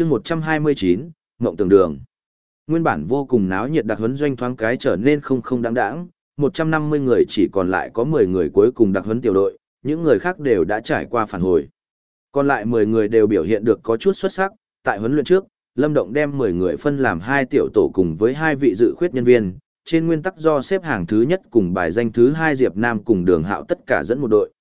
chương 129, Ngộng Tường Đường. Nguyên bản vô cùng náo nhiệt đặc huấn doanh thoáng cái trở nên không không đáng đáng, 150 người chỉ còn lại có 10 người cuối cùng đặc huấn tiểu đội, những người khác đều đã trải qua phản hồi. Còn lại 10 người đều biểu hiện được có chút xuất sắc, tại huấn luyện trước, Lâm Động đem 10 người phân làm hai tiểu tổ cùng với hai vị dự khuyết nhân viên, trên nguyên tắc do xếp hàng thứ nhất cùng bài danh thứ hai Diệp Nam cùng Đường Hạo tất cả dẫn một đội.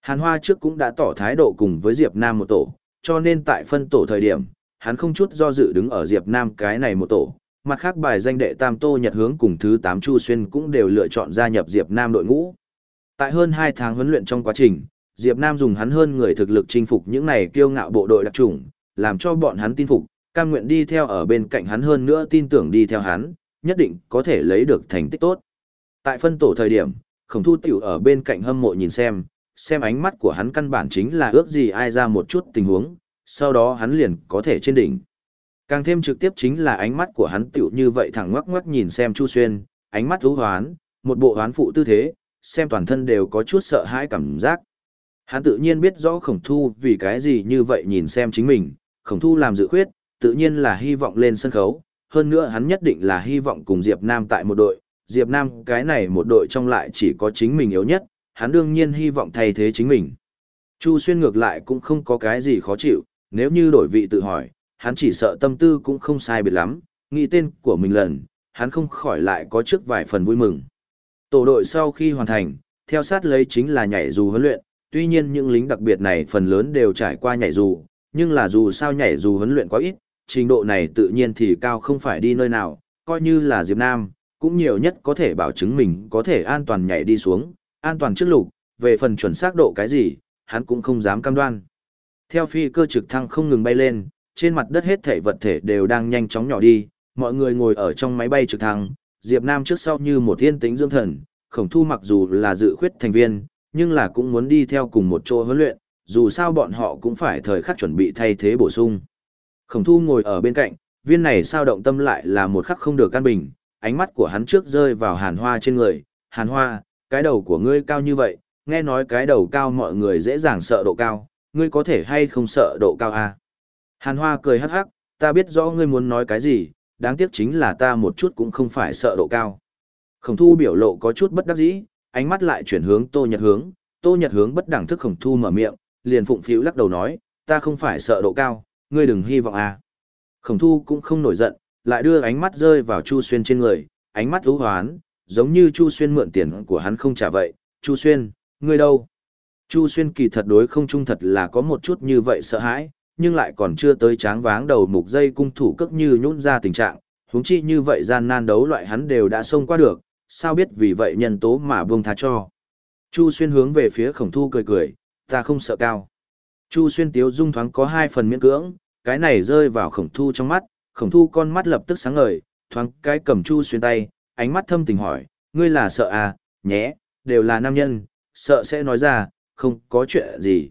Hàn Hoa trước cũng đã tỏ thái độ cùng với Diệp Nam một tổ, cho nên tại phân tổ thời điểm, hắn không chút do dự đứng ở Diệp Nam cái này một tổ, mặt khác bài danh đệ Tam Tô Nhật Hướng cùng thứ 8 Chu Xuyên cũng đều lựa chọn gia nhập Diệp Nam đội ngũ. Tại hơn 2 tháng huấn luyện trong quá trình, Diệp Nam dùng hắn hơn người thực lực chinh phục những này kiêu ngạo bộ đội đặc chủng, làm cho bọn hắn tin phục, cam nguyện đi theo ở bên cạnh hắn hơn nữa tin tưởng đi theo hắn, nhất định có thể lấy được thành tích tốt. Tại phân tổ thời điểm, Khổng Thu Tiểu ở bên cạnh hâm mộ nhìn xem, xem ánh mắt của hắn căn bản chính là ước gì ai ra một chút tình huống, sau đó hắn liền có thể trên đỉnh. Càng thêm trực tiếp chính là ánh mắt của hắn tiểu như vậy thẳng ngoắc ngoắc nhìn xem Chu Xuyên, ánh mắt thú hoán, một bộ hoán phụ tư thế, xem toàn thân đều có chút sợ hãi cảm giác. Hắn tự nhiên biết rõ khổng thu vì cái gì như vậy nhìn xem chính mình, khổng thu làm dự khuyết, tự nhiên là hy vọng lên sân khấu, hơn nữa hắn nhất định là hy vọng cùng Diệp Nam tại một đội, Diệp Nam cái này một đội trong lại chỉ có chính mình yếu nhất, hắn đương nhiên hy vọng thay thế chính mình. Chu Xuyên ngược lại cũng không có cái gì khó chịu, nếu như đổi vị tự hỏi, hắn chỉ sợ tâm tư cũng không sai biệt lắm, nghĩ tên của mình lần, hắn không khỏi lại có trước vài phần vui mừng. Tổ đội sau khi hoàn thành, theo sát lấy chính là nhảy dù huấn luyện, tuy nhiên những lính đặc biệt này phần lớn đều trải qua nhảy dù, nhưng là dù sao nhảy dù huấn luyện quá ít, trình độ này tự nhiên thì cao không phải đi nơi nào, coi như là Diệp Nam, cũng nhiều nhất có thể bảo chứng mình có thể an toàn nhảy đi xuống, an toàn trước lục, về phần chuẩn xác độ cái gì, hắn cũng không dám cam đoan. Theo phi cơ trực thăng không ngừng bay lên, trên mặt đất hết thể vật thể đều đang nhanh chóng nhỏ đi, mọi người ngồi ở trong máy bay trực thăng, Diệp Nam trước sau như một thiên tính dưỡng thần, khổng thu mặc dù là dự khuyết thành viên, nhưng là cũng muốn đi theo cùng một chỗ huấn luyện, dù sao bọn họ cũng phải thời khắc chuẩn bị thay thế bổ sung. Khổng thu ngồi ở bên cạnh, viên này sao động tâm lại là một khắc không được căn bình, ánh mắt của hắn trước rơi vào hàn hoa trên người, hàn hoa, cái đầu của ngươi cao như vậy, nghe nói cái đầu cao mọi người dễ dàng sợ độ cao, ngươi có thể hay không sợ độ cao à? Hàn hoa cười hắc hắc, ta biết rõ ngươi muốn nói cái gì, đáng tiếc chính là ta một chút cũng không phải sợ độ cao. Khổng thu biểu lộ có chút bất đắc dĩ, ánh mắt lại chuyển hướng tô nhật hướng, tô nhật hướng bất đẳng thức khổng thu mở miệng, liền phụng phiếu lắc đầu nói, ta không phải sợ độ cao, ngươi đừng hy vọng à. Khổng thu cũng không nổi giận, lại đưa ánh mắt rơi vào Chu Xuyên trên người, ánh mắt lũ hoán, giống như Chu Xuyên mượn tiền của hắn không trả vậy. Chu Xuyên, ngươi đâu? Chu Xuyên kỳ thật đối không trung thật là có một chút như vậy sợ hãi, nhưng lại còn chưa tới tráng váng đầu mục dây cung thủ cất như nhún ra tình trạng, huống chi như vậy gian nan đấu loại hắn đều đã xông qua được, sao biết vì vậy nhân tố mà buông tha cho. Chu Xuyên hướng về phía khổng thu cười cười, ta không sợ cao. Chu Xuyên tiếu dung thoáng có hai phần miễn cưỡng, cái này rơi vào khổng thu trong mắt, khổng thu con mắt lập tức sáng ngời, thoáng cái cầm Chu Xuyên tay, ánh mắt thâm tình hỏi, ngươi là sợ à, nhé, đều là nam nhân, sợ sẽ nói ra, không có chuyện gì.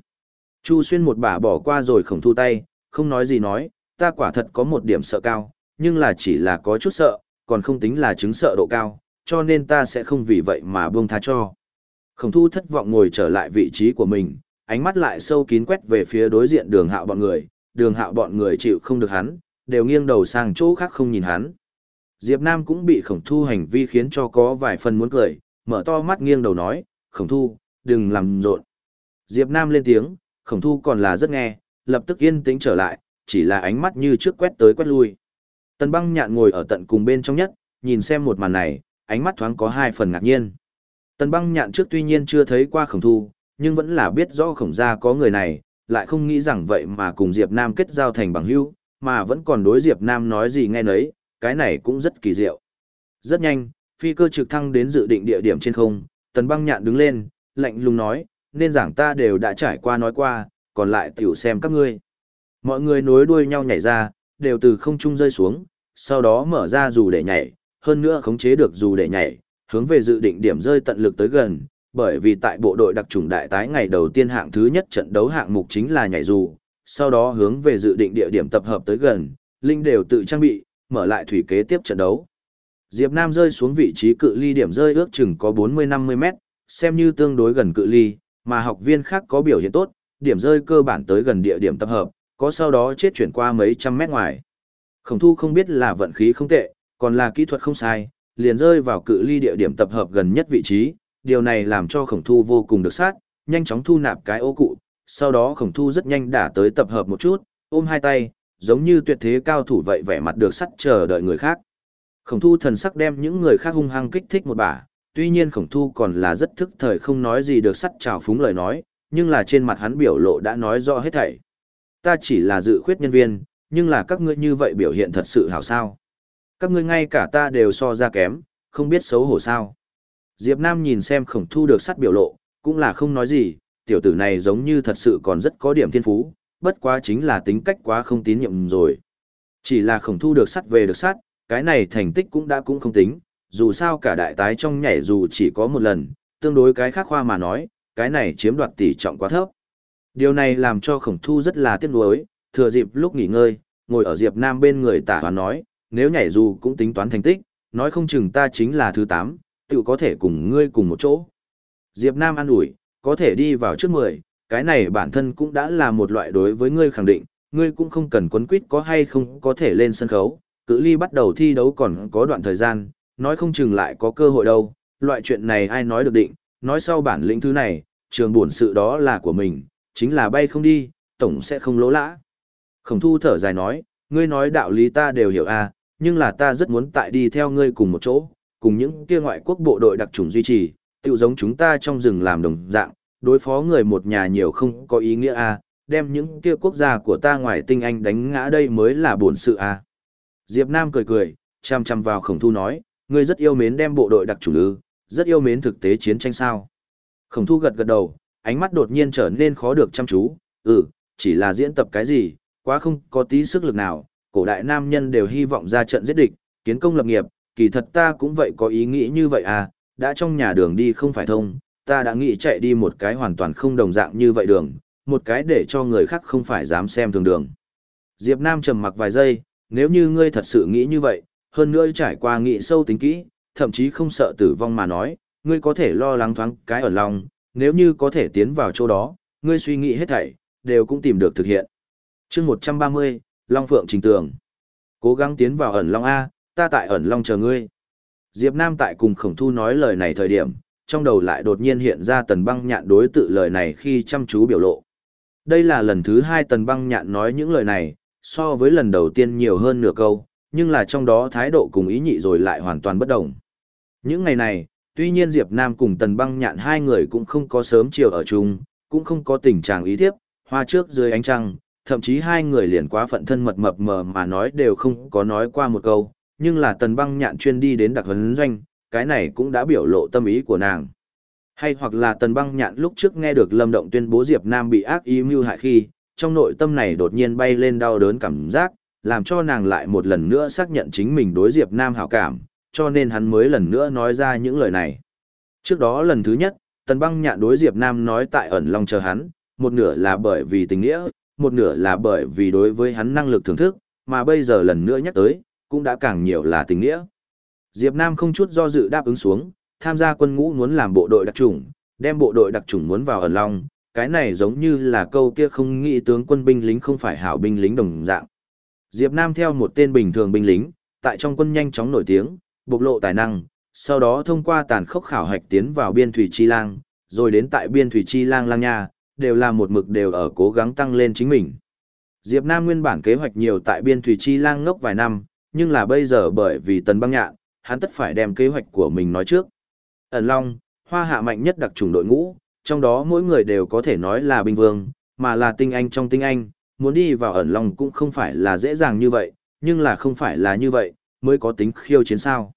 Chu Xuyên một bà bỏ qua rồi khổng thu tay, không nói gì nói, ta quả thật có một điểm sợ cao, nhưng là chỉ là có chút sợ, còn không tính là chứng sợ độ cao, cho nên ta sẽ không vì vậy mà buông tha cho. Khổng thu thất vọng ngồi trở lại vị trí của mình, ánh mắt lại sâu kín quét về phía đối diện đường hạo bọn người, đường hạo bọn người chịu không được hắn, đều nghiêng đầu sang chỗ khác không nhìn hắn. Diệp Nam cũng bị khổng thu hành vi khiến cho có vài phần muốn cười, mở to mắt nghiêng đầu nói, khổng thu, đừng làm rộn. Diệp Nam lên tiếng, khổng thu còn là rất nghe, lập tức yên tĩnh trở lại, chỉ là ánh mắt như trước quét tới quét lui. Tần băng nhạn ngồi ở tận cùng bên trong nhất, nhìn xem một màn này, ánh mắt thoáng có hai phần ngạc nhiên. Tần băng nhạn trước tuy nhiên chưa thấy qua khổng thu, nhưng vẫn là biết rõ khổng gia có người này, lại không nghĩ rằng vậy mà cùng Diệp Nam kết giao thành bằng hữu, mà vẫn còn đối Diệp Nam nói gì nghe nấy, cái này cũng rất kỳ diệu. Rất nhanh, phi cơ trực thăng đến dự định địa điểm trên không, tần băng nhạn đứng lên, lạnh lùng nói, nên giảng ta đều đã trải qua nói qua, còn lại tiểu xem các ngươi. Mọi người nối đuôi nhau nhảy ra, đều từ không trung rơi xuống, sau đó mở ra dù để nhảy, hơn nữa khống chế được dù để nhảy, hướng về dự định điểm rơi tận lực tới gần, bởi vì tại bộ đội đặc chủng đại tái ngày đầu tiên hạng thứ nhất trận đấu hạng mục chính là nhảy dù, sau đó hướng về dự định địa điểm tập hợp tới gần, linh đều tự trang bị, mở lại thủy kế tiếp trận đấu. Diệp Nam rơi xuống vị trí cự ly điểm rơi ước chừng có 40-50 mét, xem như tương đối gần cự ly, mà học viên khác có biểu hiện tốt, điểm rơi cơ bản tới gần địa điểm tập hợp, có sau đó chết chuyển qua mấy trăm mét ngoài. Khổng thu không biết là vận khí không tệ, còn là kỹ thuật không sai, liền rơi vào cự ly địa điểm tập hợp gần nhất vị trí, điều này làm cho khổng thu vô cùng được sát, nhanh chóng thu nạp cái ô cụ, sau đó khổng thu rất nhanh đã tới tập hợp một chút, ôm hai tay, giống như tuyệt thế cao thủ vậy vẻ mặt được sắt chờ đợi người khác. Khổng thu thần sắc đem những người khác hung hăng kích thích một bả, tuy nhiên khổng thu còn là rất thức thời không nói gì được sắt trào phúng lời nói, nhưng là trên mặt hắn biểu lộ đã nói rõ hết thảy. Ta chỉ là dự khuyết nhân viên, nhưng là các ngươi như vậy biểu hiện thật sự hảo sao. Các ngươi ngay cả ta đều so ra kém, không biết xấu hổ sao. Diệp Nam nhìn xem khổng thu được sắt biểu lộ, cũng là không nói gì, tiểu tử này giống như thật sự còn rất có điểm thiên phú, bất quá chính là tính cách quá không tín nhiệm rồi. Chỉ là khổng thu được sắt về được sắt, cái này thành tích cũng đã cũng không tính, dù sao cả đại tái trong nhảy dù chỉ có một lần, tương đối cái khác khoa mà nói, cái này chiếm đoạt tỷ trọng quá thấp. Điều này làm cho khổng thu rất là tiếc nuối, thừa dịp lúc nghỉ ngơi, ngồi ở Diệp Nam bên người tả hoán nói, nếu nhảy dù cũng tính toán thành tích, nói không chừng ta chính là thứ 8, tự có thể cùng ngươi cùng một chỗ. Diệp Nam an ủi, có thể đi vào trước 10, cái này bản thân cũng đã là một loại đối với ngươi khẳng định, ngươi cũng không cần quấn quýt có hay không có thể lên sân khấu, cự ly bắt đầu thi đấu còn có đoạn thời gian, nói không chừng lại có cơ hội đâu, loại chuyện này ai nói được định, nói sau bản lĩnh thứ này, trường buồn sự đó là của mình, chính là bay không đi, tổng sẽ không lỗ lã. Khổng thu thở dài nói, ngươi nói đạo lý ta đều hiểu à, nhưng là ta rất muốn tại đi theo ngươi cùng một chỗ, cùng những kia ngoại quốc bộ đội đặc trùng duy trì, tự giống chúng ta trong rừng làm đồng dạng, đối phó người một nhà nhiều không có ý nghĩa à, đem những kia quốc gia của ta ngoài tinh anh đánh ngã đây mới là buồn sự à. Diệp Nam cười cười, chăm chăm vào khổng thu nói, ngươi rất yêu mến đem bộ đội đặc chủ ư, rất yêu mến thực tế chiến tranh sao. Khổng thu gật gật đầu, ánh mắt đột nhiên trở nên khó được chăm chú, ừ, chỉ là diễn tập cái gì, quá không có tí sức lực nào, cổ đại nam nhân đều hy vọng ra trận giết địch, kiến công lập nghiệp, kỳ thật ta cũng vậy có ý nghĩ như vậy à, đã trong nhà đường đi không phải thông, ta đã nghĩ chạy đi một cái hoàn toàn không đồng dạng như vậy đường, một cái để cho người khác không phải dám xem thường đường. Diệp Nam trầm mặc vài giây, nếu như ngươi thật sự nghĩ như vậy, hơn nữa trải qua nghĩ sâu tính kỹ, thậm chí không sợ tử vong mà nói, ngươi có thể lo lắng thoáng cái ở lòng, nếu như có thể tiến vào chỗ đó, ngươi suy nghĩ hết thảy, đều cũng tìm được thực hiện. chương 130, Long Phượng Trình Tường. Cố gắng tiến vào ẩn Long A, ta tại ẩn Long chờ ngươi. Diệp Nam tại cùng khổng thu nói lời này thời điểm, trong đầu lại đột nhiên hiện ra tần băng nhạn đối tự lời này khi chăm chú biểu lộ. Đây là lần thứ hai tần băng nhạn nói những lời này, so với lần đầu tiên nhiều hơn nửa câu, nhưng là trong đó thái độ cùng ý nhị rồi lại hoàn toàn bất đồng. Những ngày này, tuy nhiên Diệp Nam cùng tần băng nhạn hai người cũng không có sớm chiều ở chung, cũng không có tình trạng ý thiếp, hoa trước dưới ánh trăng, thậm chí hai người liền quá phận thân mật mập mờ mà nói đều không có nói qua một câu, nhưng là tần băng nhạn chuyên đi đến đặc huấn doanh, cái này cũng đã biểu lộ tâm ý của nàng. Hay hoặc là tần băng nhạn lúc trước nghe được Lâm Động tuyên bố Diệp Nam bị ác ý mưu hại khi, trong nội tâm này đột nhiên bay lên đau đớn cảm giác, làm cho nàng lại một lần nữa xác nhận chính mình đối Diệp Nam hảo cảm, cho nên hắn mới lần nữa nói ra những lời này. Trước đó lần thứ nhất, tần băng nhạn đối Diệp Nam nói tại ẩn lòng chờ hắn, một nửa là bởi vì tình nghĩa, một nửa là bởi vì đối với hắn năng lực thưởng thức, mà bây giờ lần nữa nhắc tới, cũng đã càng nhiều là tình nghĩa. Diệp Nam không chút do dự đáp ứng xuống, tham gia quân ngũ muốn làm bộ đội đặc chủng, đem bộ đội đặc chủng muốn vào ẩn long, cái này giống như là câu kia không nghĩ tướng quân binh lính không phải hảo binh lính đồng dạng. Diệp Nam theo một tên bình thường binh lính, tại trong quân nhanh chóng nổi tiếng, bộc lộ tài năng, sau đó thông qua tàn khốc khảo hạch tiến vào biên thủy chi lang, rồi đến tại biên thủy chi lang lang nha, đều là một mực đều ở cố gắng tăng lên chính mình. Diệp Nam nguyên bản kế hoạch nhiều tại biên thủy chi lang ngốc vài năm, nhưng là bây giờ bởi vì tần băng nhạn, hắn tất phải đem kế hoạch của mình nói trước. Ẩn Long, hoa hạ mạnh nhất đặc trùng đội ngũ, trong đó mỗi người đều có thể nói là binh vương, mà là tinh anh trong tinh anh, muốn đi vào ẩn Long cũng không phải là dễ dàng như vậy, nhưng là không phải là như vậy, mới có tính khiêu chiến sao.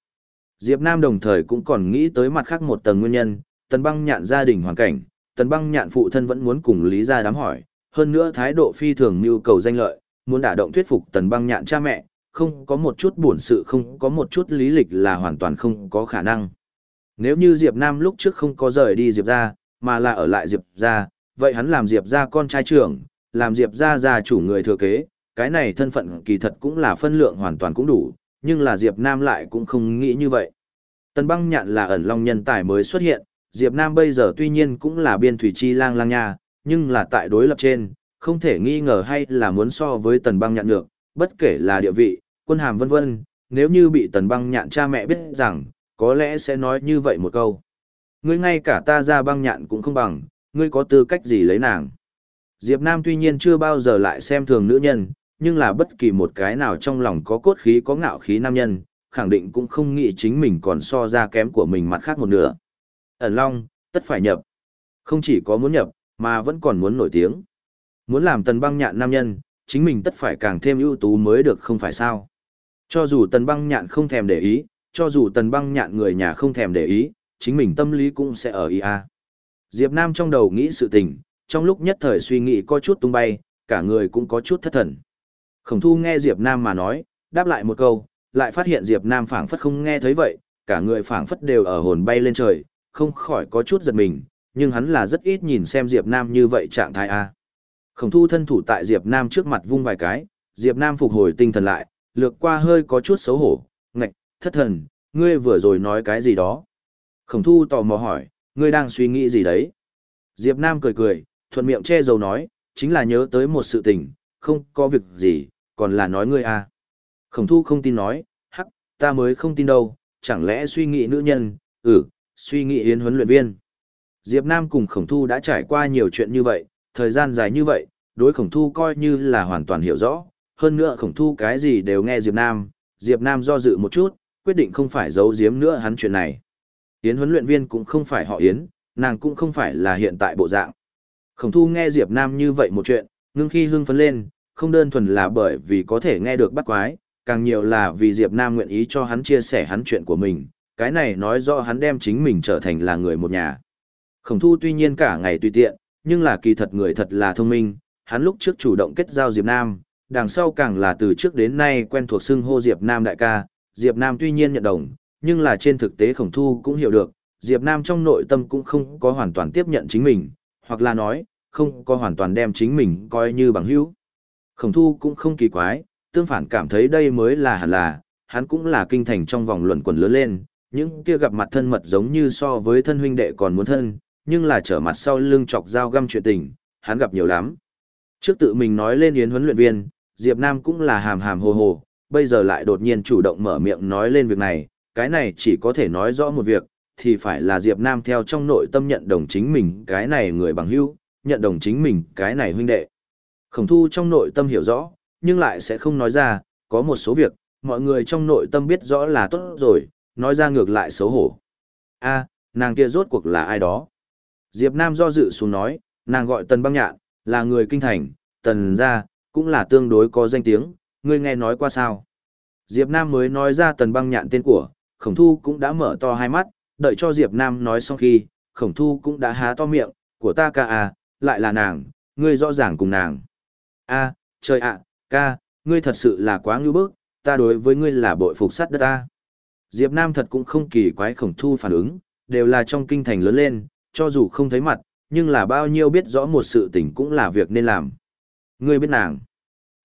Diệp Nam đồng thời cũng còn nghĩ tới mặt khác một tầng nguyên nhân, tần băng nhạn gia đình hoàn cảnh, tần băng nhạn phụ thân vẫn muốn cùng lý gia đám hỏi, hơn nữa thái độ phi thường nhu cầu danh lợi, muốn đả động thuyết phục tần băng nhạn cha mẹ, không có một chút buồn sự không có một chút lý lịch là hoàn toàn không có khả năng. Nếu như Diệp Nam lúc trước không có rời đi Diệp gia, mà là ở lại Diệp gia, vậy hắn làm Diệp gia con trai trưởng, làm Diệp gia gia chủ người thừa kế, cái này thân phận kỳ thật cũng là phân lượng hoàn toàn cũng đủ, nhưng là Diệp Nam lại cũng không nghĩ như vậy. Tần băng nhạn là ẩn long nhân tài mới xuất hiện, Diệp Nam bây giờ tuy nhiên cũng là biên thủy chi lang lang nha, nhưng là tại đối lập trên, không thể nghi ngờ hay là muốn so với tần băng nhạn được, bất kể là địa vị, quân hàm vân vân, nếu như bị tần băng nhạn cha mẹ biết rằng, có lẽ sẽ nói như vậy một câu. Ngươi ngay cả ta ra băng nhạn cũng không bằng, ngươi có tư cách gì lấy nàng. Diệp Nam tuy nhiên chưa bao giờ lại xem thường nữ nhân, nhưng là bất kỳ một cái nào trong lòng có cốt khí có ngạo khí nam nhân, khẳng định cũng không nghĩ chính mình còn so ra kém của mình mặt khác một nửa. Ẩn Long, tất phải nhập. Không chỉ có muốn nhập, mà vẫn còn muốn nổi tiếng. Muốn làm tần băng nhạn nam nhân, chính mình tất phải càng thêm ưu tú mới được không phải sao. Cho dù tần băng nhạn không thèm để ý, cho dù tần băng nhạn người nhà không thèm để ý, chính mình tâm lý cũng sẽ ở ý a. Diệp Nam trong đầu nghĩ sự tình, trong lúc nhất thời suy nghĩ có chút tung bay, cả người cũng có chút thất thần. Khổng thu nghe Diệp Nam mà nói, đáp lại một câu, lại phát hiện Diệp Nam phảng phất không nghe thấy vậy, cả người phảng phất đều ở hồn bay lên trời, không khỏi có chút giật mình, nhưng hắn là rất ít nhìn xem Diệp Nam như vậy trạng thái a. Khổng thu thân thủ tại Diệp Nam trước mặt vung vài cái, Diệp Nam phục hồi tinh thần lại, lược qua hơi có chút xấu hổ, ngạch, thất thần, ngươi vừa rồi nói cái gì đó. Khổng thu tò mò hỏi, ngươi đang suy nghĩ gì đấy? Diệp Nam cười cười, thuận miệng che dầu nói, chính là nhớ tới một sự tình, không có việc gì, còn là nói ngươi à. Khổng thu không tin nói, hắc, ta mới không tin đâu, chẳng lẽ suy nghĩ nữ nhân, ừ, suy nghĩ yến huấn luyện viên. Diệp Nam cùng khổng thu đã trải qua nhiều chuyện như vậy, thời gian dài như vậy, đối khổng thu coi như là hoàn toàn hiểu rõ, hơn nữa khổng thu cái gì đều nghe Diệp Nam, Diệp Nam do dự một chút, quyết định không phải giấu giếm nữa hắn chuyện này. Yến huấn luyện viên cũng không phải họ Yến, nàng cũng không phải là hiện tại bộ dạng. Khổng thu nghe Diệp Nam như vậy một chuyện, ngưng khi hưng phấn lên, không đơn thuần là bởi vì có thể nghe được bắt quái, càng nhiều là vì Diệp Nam nguyện ý cho hắn chia sẻ hắn chuyện của mình, cái này nói rõ hắn đem chính mình trở thành là người một nhà. Khổng thu tuy nhiên cả ngày tùy tiện, nhưng là kỳ thật người thật là thông minh, hắn lúc trước chủ động kết giao Diệp Nam, đằng sau càng là từ trước đến nay quen thuộc xưng hô Diệp Nam đại ca, Diệp Nam tuy nhiên nhận đồng, nhưng là trên thực tế khổng thu cũng hiểu được, Diệp Nam trong nội tâm cũng không có hoàn toàn tiếp nhận chính mình, hoặc là nói, không có hoàn toàn đem chính mình coi như bằng hữu. Khổng thu cũng không kỳ quái, tương phản cảm thấy đây mới là hẳn là, hắn cũng là kinh thành trong vòng luận quần lớn lên, những kia gặp mặt thân mật giống như so với thân huynh đệ còn muốn thân, nhưng là trở mặt sau lưng chọc dao găm chuyện tình, hắn gặp nhiều lắm. Trước tự mình nói lên yến huấn luyện viên, Diệp Nam cũng là hàm hàm hồ hồ, bây giờ lại đột nhiên chủ động mở miệng nói lên việc này, cái này chỉ có thể nói rõ một việc, thì phải là Diệp Nam theo trong nội tâm nhận đồng chính mình cái này người bằng hữu, nhận đồng chính mình cái này huynh đệ. Khổng thu trong nội tâm hiểu rõ, nhưng lại sẽ không nói ra, có một số việc, mọi người trong nội tâm biết rõ là tốt rồi, nói ra ngược lại xấu hổ. a nàng kia rốt cuộc là ai đó? Diệp Nam do dự xuống nói, nàng gọi Tần Băng Nhạn, là người kinh thành, Tần gia, cũng là tương đối có danh tiếng, ngươi nghe nói qua sao? Diệp Nam mới nói ra Tần Băng Nhạn tên của, Khổng Thu cũng đã mở to hai mắt, đợi cho Diệp Nam nói xong khi, Khổng Thu cũng đã há to miệng, của ta ca à, lại là nàng, ngươi rõ ràng cùng nàng. A, trời ạ, ca, ngươi thật sự là quá ngưu bức, ta đối với ngươi là bội phục sắt đất ta. Diệp Nam thật cũng không kỳ quái Khổng Thu phản ứng, đều là trong kinh thành lớn lên, cho dù không thấy mặt, nhưng là bao nhiêu biết rõ một sự tình cũng là việc nên làm. Ngươi biết nàng.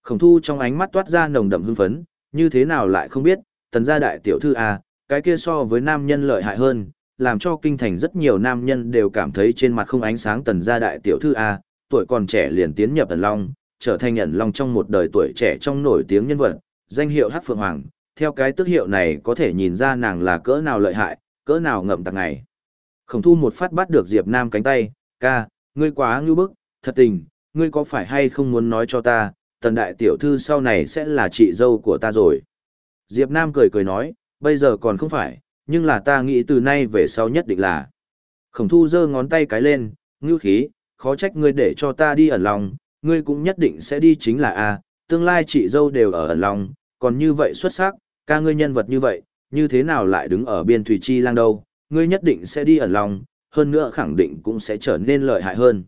Khổng thu trong ánh mắt toát ra nồng đậm hưng phấn, như thế nào lại không biết, tần gia đại tiểu thư à, cái kia so với nam nhân lợi hại hơn, làm cho kinh thành rất nhiều nam nhân đều cảm thấy trên mặt không ánh sáng tần gia đại tiểu thư a, tuổi còn trẻ liền tiến nhập ẩn long, trở thành ẩn long trong một đời tuổi trẻ trong nổi tiếng nhân vật, danh hiệu hắc phượng hoàng, theo cái tước hiệu này có thể nhìn ra nàng là cỡ nào lợi hại, cỡ nào ngậm tặc ngày. Khổng thu một phát bắt được Diệp Nam cánh tay, ca, ngươi quá ngưu bức, thật tình, ngươi có phải hay không muốn nói cho ta, tần đại tiểu thư sau này sẽ là chị dâu của ta rồi. Diệp Nam cười cười nói, bây giờ còn không phải, nhưng là ta nghĩ từ nay về sau nhất định là. Khổng thu giơ ngón tay cái lên, ngưu khí, khó trách ngươi để cho ta đi ẩn lòng, ngươi cũng nhất định sẽ đi chính là A, tương lai chị dâu đều ở ẩn lòng, còn như vậy xuất sắc, ca ngươi nhân vật như vậy, như thế nào lại đứng ở biên thủy chi lang đâu, ngươi nhất định sẽ đi ẩn lòng, hơn nữa khẳng định cũng sẽ trở nên lợi hại hơn.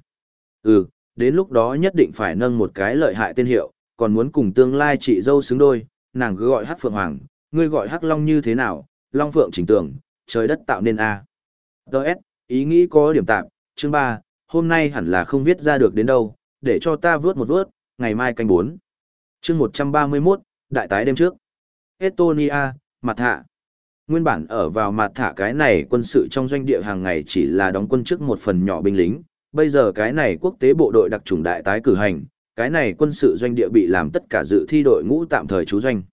Ừ, đến lúc đó nhất định phải nâng một cái lợi hại tên hiệu, còn muốn cùng tương lai chị dâu xứng đôi, nàng cứ gọi hát Phượng Hoàng, ngươi gọi Hắc Long như thế nào, Long Phượng chỉnh tưởng, trời đất tạo nên A. Đợt, ý nghĩ có điểm tạm, chương ba. hôm nay hẳn là không viết ra được đến đâu, để cho ta vớt một vớt, ngày mai canh bốn. chương 131, đại tái đêm trước. Estonia, mặt hạ. Nguyên bản ở vào mặt thả cái này quân sự trong doanh địa hàng ngày chỉ là đóng quân trước một phần nhỏ binh lính, bây giờ cái này quốc tế bộ đội đặc trùng đại tái cử hành, cái này quân sự doanh địa bị làm tất cả dự thi đội ngũ tạm thời trú doanh.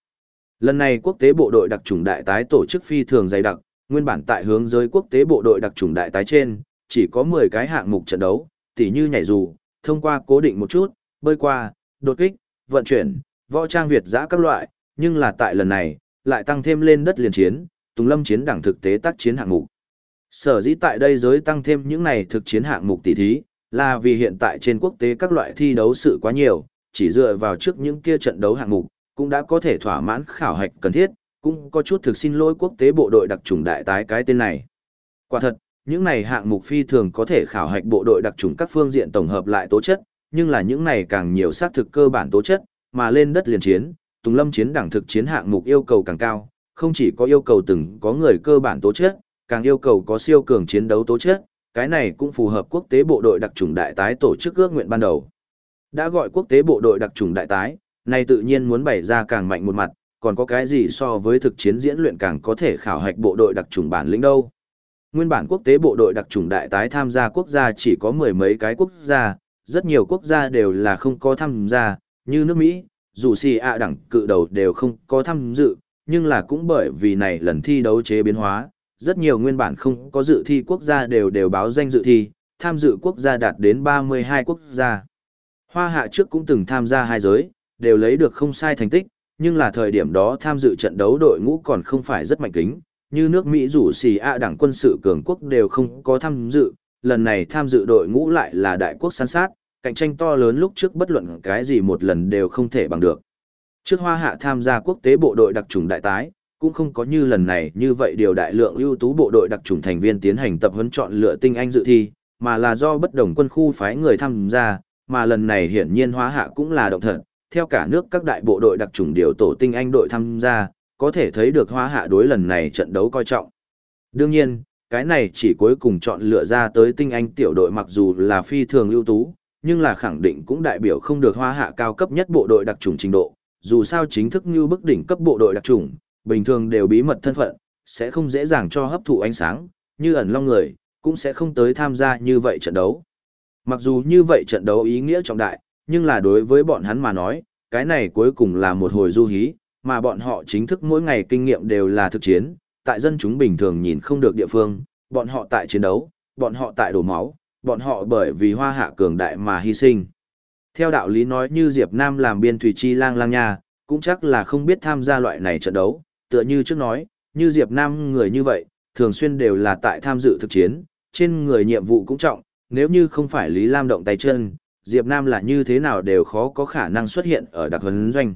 Lần này quốc tế bộ đội đặc trùng đại tái tổ chức phi thường dày đặc, nguyên bản tại hướng giới quốc tế bộ đội đặc trùng đại tái trên, chỉ có 10 cái hạng mục trận đấu, tỉ như nhảy dù, thông qua cố định một chút, bơi qua, đột kích, vận chuyển, võ trang Việt giã các loại, nhưng là tại lần này, lại tăng thêm lên đất liền chiến, Tùng Lâm chiến đảng thực tế tác chiến hạng mục. Sở dĩ tại đây giới tăng thêm những này thực chiến hạng mục tỷ thí, là vì hiện tại trên quốc tế các loại thi đấu sự quá nhiều, chỉ dựa vào trước những kia trận đấu hạng mục, cũng đã có thể thỏa mãn khảo hạch cần thiết, cũng có chút thực xin lỗi quốc tế bộ đội đặc chủng đại tái cái tên này. Quả thật, những này hạng mục phi thường có thể khảo hạch bộ đội đặc chủng các phương diện tổng hợp lại tố chất, nhưng là những này càng nhiều xác thực cơ bản tố chất, mà lên đất liền chiến, Tùng Lâm chiến đảng thực chiến hạng mục yêu cầu càng cao, không chỉ có yêu cầu từng có người cơ bản tố chất, càng yêu cầu có siêu cường chiến đấu tố chất, cái này cũng phù hợp quốc tế bộ đội đặc chủng đại tái tổ chức ước nguyện ban đầu. Đã gọi quốc tế bộ đội đặc chủng đại tái, này tự nhiên muốn bày ra càng mạnh một mặt, còn có cái gì so với thực chiến diễn luyện càng có thể khảo hạch bộ đội đặc trùng bản lĩnh đâu. Nguyên bản quốc tế bộ đội đặc trùng đại tái tham gia quốc gia chỉ có mười mấy cái quốc gia, rất nhiều quốc gia đều là không có tham gia, như nước Mỹ, dù xì ạ đẳng cự đầu đều không có tham dự, nhưng là cũng bởi vì này lần thi đấu chế biến hóa, rất nhiều nguyên bản không có dự thi quốc gia đều đều báo danh dự thi, tham dự quốc gia đạt đến 32 quốc gia. Hoa hạ trước cũng từng tham gia hai giới, đều lấy được không sai thành tích, nhưng là thời điểm đó tham dự trận đấu đội ngũ còn không phải rất mạnh kính, như nước Mỹ rủ xì ạ đảng quân sự cường quốc đều không có tham dự, lần này tham dự đội ngũ lại là đại quốc săn sát, cạnh tranh to lớn lúc trước bất luận cái gì một lần đều không thể bằng được. Trước hoa hạ tham gia quốc tế bộ đội đặc trùng đại tái, cũng không có như lần này như vậy điều đại lượng ưu tú bộ đội đặc trùng thành viên tiến hành tập huấn chọn lựa tinh anh dự thi, mà là do bất đồng quân khu phái người tham gia, mà lần này hiển nhiên Hoa hạ cũng là động thật, theo cả nước các đại bộ đội đặc trùng điều tổ tinh anh đội tham gia, có thể thấy được hoa hạ đối lần này trận đấu coi trọng. Đương nhiên, cái này chỉ cuối cùng chọn lựa ra tới tinh anh tiểu đội mặc dù là phi thường ưu tú, nhưng là khẳng định cũng đại biểu không được hoa hạ cao cấp nhất bộ đội đặc trùng trình độ, dù sao chính thức như bức đỉnh cấp bộ đội đặc trùng, bình thường đều bí mật thân phận, sẽ không dễ dàng cho hấp thụ ánh sáng, như ẩn long người, cũng sẽ không tới tham gia như vậy trận đấu. Mặc dù như vậy trận đấu ý nghĩa trọng đại, nhưng là đối với bọn hắn mà nói, cái này cuối cùng là một hồi du hí, mà bọn họ chính thức mỗi ngày kinh nghiệm đều là thực chiến, tại dân chúng bình thường nhìn không được địa phương, bọn họ tại chiến đấu, bọn họ tại đổ máu, bọn họ bởi vì hoa hạ cường đại mà hy sinh. Theo đạo lý nói như Diệp Nam làm biên thủy chi lang lang nha, cũng chắc là không biết tham gia loại này trận đấu, tựa như trước nói, như Diệp Nam người như vậy, thường xuyên đều là tại tham dự thực chiến, trên người nhiệm vụ cũng trọng, nếu như không phải Lý Lam động tay chân, Diệp Nam là như thế nào đều khó có khả năng xuất hiện ở đặc huấn doanh.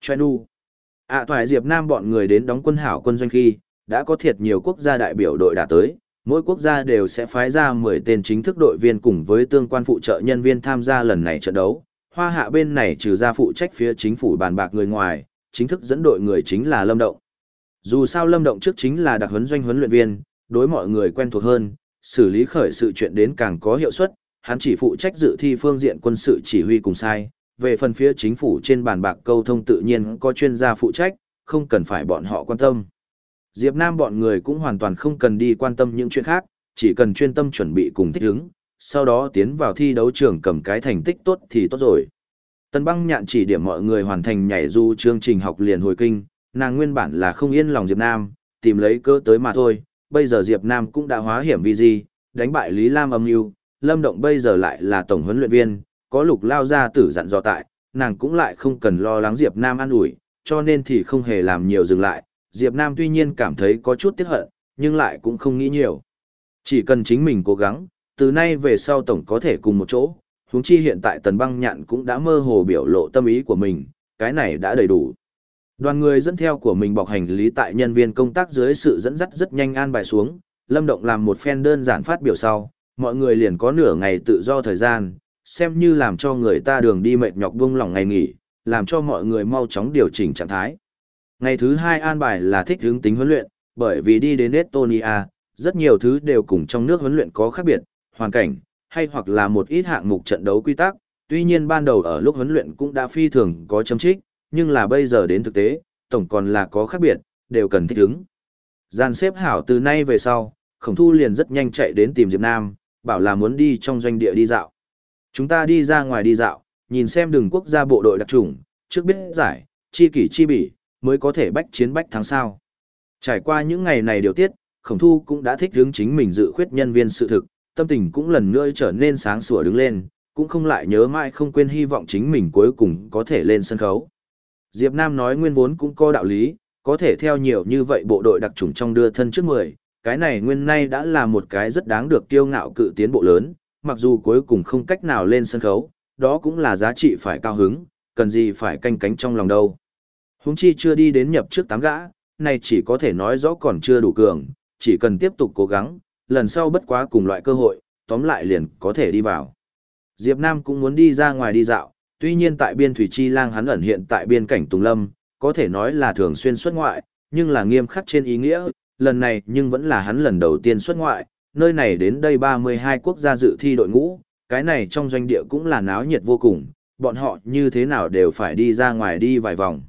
Choe nu. À toại Diệp Nam bọn người đến đóng quân hảo quân doanh khi, đã có thiệt nhiều quốc gia đại biểu đội đã tới, mỗi quốc gia đều sẽ phái ra 10 tên chính thức đội viên cùng với tương quan phụ trợ nhân viên tham gia lần này trận đấu. Hoa hạ bên này trừ ra phụ trách phía chính phủ bàn bạc người ngoài, chính thức dẫn đội người chính là Lâm Động. Dù sao Lâm Động trước chính là đặc huấn doanh huấn luyện viên, đối mọi người quen thuộc hơn, xử lý khởi sự chuyện đến càng có hiệu suất, hắn chỉ phụ trách dự thi phương diện quân sự chỉ huy cùng sai, về phần phía chính phủ trên bàn bạc câu thông tự nhiên có chuyên gia phụ trách, không cần phải bọn họ quan tâm. Diệp Nam bọn người cũng hoàn toàn không cần đi quan tâm những chuyện khác, chỉ cần chuyên tâm chuẩn bị cùng thích ứng, sau đó tiến vào thi đấu trường cầm cái thành tích tốt thì tốt rồi. Tần băng nhạn chỉ điểm mọi người hoàn thành nhảy du chương trình học liền hồi kinh, nàng nguyên bản là không yên lòng Diệp Nam, tìm lấy cơ tới mà thôi, bây giờ Diệp Nam cũng đã hóa hiểm vì gì, đánh bại Lý Lam âm mưu Lâm Động bây giờ lại là tổng huấn luyện viên, có lục lao ra tử dặn dò tại, nàng cũng lại không cần lo lắng Diệp Nam an ủi, cho nên thì không hề làm nhiều dừng lại. Diệp Nam tuy nhiên cảm thấy có chút tiếc hận, nhưng lại cũng không nghĩ nhiều. Chỉ cần chính mình cố gắng, từ nay về sau tổng có thể cùng một chỗ, huống chi hiện tại tần băng nhạn cũng đã mơ hồ biểu lộ tâm ý của mình, cái này đã đầy đủ. Đoàn người dẫn theo của mình bọc hành lý tại nhân viên công tác dưới sự dẫn dắt rất nhanh an bài xuống, Lâm Động làm một phen đơn giản phát biểu sau, mọi người liền có nửa ngày tự do thời gian, xem như làm cho người ta đường đi mệt nhọc buông lỏng ngày nghỉ, làm cho mọi người mau chóng điều chỉnh trạng thái. Ngày thứ hai an bài là thích hướng tính huấn luyện, bởi vì đi đến Estonia, rất nhiều thứ đều cùng trong nước huấn luyện có khác biệt, hoàn cảnh, hay hoặc là một ít hạng mục trận đấu quy tắc, tuy nhiên ban đầu ở lúc huấn luyện cũng đã phi thường có chấm trích, nhưng là bây giờ đến thực tế, tổng còn là có khác biệt, đều cần thích ứng. Gian xếp hảo từ nay về sau, khổng thu liền rất nhanh chạy đến tìm Diệp Nam, bảo là muốn đi trong doanh địa đi dạo. Chúng ta đi ra ngoài đi dạo, nhìn xem đường quốc gia bộ đội đặc trùng, trước biết giải, chi kỷ chi bỉ, mới có thể bách chiến bách thắng sao. Trải qua những ngày này điều tiết, khổng thu cũng đã thích hướng chính mình dự khuyết nhân viên sự thực, tâm tình cũng lần nữa trở nên sáng sủa đứng lên, cũng không lại nhớ mãi không quên hy vọng chính mình cuối cùng có thể lên sân khấu. Diệp Nam nói nguyên vốn cũng có đạo lý, có thể theo nhiều như vậy bộ đội đặc trùng trong đưa thân trước 10, cái này nguyên nay đã là một cái rất đáng được kiêu ngạo cự tiến bộ lớn, mặc dù cuối cùng không cách nào lên sân khấu, đó cũng là giá trị phải cao hứng, cần gì phải canh cánh trong lòng đâu. Húng chi chưa đi đến nhập trước tám gã, này chỉ có thể nói rõ còn chưa đủ cường, chỉ cần tiếp tục cố gắng, lần sau bất quá cùng loại cơ hội, tóm lại liền có thể đi vào. Diệp Nam cũng muốn đi ra ngoài đi dạo, tuy nhiên tại biên thủy chi lang hắn ẩn hiện tại biên cảnh Tùng Lâm, có thể nói là thường xuyên xuất ngoại, nhưng là nghiêm khắc trên ý nghĩa, lần này nhưng vẫn là hắn lần đầu tiên xuất ngoại, nơi này đến đây 32 quốc gia dự thi đội ngũ, cái này trong doanh địa cũng là náo nhiệt vô cùng, bọn họ như thế nào đều phải đi ra ngoài đi vài vòng.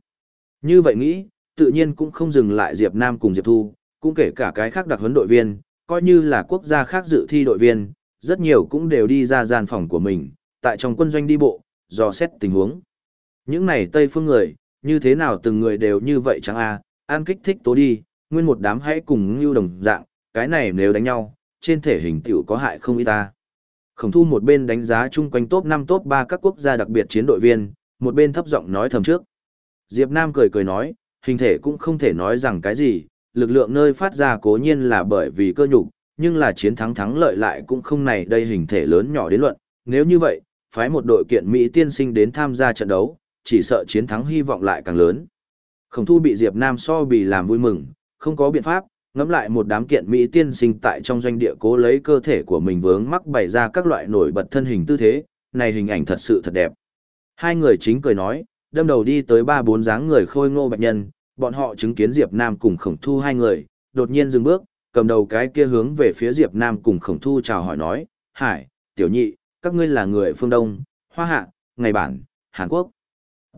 Như vậy nghĩ, tự nhiên cũng không dừng lại Diệp Nam cùng Diệp Thu, cũng kể cả cái khác đặc huấn đội viên, coi như là quốc gia khác dự thi đội viên, rất nhiều cũng đều đi ra gian phòng của mình, tại trong quân doanh đi bộ, dò xét tình huống. Những này Tây phương người, như thế nào từng người đều như vậy chẳng à, a, an kích thích tố đi, nguyên một đám hãy cùng ngưu đồng dạng, cái này nếu đánh nhau, trên thể hình tiểu có hại không ít ta. Khổng thu một bên đánh giá chung quanh top 5 top 3 các quốc gia đặc biệt chiến đội viên, một bên thấp giọng nói thầm trước. Diệp Nam cười cười nói, hình thể cũng không thể nói rằng cái gì, lực lượng nơi phát ra cố nhiên là bởi vì cơ nhục, nhưng là chiến thắng thắng lợi lại cũng không này đây hình thể lớn nhỏ đến luận. Nếu như vậy, phái một đội kiện Mỹ tiên sinh đến tham gia trận đấu, chỉ sợ chiến thắng hy vọng lại càng lớn. Khổng thu bị Diệp Nam so bì làm vui mừng, không có biện pháp, ngẫm lại một đám kiện Mỹ tiên sinh tại trong doanh địa cố lấy cơ thể của mình vướng mắc bày ra các loại nổi bật thân hình tư thế, này hình ảnh thật sự thật đẹp. Hai người chính cười nói, đâm đầu đi tới ba bốn dáng người khôi ngô bạch nhân, bọn họ chứng kiến Diệp Nam cùng khổng thu hai người, đột nhiên dừng bước, cầm đầu cái kia hướng về phía Diệp Nam cùng khổng thu chào hỏi nói, Hải, Tiểu Nhị, các ngươi là người phương Đông, Hoa Hạ, Ngày Bản, Hàn Quốc.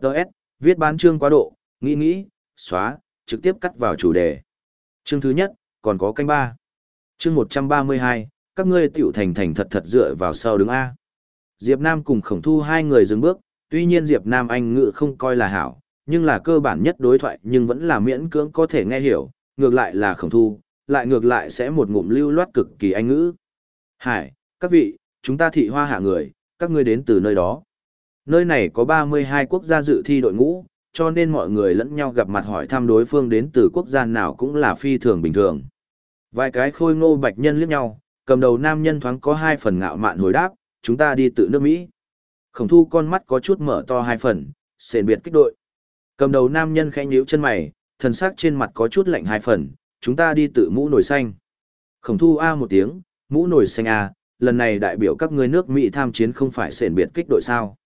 Đợt, viết bán chương quá độ, nghĩ nghĩ, xóa, trực tiếp cắt vào chủ đề. Chương thứ nhất, còn có canh ba. Chương 132, các ngươi tiểu thành thành thật thật dựa vào sau đứng A. Diệp Nam cùng khổng thu hai người dừng bước, tuy nhiên Diệp Nam Anh ngữ không coi là hảo, nhưng là cơ bản nhất đối thoại nhưng vẫn là miễn cưỡng có thể nghe hiểu, ngược lại là khổng thu, lại ngược lại sẽ một ngụm lưu loát cực kỳ anh ngữ. Hải, các vị, chúng ta thị hoa hạ người, các ngươi đến từ nơi đó. Nơi này có 32 quốc gia dự thi đội ngũ, cho nên mọi người lẫn nhau gặp mặt hỏi thăm đối phương đến từ quốc gia nào cũng là phi thường bình thường. Vài cái khôi ngô bạch nhân liếc nhau, cầm đầu nam nhân thoáng có hai phần ngạo mạn hồi đáp, chúng ta đi tự nước Mỹ. Khổng thu con mắt có chút mở to hai phần, sền biệt kích đội. Cầm đầu nam nhân khẽ nhíu chân mày, thần sắc trên mặt có chút lạnh hai phần, chúng ta đi tự mũ nổi xanh. Khổng thu A một tiếng, mũ nổi xanh A, lần này đại biểu các ngươi nước Mỹ tham chiến không phải sền biệt kích đội sao.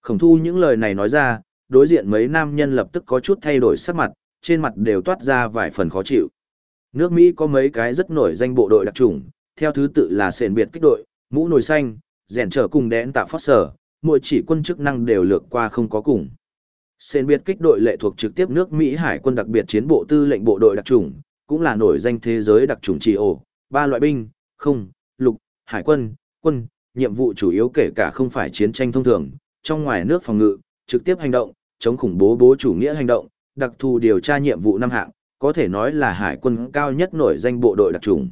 Khổng thu những lời này nói ra, đối diện mấy nam nhân lập tức có chút thay đổi sắc mặt, trên mặt đều toát ra vài phần khó chịu. Nước Mỹ có mấy cái rất nổi danh bộ đội đặc trùng, theo thứ tự là sền biệt kích đội, mũ nồi xanh, rèn trở cùng đẽn tạo phát sở, mỗi chỉ quân chức năng đều lược qua không có cùng. Sền biệt kích đội lệ thuộc trực tiếp nước Mỹ Hải quân đặc biệt chiến bộ tư lệnh bộ đội đặc trùng, cũng là nổi danh thế giới đặc trùng chỉ ổ, ba loại binh, không, lục, hải quân, quân, nhiệm vụ chủ yếu kể cả không phải chiến tranh thông thường, trong ngoài nước phòng ngự, trực tiếp hành động, chống khủng bố bố chủ nghĩa hành động, đặc thù điều tra nhiệm vụ năm hạng, có thể nói là hải quân cao nhất nổi danh bộ đội đặc trùng.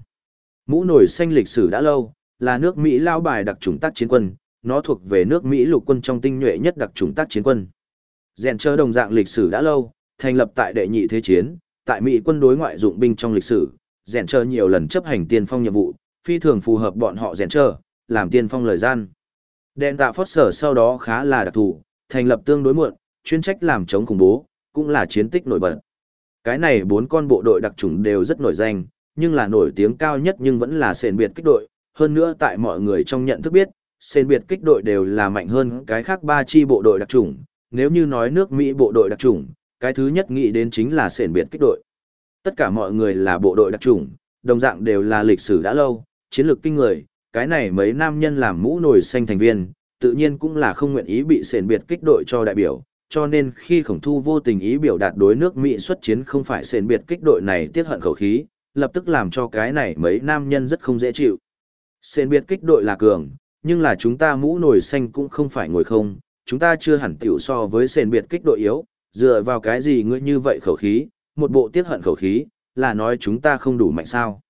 Mũ nổi xanh lịch sử đã lâu, là nước Mỹ lao bài đặc trùng tác chiến quân, nó thuộc về nước Mỹ lục quân trong tinh nhuệ nhất đặc trùng tác chiến quân. Rèn chơ đồng dạng lịch sử đã lâu, thành lập tại đệ nhị thế chiến, tại Mỹ quân đối ngoại dụng binh trong lịch sử, rèn chơ nhiều lần chấp hành tiên phong nhiệm vụ, phi thường phù hợp bọn họ rèn chơ, làm tiên phong lời gian. Đèn tạ phót sở sau đó khá là đặc thù, thành lập tương đối muộn, chuyên trách làm chống khủng bố, cũng là chiến tích nổi bật. Cái này bốn con bộ đội đặc chủng đều rất nổi danh, nhưng là nổi tiếng cao nhất nhưng vẫn là sền biệt kích đội, hơn nữa tại mọi người trong nhận thức biết, sền biệt kích đội đều là mạnh hơn cái khác ba chi bộ đội đặc chủng, nếu như nói nước Mỹ bộ đội đặc chủng, cái thứ nhất nghĩ đến chính là sền biệt kích đội. Tất cả mọi người là bộ đội đặc chủng, đồng dạng đều là lịch sử đã lâu, chiến lược kinh người, cái này mấy nam nhân làm mũ nổi xanh thành viên, tự nhiên cũng là không nguyện ý bị sền biệt kích đội cho đại biểu, cho nên khi khổng thu vô tình ý biểu đạt đối nước Mỹ xuất chiến không phải sền biệt kích đội này tiết hận khẩu khí, lập tức làm cho cái này mấy nam nhân rất không dễ chịu. Sền biệt kích đội là cường, nhưng là chúng ta mũ nổi xanh cũng không phải ngồi không, chúng ta chưa hẳn tiểu so với sền biệt kích đội yếu, dựa vào cái gì ngươi như vậy khẩu khí, một bộ tiết hận khẩu khí, là nói chúng ta không đủ mạnh sao.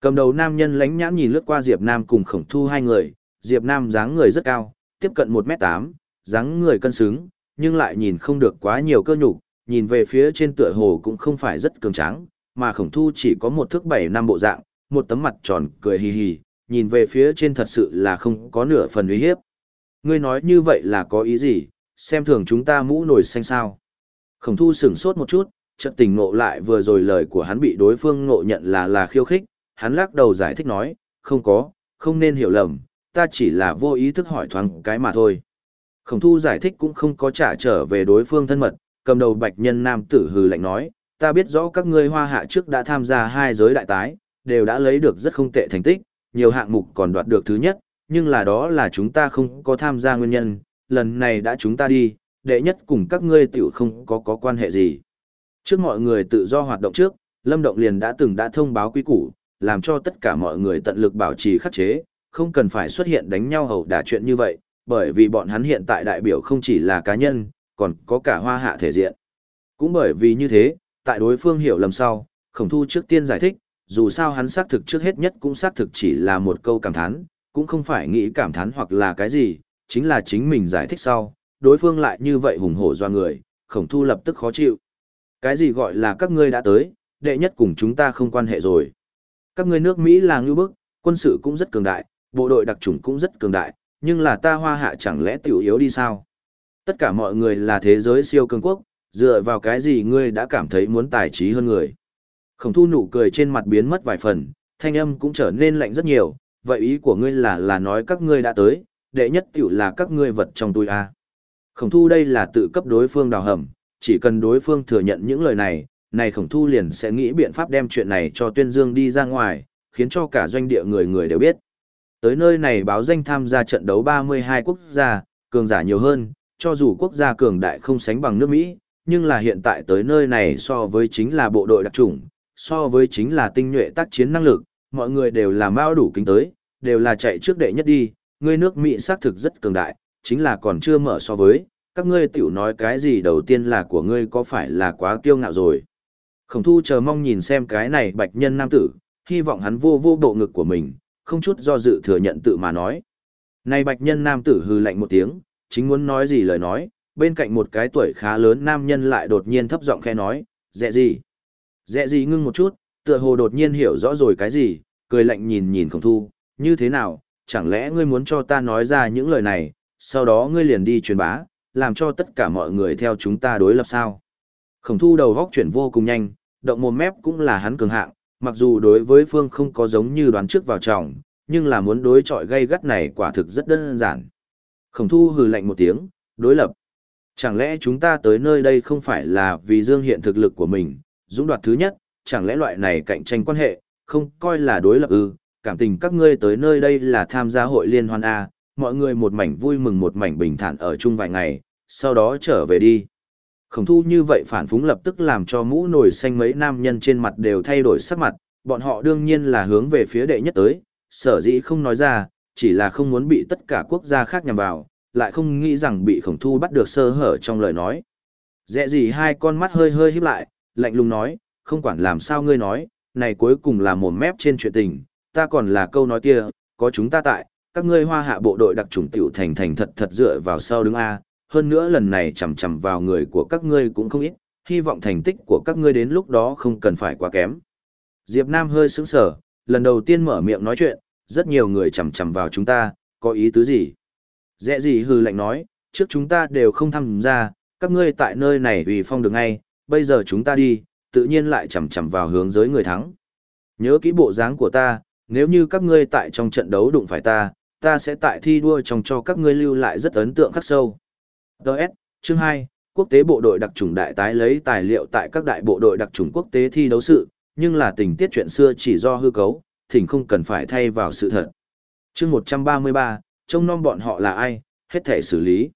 Cầm đầu nam nhân lánh nhãn nhìn lướt qua Diệp Nam cùng khổng thu hai người, Diệp Nam dáng người rất cao, tiếp cận 1m8, dáng người cân xứng, nhưng lại nhìn không được quá nhiều cơ nhục, nhìn về phía trên tựa hồ cũng không phải rất cường tráng, mà khổng thu chỉ có một thước bảy năm bộ dạng, một tấm mặt tròn cười hì hì, nhìn về phía trên thật sự là không có nửa phần uy hiếp. Ngươi nói như vậy là có ý gì, xem thường chúng ta mũ nổi xanh sao. Khổng thu sửng sốt một chút, chợt tình ngộ lại vừa rồi lời của hắn bị đối phương ngộ nhận là là khiêu khích, hắn lắc đầu giải thích nói, không có, không nên hiểu lầm, ta chỉ là vô ý thức hỏi thoáng cái mà thôi. Khổng thu giải thích cũng không có trả trở về đối phương thân mật, cầm đầu bạch nhân nam tử hừ lạnh nói, ta biết rõ các ngươi hoa hạ trước đã tham gia hai giới đại tái, đều đã lấy được rất không tệ thành tích, nhiều hạng mục còn đoạt được thứ nhất, nhưng là đó là chúng ta không có tham gia nguyên nhân, lần này đã chúng ta đi, đệ nhất cùng các ngươi tiểu không có có quan hệ gì. Trước mọi người tự do hoạt động trước, Lâm Động liền đã từng đã thông báo quy củ, làm cho tất cả mọi người tận lực bảo trì khắc chế, không cần phải xuất hiện đánh nhau hầu đả chuyện như vậy, bởi vì bọn hắn hiện tại đại biểu không chỉ là cá nhân, còn có cả hoa hạ thể diện. Cũng bởi vì như thế, tại đối phương hiểu lầm sau, khổng thu trước tiên giải thích, dù sao hắn xác thực trước hết nhất cũng xác thực chỉ là một câu cảm thán, cũng không phải nghĩ cảm thán hoặc là cái gì, chính là chính mình giải thích sau, đối phương lại như vậy hùng hổ do người, khổng thu lập tức khó chịu. Cái gì gọi là các ngươi đã tới, đệ nhất cùng chúng ta không quan hệ rồi. Các ngươi nước Mỹ là ngư bức, quân sự cũng rất cường đại, bộ đội đặc chủng cũng rất cường đại, nhưng là ta hoa hạ chẳng lẽ tiểu yếu đi sao? Tất cả mọi người là thế giới siêu cường quốc, dựa vào cái gì ngươi đã cảm thấy muốn tài trí hơn người? Khổng thu nụ cười trên mặt biến mất vài phần, thanh âm cũng trở nên lạnh rất nhiều, vậy ý của ngươi là là nói các ngươi đã tới, đệ nhất tiểu là các ngươi vật trong tôi à. Khổng thu đây là tự cấp đối phương đào hầm, chỉ cần đối phương thừa nhận những lời này, này khổng thu liền sẽ nghĩ biện pháp đem chuyện này cho tuyên dương đi ra ngoài, khiến cho cả doanh địa người người đều biết. Tới nơi này báo danh tham gia trận đấu 32 quốc gia, cường giả nhiều hơn, cho dù quốc gia cường đại không sánh bằng nước Mỹ, nhưng là hiện tại tới nơi này so với chính là bộ đội đặc chủng, so với chính là tinh nhuệ tác chiến năng lực, mọi người đều là mao đủ kính tới, đều là chạy trước đệ nhất đi, người nước Mỹ xác thực rất cường đại, chính là còn chưa mở so với, các ngươi tiểu nói cái gì đầu tiên là của ngươi có phải là quá kiêu ngạo rồi. Khổng thu chờ mong nhìn xem cái này bạch nhân nam tử, hy vọng hắn vô vô bộ ngực của mình, không chút do dự thừa nhận tự mà nói. Này bạch nhân nam tử hư lạnh một tiếng, chính muốn nói gì lời nói, bên cạnh một cái tuổi khá lớn nam nhân lại đột nhiên thấp giọng khe nói, dẹ gì? Dẹ gì ngưng một chút, tựa hồ đột nhiên hiểu rõ rồi cái gì, cười lạnh nhìn nhìn khổng thu, như thế nào, chẳng lẽ ngươi muốn cho ta nói ra những lời này, sau đó ngươi liền đi truyền bá, làm cho tất cả mọi người theo chúng ta đối lập sao? Khổng thu đầu góc chuyển vô cùng nhanh, động mồm mép cũng là hắn cường hạng, mặc dù đối với phương không có giống như đoán trước vào trọng, nhưng là muốn đối chọi gây gắt này quả thực rất đơn giản. Khổng thu hừ lạnh một tiếng, đối lập. Chẳng lẽ chúng ta tới nơi đây không phải là vì dương hiện thực lực của mình, dũng đoạt thứ nhất, chẳng lẽ loại này cạnh tranh quan hệ, không coi là đối lập ư, cảm tình các ngươi tới nơi đây là tham gia hội liên hoan A, mọi người một mảnh vui mừng một mảnh bình thản ở chung vài ngày, sau đó trở về đi. Khổng thu như vậy phản phúng lập tức làm cho mũ nổi xanh mấy nam nhân trên mặt đều thay đổi sắc mặt, bọn họ đương nhiên là hướng về phía đệ nhất tới, sở dĩ không nói ra, chỉ là không muốn bị tất cả quốc gia khác nhằm vào, lại không nghĩ rằng bị khổng thu bắt được sơ hở trong lời nói. Dẹ gì hai con mắt hơi hơi híp lại, lạnh lùng nói, không quản làm sao ngươi nói, này cuối cùng là mồm mép trên chuyện tình, ta còn là câu nói kia, có chúng ta tại, các ngươi hoa hạ bộ đội đặc trùng tiểu thành thành thật thật dựa vào sau đứng A, hơn nữa lần này chằm chằm vào người của các ngươi cũng không ít, hy vọng thành tích của các ngươi đến lúc đó không cần phải quá kém. Diệp Nam hơi sững sờ, lần đầu tiên mở miệng nói chuyện, rất nhiều người chằm chằm vào chúng ta, có ý tứ gì? Dẹ gì hừ lạnh nói, trước chúng ta đều không tham gia, các ngươi tại nơi này ủy phong được ngay, bây giờ chúng ta đi, tự nhiên lại chằm chằm vào hướng giới người thắng. Nhớ kỹ bộ dáng của ta, nếu như các ngươi tại trong trận đấu đụng phải ta, ta sẽ tại thi đua trong cho các ngươi lưu lại rất ấn tượng khắc sâu. Đợt, chương 2, quốc tế bộ đội đặc trùng đại tái lấy tài liệu tại các đại bộ đội đặc trùng quốc tế thi đấu sự, nhưng là tình tiết chuyện xưa chỉ do hư cấu, thỉnh không cần phải thay vào sự thật. Chương 133, trông nom bọn họ là ai, hết thể xử lý.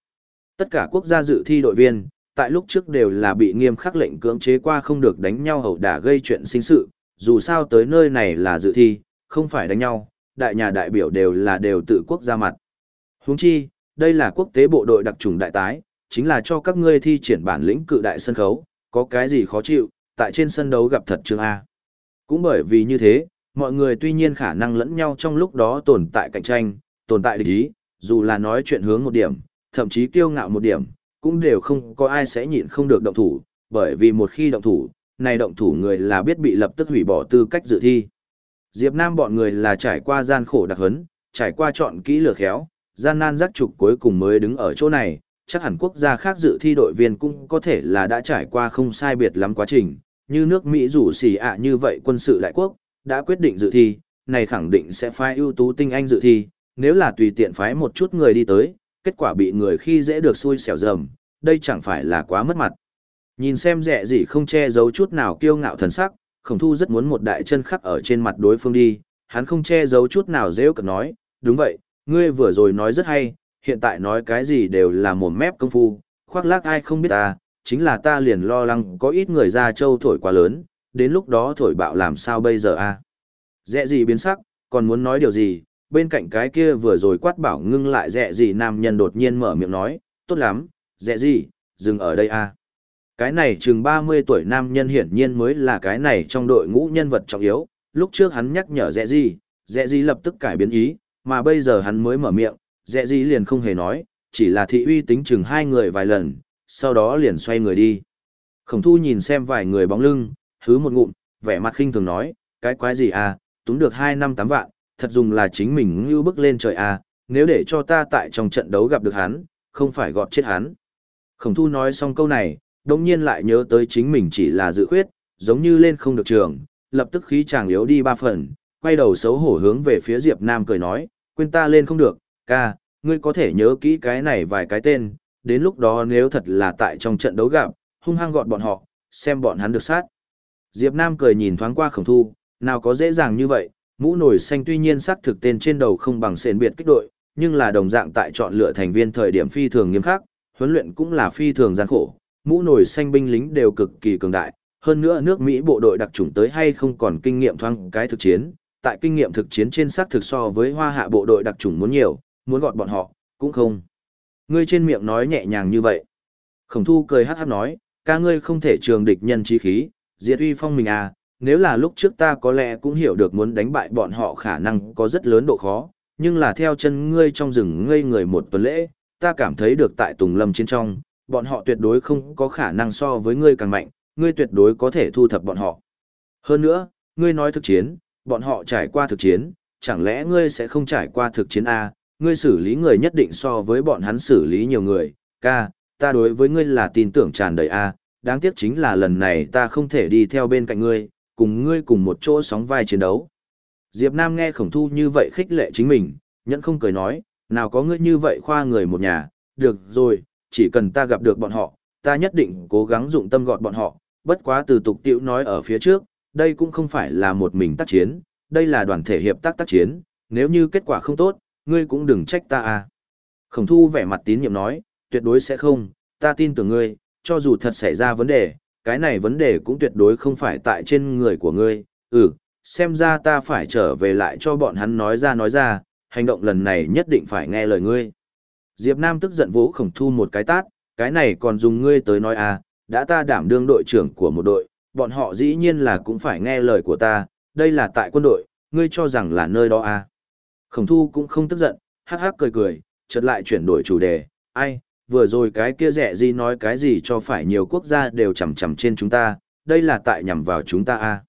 Tất cả quốc gia dự thi đội viên, tại lúc trước đều là bị nghiêm khắc lệnh cưỡng chế qua không được đánh nhau hậu đả gây chuyện sinh sự, dù sao tới nơi này là dự thi, không phải đánh nhau, đại nhà đại biểu đều là đều tự quốc ra mặt. Huống chi, đây là quốc tế bộ đội đặc trùng đại tái, chính là cho các ngươi thi triển bản lĩnh cự đại sân khấu, có cái gì khó chịu, tại trên sân đấu gặp thật chương A. Cũng bởi vì như thế, mọi người tuy nhiên khả năng lẫn nhau trong lúc đó tồn tại cạnh tranh, tồn tại địch ý, dù là nói chuyện hướng một điểm, thậm chí kiêu ngạo một điểm, cũng đều không có ai sẽ nhịn không được động thủ, bởi vì một khi động thủ, này động thủ người là biết bị lập tức hủy bỏ tư cách dự thi. Diệp Nam bọn người là trải qua gian khổ đặc huấn, trải qua chọn kỹ lừa khéo, gian nan giác trục cuối cùng mới đứng ở chỗ này, chắc hẳn quốc gia khác dự thi đội viên cũng có thể là đã trải qua không sai biệt lắm quá trình, như nước Mỹ rủ xì ạ như vậy quân sự đại quốc, đã quyết định dự thi, này khẳng định sẽ phái ưu tú tinh anh dự thi, nếu là tùy tiện phái một chút người đi tới, kết quả bị người khi dễ được xui xẻo dầm, đây chẳng phải là quá mất mặt. Nhìn xem rẻ gì không che giấu chút nào kiêu ngạo thần sắc, khổng thu rất muốn một đại chân khắc ở trên mặt đối phương đi, hắn không che giấu chút nào dễ cận nói, đúng vậy, ngươi vừa rồi nói rất hay, hiện tại nói cái gì đều là mồm mép công phu, khoác lác ai không biết ta, chính là ta liền lo lắng có ít người ra châu thổi quá lớn, đến lúc đó thổi bạo làm sao bây giờ a? Dẹ gì biến sắc, còn muốn nói điều gì, bên cạnh cái kia vừa rồi quát bảo ngưng lại dẹ gì nam nhân đột nhiên mở miệng nói, tốt lắm, dẹ gì, dừng ở đây a. Cái này chừng 30 tuổi nam nhân hiển nhiên mới là cái này trong đội ngũ nhân vật trọng yếu, lúc trước hắn nhắc nhở dẹ gì, dẹ gì lập tức cải biến ý, mà bây giờ hắn mới mở miệng, dẹ gì liền không hề nói, chỉ là thị uy tính chừng hai người vài lần, sau đó liền xoay người đi. Khổng thu nhìn xem vài người bóng lưng, hứ một ngụm, vẻ mặt khinh thường nói, cái quái gì à, túng được hai năm tám vạn, thật dùng là chính mình ngưu bước lên trời à, nếu để cho ta tại trong trận đấu gặp được hắn, không phải gọt chết hắn. Khổng thu nói xong câu này, đồng nhiên lại nhớ tới chính mình chỉ là dự khuyết, giống như lên không được trường, lập tức khí chàng yếu đi ba phần, quay đầu xấu hổ hướng về phía Diệp Nam cười nói, quên ta lên không được, ca, ngươi có thể nhớ kỹ cái này vài cái tên, đến lúc đó nếu thật là tại trong trận đấu gặp, hung hăng gọn bọn họ, xem bọn hắn được sát. Diệp Nam cười nhìn thoáng qua khổng thu, nào có dễ dàng như vậy, mũ nổi xanh tuy nhiên sắc thực tên trên đầu không bằng sền biệt kích đội, nhưng là đồng dạng tại chọn lựa thành viên thời điểm phi thường nghiêm khắc, huấn luyện cũng là phi thường gian khổ, mũ nổi xanh binh lính đều cực kỳ cường đại, hơn nữa nước Mỹ bộ đội đặc chủng tới hay không còn kinh nghiệm thoáng cái thực chiến, tại kinh nghiệm thực chiến trên xác thực so với hoa hạ bộ đội đặc trùng muốn nhiều, muốn gọt bọn họ, cũng không. Ngươi trên miệng nói nhẹ nhàng như vậy. Khổng thu cười hát hát nói, ca ngươi không thể trường địch nhân trí khí, diệt uy phong mình à, nếu là lúc trước ta có lẽ cũng hiểu được muốn đánh bại bọn họ khả năng có rất lớn độ khó, nhưng là theo chân ngươi trong rừng ngây người một tuần lễ, ta cảm thấy được tại Tùng Lâm chiến trong, bọn họ tuyệt đối không có khả năng so với ngươi càng mạnh, ngươi tuyệt đối có thể thu thập bọn họ. Hơn nữa, ngươi nói thực chiến, bọn họ trải qua thực chiến, chẳng lẽ ngươi sẽ không trải qua thực chiến A, ngươi xử lý người nhất định so với bọn hắn xử lý nhiều người, ca, ta đối với ngươi là tin tưởng tràn đầy A, đáng tiếc chính là lần này ta không thể đi theo bên cạnh ngươi, cùng ngươi cùng một chỗ sóng vai chiến đấu. Diệp Nam nghe khổng thu như vậy khích lệ chính mình, nhẫn không cười nói, nào có ngươi như vậy khoa người một nhà, được rồi, chỉ cần ta gặp được bọn họ, ta nhất định cố gắng dụng tâm gọt bọn họ, bất quá từ tục tiểu nói ở phía trước, đây cũng không phải là một mình tác chiến, đây là đoàn thể hiệp tác tác chiến, nếu như kết quả không tốt, ngươi cũng đừng trách ta à. Khổng thu vẻ mặt tín nhiệm nói, tuyệt đối sẽ không, ta tin tưởng ngươi, cho dù thật xảy ra vấn đề, cái này vấn đề cũng tuyệt đối không phải tại trên người của ngươi, ừ, xem ra ta phải trở về lại cho bọn hắn nói ra nói ra, hành động lần này nhất định phải nghe lời ngươi. Diệp Nam tức giận vỗ khổng thu một cái tát, cái này còn dùng ngươi tới nói à, đã ta đảm đương đội trưởng của một đội, bọn họ dĩ nhiên là cũng phải nghe lời của ta, đây là tại quân đội, ngươi cho rằng là nơi đó à. Khổng thu cũng không tức giận, hắc hắc cười cười, chợt lại chuyển đổi chủ đề, ai, vừa rồi cái kia rẻ gì nói cái gì cho phải nhiều quốc gia đều chầm chầm trên chúng ta, đây là tại nhằm vào chúng ta à.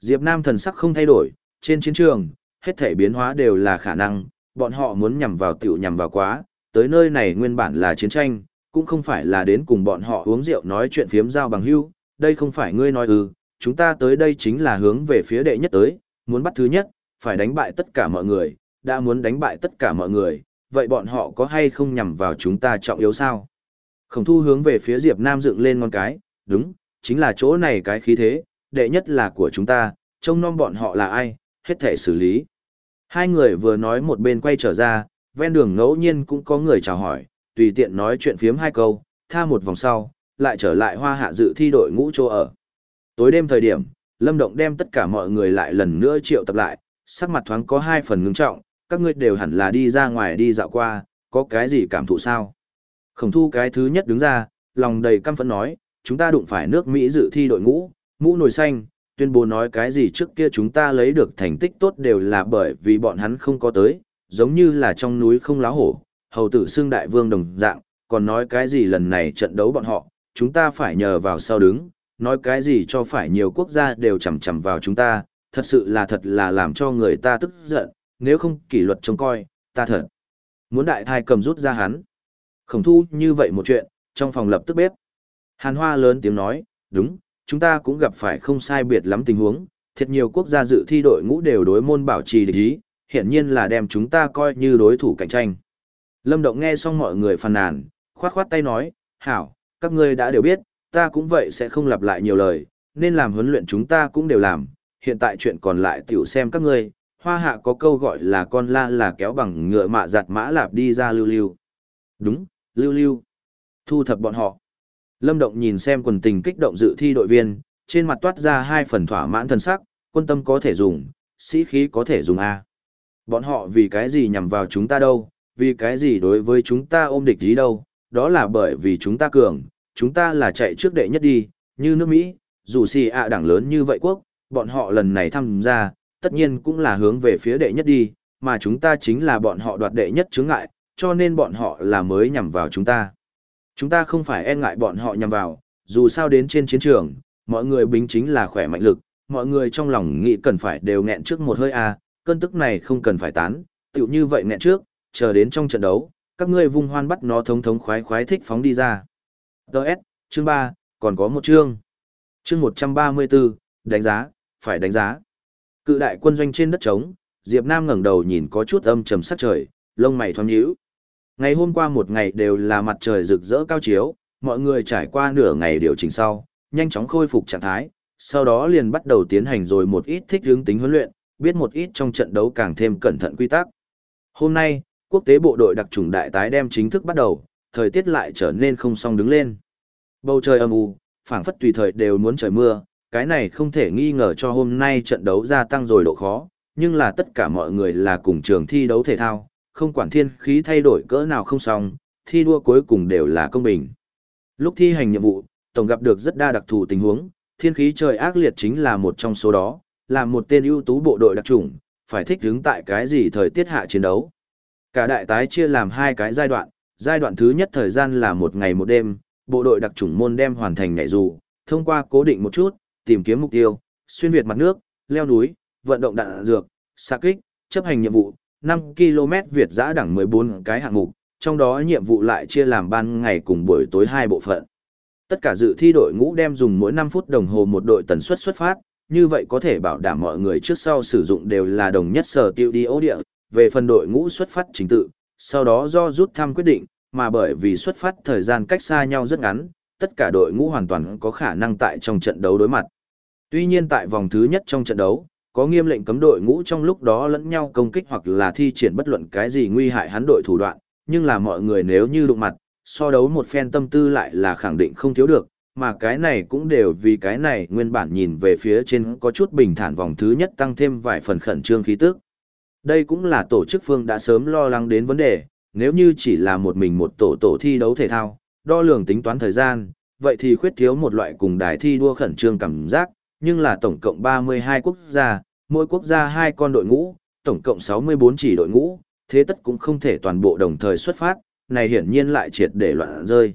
Diệp Nam thần sắc không thay đổi, trên chiến trường, hết thể biến hóa đều là khả năng, bọn họ muốn nhằm vào tiểu nhằm vào quá, tới nơi này nguyên bản là chiến tranh, cũng không phải là đến cùng bọn họ uống rượu nói chuyện phiếm giao bằng hữu, đây không phải ngươi nói ư, chúng ta tới đây chính là hướng về phía đệ nhất tới, muốn bắt thứ nhất, phải đánh bại tất cả mọi người, đã muốn đánh bại tất cả mọi người, vậy bọn họ có hay không nhằm vào chúng ta trọng yếu sao? Khổng thu hướng về phía Diệp Nam dựng lên ngón cái, đúng, chính là chỗ này cái khí thế, đệ nhất là của chúng ta, trông nom bọn họ là ai, hết thể xử lý. Hai người vừa nói một bên quay trở ra, ven đường ngẫu nhiên cũng có người chào hỏi, tùy tiện nói chuyện phiếm hai câu, tha một vòng sau, lại trở lại hoa hạ dự thi đội ngũ chỗ ở. Tối đêm thời điểm, Lâm Động đem tất cả mọi người lại lần nữa triệu tập lại, sắc mặt thoáng có hai phần ngưng trọng, các ngươi đều hẳn là đi ra ngoài đi dạo qua, có cái gì cảm thụ sao? Khổng thu cái thứ nhất đứng ra, lòng đầy căm phẫn nói, chúng ta đụng phải nước Mỹ dự thi đội ngũ, mũ nồi xanh, tuyên bố nói cái gì trước kia chúng ta lấy được thành tích tốt đều là bởi vì bọn hắn không có tới, giống như là trong núi không láo hổ, hầu tử xương đại vương đồng dạng, còn nói cái gì lần này trận đấu bọn họ, chúng ta phải nhờ vào sau đứng, nói cái gì cho phải nhiều quốc gia đều chằm chằm vào chúng ta, thật sự là thật là làm cho người ta tức giận, nếu không kỷ luật trông coi, ta thật. Muốn đại thai cầm rút ra hắn. Khổng thu như vậy một chuyện, trong phòng lập tức bếp. Hàn Hoa lớn tiếng nói, đúng, chúng ta cũng gặp phải không sai biệt lắm tình huống, thiệt nhiều quốc gia dự thi đội ngũ đều đối môn bảo trì địch ý, hiện nhiên là đem chúng ta coi như đối thủ cạnh tranh. Lâm Động nghe xong mọi người phàn nàn, khoát khoát tay nói, hảo, các ngươi đã đều biết, ta cũng vậy sẽ không lặp lại nhiều lời, nên làm huấn luyện chúng ta cũng đều làm, hiện tại chuyện còn lại tiểu xem các ngươi, hoa hạ có câu gọi là con la là kéo bằng ngựa mạ giặt mã lạp đi ra lưu lưu. Đúng, lưu lưu. Thu thập bọn họ. Lâm Động nhìn xem quần tình kích động dự thi đội viên, trên mặt toát ra hai phần thỏa mãn thần sắc, quân tâm có thể dùng, sĩ khí có thể dùng A. Bọn họ vì cái gì nhằm vào chúng ta đâu, vì cái gì đối với chúng ta ôm địch gì đâu, đó là bởi vì chúng ta cường, chúng ta là chạy trước đệ nhất đi, như nước Mỹ, dù xì ạ đảng lớn như vậy quốc, bọn họ lần này tham gia, tất nhiên cũng là hướng về phía đệ nhất đi, mà chúng ta chính là bọn họ đoạt đệ nhất chướng ngại, cho nên bọn họ là mới nhằm vào chúng ta. Chúng ta không phải e ngại bọn họ nhằm vào, dù sao đến trên chiến trường, mọi người bính chính là khỏe mạnh lực, mọi người trong lòng nghĩ cần phải đều nghẹn trước một hơi a, cơn tức này không cần phải tán, tựu như vậy nghẹn trước, chờ đến trong trận đấu, các ngươi vung hoan bắt nó thống thống khoái khoái thích phóng đi ra. Đợt, chương 3, còn có một chương. Chương 134, đánh giá, phải đánh giá. Cự đại quân doanh trên đất trống, Diệp Nam ngẩng đầu nhìn có chút âm trầm sắc trời, lông mày thoáng nhíu. Ngày hôm qua một ngày đều là mặt trời rực rỡ cao chiếu, mọi người trải qua nửa ngày điều chỉnh sau, nhanh chóng khôi phục trạng thái, sau đó liền bắt đầu tiến hành rồi một ít thích hướng tính huấn luyện, biết một ít trong trận đấu càng thêm cẩn thận quy tắc. Hôm nay, quốc tế bộ đội đặc trùng đại tái đem chính thức bắt đầu, thời tiết lại trở nên không song đứng lên. Bầu trời âm u, phảng phất tùy thời đều muốn trời mưa, cái này không thể nghi ngờ cho hôm nay trận đấu gia tăng rồi độ khó, nhưng là tất cả mọi người là cùng trường thi đấu thể thao, không quản thiên khí thay đổi cỡ nào không xong, thi đua cuối cùng đều là công bình. Lúc thi hành nhiệm vụ, tổng gặp được rất đa đặc thù tình huống, thiên khí trời ác liệt chính là một trong số đó, là một tên ưu tú bộ đội đặc trùng, phải thích ứng tại cái gì thời tiết hạ chiến đấu. Cả đại tái chia làm hai cái giai đoạn, giai đoạn thứ nhất thời gian là một ngày một đêm, bộ đội đặc chủng môn đem hoàn thành nhảy dù, thông qua cố định một chút, tìm kiếm mục tiêu, xuyên việt mặt nước, leo núi, vận động đạn dược, xạ kích, chấp hành nhiệm vụ, 5 km Việt giã đẳng 14 cái hạng mục, trong đó nhiệm vụ lại chia làm ban ngày cùng buổi tối hai bộ phận. Tất cả dự thi đội ngũ đem dùng mỗi 5 phút đồng hồ một đội tần suất xuất phát, như vậy có thể bảo đảm mọi người trước sau sử dụng đều là đồng nhất sở tiêu đi ố địa, về phần đội ngũ xuất phát chính tự, sau đó do rút thăm quyết định, mà bởi vì xuất phát thời gian cách xa nhau rất ngắn, tất cả đội ngũ hoàn toàn có khả năng tại trong trận đấu đối mặt. Tuy nhiên tại vòng thứ nhất trong trận đấu, có nghiêm lệnh cấm đội ngũ trong lúc đó lẫn nhau công kích hoặc là thi triển bất luận cái gì nguy hại hắn đội thủ đoạn, nhưng là mọi người nếu như đụng mặt, so đấu một phen tâm tư lại là khẳng định không thiếu được, mà cái này cũng đều vì cái này nguyên bản nhìn về phía trên có chút bình thản vòng thứ nhất tăng thêm vài phần khẩn trương khí tức. Đây cũng là tổ chức phương đã sớm lo lắng đến vấn đề, nếu như chỉ là một mình một tổ tổ thi đấu thể thao, đo lường tính toán thời gian, vậy thì khuyết thiếu một loại cùng đài thi đua khẩn trương cảm giác, nhưng là tổng cộng 32 quốc gia, mỗi quốc gia hai con đội ngũ, tổng cộng 64 chỉ đội ngũ, thế tất cũng không thể toàn bộ đồng thời xuất phát, này hiển nhiên lại triệt để loạn rơi.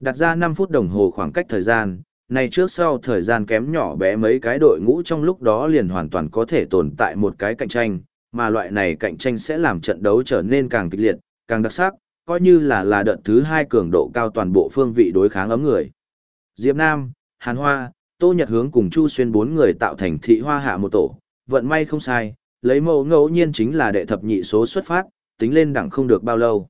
Đặt ra 5 phút đồng hồ khoảng cách thời gian, này trước sau thời gian kém nhỏ bé mấy cái đội ngũ trong lúc đó liền hoàn toàn có thể tồn tại một cái cạnh tranh, mà loại này cạnh tranh sẽ làm trận đấu trở nên càng kịch liệt, càng đặc sắc, coi như là là đợt thứ hai cường độ cao toàn bộ phương vị đối kháng ấm người. Diệp Nam, Hàn Hoa, Tô Nhật Hướng cùng Chu Xuyên bốn người tạo thành thị hoa hạ một tổ, vận may không sai, lấy mẫu ngẫu nhiên chính là đệ thập nhị số xuất phát, tính lên đẳng không được bao lâu.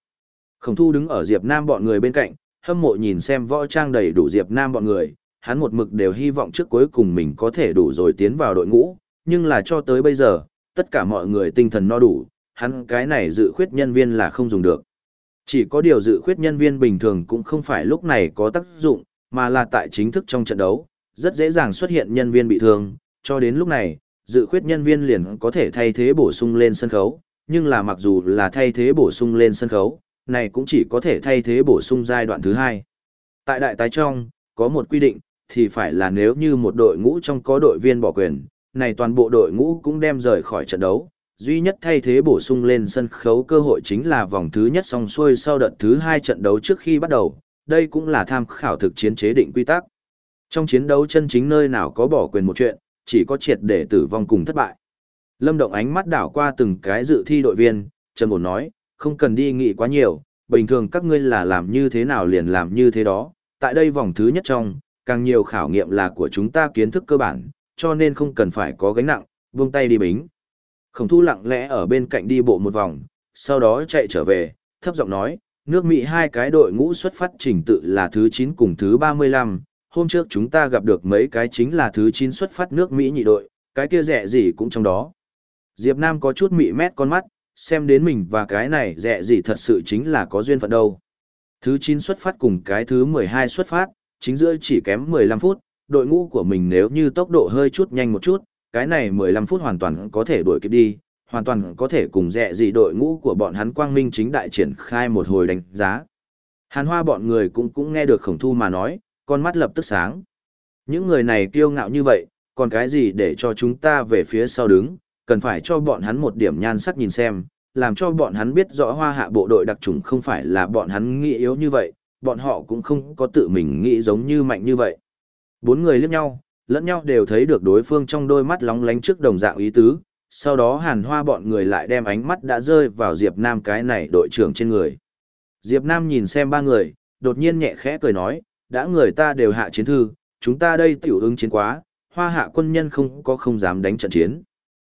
Khổng thu đứng ở Diệp Nam bọn người bên cạnh, hâm mộ nhìn xem võ trang đầy đủ Diệp Nam bọn người, hắn một mực đều hy vọng trước cuối cùng mình có thể đủ rồi tiến vào đội ngũ, nhưng là cho tới bây giờ, tất cả mọi người tinh thần no đủ, hắn cái này dự khuyết nhân viên là không dùng được. Chỉ có điều dự khuyết nhân viên bình thường cũng không phải lúc này có tác dụng, mà là tại chính thức trong trận đấu, rất dễ dàng xuất hiện nhân viên bị thương, cho đến lúc này, dự khuyết nhân viên liền có thể thay thế bổ sung lên sân khấu, nhưng là mặc dù là thay thế bổ sung lên sân khấu, này cũng chỉ có thể thay thế bổ sung giai đoạn thứ hai. Tại đại tái trong, có một quy định, thì phải là nếu như một đội ngũ trong có đội viên bỏ quyền, này toàn bộ đội ngũ cũng đem rời khỏi trận đấu. Duy nhất thay thế bổ sung lên sân khấu cơ hội chính là vòng thứ nhất song xuôi sau đợt thứ hai trận đấu trước khi bắt đầu, đây cũng là tham khảo thực chiến chế định quy tắc. Trong chiến đấu chân chính nơi nào có bỏ quyền một chuyện, chỉ có triệt để tử vong cùng thất bại. Lâm Động ánh mắt đảo qua từng cái dự thi đội viên, Trần ổn nói, không cần đi nghĩ quá nhiều, bình thường các ngươi là làm như thế nào liền làm như thế đó, tại đây vòng thứ nhất trong, càng nhiều khảo nghiệm là của chúng ta kiến thức cơ bản, cho nên không cần phải có gánh nặng, buông tay đi bính. Khổng thu lặng lẽ ở bên cạnh đi bộ một vòng, sau đó chạy trở về, thấp giọng nói, nước Mỹ hai cái đội ngũ xuất phát trình tự là thứ 9 cùng thứ 35, hôm trước chúng ta gặp được mấy cái chính là thứ 9 xuất phát nước Mỹ nhị đội, cái kia rẻ gì cũng trong đó. Diệp Nam có chút mị mét con mắt, xem đến mình và cái này rẻ gì thật sự chính là có duyên phận đâu. Thứ 9 xuất phát cùng cái thứ 12 xuất phát, chính giữa chỉ kém 15 phút, đội ngũ của mình nếu như tốc độ hơi chút nhanh một chút, cái này 15 phút hoàn toàn có thể đuổi kịp đi, hoàn toàn có thể cùng rẻ gì đội ngũ của bọn hắn quang minh chính đại triển khai một hồi đánh giá. Hàn hoa bọn người cũng cũng nghe được khổng thu mà nói, con mắt lập tức sáng. Những người này kiêu ngạo như vậy, còn cái gì để cho chúng ta về phía sau đứng, cần phải cho bọn hắn một điểm nhan sắc nhìn xem, làm cho bọn hắn biết rõ hoa hạ bộ đội đặc trùng không phải là bọn hắn nghĩ yếu như vậy, bọn họ cũng không có tự mình nghĩ giống như mạnh như vậy. Bốn người liếc nhau, lẫn nhau đều thấy được đối phương trong đôi mắt lóng lánh trước đồng dạng ý tứ, sau đó hàn hoa bọn người lại đem ánh mắt đã rơi vào Diệp Nam cái này đội trưởng trên người. Diệp Nam nhìn xem ba người, đột nhiên nhẹ khẽ cười nói, đã người ta đều hạ chiến thư, chúng ta đây tiểu ứng chiến quá, hoa hạ quân nhân không có không dám đánh trận chiến.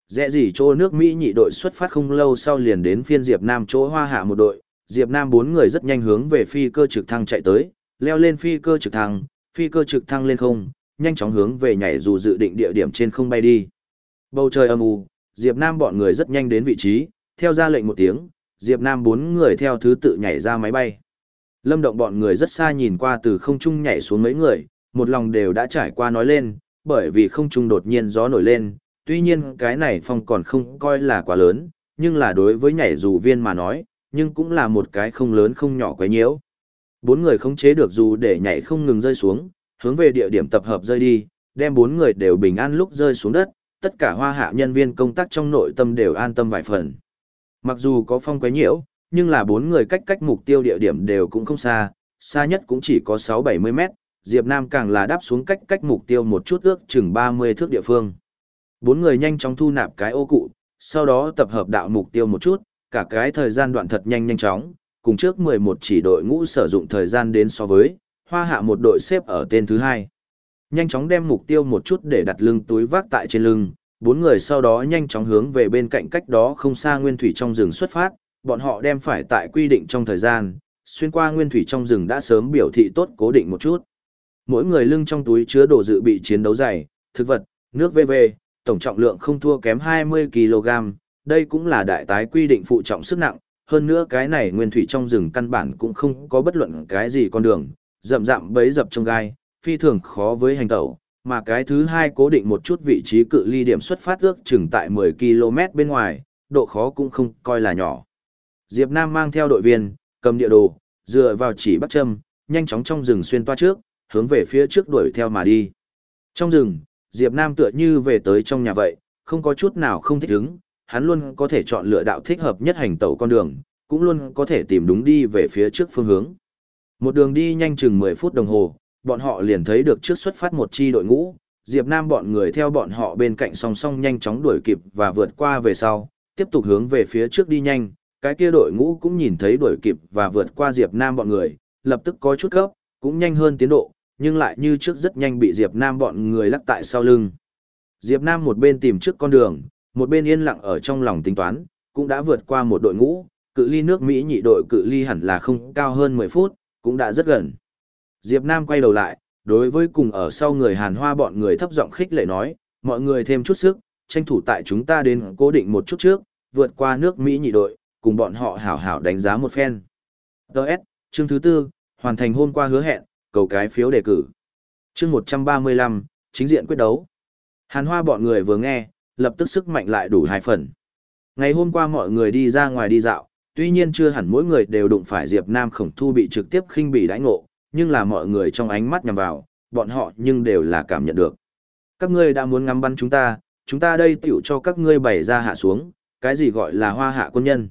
Dẹ gì chỗ nước Mỹ nhị đội xuất phát không lâu sau liền đến phiên Diệp Nam chỗ hoa hạ một đội, Diệp Nam bốn người rất nhanh hướng về phi cơ trực thăng chạy tới, leo lên phi cơ trực thăng, phi cơ trực thăng lên không, nhanh chóng hướng về nhảy dù dự định địa điểm trên không bay đi. Bầu trời âm u, Diệp Nam bọn người rất nhanh đến vị trí, theo ra lệnh một tiếng, Diệp Nam bốn người theo thứ tự nhảy ra máy bay. Lâm động bọn người rất xa nhìn qua từ không trung nhảy xuống mấy người, một lòng đều đã trải qua nói lên, bởi vì không trung đột nhiên gió nổi lên, tuy nhiên cái này phong còn không coi là quá lớn, nhưng là đối với nhảy dù viên mà nói, nhưng cũng là một cái không lớn không nhỏ quấy nhiễu. Bốn người không chế được dù để nhảy không ngừng rơi xuống, hướng về địa điểm tập hợp rơi đi, đem bốn người đều bình an lúc rơi xuống đất, tất cả hoa hạ nhân viên công tác trong nội tâm đều an tâm vài phần. Mặc dù có phong quấy nhiễu, nhưng là bốn người cách cách mục tiêu địa điểm đều cũng không xa, xa nhất cũng chỉ có 6-70 mét, Diệp Nam càng là đáp xuống cách cách mục tiêu một chút ước chừng 30 thước địa phương. Bốn người nhanh chóng thu nạp cái ô cụ, sau đó tập hợp đạo mục tiêu một chút, cả cái thời gian đoạn thật nhanh nhanh chóng, cùng trước 11 chỉ đội ngũ sử dụng thời gian đến so với, hoa hạ một đội xếp ở tên thứ hai. Nhanh chóng đem mục tiêu một chút để đặt lưng túi vác tại trên lưng, bốn người sau đó nhanh chóng hướng về bên cạnh cách đó không xa nguyên thủy trong rừng xuất phát, bọn họ đem phải tại quy định trong thời gian, xuyên qua nguyên thủy trong rừng đã sớm biểu thị tốt cố định một chút. Mỗi người lưng trong túi chứa đồ dự bị chiến đấu dày, thực vật, nước VV, tổng trọng lượng không thua kém 20 kg, đây cũng là đại tái quy định phụ trọng sức nặng, hơn nữa cái này nguyên thủy trong rừng căn bản cũng không có bất luận cái gì con đường, rậm rạm bấy dập trong gai, phi thường khó với hành tẩu, mà cái thứ hai cố định một chút vị trí cự ly điểm xuất phát ước chừng tại 10 km bên ngoài, độ khó cũng không coi là nhỏ. Diệp Nam mang theo đội viên, cầm địa đồ, dựa vào chỉ bắt châm, nhanh chóng trong rừng xuyên toa trước, hướng về phía trước đuổi theo mà đi. Trong rừng, Diệp Nam tựa như về tới trong nhà vậy, không có chút nào không thích ứng, hắn luôn có thể chọn lựa đạo thích hợp nhất hành tẩu con đường, cũng luôn có thể tìm đúng đi về phía trước phương hướng. Một đường đi nhanh chừng 10 phút đồng hồ, bọn họ liền thấy được trước xuất phát một chi đội ngũ, Diệp Nam bọn người theo bọn họ bên cạnh song song nhanh chóng đuổi kịp và vượt qua về sau, tiếp tục hướng về phía trước đi nhanh, cái kia đội ngũ cũng nhìn thấy đuổi kịp và vượt qua Diệp Nam bọn người, lập tức có chút gấp, cũng nhanh hơn tiến độ, nhưng lại như trước rất nhanh bị Diệp Nam bọn người lắc tại sau lưng. Diệp Nam một bên tìm trước con đường, một bên yên lặng ở trong lòng tính toán, cũng đã vượt qua một đội ngũ, cự ly nước Mỹ nhị đội cự ly hẳn là không cao hơn 10 phút, cũng đã rất gần. Diệp Nam quay đầu lại, đối với cùng ở sau người Hàn Hoa bọn người thấp giọng khích lệ nói, mọi người thêm chút sức, tranh thủ tại chúng ta đến cố định một chút trước, vượt qua nước Mỹ nhị đội, cùng bọn họ hảo hảo đánh giá một phen. Đợt, chương thứ tư, hoàn thành hôm qua hứa hẹn, cầu cái phiếu đề cử. Chương 135, chính diện quyết đấu. Hàn Hoa bọn người vừa nghe, lập tức sức mạnh lại đủ hai phần. Ngày hôm qua mọi người đi ra ngoài đi dạo, tuy nhiên chưa hẳn mỗi người đều đụng phải Diệp Nam khổng thu bị trực tiếp khinh bỉ đãi ngộ, nhưng là mọi người trong ánh mắt nhằm vào, bọn họ nhưng đều là cảm nhận được. Các ngươi đã muốn ngắm bắn chúng ta, chúng ta đây tiểu cho các ngươi bày ra hạ xuống, cái gì gọi là hoa hạ quân nhân.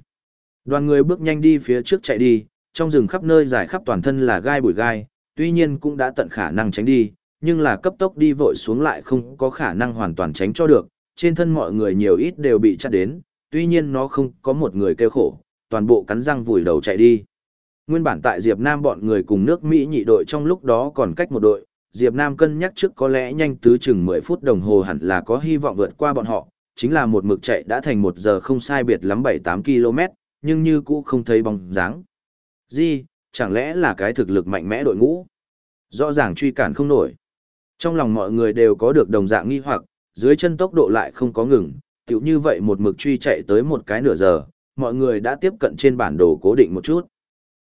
Đoàn người bước nhanh đi phía trước chạy đi, trong rừng khắp nơi dài khắp toàn thân là gai bụi gai, tuy nhiên cũng đã tận khả năng tránh đi, nhưng là cấp tốc đi vội xuống lại không có khả năng hoàn toàn tránh cho được, trên thân mọi người nhiều ít đều bị chặt đến, tuy nhiên nó không có một người kêu khổ, toàn bộ cắn răng vùi đầu chạy đi. Nguyên bản tại Diệp Nam bọn người cùng nước Mỹ nhị đội trong lúc đó còn cách một đội, Diệp Nam cân nhắc trước có lẽ nhanh tứ chừng 10 phút đồng hồ hẳn là có hy vọng vượt qua bọn họ, chính là một mực chạy đã thành một giờ không sai biệt lắm 7-8 km, nhưng như cũ không thấy bóng dáng. Gì, chẳng lẽ là cái thực lực mạnh mẽ đội ngũ? Rõ ràng truy cản không nổi. Trong lòng mọi người đều có được đồng dạng nghi hoặc, dưới chân tốc độ lại không có ngừng, tiểu như vậy một mực truy chạy tới một cái nửa giờ, mọi người đã tiếp cận trên bản đồ cố định một chút.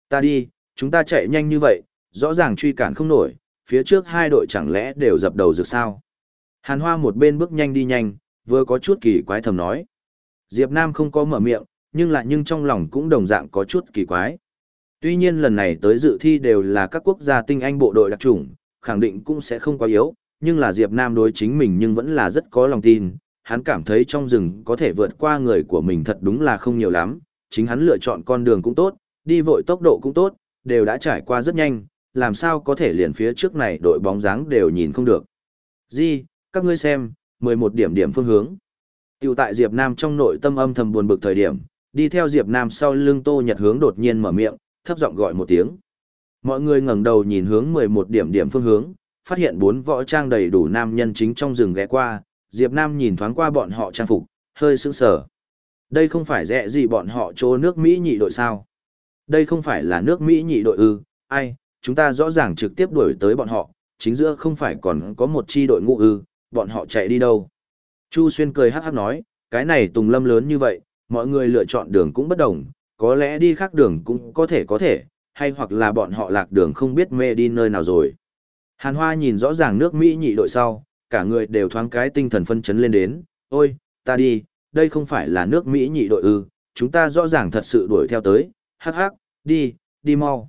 Ta đi, chúng ta chạy nhanh như vậy, rõ ràng truy cản không nổi, phía trước hai đội chẳng lẽ đều dập đầu rực sao. Hàn Hoa một bên bước nhanh đi nhanh, vừa có chút kỳ quái thầm nói. Diệp Nam không có mở miệng, nhưng lại nhưng trong lòng cũng đồng dạng có chút kỳ quái. Tuy nhiên lần này tới dự thi đều là các quốc gia tinh anh bộ đội đặc chủng, khẳng định cũng sẽ không quá yếu, nhưng là Diệp Nam đối chính mình nhưng vẫn là rất có lòng tin, hắn cảm thấy trong rừng có thể vượt qua người của mình thật đúng là không nhiều lắm, chính hắn lựa chọn con đường cũng tốt, đi vội tốc độ cũng tốt, đều đã trải qua rất nhanh, làm sao có thể liền phía trước này đội bóng dáng đều nhìn không được. Di, các ngươi xem, 11 điểm điểm phương hướng. Tiểu tại Diệp Nam trong nội tâm âm thầm buồn bực thời điểm, đi theo Diệp Nam sau lưng Tô Nhật hướng đột nhiên mở miệng, thấp giọng gọi một tiếng. Mọi người ngẩng đầu nhìn hướng 11 điểm điểm phương hướng, phát hiện bốn võ trang đầy đủ nam nhân chính trong rừng ghé qua, Diệp Nam nhìn thoáng qua bọn họ trang phục, hơi sững sờ. Đây không phải rẻ gì bọn họ chỗ nước Mỹ nhị đội sao? Đây không phải là nước Mỹ nhị đội ư, ai, chúng ta rõ ràng trực tiếp đuổi tới bọn họ, chính giữa không phải còn có một chi đội ngũ ư, bọn họ chạy đi đâu? Chu Xuyên cười hắc hắc nói, cái này tùng lâm lớn như vậy, mọi người lựa chọn đường cũng bất đồng, có lẽ đi khác đường cũng có thể có thể, hay hoặc là bọn họ lạc đường không biết mê đi nơi nào rồi. Hàn Hoa nhìn rõ ràng nước Mỹ nhị đội sau, cả người đều thoáng cái tinh thần phân chấn lên đến, ôi, ta đi, đây không phải là nước Mỹ nhị đội ư, chúng ta rõ ràng thật sự đuổi theo tới, hắc hắc, đi, đi mau.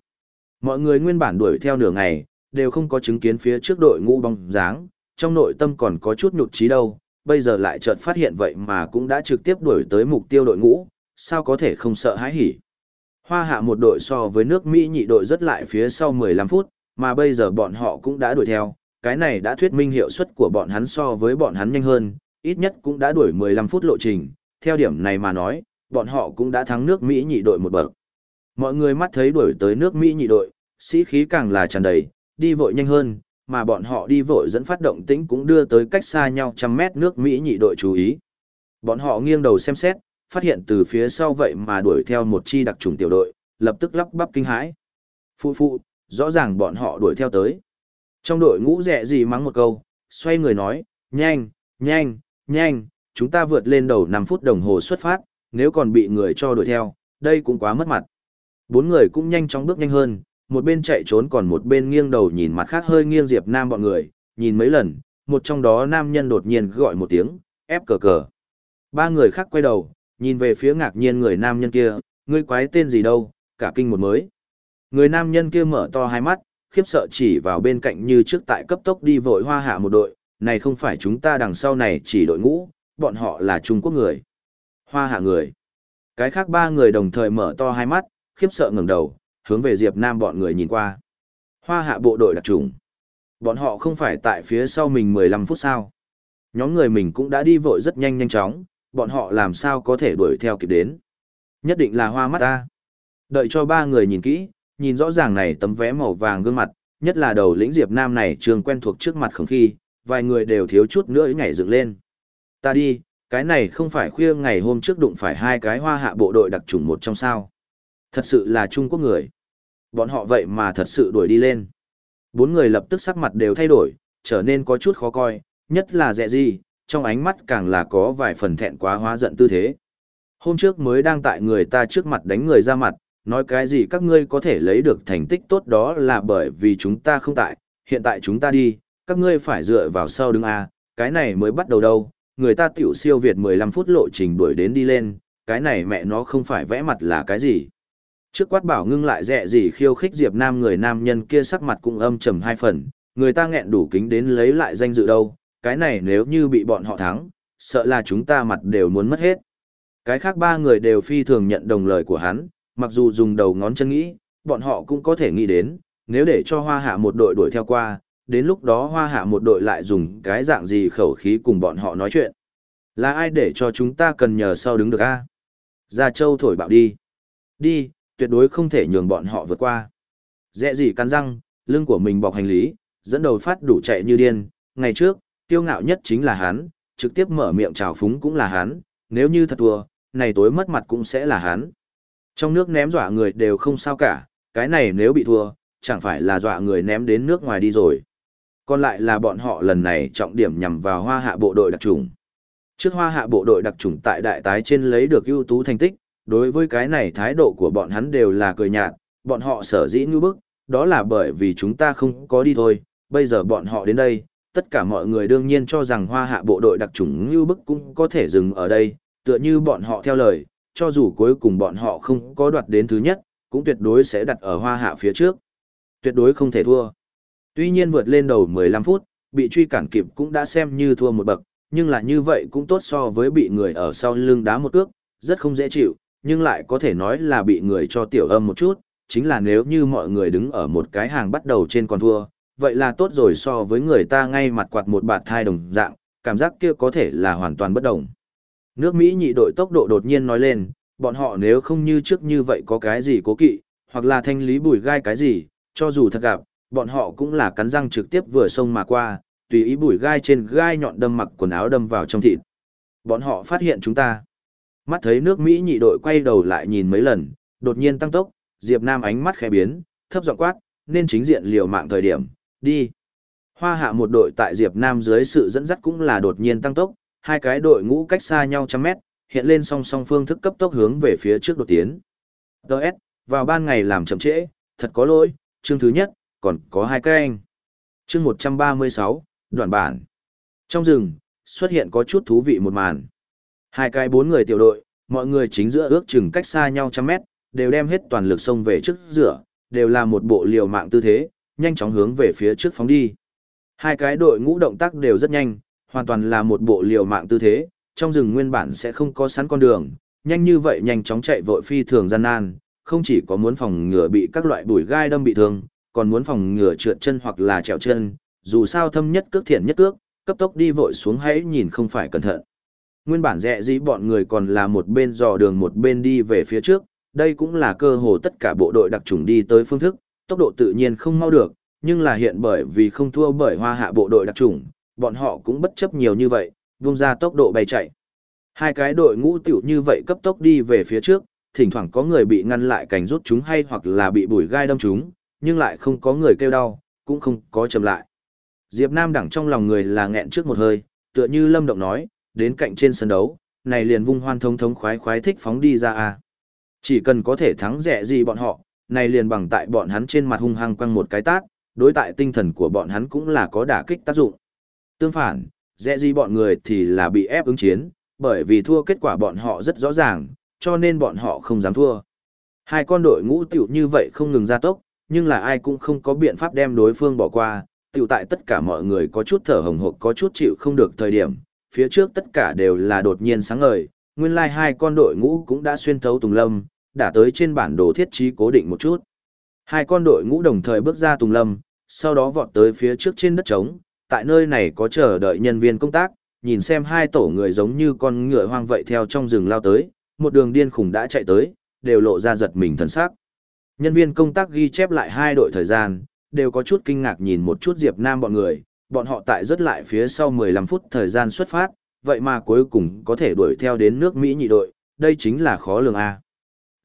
Mọi người nguyên bản đuổi theo nửa ngày, đều không có chứng kiến phía trước đội ngũ bóng dáng, trong nội tâm còn có chút nhụt chí đâu, bây giờ lại chợt phát hiện vậy mà cũng đã trực tiếp đuổi tới mục tiêu đội ngũ, sao có thể không sợ hãi hỉ. Hoa hạ một đội so với nước Mỹ nhị đội rất lại phía sau 15 phút, mà bây giờ bọn họ cũng đã đuổi theo, cái này đã thuyết minh hiệu suất của bọn hắn so với bọn hắn nhanh hơn, ít nhất cũng đã đuổi 15 phút lộ trình, theo điểm này mà nói, bọn họ cũng đã thắng nước Mỹ nhị đội một bậc. Mọi người mắt thấy đuổi tới nước Mỹ nhị đội, sĩ khí càng là tràn đầy, đi vội nhanh hơn, mà bọn họ đi vội dẫn phát động tĩnh cũng đưa tới cách xa nhau trăm mét nước Mỹ nhị đội chú ý. Bọn họ nghiêng đầu xem xét, phát hiện từ phía sau vậy mà đuổi theo một chi đặc trùng tiểu đội, lập tức lắp bắp kinh hãi. Phụ phụ, rõ ràng bọn họ đuổi theo tới. Trong đội ngũ rẻ gì mắng một câu, xoay người nói, nhanh, nhanh, nhanh, chúng ta vượt lên đầu 5 phút đồng hồ xuất phát, nếu còn bị người cho đuổi theo, đây cũng quá mất mặt. Bốn người cũng nhanh chóng bước nhanh hơn, một bên chạy trốn còn một bên nghiêng đầu nhìn mặt khác hơi nghiêng Diệp Nam bọn người, nhìn mấy lần, một trong đó nam nhân đột nhiên gọi một tiếng, ép cờ cờ. Ba người khác quay đầu, nhìn về phía ngạc nhiên người nam nhân kia, ngươi quái tên gì đâu, cả kinh một mới. Người nam nhân kia mở to hai mắt, khiếp sợ chỉ vào bên cạnh như trước tại cấp tốc đi vội hoa hạ một đội, này không phải chúng ta đằng sau này chỉ đội ngũ, bọn họ là Trung Quốc người. Hoa hạ người. Cái khác ba người đồng thời mở to hai mắt, khiếp sợ ngẩng đầu, hướng về Diệp Nam bọn người nhìn qua. Hoa hạ bộ đội đặc trùng. Bọn họ không phải tại phía sau mình 15 phút sao. Nhóm người mình cũng đã đi vội rất nhanh nhanh chóng, bọn họ làm sao có thể đuổi theo kịp đến. Nhất định là hoa mắt ta. Đợi cho ba người nhìn kỹ, nhìn rõ ràng này tấm vé màu vàng gương mặt, nhất là đầu lĩnh Diệp Nam này trường quen thuộc trước mặt khổng khi, vài người đều thiếu chút nữa nhảy dựng lên. Ta đi, cái này không phải khuya ngày hôm trước đụng phải hai cái hoa hạ bộ đội đặc trùng một trong sao. Thật sự là Trung Quốc người. Bọn họ vậy mà thật sự đuổi đi lên. Bốn người lập tức sắc mặt đều thay đổi, trở nên có chút khó coi, nhất là dẹ gì, trong ánh mắt càng là có vài phần thẹn quá hóa giận tư thế. Hôm trước mới đang tại người ta trước mặt đánh người ra mặt, nói cái gì các ngươi có thể lấy được thành tích tốt đó là bởi vì chúng ta không tại, hiện tại chúng ta đi, các ngươi phải dựa vào sau đứng A, cái này mới bắt đầu đâu, người ta tiểu siêu việt 15 phút lộ trình đuổi đến đi lên, cái này mẹ nó không phải vẽ mặt là cái gì. Trước quát bảo ngưng lại dẹ gì khiêu khích Diệp Nam người nam nhân kia sắc mặt cũng âm trầm hai phần, người ta nghẹn đủ kính đến lấy lại danh dự đâu, cái này nếu như bị bọn họ thắng, sợ là chúng ta mặt đều muốn mất hết. Cái khác ba người đều phi thường nhận đồng lời của hắn, mặc dù dùng đầu ngón chân nghĩ, bọn họ cũng có thể nghĩ đến, nếu để cho hoa hạ một đội đuổi theo qua, đến lúc đó hoa hạ một đội lại dùng cái dạng gì khẩu khí cùng bọn họ nói chuyện. Là ai để cho chúng ta cần nhờ sau đứng được a? Gia Châu thổi bạo đi. Đi, tuyệt đối không thể nhường bọn họ vượt qua. Dẹ gì cắn răng, lưng của mình bọc hành lý, dẫn đầu phát đủ chạy như điên. Ngày trước, tiêu ngạo nhất chính là hắn, trực tiếp mở miệng chào phúng cũng là hắn, nếu như thật thua, này tối mất mặt cũng sẽ là hắn. Trong nước ném dọa người đều không sao cả, cái này nếu bị thua, chẳng phải là dọa người ném đến nước ngoài đi rồi. Còn lại là bọn họ lần này trọng điểm nhằm vào hoa hạ bộ đội đặc trùng. Trước hoa hạ bộ đội đặc trùng tại đại tái trên lấy được ưu tú thành tích, đối với cái này thái độ của bọn hắn đều là cười nhạt, bọn họ sở dĩ như bức, đó là bởi vì chúng ta không có đi thôi, bây giờ bọn họ đến đây, tất cả mọi người đương nhiên cho rằng hoa hạ bộ đội đặc trùng như bức cũng có thể dừng ở đây, tựa như bọn họ theo lời, cho dù cuối cùng bọn họ không có đoạt đến thứ nhất, cũng tuyệt đối sẽ đặt ở hoa hạ phía trước. Tuyệt đối không thể thua. Tuy nhiên vượt lên đầu 15 phút, bị truy cản kịp cũng đã xem như thua một bậc, nhưng là như vậy cũng tốt so với bị người ở sau lưng đá một cước, rất không dễ chịu, nhưng lại có thể nói là bị người cho tiểu âm một chút, chính là nếu như mọi người đứng ở một cái hàng bắt đầu trên con thua, vậy là tốt rồi so với người ta ngay mặt quạt một bạt thai đồng dạng, cảm giác kia có thể là hoàn toàn bất đồng. Nước Mỹ nhị đội tốc độ đột nhiên nói lên, bọn họ nếu không như trước như vậy có cái gì cố kỵ, hoặc là thanh lý bùi gai cái gì, cho dù thật gặp, bọn họ cũng là cắn răng trực tiếp vừa sông mà qua, tùy ý bùi gai trên gai nhọn đâm mặc quần áo đâm vào trong thịt. Bọn họ phát hiện chúng ta. Mắt thấy nước Mỹ nhị đội quay đầu lại nhìn mấy lần, đột nhiên tăng tốc, Diệp Nam ánh mắt khẽ biến, thấp giọng quát, nên chính diện liều mạng thời điểm, đi. Hoa hạ một đội tại Diệp Nam dưới sự dẫn dắt cũng là đột nhiên tăng tốc, hai cái đội ngũ cách xa nhau trăm mét, hiện lên song song phương thức cấp tốc hướng về phía trước đột tiến. Đợt, vào ban ngày làm chậm trễ, thật có lỗi, chương thứ nhất, còn có hai cái anh. Chương 136, đoạn bản. Trong rừng, xuất hiện có chút thú vị một màn. Hai cái bốn người tiểu đội, mọi người chính giữa ước chừng cách xa nhau trăm mét, đều đem hết toàn lực xông về trước rửa, đều là một bộ liều mạng tư thế, nhanh chóng hướng về phía trước phóng đi. Hai cái đội ngũ động tác đều rất nhanh, hoàn toàn là một bộ liều mạng tư thế, trong rừng nguyên bản sẽ không có sẵn con đường, nhanh như vậy nhanh chóng chạy vội phi thường gian nan, không chỉ có muốn phòng ngừa bị các loại bùi gai đâm bị thương, còn muốn phòng ngừa trượt chân hoặc là trèo chân, dù sao thâm nhất cước thiện nhất cước, cấp tốc đi vội xuống hãy nhìn không phải cẩn thận. Nguyên bản rẽ dĩ bọn người còn là một bên dò đường một bên đi về phía trước, đây cũng là cơ hồ tất cả bộ đội đặc trùng đi tới phương thức, tốc độ tự nhiên không mau được, nhưng là hiện bởi vì không thua bởi hoa hạ bộ đội đặc trùng, bọn họ cũng bất chấp nhiều như vậy, vung ra tốc độ bay chạy. Hai cái đội ngũ tiểu như vậy cấp tốc đi về phía trước, thỉnh thoảng có người bị ngăn lại cảnh rút chúng hay hoặc là bị bùi gai đâm chúng, nhưng lại không có người kêu đau, cũng không có chậm lại. Diệp Nam đẳng trong lòng người là nghẹn trước một hơi, tựa như Lâm Động nói, đến cạnh trên sân đấu, này liền vung hoan thông thống khoái khoái thích phóng đi ra à. Chỉ cần có thể thắng rẻ gì bọn họ, này liền bằng tại bọn hắn trên mặt hung hăng quăng một cái tát, đối tại tinh thần của bọn hắn cũng là có đả kích tác dụng. Tương phản, dễ gì bọn người thì là bị ép ứng chiến, bởi vì thua kết quả bọn họ rất rõ ràng, cho nên bọn họ không dám thua. Hai con đội ngũ tiểu như vậy không ngừng ra tốc, nhưng là ai cũng không có biện pháp đem đối phương bỏ qua, tiểu tại tất cả mọi người có chút thở hồng hộc có chút chịu không được thời điểm, phía trước tất cả đều là đột nhiên sáng ngời, nguyên lai like hai con đội ngũ cũng đã xuyên thấu Tùng Lâm, đã tới trên bản đồ thiết trí cố định một chút. Hai con đội ngũ đồng thời bước ra Tùng Lâm, sau đó vọt tới phía trước trên đất trống, tại nơi này có chờ đợi nhân viên công tác, nhìn xem hai tổ người giống như con ngựa hoang vậy theo trong rừng lao tới, một đường điên khủng đã chạy tới, đều lộ ra giật mình thần sắc. Nhân viên công tác ghi chép lại hai đội thời gian, đều có chút kinh ngạc nhìn một chút Diệp Nam bọn người, bọn họ tại rất lại phía sau 15 phút thời gian xuất phát, vậy mà cuối cùng có thể đuổi theo đến nước Mỹ nhị đội, đây chính là khó lường a.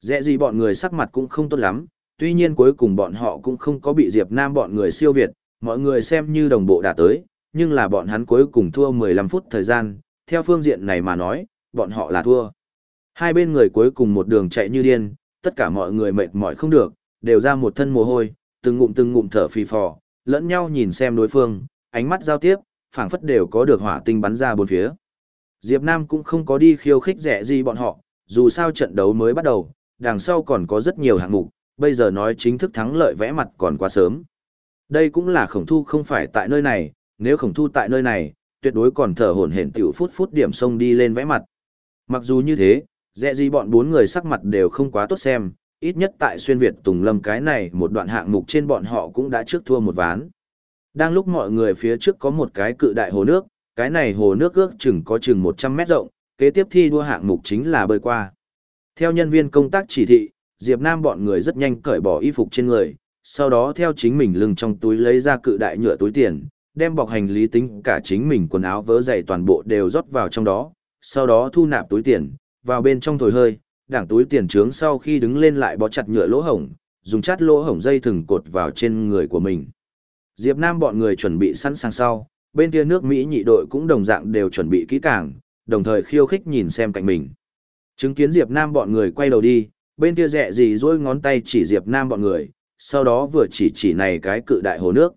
Dễ gì bọn người sắc mặt cũng không tốt lắm, tuy nhiên cuối cùng bọn họ cũng không có bị Diệp Nam bọn người siêu việt, mọi người xem như đồng bộ đã tới, nhưng là bọn hắn cuối cùng thua 15 phút thời gian, theo phương diện này mà nói, bọn họ là thua. Hai bên người cuối cùng một đường chạy như điên, tất cả mọi người mệt mỏi không được, đều ra một thân mồ hôi, từng ngụm từng ngụm thở phì phò, lẫn nhau nhìn xem đối phương, ánh mắt giao tiếp, phảng phất đều có được hỏa tinh bắn ra bốn phía. Diệp Nam cũng không có đi khiêu khích rẻ gì bọn họ, dù sao trận đấu mới bắt đầu, đằng sau còn có rất nhiều hạng mục, bây giờ nói chính thức thắng lợi vẽ mặt còn quá sớm. Đây cũng là khổng thu không phải tại nơi này, nếu khổng thu tại nơi này, tuyệt đối còn thở hổn hển tiểu phút phút điểm sông đi lên vẽ mặt. Mặc dù như thế, dẹ gì bọn bốn người sắc mặt đều không quá tốt xem, ít nhất tại xuyên Việt Tùng Lâm cái này một đoạn hạng mục trên bọn họ cũng đã trước thua một ván. Đang lúc mọi người phía trước có một cái cự đại hồ nước, cái này hồ nước ước chừng có chừng 100 mét rộng, kế tiếp thi đua hạng mục chính là bơi qua. Theo nhân viên công tác chỉ thị, Diệp Nam bọn người rất nhanh cởi bỏ y phục trên người, sau đó theo chính mình lưng trong túi lấy ra cự đại nhựa túi tiền, đem bọc hành lý tính cả chính mình quần áo vớ dày toàn bộ đều rót vào trong đó, sau đó thu nạp túi tiền, vào bên trong thổi hơi, đảng túi tiền trướng sau khi đứng lên lại bó chặt nhựa lỗ hổng, dùng chát lỗ hổng dây thừng cột vào trên người của mình. Diệp Nam bọn người chuẩn bị sẵn sàng sau, bên kia nước Mỹ nhị đội cũng đồng dạng đều chuẩn bị kỹ càng, đồng thời khiêu khích nhìn xem cạnh mình. Chứng kiến Diệp Nam bọn người quay đầu đi, bên kia rẻ gì dối ngón tay chỉ Diệp Nam bọn người, sau đó vừa chỉ chỉ này cái cự đại hồ nước.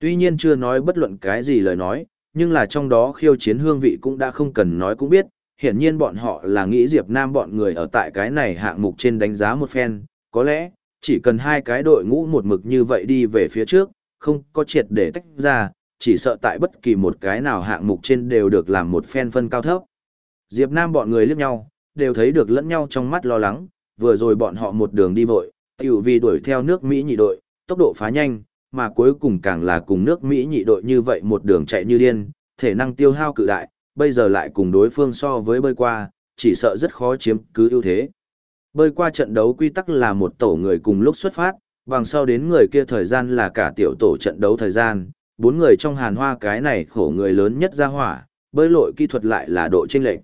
Tuy nhiên chưa nói bất luận cái gì lời nói, nhưng là trong đó khiêu chiến hương vị cũng đã không cần nói cũng biết, hiển nhiên bọn họ là nghĩ Diệp Nam bọn người ở tại cái này hạng mục trên đánh giá một phen, có lẽ, chỉ cần hai cái đội ngũ một mực như vậy đi về phía trước, không có triệt để tách ra, chỉ sợ tại bất kỳ một cái nào hạng mục trên đều được làm một phen phân cao thấp. Diệp Nam bọn người liếc nhau, đều thấy được lẫn nhau trong mắt lo lắng, vừa rồi bọn họ một đường đi vội, tiểu vì đuổi theo nước Mỹ nhị đội, tốc độ phá nhanh, mà cuối cùng càng là cùng nước Mỹ nhị đội như vậy một đường chạy như điên, thể năng tiêu hao cự đại, bây giờ lại cùng đối phương so với bơi qua, chỉ sợ rất khó chiếm cứ ưu thế. Bơi qua trận đấu quy tắc là một tổ người cùng lúc xuất phát, bằng sau đến người kia thời gian là cả tiểu tổ trận đấu thời gian, bốn người trong hàn hoa cái này khổ người lớn nhất ra hỏa, bơi lội kỹ thuật lại là độ chênh lệch.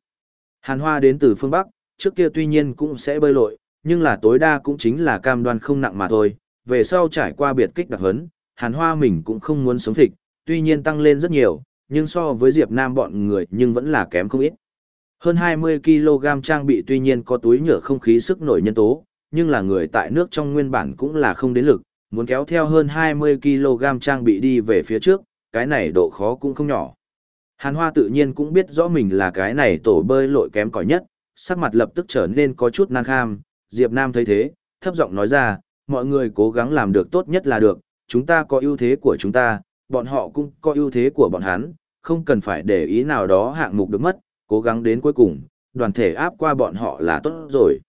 Hàn hoa đến từ phương Bắc, trước kia tuy nhiên cũng sẽ bơi lội, nhưng là tối đa cũng chính là cam đoan không nặng mà thôi, về sau trải qua biệt kích đặc hấn, hàn hoa mình cũng không muốn sống thịt, tuy nhiên tăng lên rất nhiều, nhưng so với Diệp Nam bọn người nhưng vẫn là kém không ít. Hơn 20kg trang bị tuy nhiên có túi nhựa không khí sức nổi nhân tố, nhưng là người tại nước trong nguyên bản cũng là không đến lực, muốn kéo theo hơn 20kg trang bị đi về phía trước, cái này độ khó cũng không nhỏ. Hàn Hoa tự nhiên cũng biết rõ mình là cái này tổ bơi lội kém cỏi nhất, sắc mặt lập tức trở nên có chút nan kham, Diệp Nam thấy thế, thấp giọng nói ra, mọi người cố gắng làm được tốt nhất là được, chúng ta có ưu thế của chúng ta, bọn họ cũng có ưu thế của bọn hắn, không cần phải để ý nào đó hạng mục được mất, cố gắng đến cuối cùng, đoàn thể áp qua bọn họ là tốt rồi.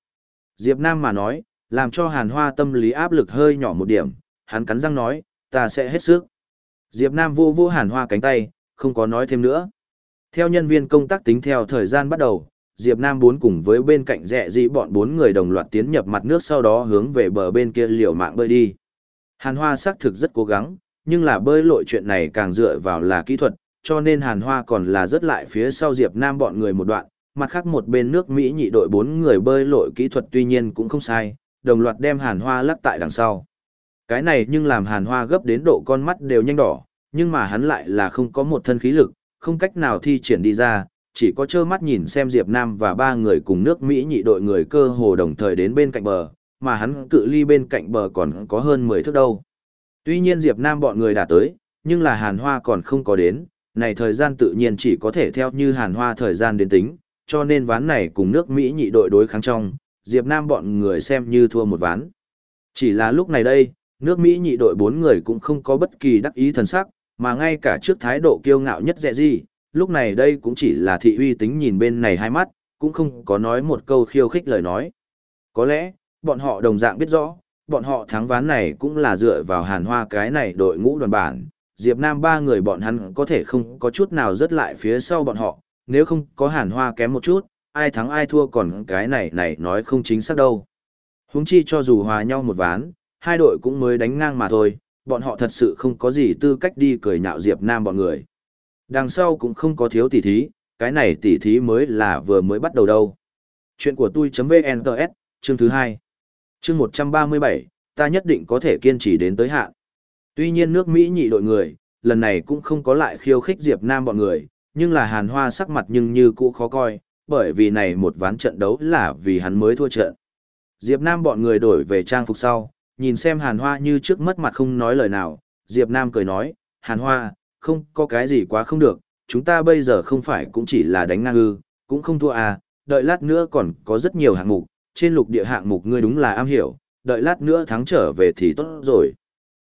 Diệp Nam mà nói, làm cho hàn hoa tâm lý áp lực hơi nhỏ một điểm, hắn cắn răng nói, ta sẽ hết sức. Diệp Nam vô vô hàn hoa cánh tay, không có nói thêm nữa. Theo nhân viên công tác tính theo thời gian bắt đầu, Diệp Nam bốn cùng với bên cạnh Rẹ dĩ bọn bốn người đồng loạt tiến nhập mặt nước sau đó hướng về bờ bên kia liều mạng bơi đi. Hàn Hoa xác thực rất cố gắng, nhưng là bơi lội chuyện này càng dựa vào là kỹ thuật, cho nên Hàn Hoa còn là rất lại phía sau Diệp Nam bọn người một đoạn, mặt khác một bên nước Mỹ nhị đội bốn người bơi lội kỹ thuật tuy nhiên cũng không sai, đồng loạt đem Hàn Hoa lắc tại đằng sau. Cái này nhưng làm Hàn Hoa gấp đến độ con mắt đều nhanh đỏ, nhưng mà hắn lại là không có một thân khí lực, không cách nào thi triển đi ra, chỉ có trơ mắt nhìn xem Diệp Nam và ba người cùng nước Mỹ nhị đội người cơ hồ đồng thời đến bên cạnh bờ, mà hắn cự ly bên cạnh bờ còn có hơn 10 thước đâu. Tuy nhiên Diệp Nam bọn người đã tới, nhưng là Hàn Hoa còn không có đến, này thời gian tự nhiên chỉ có thể theo như Hàn Hoa thời gian đến tính, cho nên ván này cùng nước Mỹ nhị đội đối kháng trong, Diệp Nam bọn người xem như thua một ván. Chỉ là lúc này đây, nước Mỹ nhị đội bốn người cũng không có bất kỳ đắc ý thần sắc, mà ngay cả trước thái độ kiêu ngạo nhất dẹ gì, lúc này đây cũng chỉ là thị uy tính nhìn bên này hai mắt, cũng không có nói một câu khiêu khích lời nói. Có lẽ, bọn họ đồng dạng biết rõ, bọn họ thắng ván này cũng là dựa vào hàn hoa cái này đội ngũ đoàn bản. Diệp Nam ba người bọn hắn có thể không có chút nào rớt lại phía sau bọn họ, nếu không có hàn hoa kém một chút, ai thắng ai thua còn cái này này nói không chính xác đâu. Huống chi cho dù hòa nhau một ván, hai đội cũng mới đánh ngang mà thôi, bọn họ thật sự không có gì tư cách đi cười nhạo Diệp Nam bọn người. Đằng sau cũng không có thiếu tỉ thí, cái này tỉ thí mới là vừa mới bắt đầu đâu. Chuyện của tôi.vnts, chương thứ hai chương 137, ta nhất định có thể kiên trì đến tới hạn. Tuy nhiên nước Mỹ nhị đội người, lần này cũng không có lại khiêu khích Diệp Nam bọn người, nhưng là hàn hoa sắc mặt nhưng như cũ khó coi, bởi vì này một ván trận đấu là vì hắn mới thua trận. Diệp Nam bọn người đổi về trang phục sau, nhìn xem hàn hoa như trước mất mặt không nói lời nào, Diệp Nam cười nói, hàn hoa, không có cái gì quá không được, chúng ta bây giờ không phải cũng chỉ là đánh ngang ư, cũng không thua à, đợi lát nữa còn có rất nhiều hạng mục, trên lục địa hạng mục ngươi đúng là am hiểu, đợi lát nữa thắng trở về thì tốt rồi.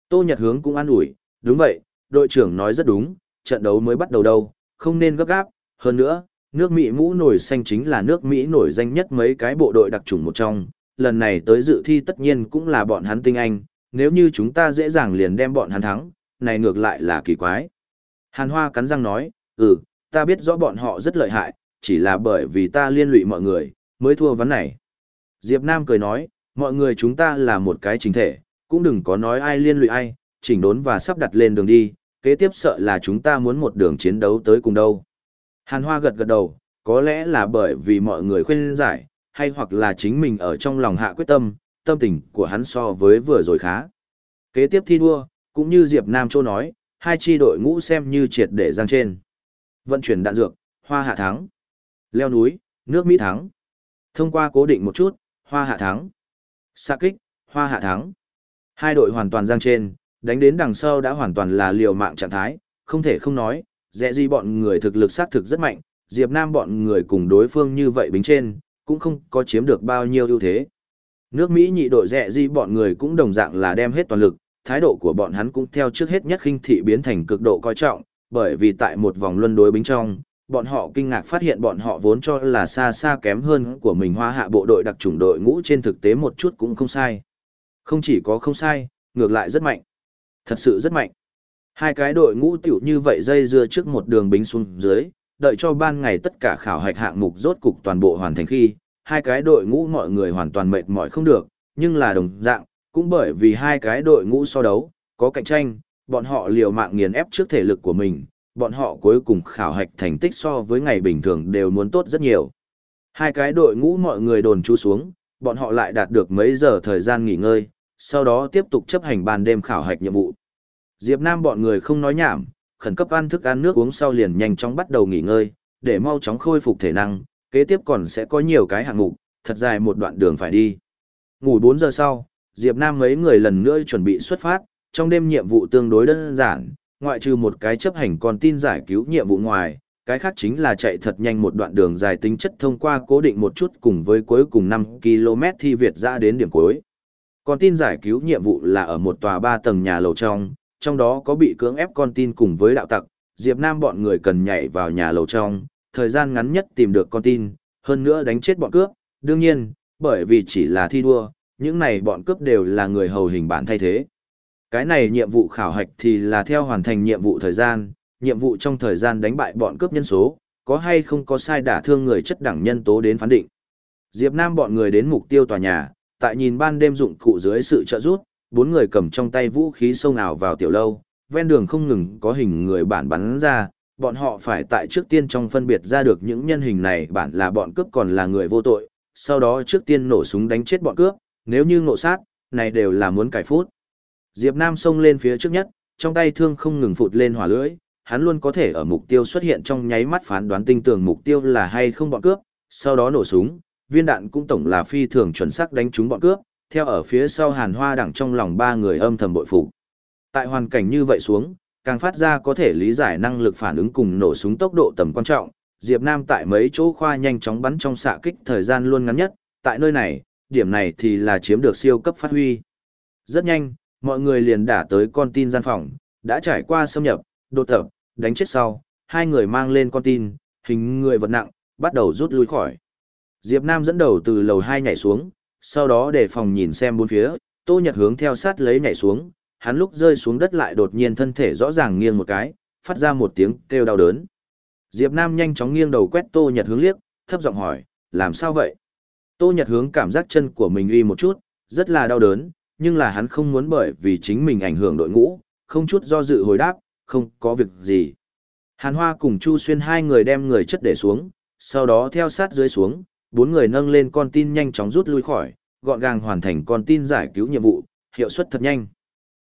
Tô Nhật Hướng cũng an ủi, đúng vậy, đội trưởng nói rất đúng, trận đấu mới bắt đầu đâu, không nên gấp gáp, hơn nữa, nước Mỹ mũ nổi xanh chính là nước Mỹ nổi danh nhất mấy cái bộ đội đặc trùng một trong, lần này tới dự thi tất nhiên cũng là bọn hắn tinh anh, nếu như chúng ta dễ dàng liền đem bọn hắn thắng, này ngược lại là kỳ quái. Hàn Hoa cắn răng nói, ừ, ta biết rõ bọn họ rất lợi hại, chỉ là bởi vì ta liên lụy mọi người, mới thua vấn này. Diệp Nam cười nói, mọi người chúng ta là một cái chính thể, cũng đừng có nói ai liên lụy ai, chỉnh đốn và sắp đặt lên đường đi, kế tiếp sợ là chúng ta muốn một đường chiến đấu tới cùng đâu. Hàn Hoa gật gật đầu, có lẽ là bởi vì mọi người khuyên giải, hay hoặc là chính mình ở trong lòng hạ quyết tâm, tâm tình của hắn so với vừa rồi khá. Kế tiếp thi đua, cũng như Diệp Nam Châu nói, hai chi đội ngũ xem như triệt để giang trên. Vận chuyển đạn dược, hoa hạ thắng. Leo núi, nước Mỹ thắng. Thông qua cố định một chút, hoa hạ thắng. Xa kích, hoa hạ thắng. Hai đội hoàn toàn giang trên, đánh đến đằng sau đã hoàn toàn là liều mạng trạng thái, không thể không nói, dẹ gì bọn người thực lực sát thực rất mạnh, Diệp Nam bọn người cùng đối phương như vậy bính trên, cũng không có chiếm được bao nhiêu ưu thế. Nước Mỹ nhị đội dẹ di bọn người cũng đồng dạng là đem hết toàn lực, thái độ của bọn hắn cũng theo trước hết nhất khinh thị biến thành cực độ coi trọng, bởi vì tại một vòng luân đối bính trong, bọn họ kinh ngạc phát hiện bọn họ vốn cho là xa xa kém hơn của mình hoa hạ bộ đội đặc chủng đội ngũ trên thực tế một chút cũng không sai. Không chỉ có không sai, ngược lại rất mạnh. Thật sự rất mạnh. Hai cái đội ngũ tiểu như vậy dây dưa trước một đường bính xuống dưới, đợi cho ban ngày tất cả khảo hạch hạng mục rốt cục toàn bộ hoàn thành khi, hai cái đội ngũ mọi người hoàn toàn mệt mỏi không được, nhưng là đồng dạng, cũng bởi vì hai cái đội ngũ so đấu, có cạnh tranh, bọn họ liều mạng nghiền ép trước thể lực của mình, bọn họ cuối cùng khảo hạch thành tích so với ngày bình thường đều muốn tốt rất nhiều. Hai cái đội ngũ mọi người đồn chú xuống, bọn họ lại đạt được mấy giờ thời gian nghỉ ngơi, sau đó tiếp tục chấp hành ban đêm khảo hạch nhiệm vụ. Diệp Nam bọn người không nói nhảm, khẩn cấp ăn thức ăn nước uống sau liền nhanh chóng bắt đầu nghỉ ngơi, để mau chóng khôi phục thể năng, kế tiếp còn sẽ có nhiều cái hạng mục, thật dài một đoạn đường phải đi. Ngủ 4 giờ sau, Diệp Nam mấy người lần nữa chuẩn bị xuất phát, trong đêm nhiệm vụ tương đối đơn giản, ngoại trừ một cái chấp hành con tin giải cứu nhiệm vụ ngoài, cái khác chính là chạy thật nhanh một đoạn đường dài tính chất thông qua cố định một chút cùng với cuối cùng 5 km thi Việt ra đến điểm cuối. Con tin giải cứu nhiệm vụ là ở một tòa 3 tầng nhà lầu trong, trong đó có bị cưỡng ép con tin cùng với đạo tặc, Diệp Nam bọn người cần nhảy vào nhà lầu trong, thời gian ngắn nhất tìm được con tin, hơn nữa đánh chết bọn cướp, đương nhiên, bởi vì chỉ là thi đua, những này bọn cướp đều là người hầu hình bản thay thế. Cái này nhiệm vụ khảo hạch thì là theo hoàn thành nhiệm vụ thời gian, nhiệm vụ trong thời gian đánh bại bọn cướp nhân số, có hay không có sai đả thương người chất đẳng nhân tố đến phán định. Diệp Nam bọn người đến mục tiêu tòa nhà, tại nhìn ban đêm dụng cụ dưới sự trợ giúp, bốn người cầm trong tay vũ khí sâu nào vào tiểu lâu, ven đường không ngừng có hình người bản bắn ra, bọn họ phải tại trước tiên trong phân biệt ra được những nhân hình này bản là bọn cướp còn là người vô tội, sau đó trước tiên nổ súng đánh chết bọn cướp, nếu như ngộ sát, này đều là muốn cải phút. Diệp Nam xông lên phía trước nhất, trong tay thương không ngừng phụt lên hỏa lưỡi, hắn luôn có thể ở mục tiêu xuất hiện trong nháy mắt phán đoán tinh tường mục tiêu là hay không bọn cướp, sau đó nổ súng, viên đạn cũng tổng là phi thường chuẩn xác đánh trúng bọn cướp, theo ở phía sau hàn hoa đẳng trong lòng ba người âm thầm bội phục. Tại hoàn cảnh như vậy xuống, càng phát ra có thể lý giải năng lực phản ứng cùng nổ súng tốc độ tầm quan trọng, Diệp Nam tại mấy chỗ khoa nhanh chóng bắn trong xạ kích thời gian luôn ngắn nhất, tại nơi này, điểm này thì là chiếm được siêu cấp phát huy. Rất nhanh, mọi người liền đả tới con tin gian phòng, đã trải qua xâm nhập, đột tập, đánh chết sau, hai người mang lên con tin, hình người vật nặng, bắt đầu rút lui khỏi. Diệp Nam dẫn đầu từ lầu 2 nhảy xuống, sau đó để phòng nhìn xem bốn phía, Tô Nhật hướng theo sát lấy nhảy xuống, hắn lúc rơi xuống đất lại đột nhiên thân thể rõ ràng nghiêng một cái, phát ra một tiếng kêu đau đớn. Diệp Nam nhanh chóng nghiêng đầu quét Tô Nhật hướng liếc, thấp giọng hỏi, làm sao vậy? Tô Nhật hướng cảm giác chân của mình uy một chút, rất là đau đớn, nhưng là hắn không muốn bởi vì chính mình ảnh hưởng đội ngũ, không chút do dự hồi đáp, không có việc gì. Hàn Hoa cùng Chu Xuyên hai người đem người chất để xuống, sau đó theo sát dưới xuống, bốn người nâng lên con tin nhanh chóng rút lui khỏi, gọn gàng hoàn thành con tin giải cứu nhiệm vụ, hiệu suất thật nhanh.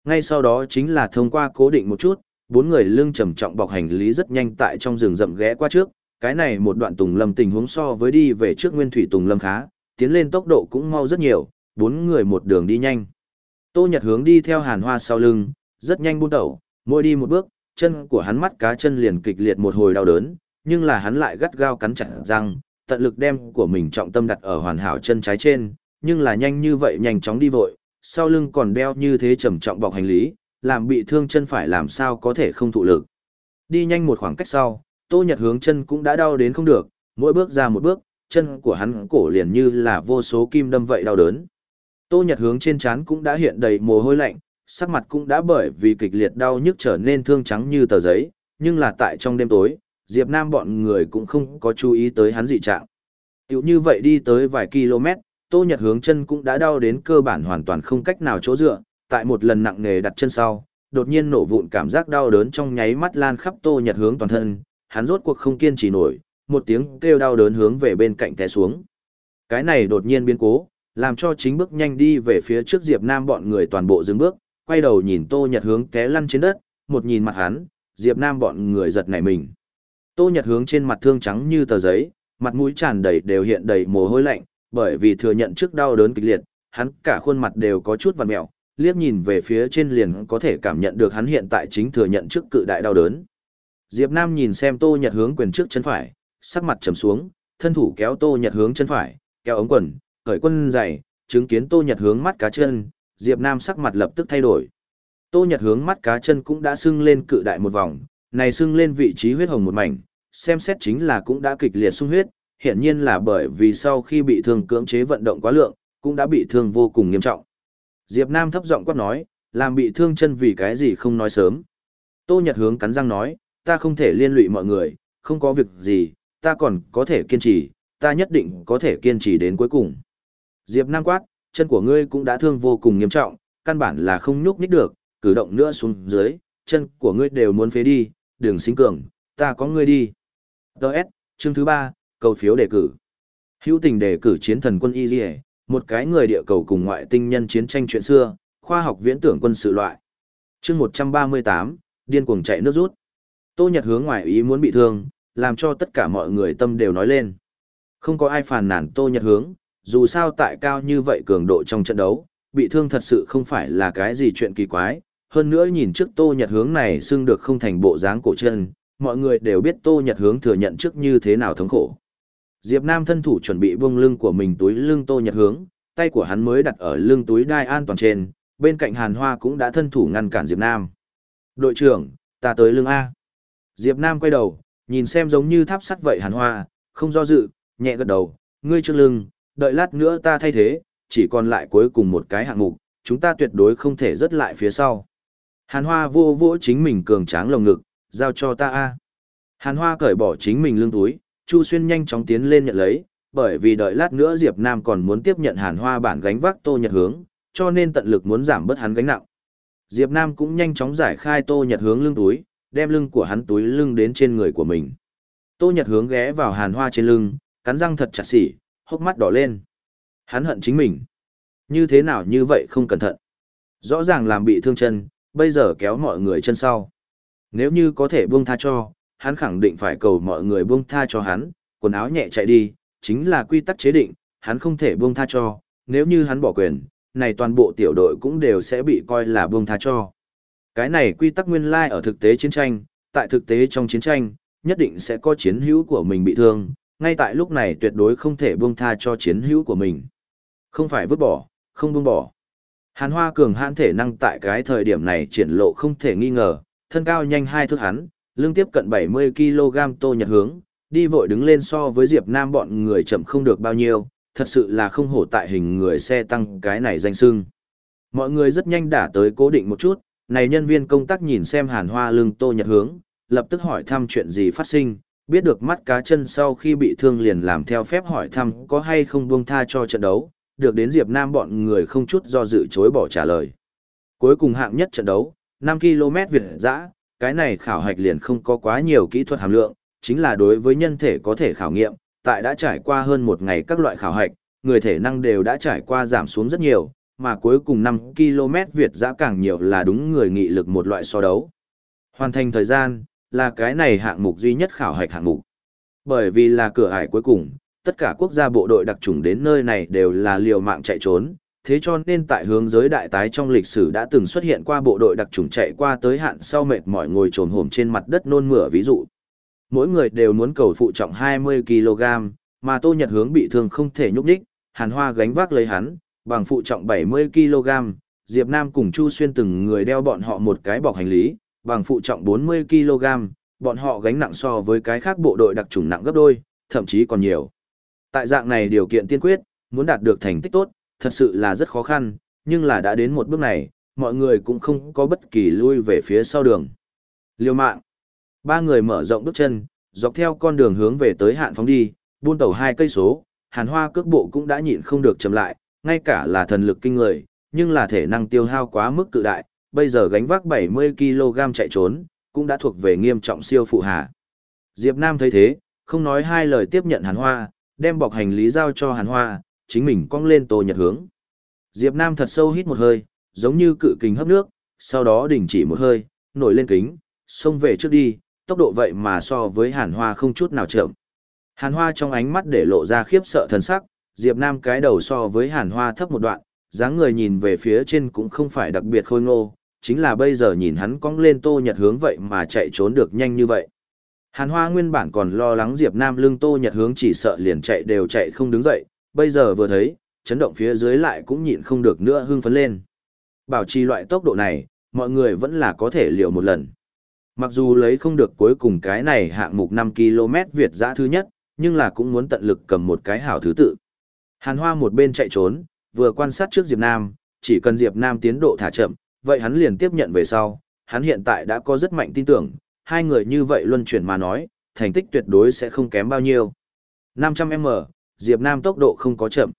Ngay sau đó chính là thông qua cố định một chút, bốn người lưng trầm trọng bọc hành lý rất nhanh tại trong rừng rậm ghé qua trước, cái này một đoạn tùng lâm tình huống so với đi về trước nguyên thủy tùng lâm khá, tiến lên tốc độ cũng mau rất nhiều, bốn người một đường đi nhanh. Tô Nhật hướng đi theo hàn hoa sau lưng, rất nhanh buôn tẩu, mỗi đi một bước, chân của hắn mắt cá chân liền kịch liệt một hồi đau đớn, nhưng là hắn lại gắt gao cắn chặt răng, tận lực đem của mình trọng tâm đặt ở hoàn hảo chân trái trên, nhưng là nhanh như vậy nhanh chóng đi vội, sau lưng còn đeo như thế trầm trọng bọc hành lý, làm bị thương chân phải làm sao có thể không thụ lực. Đi nhanh một khoảng cách sau, Tô Nhật hướng chân cũng đã đau đến không được, mỗi bước ra một bước, chân của hắn cổ liền như là vô số kim đâm vậy đau đớn. Tô Nhật hướng trên trán cũng đã hiện đầy mồ hôi lạnh, sắc mặt cũng đã bởi vì kịch liệt đau nhức trở nên thương trắng như tờ giấy, nhưng là tại trong đêm tối, Diệp Nam bọn người cũng không có chú ý tới hắn dị trạng. Tiểu như vậy đi tới vài km, Tô Nhật hướng chân cũng đã đau đến cơ bản hoàn toàn không cách nào chỗ dựa, tại một lần nặng nề đặt chân sau, đột nhiên nổ vụn cảm giác đau đớn trong nháy mắt lan khắp Tô Nhật hướng toàn thân, hắn rốt cuộc không kiên trì nổi, một tiếng kêu đau đớn hướng về bên cạnh té xuống. Cái này đột nhiên biến cố, làm cho chính bước nhanh đi về phía trước Diệp Nam bọn người toàn bộ dừng bước, quay đầu nhìn Tô Nhật hướng té lăn trên đất, một nhìn mặt hắn, Diệp Nam bọn người giật nảy mình. Tô Nhật hướng trên mặt thương trắng như tờ giấy, mặt mũi tràn đầy đều hiện đầy mồ hôi lạnh, bởi vì thừa nhận trước đau đớn kịch liệt, hắn cả khuôn mặt đều có chút vằn mèo, liếc nhìn về phía trên liền có thể cảm nhận được hắn hiện tại chính thừa nhận trước cự đại đau đớn. Diệp Nam nhìn xem Tô Nhật hướng quyền trước chân phải, sắc mặt trầm xuống, thân thủ kéo Tô Nhật hướng chân phải, kéo ống quần, khởi quân giày, chứng kiến Tô Nhật hướng mắt cá chân, Diệp Nam sắc mặt lập tức thay đổi. Tô Nhật hướng mắt cá chân cũng đã sưng lên cự đại một vòng, này sưng lên vị trí huyết hồng một mảnh, xem xét chính là cũng đã kịch liệt sung huyết, hiện nhiên là bởi vì sau khi bị thương cưỡng chế vận động quá lượng, cũng đã bị thương vô cùng nghiêm trọng. Diệp Nam thấp giọng quát nói, làm bị thương chân vì cái gì không nói sớm. Tô Nhật hướng cắn răng nói, ta không thể liên lụy mọi người, không có việc gì, ta còn có thể kiên trì, ta nhất định có thể kiên trì đến cuối cùng. Diệp Nam quát, chân của ngươi cũng đã thương vô cùng nghiêm trọng, căn bản là không nhúc nhích được, cử động nữa xuống dưới, chân của ngươi đều muốn phế đi, đừng sinh cường, ta có ngươi đi. Đợt, chương thứ ba, cầu phiếu đề cử. Hữu tình đề cử chiến thần quân Y một cái người địa cầu cùng ngoại tinh nhân chiến tranh chuyện xưa, khoa học viễn tưởng quân sự loại. Chương 138, điên cuồng chạy nước rút. Tô Nhật hướng ngoài ý muốn bị thương, làm cho tất cả mọi người tâm đều nói lên. Không có ai phàn nàn Tô Nhật hướng, dù sao tại cao như vậy cường độ trong trận đấu, bị thương thật sự không phải là cái gì chuyện kỳ quái. Hơn nữa nhìn trước Tô Nhật hướng này xưng được không thành bộ dáng cổ chân, mọi người đều biết Tô Nhật hướng thừa nhận trước như thế nào thống khổ. Diệp Nam thân thủ chuẩn bị buông lưng của mình túi lưng Tô Nhật hướng, tay của hắn mới đặt ở lưng túi đai an toàn trên, bên cạnh Hàn Hoa cũng đã thân thủ ngăn cản Diệp Nam. Đội trưởng, ta tới lưng A. Diệp Nam quay đầu, nhìn xem giống như tháp sắt vậy Hàn Hoa, không do dự, nhẹ gật đầu, ngươi trước lưng, đợi lát nữa ta thay thế, chỉ còn lại cuối cùng một cái hạng mục, chúng ta tuyệt đối không thể rớt lại phía sau. Hàn Hoa vô vỗ chính mình cường tráng lồng ngực, giao cho ta A. Hàn Hoa cởi bỏ chính mình lưng túi, Chu Xuyên nhanh chóng tiến lên nhận lấy, bởi vì đợi lát nữa Diệp Nam còn muốn tiếp nhận Hàn Hoa bản gánh vác Tô Nhật Hướng, cho nên tận lực muốn giảm bớt hắn gánh nặng. Diệp Nam cũng nhanh chóng giải khai Tô Nhật Hướng lưng túi, đem lưng của hắn túi lưng đến trên người của mình. Tô Nhật Hướng ghé vào Hàn Hoa trên lưng, cắn răng thật chặt xỉ, hốc mắt đỏ lên. Hắn hận chính mình. Như thế nào như vậy không cẩn thận. Rõ ràng làm bị thương chân, bây giờ kéo mọi người chân sau. Nếu như có thể buông tha cho, hắn khẳng định phải cầu mọi người buông tha cho hắn, quần áo nhẹ chạy đi, chính là quy tắc chế định, hắn không thể buông tha cho, nếu như hắn bỏ quyền, này toàn bộ tiểu đội cũng đều sẽ bị coi là buông tha cho. Cái này quy tắc nguyên lai ở thực tế chiến tranh, tại thực tế trong chiến tranh, nhất định sẽ có chiến hữu của mình bị thương, ngay tại lúc này tuyệt đối không thể buông tha cho chiến hữu của mình. Không phải vứt bỏ, không buông bỏ. Hàn Hoa cường hãn thể năng tại cái thời điểm này triển lộ không thể nghi ngờ, thân cao nhanh hai thước hắn, lưng tiếp cận 70kg tô nhật hướng, đi vội đứng lên so với Diệp Nam bọn người chậm không được bao nhiêu, thật sự là không hổ tại hình người xe tăng cái này danh sưng. Mọi người rất nhanh đã tới cố định một chút, này nhân viên công tác nhìn xem hàn hoa lưng tô nhật hướng, lập tức hỏi thăm chuyện gì phát sinh, biết được mắt cá chân sau khi bị thương liền làm theo phép hỏi thăm có hay không buông tha cho trận đấu, được đến Diệp Nam bọn người không chút do dự chối bỏ trả lời. Cuối cùng hạng nhất trận đấu, 5 km Việt dã, cái này khảo hạch liền không có quá nhiều kỹ thuật hàm lượng, chính là đối với nhân thể có thể khảo nghiệm, tại đã trải qua hơn một ngày các loại khảo hạch, người thể năng đều đã trải qua giảm xuống rất nhiều, mà cuối cùng 5 km Việt dã càng nhiều là đúng người nghị lực một loại so đấu. Hoàn thành thời gian, là cái này hạng mục duy nhất khảo hạch hạng mục. Bởi vì là cửa ải cuối cùng, tất cả quốc gia bộ đội đặc trùng đến nơi này đều là liều mạng chạy trốn, thế cho nên tại hướng giới đại tái trong lịch sử đã từng xuất hiện qua bộ đội đặc trùng chạy qua tới hạn sau mệt mỏi ngồi trồn hổm trên mặt đất nôn mửa ví dụ. Mỗi người đều muốn cầu phụ trọng 20 kg, mà Tô Nhật Hướng bị thương không thể nhúc nhích, Hàn Hoa gánh vác lấy hắn, bằng phụ trọng 70 kg, Diệp Nam cùng Chu Xuyên từng người đeo bọn họ một cái bọc hành lý, bằng phụ trọng 40 kg, bọn họ gánh nặng so với cái khác bộ đội đặc trùng nặng gấp đôi, thậm chí còn nhiều. Tại dạng này điều kiện tiên quyết, muốn đạt được thành tích tốt, thật sự là rất khó khăn, nhưng là đã đến một bước này, mọi người cũng không có bất kỳ lui về phía sau đường. Liêu mạng. Ba người mở rộng bước chân, dọc theo con đường hướng về tới hạn phóng đi, buôn tàu hai cây số, hàn hoa cước bộ cũng đã nhịn không được chậm lại, ngay cả là thần lực kinh người, nhưng là thể năng tiêu hao quá mức cự đại, bây giờ gánh vác 70kg chạy trốn, cũng đã thuộc về nghiêm trọng siêu phụ hạ. Diệp Nam thấy thế, không nói hai lời tiếp nhận hàn hoa, đem bọc hành lý giao cho hàn hoa, chính mình cong lên tô nhật hướng. Diệp Nam thật sâu hít một hơi, giống như cự kính hấp nước, sau đó đình chỉ một hơi, nổi lên kính, xông về trước đi, tốc độ vậy mà so với hàn hoa không chút nào chậm. Hàn hoa trong ánh mắt để lộ ra khiếp sợ thần sắc, Diệp Nam cái đầu so với hàn hoa thấp một đoạn, dáng người nhìn về phía trên cũng không phải đặc biệt khôi ngô, chính là bây giờ nhìn hắn cong lên tô nhật hướng vậy mà chạy trốn được nhanh như vậy. Hàn hoa nguyên bản còn lo lắng Diệp Nam lưng tô nhật hướng chỉ sợ liền chạy đều chạy không đứng dậy, bây giờ vừa thấy, chấn động phía dưới lại cũng nhịn không được nữa hưng phấn lên. Bảo trì loại tốc độ này, mọi người vẫn là có thể liều một lần. Mặc dù lấy không được cuối cùng cái này hạng mục 5 km Việt giã thứ nhất, nhưng là cũng muốn tận lực cầm một cái hảo thứ tự. Hàn Hoa một bên chạy trốn, vừa quan sát trước Diệp Nam, chỉ cần Diệp Nam tiến độ thả chậm, vậy hắn liền tiếp nhận về sau, hắn hiện tại đã có rất mạnh tin tưởng, hai người như vậy luân chuyển mà nói, thành tích tuyệt đối sẽ không kém bao nhiêu. 500m, Diệp Nam tốc độ không có chậm.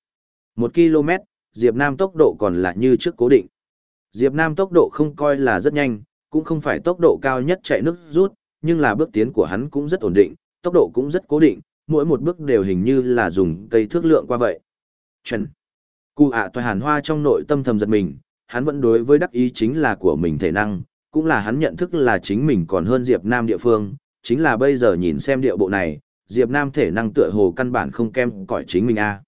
1 km, Diệp Nam tốc độ còn là như trước cố định. Diệp Nam tốc độ không coi là rất nhanh, cũng không phải tốc độ cao nhất chạy nước rút, nhưng là bước tiến của hắn cũng rất ổn định, tốc độ cũng rất cố định, mỗi một bước đều hình như là dùng cây thước lượng qua vậy. Chuẩn. Cụ ạ toài hàn hoa trong nội tâm thầm giật mình, hắn vẫn đối với đắc ý chính là của mình thể năng, cũng là hắn nhận thức là chính mình còn hơn Diệp Nam địa phương, chính là bây giờ nhìn xem địa bộ này, Diệp Nam thể năng tựa hồ căn bản không kém cỏi chính mình a.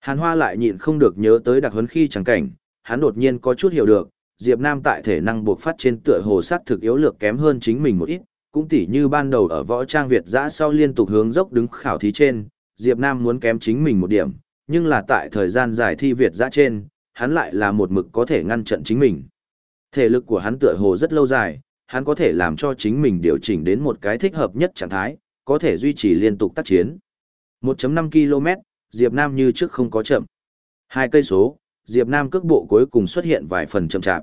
Hàn Hoa lại nhịn không được nhớ tới đặc huấn khi chẳng cảnh, hắn đột nhiên có chút hiểu được, Diệp Nam tại thể năng buộc phát trên tựa hồ sát thực yếu lược kém hơn chính mình một ít, cũng tỉ như ban đầu ở võ trang Việt giã sau liên tục hướng dốc đứng khảo thí trên, Diệp Nam muốn kém chính mình một điểm, nhưng là tại thời gian giải thi Việt giã trên, hắn lại là một mực có thể ngăn chặn chính mình. Thể lực của hắn tựa hồ rất lâu dài, hắn có thể làm cho chính mình điều chỉnh đến một cái thích hợp nhất trạng thái, có thể duy trì liên tục tác chiến. 1.5 km, Diệp Nam như trước không có chậm. Hai cây số, Diệp Nam cước bộ cuối cùng xuất hiện vài phần chậm chạp.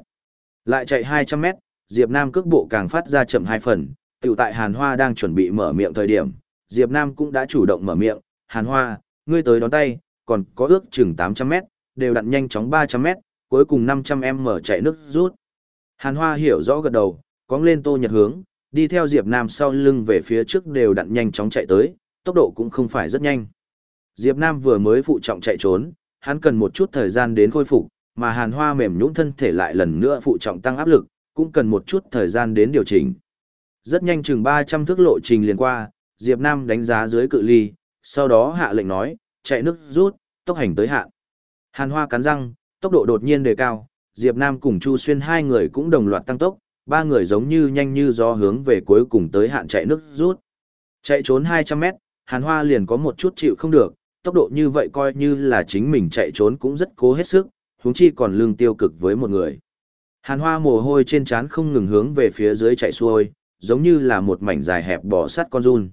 Lại chạy 200 mét, Diệp Nam cước bộ càng phát ra chậm hai phần, tiểu tại Hàn Hoa đang chuẩn bị mở miệng thời điểm, Diệp Nam cũng đã chủ động mở miệng, Hàn Hoa, ngươi tới đón tay, còn có ước chừng 800 mét, đều đặn nhanh chóng 300 mét, cuối cùng 500m mở chạy nước rút. Hàn Hoa hiểu rõ gật đầu, cong lên tô nhật hướng, đi theo Diệp Nam sau lưng về phía trước đều đặn nhanh chóng chạy tới, tốc độ cũng không phải rất nhanh. Diệp Nam vừa mới phụ trọng chạy trốn, hắn cần một chút thời gian đến khôi phục, mà Hàn Hoa mềm nhũn thân thể lại lần nữa phụ trọng tăng áp lực, cũng cần một chút thời gian đến điều chỉnh. Rất nhanh chừng 300 thước lộ trình liền qua, Diệp Nam đánh giá dưới cự ly, sau đó hạ lệnh nói, chạy nước rút, tốc hành tới hạn. Hàn Hoa cắn răng, tốc độ đột nhiên đề cao, Diệp Nam cùng Chu Xuyên hai người cũng đồng loạt tăng tốc, ba người giống như nhanh như gió hướng về cuối cùng tới hạn chạy nước rút. Chạy trốn 200 mét, Hàn Hoa liền có một chút chịu không được, tốc độ như vậy coi như là chính mình chạy trốn cũng rất cố hết sức, huống chi còn lương tiêu cực với một người. Hàn Hoa mồ hôi trên trán không ngừng hướng về phía dưới chạy xuôi, giống như là một mảnh dài hẹp bò sắt con run.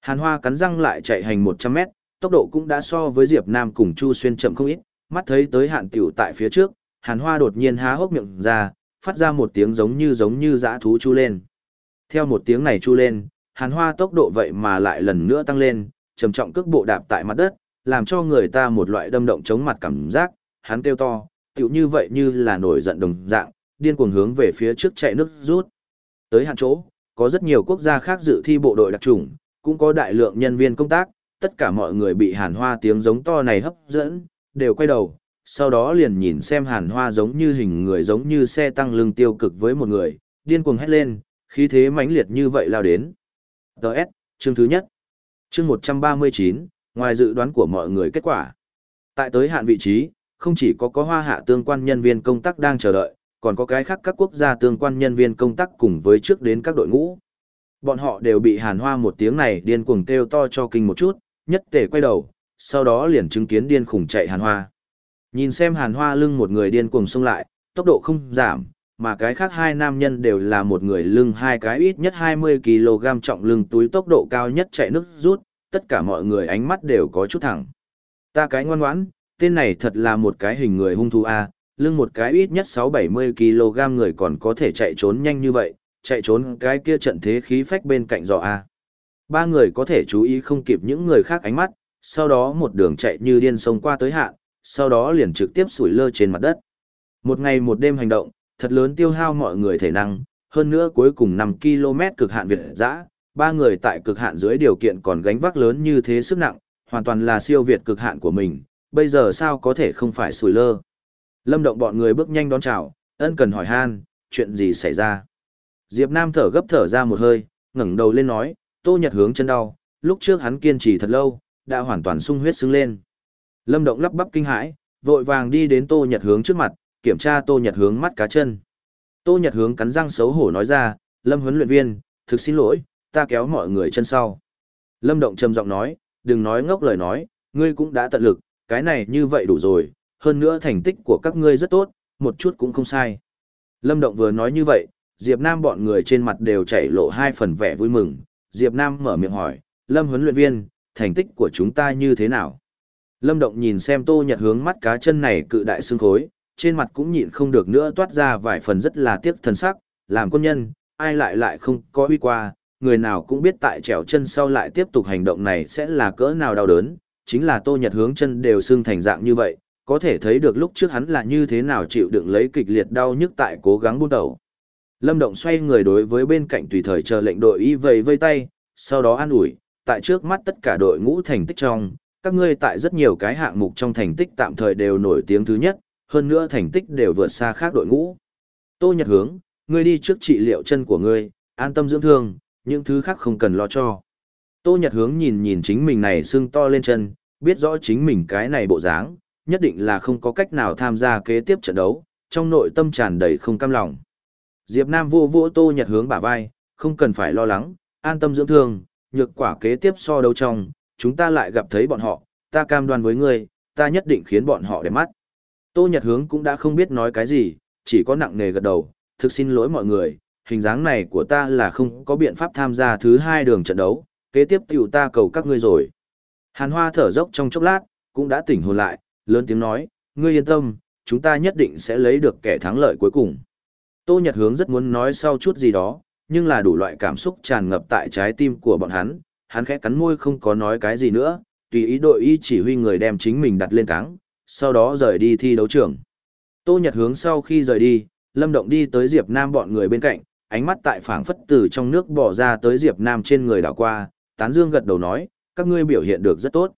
Hàn Hoa cắn răng lại chạy hành 100 mét, tốc độ cũng đã so với Diệp Nam cùng Chu Xuyên chậm không ít, mắt thấy tới hạn tiểu tại phía trước, Hàn Hoa đột nhiên há hốc miệng ra, phát ra một tiếng giống như giống như dã thú chu lên. Theo một tiếng này chu lên, Hàn Hoa tốc độ vậy mà lại lần nữa tăng lên, trầm trọng cước bộ đạp tại mặt đất, làm cho người ta một loại đâm động chống mặt cảm giác, hắn kêu to, tiểu như vậy như là nổi giận đồng dạng, điên cuồng hướng về phía trước chạy nước rút. Tới hạn chỗ, có rất nhiều quốc gia khác dự thi bộ đội đặc trùng, cũng có đại lượng nhân viên công tác, tất cả mọi người bị hàn hoa tiếng giống to này hấp dẫn, đều quay đầu, sau đó liền nhìn xem hàn hoa giống như hình người giống như xe tăng lưng tiêu cực với một người, điên cuồng hét lên, khí thế mãnh liệt như vậy lao đến. Đợt, chương thứ nhất. Chương 139, ngoài dự đoán của mọi người kết quả. Tại tới hạn vị trí, không chỉ có có hoa hạ tương quan nhân viên công tác đang chờ đợi, còn có cái khác các quốc gia tương quan nhân viên công tác cùng với trước đến các đội ngũ. Bọn họ đều bị hàn hoa một tiếng này điên cuồng kêu to cho kinh một chút, nhất tề quay đầu, sau đó liền chứng kiến điên khủng chạy hàn hoa. Nhìn xem hàn hoa lưng một người điên cuồng xông lại, tốc độ không giảm, mà cái khác hai nam nhân đều là một người lưng hai cái ít nhất 20kg trọng lưng túi tốc độ cao nhất chạy nước rút, tất cả mọi người ánh mắt đều có chút thẳng. Ta cái ngoan ngoãn, tên này thật là một cái hình người hung thú A, lưng một cái ít nhất 6-70 kg người còn có thể chạy trốn nhanh như vậy, chạy trốn cái kia trận thế khí phách bên cạnh dò A. Ba người có thể chú ý không kịp những người khác ánh mắt, sau đó một đường chạy như điên sông qua tới hạn, sau đó liền trực tiếp sủi lơ trên mặt đất. Một ngày một đêm hành động, thật lớn tiêu hao mọi người thể năng, hơn nữa cuối cùng 5 km cực hạn Việt dã, ba người tại cực hạn dưới điều kiện còn gánh vác lớn như thế sức nặng, hoàn toàn là siêu việt cực hạn của mình, bây giờ sao có thể không phải sủi lơ. Lâm động bọn người bước nhanh đón chào, ân cần hỏi han, chuyện gì xảy ra. Diệp Nam thở gấp thở ra một hơi, ngẩng đầu lên nói, Tô Nhật hướng chân đau, lúc trước hắn kiên trì thật lâu, đã hoàn toàn sung huyết sưng lên. Lâm động lắp bắp kinh hãi, vội vàng đi đến Tô Nhật hướng trước mặt, kiểm tra Tô Nhật hướng mắt cá chân. Tô Nhật hướng cắn răng xấu hổ nói ra, Lâm huấn luyện viên, thực xin lỗi, ta kéo mọi người chân sau. Lâm động trầm giọng nói, đừng nói ngốc lời nói, ngươi cũng đã tận lực, cái này như vậy đủ rồi, hơn nữa thành tích của các ngươi rất tốt, một chút cũng không sai. Lâm Động vừa nói như vậy, Diệp Nam bọn người trên mặt đều chảy lộ hai phần vẻ vui mừng. Diệp Nam mở miệng hỏi, Lâm huấn luyện viên, thành tích của chúng ta như thế nào? Lâm Động nhìn xem Tô Nhật hướng mắt cá chân này cự đại xương khối, trên mặt cũng nhịn không được nữa toát ra vài phần rất là tiếc thần sắc, làm quân nhân, ai lại lại không có uy qua, người nào cũng biết tại trèo chân sau lại tiếp tục hành động này sẽ là cỡ nào đau đớn, chính là Tô Nhật hướng chân đều xương thành dạng như vậy, có thể thấy được lúc trước hắn là như thế nào chịu đựng lấy kịch liệt đau nhức tại cố gắng buôn đầu. Lâm Động xoay người đối với bên cạnh tùy thời chờ lệnh đội y vầy vây tay, sau đó an ủi, tại trước mắt tất cả đội ngũ thành tích trong, các ngươi tại rất nhiều cái hạng mục trong thành tích tạm thời đều nổi tiếng thứ nhất, hơn nữa thành tích đều vượt xa khác đội ngũ. Tô Nhật Hướng, ngươi đi trước trị liệu chân của ngươi, an tâm dưỡng thương, những thứ khác không cần lo cho. Tô Nhật Hướng nhìn nhìn chính mình này sưng to lên chân, biết rõ chính mình cái này bộ dáng, nhất định là không có cách nào tham gia kế tiếp trận đấu, trong nội tâm tràn đầy không cam lòng. Diệp Nam vô vô Tô Nhật hướng bả vai, không cần phải lo lắng, an tâm dưỡng thương, nhược quả kế tiếp so đấu trong, chúng ta lại gặp thấy bọn họ, ta cam đoan với ngươi, ta nhất định khiến bọn họ đẹp mắt. Tô Nhật hướng cũng đã không biết nói cái gì, chỉ có nặng nề gật đầu, thực xin lỗi mọi người, hình dáng này của ta là không có biện pháp tham gia thứ hai đường trận đấu, kế tiếp tiểu ta cầu các ngươi rồi. Hàn Hoa thở dốc trong chốc lát, cũng đã tỉnh hồn lại, lớn tiếng nói, ngươi yên tâm, chúng ta nhất định sẽ lấy được kẻ thắng lợi cuối cùng. Tô Nhật Hướng rất muốn nói sau chút gì đó, nhưng là đủ loại cảm xúc tràn ngập tại trái tim của bọn hắn, hắn khẽ cắn môi không có nói cái gì nữa, tùy ý đội y chỉ huy người đem chính mình đặt lên cáng, sau đó rời đi thi đấu trường. Tô Nhật Hướng sau khi rời đi, Lâm Động đi tới Diệp Nam bọn người bên cạnh, ánh mắt tại phảng phất từ trong nước bỏ ra tới Diệp Nam trên người đảo qua, tán dương gật đầu nói, các ngươi biểu hiện được rất tốt.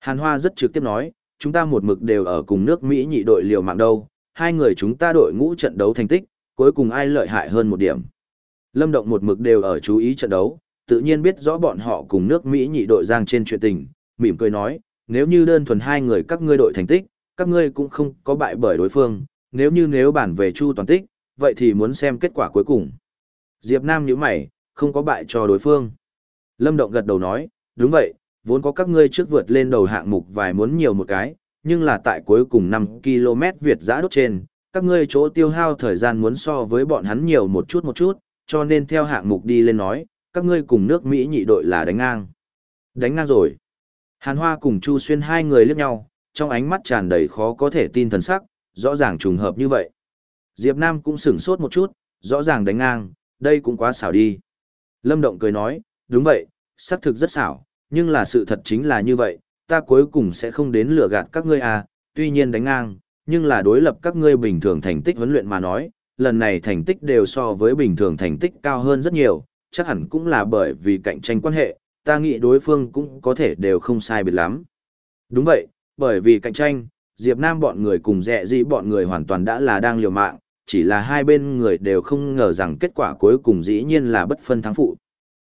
Hàn Hoa rất trực tiếp nói, chúng ta một mực đều ở cùng nước Mỹ nhị đội liều mạng đâu, hai người chúng ta đội ngũ trận đấu thành tích, cuối cùng ai lợi hại hơn một điểm. Lâm Động một mực đều ở chú ý trận đấu, tự nhiên biết rõ bọn họ cùng nước Mỹ nhị đội giang trên chuyện tình, mỉm cười nói, nếu như đơn thuần hai người các ngươi đội thành tích, các ngươi cũng không có bại bởi đối phương, nếu như nếu bản về chu toàn tích, vậy thì muốn xem kết quả cuối cùng. Diệp Nam nhíu mày, không có bại cho đối phương. Lâm Động gật đầu nói, đúng vậy, vốn có các ngươi trước vượt lên đầu hạng mục vài muốn nhiều một cái, nhưng là tại cuối cùng 5 km Việt giã đốt trên, các ngươi chỗ tiêu hao thời gian muốn so với bọn hắn nhiều một chút một chút, cho nên theo hạng mục đi lên nói, các ngươi cùng nước Mỹ nhị đội là đánh ngang. Đánh ngang rồi. Hàn Hoa cùng Chu Xuyên hai người liếc nhau, trong ánh mắt tràn đầy khó có thể tin thần sắc, rõ ràng trùng hợp như vậy. Diệp Nam cũng sửng sốt một chút, rõ ràng đánh ngang, đây cũng quá xảo đi. Lâm Động cười nói, đúng vậy, xác thực rất xảo, nhưng là sự thật chính là như vậy, ta cuối cùng sẽ không đến lừa gạt các ngươi à, tuy nhiên đánh ngang, nhưng là đối lập các ngươi bình thường thành tích huấn luyện mà nói, lần này thành tích đều so với bình thường thành tích cao hơn rất nhiều, chắc hẳn cũng là bởi vì cạnh tranh quan hệ, ta nghĩ đối phương cũng có thể đều không sai biệt lắm. Đúng vậy, bởi vì cạnh tranh, Diệp Nam bọn người cùng dẹ dĩ bọn người hoàn toàn đã là đang liều mạng, chỉ là hai bên người đều không ngờ rằng kết quả cuối cùng dĩ nhiên là bất phân thắng phụ.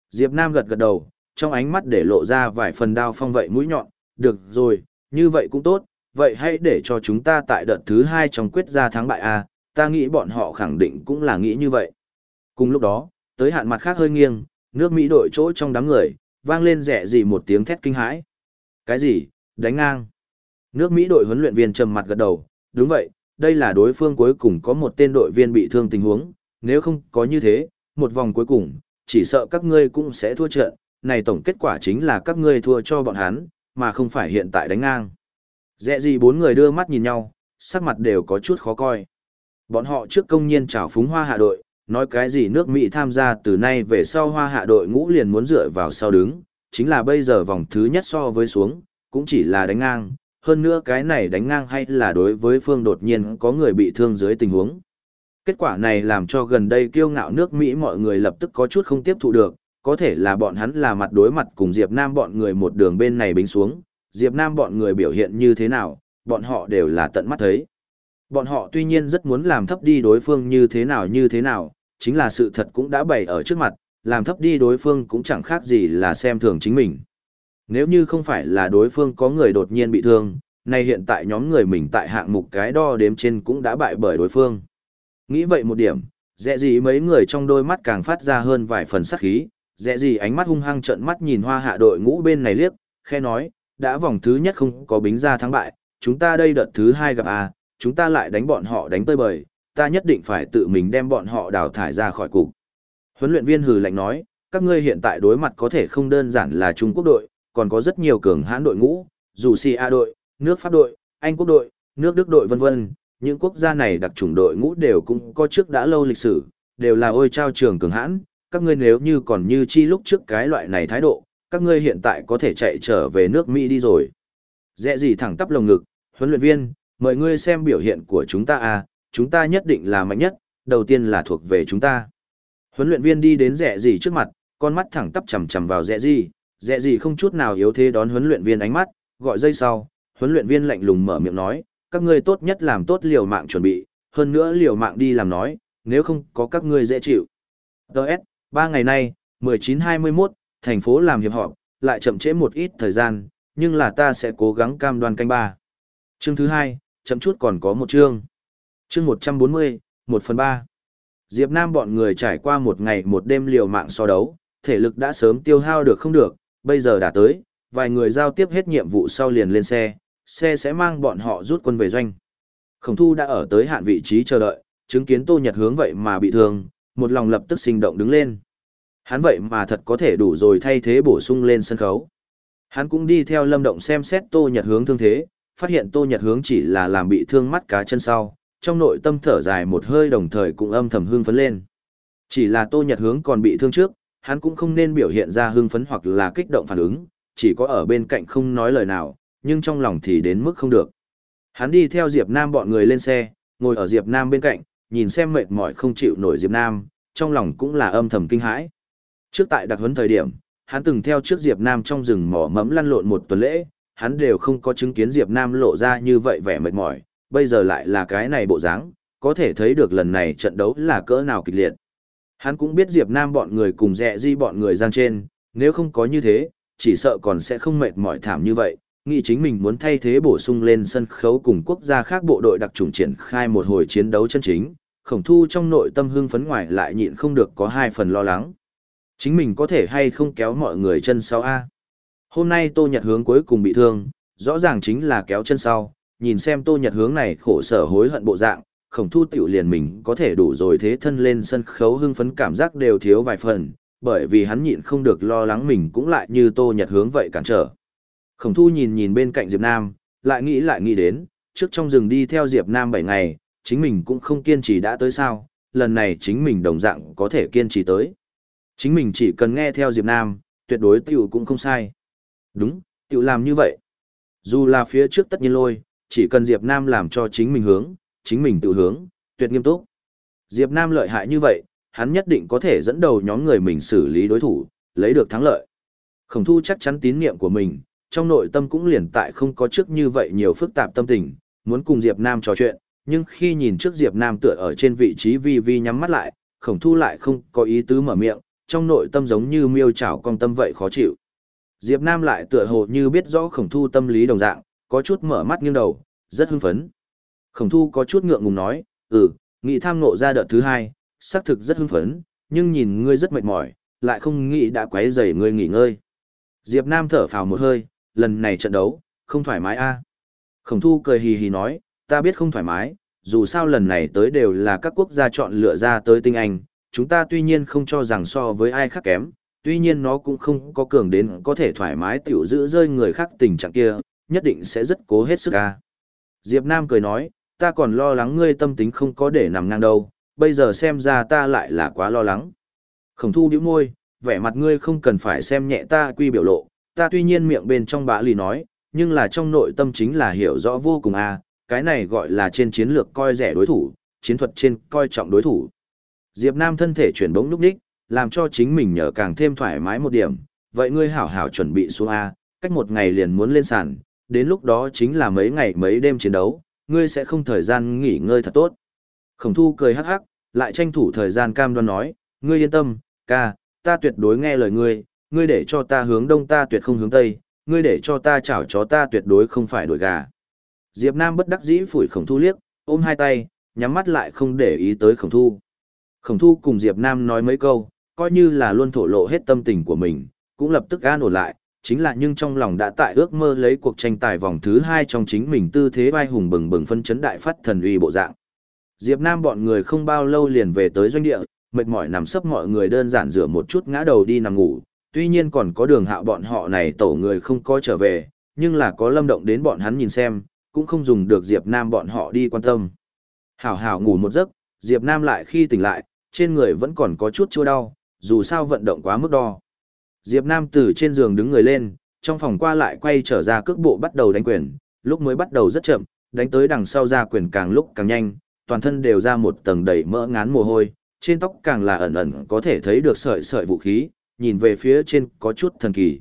Diệp Nam gật gật đầu, trong ánh mắt để lộ ra vài phần đao phong vậy mũi nhọn, được rồi, như vậy cũng tốt, vậy hãy để cho chúng ta tại đợt thứ hai trong quyết ra thắng bại A, ta nghĩ bọn họ khẳng định cũng là nghĩ như vậy. Cùng lúc đó, tới hạn mặt khác hơi nghiêng, nước Mỹ đội chỗ trong đám người, vang lên rẻ gì một tiếng thét kinh hãi. Cái gì, đánh ngang? Nước Mỹ đội huấn luyện viên trầm mặt gật đầu, đúng vậy, đây là đối phương cuối cùng có một tên đội viên bị thương tình huống, nếu không có như thế, một vòng cuối cùng, chỉ sợ các ngươi cũng sẽ thua trận, này tổng kết quả chính là các ngươi thua cho bọn hắn, mà không phải hiện tại đánh ngang. Dẹ gì bốn người đưa mắt nhìn nhau, sắc mặt đều có chút khó coi. Bọn họ trước công nhiên chào phúng hoa hạ đội, nói cái gì nước Mỹ tham gia từ nay về sau hoa hạ đội ngũ liền muốn dựa vào sau đứng, chính là bây giờ vòng thứ nhất so với xuống, cũng chỉ là đánh ngang, hơn nữa cái này đánh ngang hay là đối với phương đột nhiên có người bị thương dưới tình huống. Kết quả này làm cho gần đây kiêu ngạo nước Mỹ mọi người lập tức có chút không tiếp thụ được, có thể là bọn hắn là mặt đối mặt cùng Diệp Nam bọn người một đường bên này bính xuống, Diệp Nam bọn người biểu hiện như thế nào, bọn họ đều là tận mắt thấy. Bọn họ tuy nhiên rất muốn làm thấp đi đối phương như thế nào như thế nào, chính là sự thật cũng đã bày ở trước mặt, làm thấp đi đối phương cũng chẳng khác gì là xem thường chính mình. Nếu như không phải là đối phương có người đột nhiên bị thương, nay hiện tại nhóm người mình tại hạng mục cái đo đếm trên cũng đã bại bởi đối phương. Nghĩ vậy một điểm, dẹ gì mấy người trong đôi mắt càng phát ra hơn vài phần sắc khí, dẹ gì ánh mắt hung hăng trợn mắt nhìn hoa hạ đội ngũ bên này liếc, khe nói, đã vòng thứ nhất không có bính ra thắng bại, chúng ta đây đợt thứ hai gặp à, chúng ta lại đánh bọn họ đánh tơi bời, ta nhất định phải tự mình đem bọn họ đào thải ra khỏi cục. Huấn luyện viên hừ lạnh nói, các ngươi hiện tại đối mặt có thể không đơn giản là Trung Quốc đội, còn có rất nhiều cường hãn đội ngũ, dù si A đội, nước Pháp đội, Anh quốc đội, nước Đức đội vân vân, những quốc gia này đặc chủng đội ngũ đều cũng có trước đã lâu lịch sử, đều là ôi trao trường cường hãn, các ngươi nếu như còn như chi lúc trước cái loại này thái độ, các ngươi hiện tại có thể chạy trở về nước Mỹ đi rồi. Dẹ gì thẳng tắp lồng ngực, huấn luyện viên, mời ngươi xem biểu hiện của chúng ta à, chúng ta nhất định là mạnh nhất, đầu tiên là thuộc về chúng ta. Huấn luyện viên đi đến dẹ gì trước mặt, con mắt thẳng tắp chằm chằm vào dẹ gì, dẹ gì không chút nào yếu thế đón huấn luyện viên ánh mắt, gọi dây sau, huấn luyện viên lạnh lùng mở miệng nói, các ngươi tốt nhất làm tốt liều mạng chuẩn bị, hơn nữa liều mạng đi làm nói, nếu không có các ngươi dễ chịu. Đợt, ba ngày nay, 19-21, thành phố làm hiệp họp, lại chậm trễ một ít thời gian, nhưng là ta sẽ cố gắng cam đoan canh ba. Chương thứ hai, chậm chút còn có một chương. Chương 140, 1 phần 3. Diệp Nam bọn người trải qua một ngày một đêm liều mạng so đấu, thể lực đã sớm tiêu hao được không được, bây giờ đã tới, vài người giao tiếp hết nhiệm vụ sau liền lên xe, xe sẽ mang bọn họ rút quân về doanh. Khổng thu đã ở tới hạn vị trí chờ đợi, chứng kiến Tô Nhật hướng vậy mà bị thương, một lòng lập tức sinh động đứng lên. Hắn vậy mà thật có thể đủ rồi thay thế bổ sung lên sân khấu. Hắn cũng đi theo lâm động xem xét Tô Nhật hướng thương thế, phát hiện Tô Nhật hướng chỉ là làm bị thương mắt cá chân sau, trong nội tâm thở dài một hơi đồng thời cũng âm thầm hưng phấn lên. Chỉ là Tô Nhật hướng còn bị thương trước, hắn cũng không nên biểu hiện ra hưng phấn hoặc là kích động phản ứng, chỉ có ở bên cạnh không nói lời nào, nhưng trong lòng thì đến mức không được. Hắn đi theo Diệp Nam bọn người lên xe, ngồi ở Diệp Nam bên cạnh, nhìn xem mệt mỏi không chịu nổi Diệp Nam, trong lòng cũng là âm thầm kinh hãi. Trước tại đặc huấn thời điểm, hắn từng theo trước Diệp Nam trong rừng mỏ mẫm lăn lộn một tuần lễ, hắn đều không có chứng kiến Diệp Nam lộ ra như vậy vẻ mệt mỏi, bây giờ lại là cái này bộ dáng, có thể thấy được lần này trận đấu là cỡ nào kịch liệt. Hắn cũng biết Diệp Nam bọn người cùng dẹ di bọn người giang trên, nếu không có như thế, chỉ sợ còn sẽ không mệt mỏi thảm như vậy, nghĩ chính mình muốn thay thế bổ sung lên sân khấu cùng quốc gia khác bộ đội đặc trùng triển khai một hồi chiến đấu chân chính, khổng thu trong nội tâm hưng phấn ngoài lại nhịn không được có hai phần lo lắng. Chính mình có thể hay không kéo mọi người chân sau A. Hôm nay Tô Nhật hướng cuối cùng bị thương, rõ ràng chính là kéo chân sau, nhìn xem Tô Nhật hướng này khổ sở hối hận bộ dạng, khổng thu tiểu liền mình có thể đủ rồi thế thân lên sân khấu hưng phấn cảm giác đều thiếu vài phần, bởi vì hắn nhịn không được lo lắng mình cũng lại như Tô Nhật hướng vậy cản trở. Khổng thu nhìn nhìn bên cạnh Diệp Nam, lại nghĩ lại nghĩ đến, trước trong rừng đi theo Diệp Nam 7 ngày, chính mình cũng không kiên trì đã tới sao, lần này chính mình đồng dạng có thể kiên trì tới. Chính mình chỉ cần nghe theo Diệp Nam, tuyệt đối tiểu cũng không sai. Đúng, tiểu làm như vậy. Dù là phía trước tất nhiên lôi, chỉ cần Diệp Nam làm cho chính mình hướng, chính mình tự hướng, tuyệt nghiêm túc. Diệp Nam lợi hại như vậy, hắn nhất định có thể dẫn đầu nhóm người mình xử lý đối thủ, lấy được thắng lợi. Khổng thu chắc chắn tín niệm của mình, trong nội tâm cũng liền tại không có trước như vậy nhiều phức tạp tâm tình, muốn cùng Diệp Nam trò chuyện, nhưng khi nhìn trước Diệp Nam tựa ở trên vị trí vi vi nhắm mắt lại, khổng thu lại không có ý tứ mở miệng, trong nội tâm giống như miêu chảo con tâm vậy khó chịu. Diệp Nam lại tựa hồ như biết rõ khổng thu tâm lý đồng dạng, có chút mở mắt nghiêng đầu, rất hưng phấn. Khổng thu có chút ngượng ngùng nói, ừ, nghị tham ngộ ra đợt thứ hai, xác thực rất hưng phấn, nhưng nhìn ngươi rất mệt mỏi, lại không nghĩ đã quấy rầy ngươi nghỉ ngơi. Diệp Nam thở phào một hơi, lần này trận đấu, không thoải mái a Khổng thu cười hì hì nói, ta biết không thoải mái, dù sao lần này tới đều là các quốc gia chọn lựa ra tới tinh anh, chúng ta tuy nhiên không cho rằng so với ai khác kém, tuy nhiên nó cũng không có cường đến có thể thoải mái tiểu giữ rơi người khác tình trạng kia, nhất định sẽ rất cố hết sức ca. Diệp Nam cười nói, ta còn lo lắng ngươi tâm tính không có để nằm ngang đâu, bây giờ xem ra ta lại là quá lo lắng. Khổng thu bĩu môi, vẻ mặt ngươi không cần phải xem nhẹ ta quy biểu lộ, ta tuy nhiên miệng bên trong bã lì nói, nhưng là trong nội tâm chính là hiểu rõ vô cùng a, cái này gọi là trên chiến lược coi rẻ đối thủ, chiến thuật trên coi trọng đối thủ. Diệp Nam thân thể chuyển bỗng lúc đích, làm cho chính mình nhờ càng thêm thoải mái một điểm, vậy ngươi hảo hảo chuẩn bị xuống A, cách một ngày liền muốn lên sàn, đến lúc đó chính là mấy ngày mấy đêm chiến đấu, ngươi sẽ không thời gian nghỉ ngơi thật tốt. Khổng thu cười hắc hắc, lại tranh thủ thời gian cam đoan nói, ngươi yên tâm, ca, ta tuyệt đối nghe lời ngươi, ngươi để cho ta hướng đông ta tuyệt không hướng tây, ngươi để cho ta chảo chó ta tuyệt đối không phải đổi gà. Diệp Nam bất đắc dĩ phủi khổng thu liếc, ôm hai tay, nhắm mắt lại không để ý tới khổng thu. Khổng thu cùng Diệp Nam nói mấy câu, coi như là luôn thổ lộ hết tâm tình của mình, cũng lập tức an ổn lại, chính là nhưng trong lòng đã tại ước mơ lấy cuộc tranh tài vòng thứ hai trong chính mình tư thế vai hùng bừng bừng phân chấn đại phát thần uy bộ dạng. Diệp Nam bọn người không bao lâu liền về tới doanh địa, mệt mỏi nằm sấp mọi người đơn giản rửa một chút ngã đầu đi nằm ngủ, tuy nhiên còn có đường hạo bọn họ này tổ người không có trở về, nhưng là có lâm động đến bọn hắn nhìn xem, cũng không dùng được Diệp Nam bọn họ đi quan tâm. Hảo hảo ngủ một giấc, Diệp Nam lại khi tỉnh lại, trên người vẫn còn có chút chua đau, dù sao vận động quá mức đo. Diệp Nam từ trên giường đứng người lên, trong phòng qua lại quay trở ra cước bộ bắt đầu đánh quyền, lúc mới bắt đầu rất chậm, đánh tới đằng sau ra quyền càng lúc càng nhanh, toàn thân đều ra một tầng đầy mỡ ngán mồ hôi, trên tóc càng là ẩn ẩn có thể thấy được sợi sợi vũ khí, nhìn về phía trên có chút thần kỳ.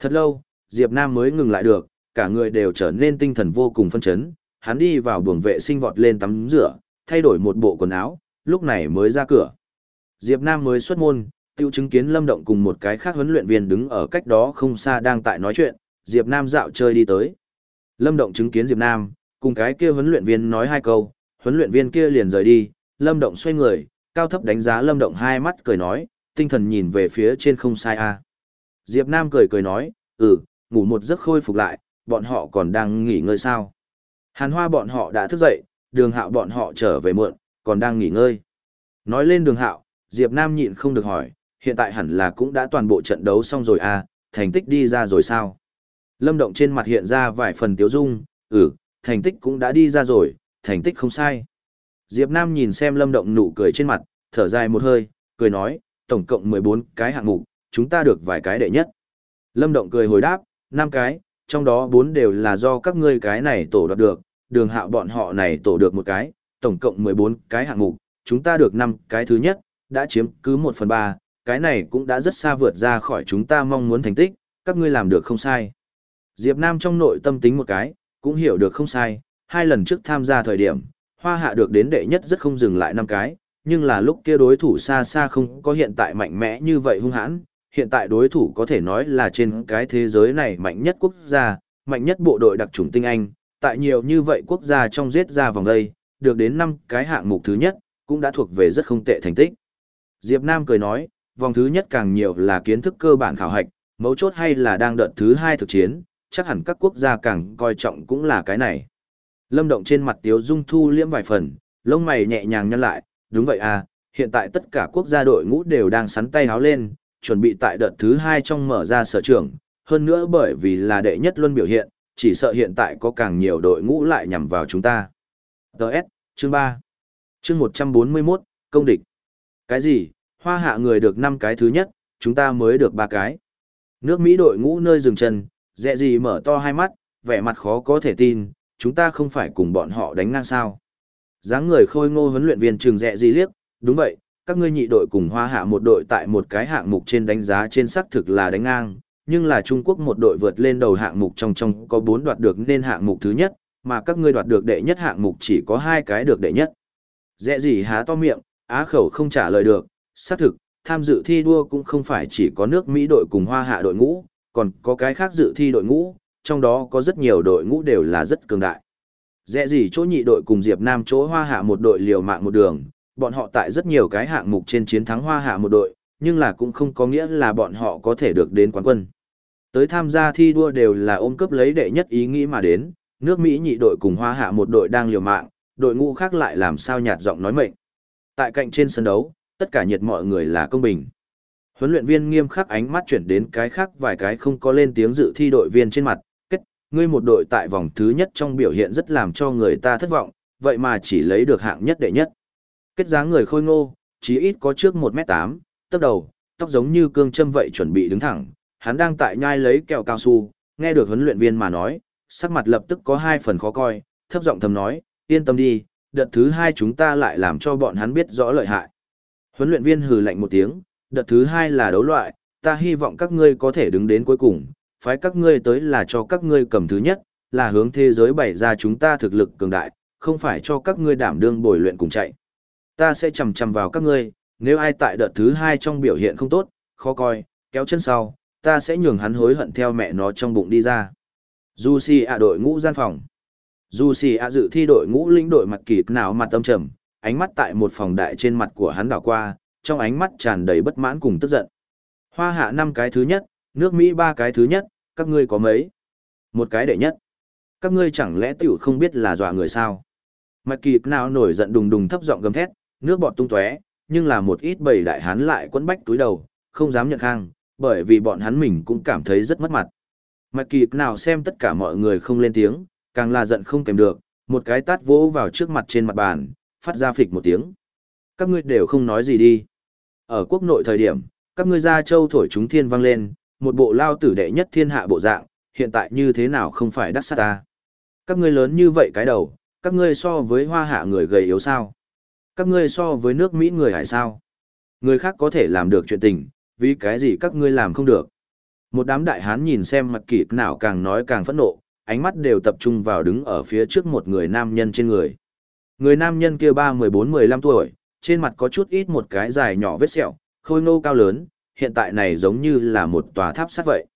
Thật lâu, Diệp Nam mới ngừng lại được, cả người đều trở nên tinh thần vô cùng phân chấn, hắn đi vào buồng vệ sinh vọt lên tắm rửa, thay đổi một bộ quần áo, lúc này mới ra cửa. Diệp Nam mới xuất môn, tiêu chứng kiến Lâm Động cùng một cái khác huấn luyện viên đứng ở cách đó không xa đang tại nói chuyện, Diệp Nam dạo chơi đi tới. Lâm Động chứng kiến Diệp Nam, cùng cái kia huấn luyện viên nói hai câu, huấn luyện viên kia liền rời đi, Lâm Động xoay người, cao thấp đánh giá Lâm Động hai mắt cười nói, tinh thần nhìn về phía trên không sai a. À. Diệp Nam cười cười nói, ừ, ngủ một giấc khôi phục lại, bọn họ còn đang nghỉ ngơi sao? Hàn Hoa bọn họ đã thức dậy, đường hạo bọn họ trở về muộn, còn đang nghỉ ngơi. Nói lên đường hạo, Diệp Nam nhịn không được hỏi, hiện tại hẳn là cũng đã toàn bộ trận đấu xong rồi à, thành tích đi ra rồi sao? Lâm Động trên mặt hiện ra vài phần tiếu dung, ừ, thành tích cũng đã đi ra rồi, thành tích không sai. Diệp Nam nhìn xem Lâm Động nụ cười trên mặt, thở dài một hơi, cười nói, tổng cộng 14 cái hạng mục, chúng ta được vài cái đệ nhất. Lâm Động cười hồi đáp, 5 cái, trong đó 4 đều là do các ngươi cái này tổ đoạt được, đường hạo bọn họ này tổ được một cái, tổng cộng 14 cái hạng mục, chúng ta được 5 cái thứ nhất, đã chiếm cứ 1 phần 3, cái này cũng đã rất xa vượt ra khỏi chúng ta mong muốn thành tích, các ngươi làm được không sai. Diệp Nam trong nội tâm tính một cái, cũng hiểu được không sai, hai lần trước tham gia thời điểm, hoa hạ được đến đệ nhất rất không dừng lại năm cái, nhưng là lúc kia đối thủ xa xa không có hiện tại mạnh mẽ như vậy hung hãn, hiện tại đối thủ có thể nói là trên cái thế giới này mạnh nhất quốc gia, mạnh nhất bộ đội đặc chủng tinh Anh, tại nhiều như vậy quốc gia trong giết ra vòng đây, được đến 5 cái hạng mục thứ nhất, cũng đã thuộc về rất không tệ thành tích. Diệp Nam cười nói, vòng thứ nhất càng nhiều là kiến thức cơ bản khảo hạch, mấu chốt hay là đang đợt thứ hai thực chiến, chắc hẳn các quốc gia càng coi trọng cũng là cái này. Lâm Động trên mặt Tiếu Dung thu liễm vài phần, lông mày nhẹ nhàng nhăn lại, đúng vậy à, hiện tại tất cả quốc gia đội ngũ đều đang sắn tay háo lên, chuẩn bị tại đợt thứ hai trong mở ra sở trường, hơn nữa bởi vì là đệ nhất luân biểu hiện, chỉ sợ hiện tại có càng nhiều đội ngũ lại nhằm vào chúng ta ts chương ba Chương 141, công địch. Cái gì, hoa hạ người được năm cái thứ nhất, chúng ta mới được ba cái. Nước Mỹ đội ngũ nơi dừng chân, dẹ gì mở to hai mắt, vẻ mặt khó có thể tin, chúng ta không phải cùng bọn họ đánh ngang sao. dáng người khôi ngô huấn luyện viên trường dẹ gì liếc, đúng vậy, các ngươi nhị đội cùng hoa hạ một đội tại một cái hạng mục trên đánh giá trên xác thực là đánh ngang, nhưng là Trung Quốc một đội vượt lên đầu hạng mục trong trong có bốn đoạt được nên hạng mục thứ nhất, mà các ngươi đoạt được đệ nhất hạng mục chỉ có hai cái được đệ nhất. Dẹ gì há to miệng, á khẩu không trả lời được, xác thực, tham dự thi đua cũng không phải chỉ có nước Mỹ đội cùng hoa hạ đội ngũ, còn có cái khác dự thi đội ngũ, trong đó có rất nhiều đội ngũ đều là rất cường đại. Dẹ gì chỗ nhị đội cùng Diệp Nam chỗ hoa hạ một đội liều mạng một đường, bọn họ tại rất nhiều cái hạng mục trên chiến thắng hoa hạ một đội, nhưng là cũng không có nghĩa là bọn họ có thể được đến quán quân. Tới tham gia thi đua đều là ôm cấp lấy đệ nhất ý nghĩ mà đến, nước Mỹ nhị đội cùng hoa hạ một đội đang liều mạng, đội ngũ khác lại làm sao nhạt giọng nói mệnh. Tại cạnh trên sân đấu, tất cả nhiệt mọi người là công bình. Huấn luyện viên nghiêm khắc ánh mắt chuyển đến cái khác vài cái không có lên tiếng dự thi đội viên trên mặt, kết, ngươi một đội tại vòng thứ nhất trong biểu hiện rất làm cho người ta thất vọng, vậy mà chỉ lấy được hạng nhất đệ nhất. Kết dáng người khôi ngô, chí ít có trước 1m8, tóc đầu, tóc giống như cương châm vậy chuẩn bị đứng thẳng, hắn đang tại nhai lấy kẹo cao su, nghe được huấn luyện viên mà nói, sắc mặt lập tức có hai phần khó coi, thấp giọng thầm nói, yên tâm đi, đợt thứ hai chúng ta lại làm cho bọn hắn biết rõ lợi hại. Huấn luyện viên hừ lạnh một tiếng, đợt thứ hai là đấu loại, ta hy vọng các ngươi có thể đứng đến cuối cùng, phái các ngươi tới là cho các ngươi cầm thứ nhất, là hướng thế giới bày ra chúng ta thực lực cường đại, không phải cho các ngươi đảm đương bồi luyện cùng chạy. Ta sẽ chầm chầm vào các ngươi, nếu ai tại đợt thứ hai trong biểu hiện không tốt, khó coi, kéo chân sau, ta sẽ nhường hắn hối hận theo mẹ nó trong bụng đi ra. Dù si ạ đội ngũ gian phòng. Dù si ạ dự thi đội ngũ lĩnh đội mặt kỳ nào mặt tâm trầm, ánh mắt tại một phòng đại trên mặt của hắn đảo qua, trong ánh mắt tràn đầy bất mãn cùng tức giận. Hoa hạ năm cái thứ nhất, nước Mỹ ba cái thứ nhất, các ngươi có mấy? Một cái đệ nhất. Các ngươi chẳng lẽ tiểu không biết là dọa người sao? Mặt kỳ nào nổi giận đùng đùng thấp giọng gầm thét, nước bọt tung tóe, nhưng là một ít bầy đại hán lại quấn bách túi đầu, không dám nhận khang, bởi vì bọn hắn mình cũng cảm thấy rất mất mặt. Mặt kịp nào xem tất cả mọi người không lên tiếng, càng là giận không kèm được, một cái tát vỗ vào trước mặt trên mặt bàn, phát ra phịch một tiếng. Các ngươi đều không nói gì đi. Ở quốc nội thời điểm, các ngươi ra châu thổi chúng thiên vang lên, một bộ lao tử đệ nhất thiên hạ bộ dạng, hiện tại như thế nào không phải đắc sát ta. Các ngươi lớn như vậy cái đầu, các ngươi so với hoa hạ người gầy yếu sao? Các ngươi so với nước Mỹ người hải sao? Người khác có thể làm được chuyện tình, vì cái gì các ngươi làm không được? Một đám đại hán nhìn xem mặt kịp nào càng nói càng phẫn nộ, ánh mắt đều tập trung vào đứng ở phía trước một người nam nhân trên người. Người nam nhân kia ba mười bốn mười lăm tuổi, trên mặt có chút ít một cái dài nhỏ vết sẹo, khôi ngô cao lớn, hiện tại này giống như là một tòa tháp sắt vậy.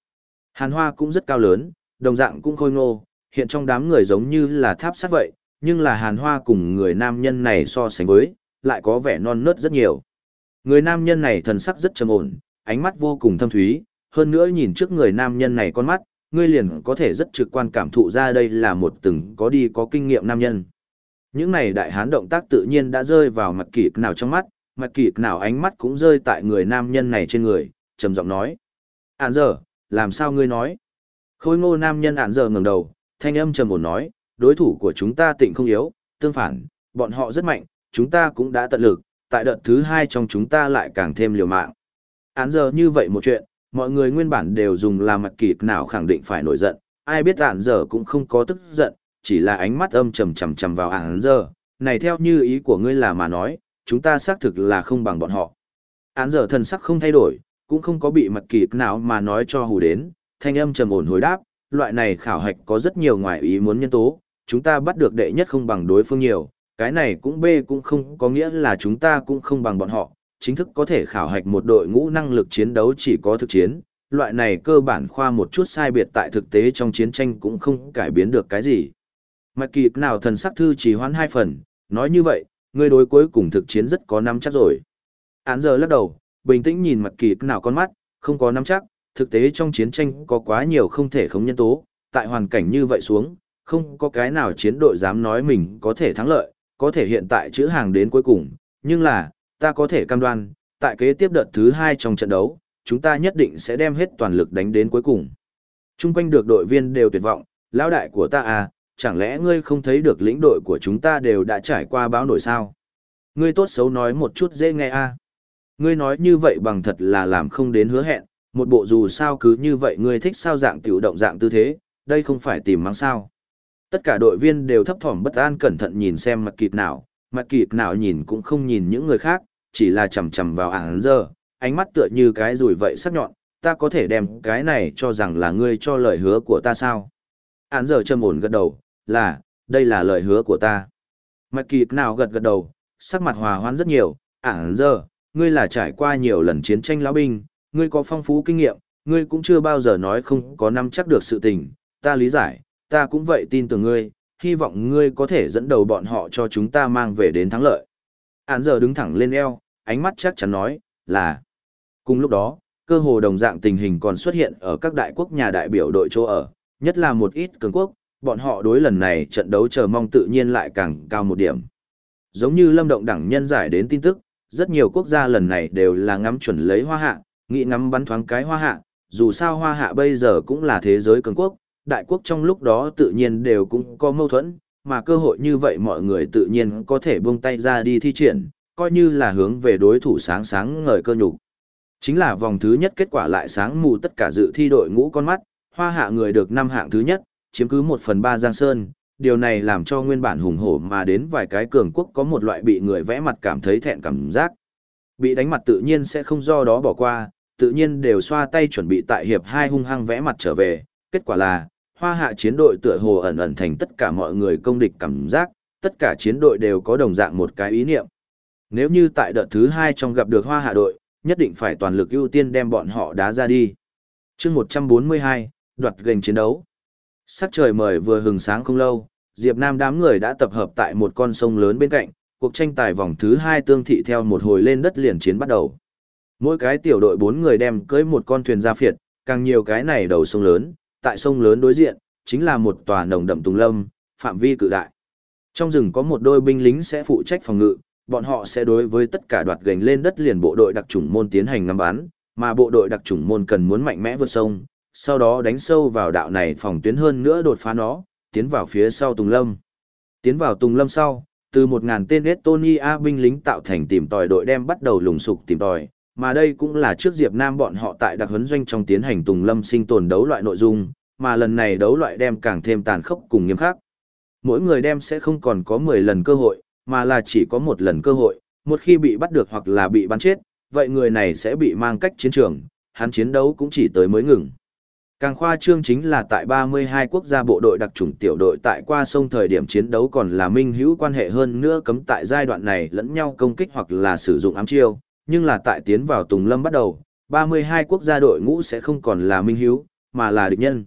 Hàn hoa cũng rất cao lớn, đồng dạng cũng khôi ngô, hiện trong đám người giống như là tháp sắt vậy, nhưng là hàn hoa cùng người nam nhân này so sánh với, lại có vẻ non nớt rất nhiều. Người nam nhân này thần sắc rất trầm ổn, ánh mắt vô cùng thâm thúy, hơn nữa nhìn trước người nam nhân này con mắt, ngươi liền có thể rất trực quan cảm thụ ra đây là một từng có đi có kinh nghiệm nam nhân. Những này đại hán động tác tự nhiên đã rơi vào mặt kịp nào trong mắt, mặt kịp nào ánh mắt cũng rơi tại người nam nhân này trên người, trầm giọng nói. Ản giờ, làm sao ngươi nói? Khôi ngô nam nhân ản giờ ngẩng đầu, thanh âm trầm ổn nói, đối thủ của chúng ta tịnh không yếu, tương phản, bọn họ rất mạnh, chúng ta cũng đã tận lực, tại đợt thứ hai trong chúng ta lại càng thêm liều mạng. Án giờ như vậy một chuyện, mọi người nguyên bản đều dùng là mặt kịp nào khẳng định phải nổi giận, ai biết ạn giờ cũng không có tức giận, chỉ là ánh mắt âm trầm trầm trầm vào án giờ, này theo như ý của ngươi là mà nói, chúng ta xác thực là không bằng bọn họ. Án giờ thần sắc không thay đổi, cũng không có bị mặt kịp nào mà nói cho hù đến, thanh âm trầm ổn hồi đáp, loại này khảo hạch có rất nhiều ngoài ý muốn nhân tố, chúng ta bắt được đệ nhất không bằng đối phương nhiều, cái này cũng B cũng không có nghĩa là chúng ta cũng không bằng bọn họ, chính thức có thể khảo hạch một đội ngũ năng lực chiến đấu chỉ có thực chiến, loại này cơ bản khoa một chút sai biệt tại thực tế trong chiến tranh cũng không cải biến được cái gì. Mạch kịp nào thần sắc thư chỉ hoãn hai phần, nói như vậy, người đối cuối cùng thực chiến rất có nắm chắc rồi. Án giờ lắc đầu, bình tĩnh nhìn mặt kịp nào con mắt, không có nắm chắc, thực tế trong chiến tranh có quá nhiều không thể không nhân tố, tại hoàn cảnh như vậy xuống, không có cái nào chiến đội dám nói mình có thể thắng lợi, có thể hiện tại chữ hàng đến cuối cùng, nhưng là, ta có thể cam đoan, tại kế tiếp đợt thứ hai trong trận đấu, chúng ta nhất định sẽ đem hết toàn lực đánh đến cuối cùng. Trung quanh được đội viên đều tuyệt vọng, lão đại của ta à, chẳng lẽ ngươi không thấy được lĩnh đội của chúng ta đều đã trải qua báo nổi sao? Ngươi tốt xấu nói một chút dễ nghe à? Ngươi nói như vậy bằng thật là làm không đến hứa hẹn, một bộ dù sao cứ như vậy ngươi thích sao dạng tiểu động dạng tư thế, đây không phải tìm mắng sao. Tất cả đội viên đều thấp thỏm bất an cẩn thận nhìn xem mặt kịp nào, mặt kịp nào nhìn cũng không nhìn những người khác, chỉ là chầm chầm vào ảng giờ, ánh mắt tựa như cái rùi vậy sắc nhọn, ta có thể đem cái này cho rằng là ngươi cho lời hứa của ta sao. Ảng giờ trầm ổn gật đầu, là, đây là lời hứa của ta. Mạch kịp nào gật gật đầu, sắc mặt hòa hoãn rất nhiều, ảng giờ, ngươi là trải qua nhiều lần chiến tranh lão binh, ngươi có phong phú kinh nghiệm, ngươi cũng chưa bao giờ nói không có nắm chắc được sự tình, ta lý giải, ta cũng vậy tin tưởng ngươi, hy vọng ngươi có thể dẫn đầu bọn họ cho chúng ta mang về đến thắng lợi. Án giờ đứng thẳng lên eo, ánh mắt chắc chắn nói, là. Cùng lúc đó, Cơ hồ đồng dạng tình hình còn xuất hiện ở các đại quốc nhà đại biểu đội chỗ ở, nhất là một ít cường quốc, bọn họ đối lần này trận đấu chờ mong tự nhiên lại càng cao một điểm. Giống như Lâm Động đẳng nhân giải đến tin tức, rất nhiều quốc gia lần này đều là ngắm chuẩn lấy hoa hạ, nghĩ ngắm bắn thoáng cái hoa hạ, dù sao hoa hạ bây giờ cũng là thế giới cường quốc, đại quốc trong lúc đó tự nhiên đều cũng có mâu thuẫn, mà cơ hội như vậy mọi người tự nhiên có thể buông tay ra đi thi triển, coi như là hướng về đối thủ sáng sáng ngời cơ nhục. Chính là vòng thứ nhất kết quả lại sáng mù tất cả dự thi đội ngũ con mắt, hoa hạ người được năm hạng thứ nhất, chiếm cứ một phần ba Giang Sơn, điều này làm cho nguyên bản hùng hổ mà đến vài cái cường quốc có một loại bị người vẽ mặt cảm thấy thẹn cảm giác. Bị đánh mặt tự nhiên sẽ không do đó bỏ qua, tự nhiên đều xoa tay chuẩn bị tại hiệp hai hung hăng vẽ mặt trở về, kết quả là, hoa hạ chiến đội tựa hồ ẩn ẩn thành tất cả mọi người công địch cảm giác, tất cả chiến đội đều có đồng dạng một cái ý niệm. Nếu như tại đợt thứ hai trong gặp được hoa hạ đội, nhất định phải toàn lực ưu tiên đem bọn họ đá ra đi. chương 142, đoạt gành chiến đấu. Sắc trời mời vừa hừng sáng không lâu, Diệp Nam đám người đã tập hợp tại một con sông lớn bên cạnh, cuộc tranh tài vòng thứ hai tương thị theo một hồi lên đất liền chiến bắt đầu. Mỗi cái tiểu đội bốn người đem cưới một con thuyền ra phiệt, càng nhiều cái này đầu sông lớn, tại sông lớn đối diện, chính là một tòa nồng đậm tùng lâm, phạm vi cự đại. Trong rừng có một đôi binh lính sẽ phụ trách phòng ngự, bọn họ sẽ đối với tất cả đoạt gành lên đất liền bộ đội đặc chủng môn tiến hành ngắm bắn, mà bộ đội đặc chủng môn cần muốn mạnh mẽ vượt sông, sau đó đánh sâu vào đạo này phòng tuyến hơn nữa đột phá nó, tiến vào phía sau Tùng Lâm. Tiến vào Tùng Lâm sau, từ một ngàn tên Estonia binh lính tạo thành tìm tòi đội đem bắt đầu lùng sục tìm tòi, mà đây cũng là trước Diệp Nam bọn họ tại đặc huấn doanh trong tiến hành Tùng Lâm sinh tồn đấu loại nội dung, mà lần này đấu loại đem càng thêm tàn khốc cùng nghiêm khắc. Mỗi người đem sẽ không còn có 10 lần cơ hội, mà là chỉ có một lần cơ hội, một khi bị bắt được hoặc là bị bắn chết, vậy người này sẽ bị mang cách chiến trường, hắn chiến đấu cũng chỉ tới mới ngừng. Càng khoa trương chính là tại 32 quốc gia bộ đội đặc chủng tiểu đội tại qua sông thời điểm chiến đấu còn là minh hữu quan hệ hơn nữa cấm tại giai đoạn này lẫn nhau công kích hoặc là sử dụng ám chiêu, nhưng là tại tiến vào Tùng Lâm bắt đầu, 32 quốc gia đội ngũ sẽ không còn là minh Hiếu, mà là địch nhân.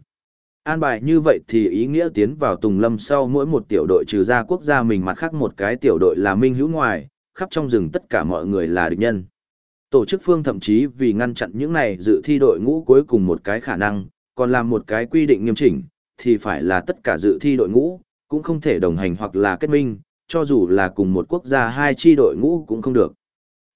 An bài như vậy thì ý nghĩa tiến vào Tùng Lâm sau mỗi một tiểu đội trừ ra quốc gia mình mặt khác một cái tiểu đội là minh hữu ngoài, khắp trong rừng tất cả mọi người là địch nhân. Tổ chức phương thậm chí vì ngăn chặn những này dự thi đội ngũ cuối cùng một cái khả năng, còn làm một cái quy định nghiêm chỉnh, thì phải là tất cả dự thi đội ngũ, cũng không thể đồng hành hoặc là kết minh, cho dù là cùng một quốc gia hai chi đội ngũ cũng không được.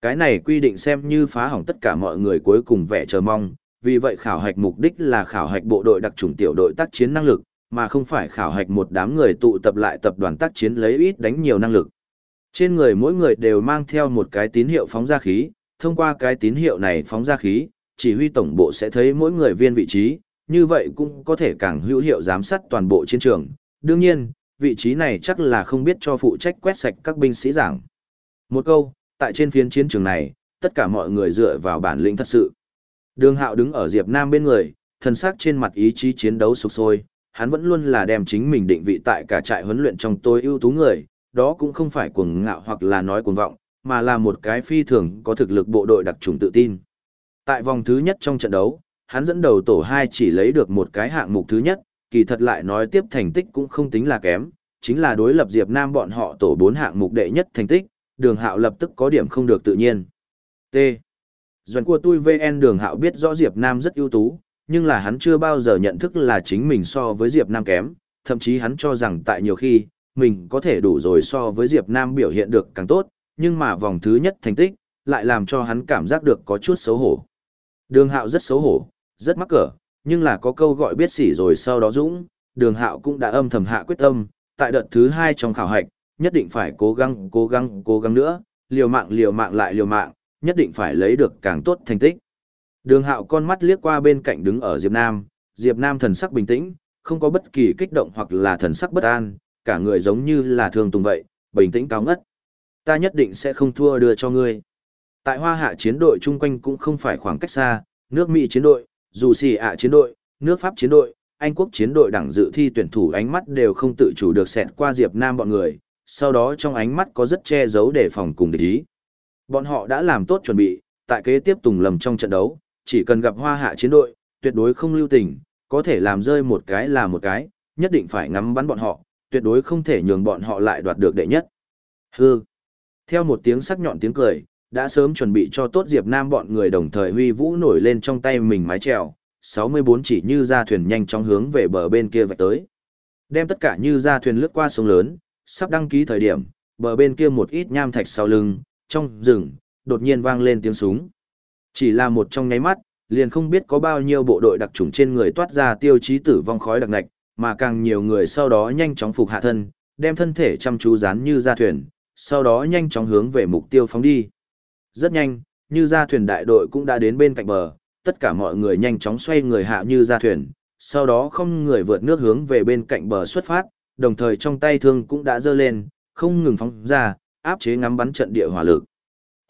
Cái này quy định xem như phá hỏng tất cả mọi người cuối cùng vẻ chờ mong, vì vậy khảo hạch mục đích là khảo hạch bộ đội đặc chủng tiểu đội tác chiến năng lực, mà không phải khảo hạch một đám người tụ tập lại tập đoàn tác chiến lấy ít đánh nhiều năng lực. Trên người mỗi người đều mang theo một cái tín hiệu phóng ra khí, thông qua cái tín hiệu này phóng ra khí, chỉ huy tổng bộ sẽ thấy mỗi người viên vị trí, như vậy cũng có thể càng hữu hiệu giám sát toàn bộ chiến trường. Đương nhiên, vị trí này chắc là không biết cho phụ trách quét sạch các binh sĩ giảng. Một câu, tại trên phiến chiến trường này, tất cả mọi người dựa vào bản lĩnh thật sự. Đường Hạo đứng ở Diệp Nam bên người, thần sắc trên mặt ý chí chiến đấu sục sôi, hắn vẫn luôn là đem chính mình định vị tại cả trại huấn luyện trong tôi ưu tú người, đó cũng không phải cuồng ngạo hoặc là nói cuồng vọng, mà là một cái phi thường có thực lực bộ đội đặc trùng tự tin. Tại vòng thứ nhất trong trận đấu, hắn dẫn đầu tổ 2 chỉ lấy được một cái hạng mục thứ nhất, kỳ thật lại nói tiếp thành tích cũng không tính là kém, chính là đối lập Diệp Nam bọn họ tổ 4 hạng mục đệ nhất thành tích, đường hạo lập tức có điểm không được tự nhiên. T. Doanh của tôi VN đường hạo biết rõ Diệp Nam rất ưu tú, nhưng là hắn chưa bao giờ nhận thức là chính mình so với Diệp Nam kém, thậm chí hắn cho rằng tại nhiều khi, mình có thể đủ rồi so với Diệp Nam biểu hiện được càng tốt, nhưng mà vòng thứ nhất thành tích, lại làm cho hắn cảm giác được có chút xấu hổ. Đường hạo rất xấu hổ, rất mắc cỡ, nhưng là có câu gọi biết sỉ rồi sau đó dũng, đường hạo cũng đã âm thầm hạ quyết tâm, tại đợt thứ hai trong khảo hạch, nhất định phải cố gắng, cố gắng, cố gắng nữa, liều mạng liều mạng lại liều mạng, nhất định phải lấy được càng tốt thành tích. Đường hạo con mắt liếc qua bên cạnh đứng ở Diệp Nam, Diệp Nam thần sắc bình tĩnh, không có bất kỳ kích động hoặc là thần sắc bất an, cả người giống như là thường tùng vậy, bình tĩnh cao ngất. Ta nhất định sẽ không thua đưa cho ngươi. Tại hoa hạ chiến đội chung quanh cũng không phải khoảng cách xa, nước Mỹ chiến đội, dù xì ạ chiến đội, nước Pháp chiến đội, Anh quốc chiến đội đẳng dự thi tuyển thủ ánh mắt đều không tự chủ được xẹt qua Diệp Nam bọn người, sau đó trong ánh mắt có rất che giấu để phòng cùng địch ý. Bọn họ đã làm tốt chuẩn bị, tại kế tiếp tùng lầm trong trận đấu, chỉ cần gặp hoa hạ chiến đội, tuyệt đối không lưu tình, có thể làm rơi một cái là một cái, nhất định phải ngắm bắn bọn họ, tuyệt đối không thể nhường bọn họ lại đoạt được đệ nhất. Hư. Theo một tiếng sắc nhọn tiếng cười, đã sớm chuẩn bị cho tốt Diệp Nam bọn người đồng thời huy vũ nổi lên trong tay mình mái chèo, 64 chỉ như ra thuyền nhanh chóng hướng về bờ bên kia vạch tới. Đem tất cả như ra thuyền lướt qua sông lớn, sắp đăng ký thời điểm, bờ bên kia một ít nham thạch sau lưng, trong rừng, đột nhiên vang lên tiếng súng. Chỉ là một trong nháy mắt, liền không biết có bao nhiêu bộ đội đặc trùng trên người toát ra tiêu chí tử vong khói đặc nạch, mà càng nhiều người sau đó nhanh chóng phục hạ thân, đem thân thể chăm chú dán như ra thuyền, sau đó nhanh chóng hướng về mục tiêu phóng đi. Rất nhanh, như ra thuyền đại đội cũng đã đến bên cạnh bờ, tất cả mọi người nhanh chóng xoay người hạ như ra thuyền, sau đó không người vượt nước hướng về bên cạnh bờ xuất phát, đồng thời trong tay thương cũng đã dơ lên, không ngừng phóng ra, áp chế ngắm bắn trận địa hỏa lực.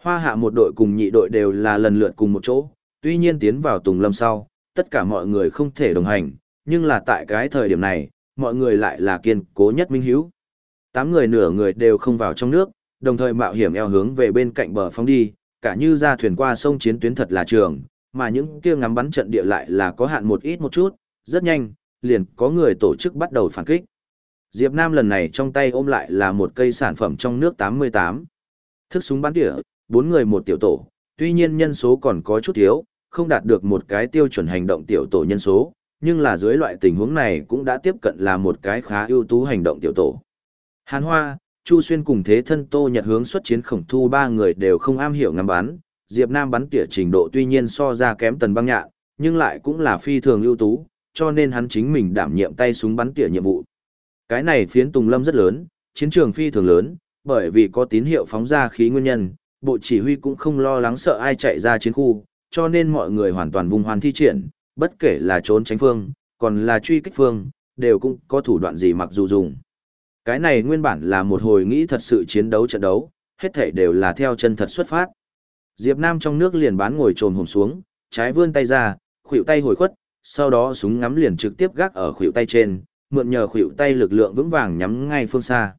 Hoa hạ một đội cùng nhị đội đều là lần lượt cùng một chỗ, tuy nhiên tiến vào Tùng Lâm sau, tất cả mọi người không thể đồng hành, nhưng là tại cái thời điểm này, mọi người lại là kiên cố nhất minh hiếu. Tám người nửa người đều không vào trong nước, đồng thời mạo hiểm eo hướng về bên cạnh bờ phóng đi, cả như ra thuyền qua sông chiến tuyến thật là trường, mà những kia ngắm bắn trận địa lại là có hạn một ít một chút, rất nhanh, liền có người tổ chức bắt đầu phản kích. Diệp Nam lần này trong tay ôm lại là một cây sản phẩm trong nước 88. Thức súng bắn tỉa, bốn người một tiểu tổ, tuy nhiên nhân số còn có chút thiếu, không đạt được một cái tiêu chuẩn hành động tiểu tổ nhân số, nhưng là dưới loại tình huống này cũng đã tiếp cận là một cái khá ưu tú hành động tiểu tổ. Hàn Hoa, Chu Xuyên cùng thế thân Tô Nhật hướng xuất chiến khổng thu ba người đều không am hiểu ngắm bắn, Diệp Nam bắn tỉa trình độ tuy nhiên so ra kém tần băng nhạn, nhưng lại cũng là phi thường ưu tú, cho nên hắn chính mình đảm nhiệm tay súng bắn tỉa nhiệm vụ. Cái này phiến Tùng Lâm rất lớn, chiến trường phi thường lớn, bởi vì có tín hiệu phóng ra khí nguyên nhân, bộ chỉ huy cũng không lo lắng sợ ai chạy ra chiến khu, cho nên mọi người hoàn toàn vùng hoàn thi triển, bất kể là trốn tránh phương, còn là truy kích phương, đều cũng có thủ đoạn gì mặc dù dùng. Cái này nguyên bản là một hồi nghĩ thật sự chiến đấu trận đấu, hết thể đều là theo chân thật xuất phát. Diệp Nam trong nước liền bán ngồi trồm hồn xuống, trái vươn tay ra, khuỷu tay hồi khuất, sau đó súng ngắm liền trực tiếp gác ở khuỷu tay trên, mượn nhờ khuỷu tay lực lượng vững vàng nhắm ngay phương xa.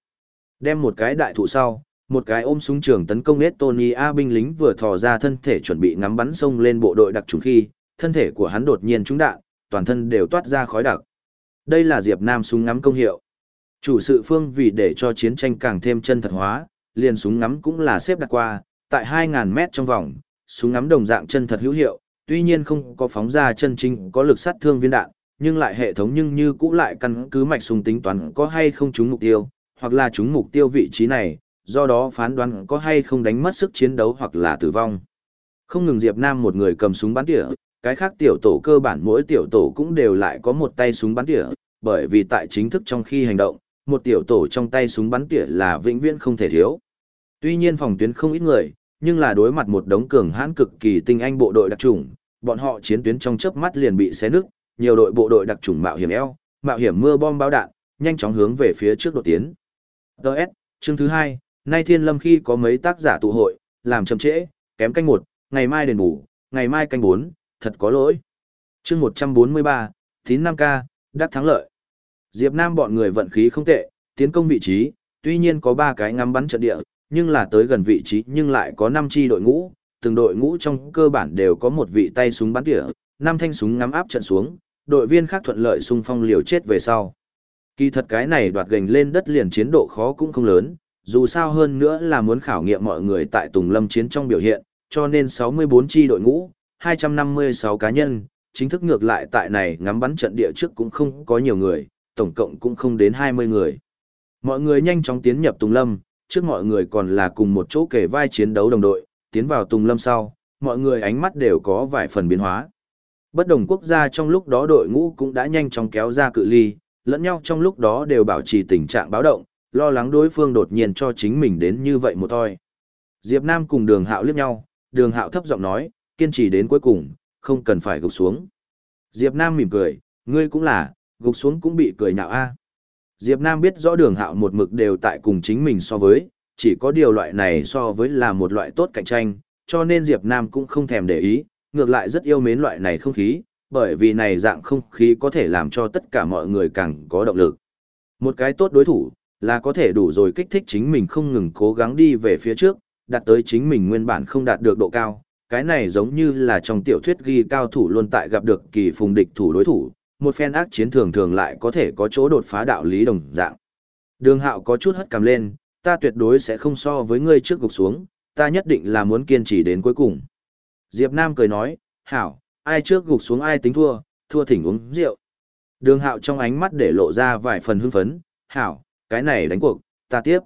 Đem một cái đại thụ sau, một cái ôm súng trường tấn công Estonia binh lính vừa thò ra thân thể chuẩn bị ngắm bắn sông lên bộ đội đặc trùng khi, thân thể của hắn đột nhiên trúng đạn, toàn thân đều toát ra khói đặc. Đây là Diệp Nam súng ngắm công hiệu. Chủ sự phương vì để cho chiến tranh càng thêm chân thật hóa, liền súng ngắm cũng là xếp đặt qua, tại 2.000 mét trong vòng, súng ngắm đồng dạng chân thật hữu hiệu, tuy nhiên không có phóng ra chân chính có lực sát thương viên đạn, nhưng lại hệ thống nhưng như cũ lại căn cứ mạch súng tính toán có hay không trúng mục tiêu, hoặc là trúng mục tiêu vị trí này, do đó phán đoán có hay không đánh mất sức chiến đấu hoặc là tử vong. Không ngừng Diệp Nam một người cầm súng bắn tỉa, cái khác tiểu tổ cơ bản mỗi tiểu tổ cũng đều lại có một tay súng bắn tỉa, bởi vì tại chính thức trong khi hành động, một tiểu tổ trong tay súng bắn tỉa là vĩnh viễn không thể thiếu. Tuy nhiên phòng tuyến không ít người, nhưng là đối mặt một đống cường hãn cực kỳ tinh anh bộ đội đặc chủng bọn họ chiến tuyến trong chớp mắt liền bị xé nứt, nhiều đội bộ đội đặc trùng mạo hiểm eo, mạo hiểm mưa bom báo đạn, nhanh chóng hướng về phía trước đột tiến. DS, chương thứ hai, nay thiên lâm khi có mấy tác giả tụ hội, làm chậm trễ, kém canh một, ngày mai đền bù, ngày mai canh bốn, thật có lỗi. chương một trăm bốn mươi ba, tín năm k đắc thắng lợi. Diệp Nam bọn người vận khí không tệ, tiến công vị trí, tuy nhiên có ba cái ngắm bắn trận địa, nhưng là tới gần vị trí nhưng lại có năm chi đội ngũ, từng đội ngũ trong cơ bản đều có một vị tay súng bắn tỉa, năm thanh súng ngắm áp trận xuống, đội viên khác thuận lợi xung phong liều chết về sau. Kỳ thật cái này đoạt gành lên đất liền chiến độ khó cũng không lớn, dù sao hơn nữa là muốn khảo nghiệm mọi người tại Tùng Lâm chiến trong biểu hiện, cho nên 64 chi đội ngũ, 256 cá nhân, chính thức ngược lại tại này ngắm bắn trận địa trước cũng không có nhiều người, tổng cộng cũng không đến 20 người. Mọi người nhanh chóng tiến nhập Tùng Lâm, trước mọi người còn là cùng một chỗ kể vai chiến đấu đồng đội, tiến vào Tùng Lâm sau, mọi người ánh mắt đều có vài phần biến hóa. Bất đồng quốc gia trong lúc đó đội ngũ cũng đã nhanh chóng kéo ra cự ly, lẫn nhau trong lúc đó đều bảo trì tình trạng báo động, lo lắng đối phương đột nhiên cho chính mình đến như vậy một thôi. Diệp Nam cùng đường hạo liếc nhau, đường hạo thấp giọng nói, kiên trì đến cuối cùng, không cần phải gục xuống. Diệp Nam mỉm cười, ngươi cũng là, gục xuống cũng bị cười nhạo a. Diệp Nam biết rõ đường hạo một mực đều tại cùng chính mình so với, chỉ có điều loại này so với là một loại tốt cạnh tranh, cho nên Diệp Nam cũng không thèm để ý, ngược lại rất yêu mến loại này không khí, bởi vì này dạng không khí có thể làm cho tất cả mọi người càng có động lực. Một cái tốt đối thủ, là có thể đủ rồi kích thích chính mình không ngừng cố gắng đi về phía trước, đạt tới chính mình nguyên bản không đạt được độ cao. Cái này giống như là trong tiểu thuyết ghi cao thủ luôn tại gặp được kỳ phùng địch thủ đối thủ, một phen ác chiến thường thường lại có thể có chỗ đột phá đạo lý đồng dạng. Đường hạo có chút hất cằm lên, ta tuyệt đối sẽ không so với ngươi trước gục xuống, ta nhất định là muốn kiên trì đến cuối cùng. Diệp Nam cười nói, hảo, ai trước gục xuống ai tính thua, thua thỉnh uống rượu. Đường hạo trong ánh mắt để lộ ra vài phần hưng phấn, hảo, cái này đánh cuộc, ta tiếp.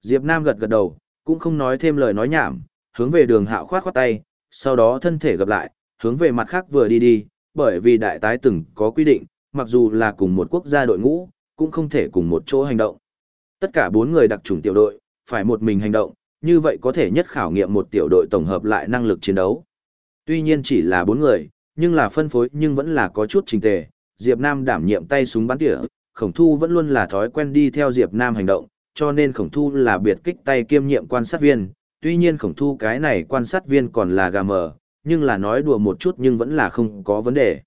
Diệp Nam gật gật đầu, cũng không nói thêm lời nói nhảm, hướng về đường hạo khoát khoát tay, sau đó thân thể gặp lại, hướng về mặt khác vừa đi đi, bởi vì đại tái từng có quy định, mặc dù là cùng một quốc gia đội ngũ, cũng không thể cùng một chỗ hành động. Tất cả bốn người đặc trùng tiểu đội, phải một mình hành động, như vậy có thể nhất khảo nghiệm một tiểu đội tổng hợp lại năng lực chiến đấu. Tuy nhiên chỉ là bốn người, nhưng là phân phối nhưng vẫn là có chút trình tề. Diệp Nam đảm nhiệm tay súng bắn tỉa, khổng thu vẫn luôn là thói quen đi theo Diệp Nam hành động, cho nên khổng thu là biệt kích tay kiêm nhiệm quan sát viên. Tuy nhiên khổng thu cái này quan sát viên còn là gà mờ, nhưng là nói đùa một chút nhưng vẫn là không có vấn đề.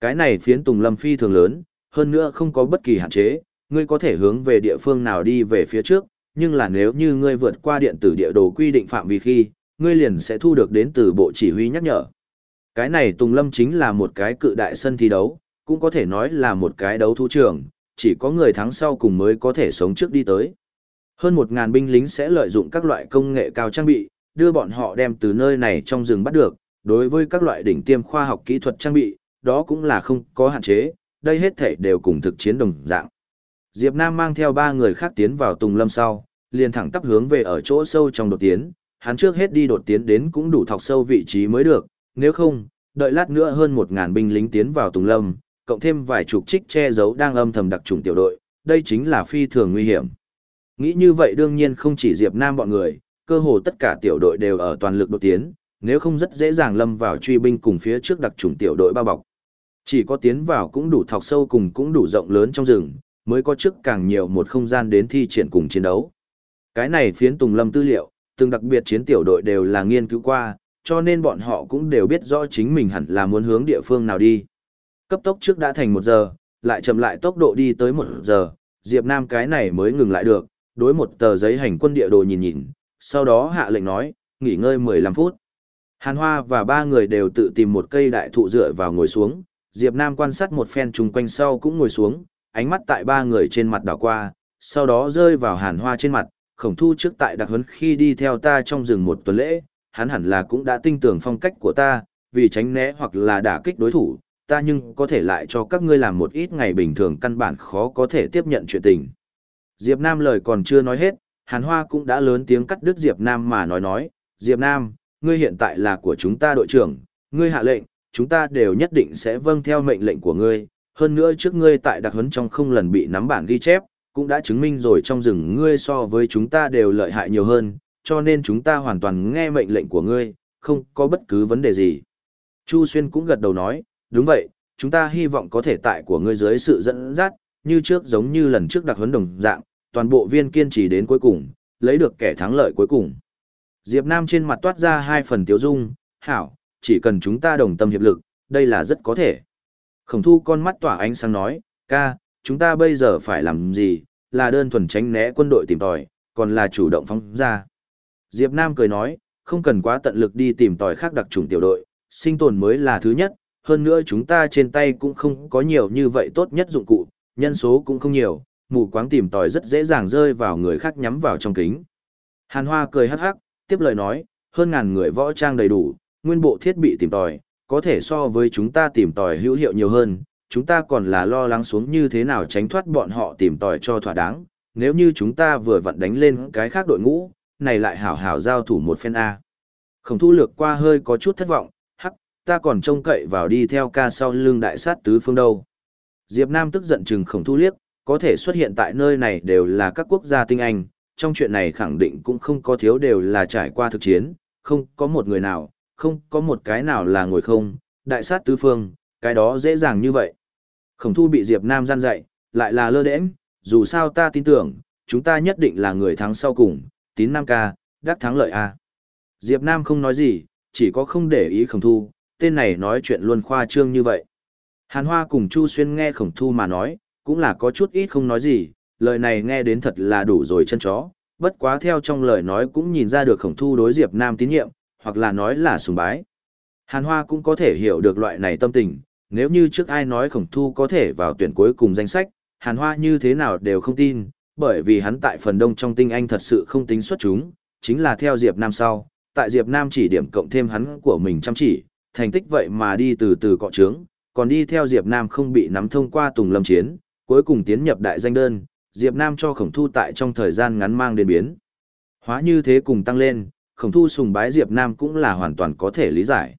Cái này phiến tùng lâm phi thường lớn, hơn nữa không có bất kỳ hạn chế, ngươi có thể hướng về địa phương nào đi về phía trước, nhưng là nếu như ngươi vượt qua điện tử địa đồ quy định phạm vi khi, ngươi liền sẽ thu được đến từ bộ chỉ huy nhắc nhở. Cái này Tùng Lâm chính là một cái cự đại sân thi đấu, cũng có thể nói là một cái đấu thú trường, chỉ có người thắng sau cùng mới có thể sống trước đi tới. Hơn 1.000 binh lính sẽ lợi dụng các loại công nghệ cao trang bị, đưa bọn họ đem từ nơi này trong rừng bắt được, đối với các loại đỉnh tiêm khoa học kỹ thuật trang bị, đó cũng là không có hạn chế, đây hết thể đều cùng thực chiến đồng dạng. Diệp Nam mang theo ba người khác tiến vào Tùng Lâm sau, liền thẳng tắp hướng về ở chỗ sâu trong đột tiến, hắn trước hết đi đột tiến đến cũng đủ thọc sâu vị trí mới được, nếu không, đợi lát nữa hơn một ngàn binh lính tiến vào Tùng Lâm, cộng thêm vài chục trích che giấu đang âm thầm đặc trùng tiểu đội, đây chính là phi thường nguy hiểm. Nghĩ như vậy đương nhiên không chỉ Diệp Nam bọn người, cơ hồ tất cả tiểu đội đều ở toàn lực đột tiến, nếu không rất dễ dàng lâm vào truy binh cùng phía trước đặc trùng tiểu đội bao bọc. Chỉ có tiến vào cũng đủ thọc sâu cùng cũng đủ rộng lớn trong rừng, mới có trước càng nhiều một không gian đến thi triển cùng chiến đấu. Cái này phiến Tùng Lâm tư liệu, từng đặc biệt chiến tiểu đội đều là nghiên cứu qua, cho nên bọn họ cũng đều biết rõ chính mình hẳn là muốn hướng địa phương nào đi. Cấp tốc trước đã thành một giờ, lại chậm lại tốc độ đi tới một giờ, Diệp Nam cái này mới ngừng lại được, đối một tờ giấy hành quân địa đồ nhìn nhìn, sau đó hạ lệnh nói, nghỉ ngơi 15 phút. Hàn Hoa và ba người đều tự tìm một cây đại thụ dựa vào ngồi xuống, Diệp Nam quan sát một phen chung quanh sau cũng ngồi xuống, ánh mắt tại ba người trên mặt đảo qua, sau đó rơi vào Hàn Hoa trên mặt, khổng thu trước tại đặc huấn khi đi theo ta trong rừng một tuần lễ, hắn hẳn là cũng đã tin tưởng phong cách của ta, vì tránh né hoặc là đả kích đối thủ, ta nhưng có thể lại cho các ngươi làm một ít ngày bình thường căn bản khó có thể tiếp nhận chuyện tình. Diệp Nam lời còn chưa nói hết, Hàn Hoa cũng đã lớn tiếng cắt đứt Diệp Nam mà nói nói, Diệp Nam, ngươi hiện tại là của chúng ta đội trưởng, ngươi hạ lệnh, chúng ta đều nhất định sẽ vâng theo mệnh lệnh của ngươi, hơn nữa trước ngươi tại đặc huấn trong không lần bị nắm bản ghi chép, cũng đã chứng minh rồi trong rừng ngươi so với chúng ta đều lợi hại nhiều hơn, cho nên chúng ta hoàn toàn nghe mệnh lệnh của ngươi, không có bất cứ vấn đề gì. Chu Xuyên cũng gật đầu nói, đúng vậy, chúng ta hy vọng có thể tại của ngươi dưới sự dẫn dắt, như trước giống như lần trước đặc huấn đồng dạng, toàn bộ viên kiên trì đến cuối cùng, lấy được kẻ thắng lợi cuối cùng. Diệp Nam trên mặt toát ra hai phần tiếu dung, hảo, chỉ cần chúng ta đồng tâm hiệp lực, đây là rất có thể. Khổng thu con mắt tỏa ánh sáng nói, ca, chúng ta bây giờ phải làm gì, là đơn thuần tránh né quân đội tìm tòi, còn là chủ động phóng ra. Diệp Nam cười nói, không cần quá tận lực đi tìm tòi khác đặc trùng tiểu đội, sinh tồn mới là thứ nhất, hơn nữa chúng ta trên tay cũng không có nhiều như vậy tốt nhất dụng cụ, nhân số cũng không nhiều, mù quáng tìm tòi rất dễ dàng rơi vào người khác nhắm vào trong kính. Hàn Hoa cười hắc hắc, tiếp lời nói, hơn ngàn người võ trang đầy đủ, nguyên bộ thiết bị tìm tòi, có thể so với chúng ta tìm tòi hữu hiệu nhiều hơn, chúng ta còn là lo lắng xuống như thế nào tránh thoát bọn họ tìm tòi cho thỏa đáng, nếu như chúng ta vừa vặn đánh lên cái khác đội ngũ, này lại hảo hảo giao thủ một phen A. Khổng thu lược qua hơi có chút thất vọng, hắc, ta còn trông cậy vào đi theo ca sau lưng đại sát tứ phương đâu. Diệp Nam tức giận chừng khổng thu liếc, có thể xuất hiện tại nơi này đều là các quốc gia tinh anh, trong chuyện này khẳng định cũng không có thiếu đều là trải qua thực chiến, không có một người nào, không có một cái nào là ngồi không, đại sát tứ phương, cái đó dễ dàng như vậy. Khổng thu bị Diệp Nam gian dạy, lại là lơ đễnh, dù sao ta tin tưởng, chúng ta nhất định là người thắng sau cùng, tín Nam ca, đắc thắng lợi a. Diệp Nam không nói gì, chỉ có không để ý khổng thu, tên này nói chuyện luôn khoa trương như vậy. Hàn Hoa cùng Chu Xuyên nghe khổng thu mà nói, cũng là có chút ít không nói gì, lời này nghe đến thật là đủ rồi chân chó, bất quá theo trong lời nói cũng nhìn ra được khổng thu đối Diệp Nam tín nhiệm, hoặc là nói là sùng bái. Hàn Hoa cũng có thể hiểu được loại này tâm tình, nếu như trước ai nói khổng thu có thể vào tuyển cuối cùng danh sách, Hàn Hoa như thế nào đều không tin, bởi vì hắn tại phần đông trong tinh anh thật sự không tính xuất chúng, chính là theo Diệp Nam sau, tại Diệp Nam chỉ điểm cộng thêm hắn của mình chăm chỉ, thành tích vậy mà đi từ từ cọ trướng, còn đi theo Diệp Nam không bị nắm thông qua Tùng Lâm chiến, cuối cùng tiến nhập đại danh đơn, Diệp Nam cho khổng thu tại trong thời gian ngắn mang đến biến. Hóa như thế cùng tăng lên, khổng thu sùng bái Diệp Nam cũng là hoàn toàn có thể lý giải.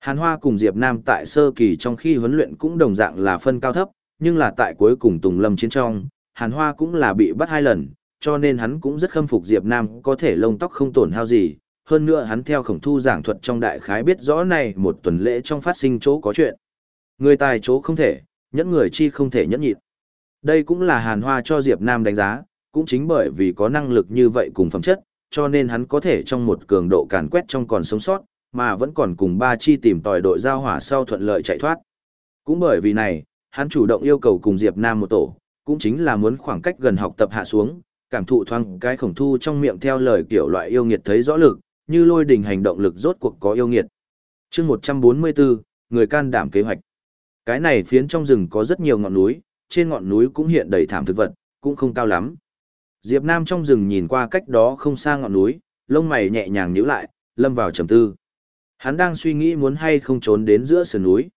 Hàn Hoa cùng Diệp Nam tại sơ kỳ trong khi huấn luyện cũng đồng dạng là phân cao thấp, nhưng là tại cuối cùng Tùng Lâm chiến trong, Hàn Hoa cũng là bị bắt hai lần, cho nên hắn cũng rất khâm phục Diệp Nam có thể lông tóc không tổn hao gì. Hơn nữa hắn theo khổng thu giảng thuật trong đại khái biết rõ này một tuần lễ trong phát sinh chỗ có chuyện. Người tài chỗ không thể, nhẫn người chi không thể nhẫn nhịn. Đây cũng là Hàn Hoa cho Diệp Nam đánh giá, cũng chính bởi vì có năng lực như vậy cùng phẩm chất, cho nên hắn có thể trong một cường độ càn quét trong còn sống sót, mà vẫn còn cùng ba chi tìm tòi đội giao hỏa sau thuận lợi chạy thoát. Cũng bởi vì này, hắn chủ động yêu cầu cùng Diệp Nam một tổ, cũng chính là muốn khoảng cách gần học tập hạ xuống, cảm thụ thoáng cái khổng thu trong miệng theo lời kiểu loại yêu nghiệt thấy rõ lực, như lôi đình hành động lực rốt cuộc có yêu nghiệt. Chương 144, người can đảm kế hoạch. Cái này phiến trong rừng có rất nhiều ngọn núi, trên ngọn núi cũng hiện đầy thảm thực vật, cũng không cao lắm. Diệp Nam trong rừng nhìn qua cách đó không xa ngọn núi, lông mày nhẹ nhàng nhíu lại, lâm vào trầm tư. Hắn đang suy nghĩ muốn hay không trốn đến giữa sườn núi.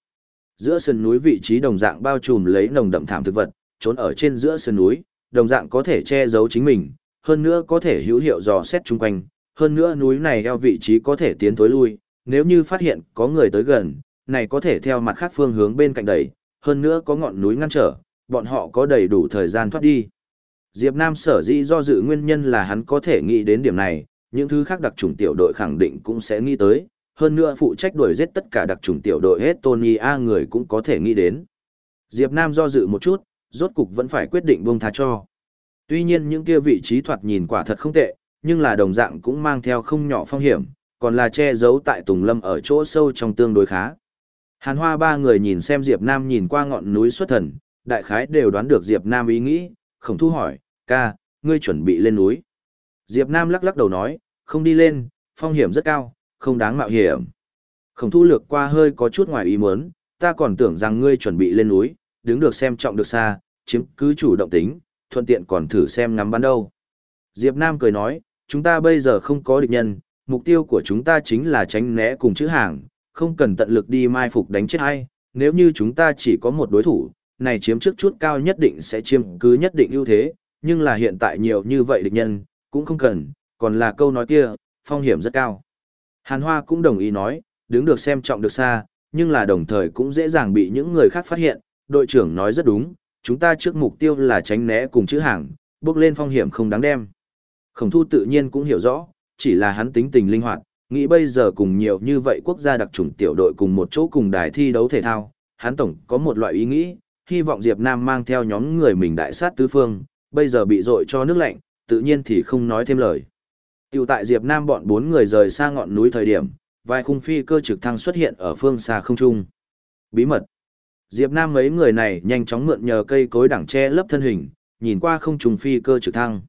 Giữa sườn núi vị trí đồng dạng bao trùm lấy nồng đậm thảm thực vật, trốn ở trên giữa sườn núi, đồng dạng có thể che giấu chính mình, hơn nữa có thể hữu hiệu dò xét chung quanh, hơn nữa núi này eo vị trí có thể tiến tối lui, nếu như phát hiện có người tới gần, này có thể theo mặt khác phương hướng bên cạnh đẩy, hơn nữa có ngọn núi ngăn trở, bọn họ có đầy đủ thời gian thoát đi. Diệp Nam sở dĩ do dự nguyên nhân là hắn có thể nghĩ đến điểm này, những thứ khác đặc trùng tiểu đội khẳng định cũng sẽ nghĩ tới, hơn nữa phụ trách đuổi giết tất cả đặc trùng tiểu đội hết Tony A người cũng có thể nghĩ đến. Diệp Nam do dự một chút, rốt cục vẫn phải quyết định buông tha cho. Tuy nhiên những kia vị trí thoạt nhìn quả thật không tệ, nhưng là đồng dạng cũng mang theo không nhỏ phong hiểm, còn là che giấu tại Tùng Lâm ở chỗ sâu trong tương đối khá. Hàn Hoa ba người nhìn xem Diệp Nam nhìn qua ngọn núi xuất thần, đại khái đều đoán được Diệp Nam ý nghĩ, khổng thu hỏi, ca, ngươi chuẩn bị lên núi. Diệp Nam lắc lắc đầu nói, không đi lên, phong hiểm rất cao, không đáng mạo hiểm. Khổng thu lược qua hơi có chút ngoài ý muốn, ta còn tưởng rằng ngươi chuẩn bị lên núi, đứng được xem trọng được xa, chiếm cứ chủ động tính, thuận tiện còn thử xem ngắm bắn đâu. Diệp Nam cười nói, chúng ta bây giờ không có địch nhân, mục tiêu của chúng ta chính là tránh né cùng chữ hàng, không cần tận lực đi mai phục đánh chết hay, nếu như chúng ta chỉ có một đối thủ, này chiếm trước chút cao nhất định sẽ chiếm cứ nhất định ưu thế, nhưng là hiện tại nhiều như vậy địch nhân, cũng không cần, còn là câu nói kia, phong hiểm rất cao. Hàn Hoa cũng đồng ý nói, đứng được xem trọng được xa, nhưng là đồng thời cũng dễ dàng bị những người khác phát hiện, đội trưởng nói rất đúng, chúng ta trước mục tiêu là tránh né cùng chữ hàng, bước lên phong hiểm không đáng đem. Khổng thu tự nhiên cũng hiểu rõ, chỉ là hắn tính tình linh hoạt, nghĩ bây giờ cùng nhiều như vậy quốc gia đặc trùng tiểu đội cùng một chỗ cùng đài thi đấu thể thao, hắn tổng có một loại ý nghĩ, hy vọng Diệp Nam mang theo nhóm người mình đại sát tứ phương, bây giờ bị dội cho nước lạnh, tự nhiên thì không nói thêm lời. Tiểu tại Diệp Nam bọn bốn người rời xa ngọn núi thời điểm, vài khung phi cơ trực thăng xuất hiện ở phương xa không trung. Bí mật. Diệp Nam mấy người này nhanh chóng mượn nhờ cây cối đẳng che lấp thân hình, nhìn qua không trung phi cơ trực thăng.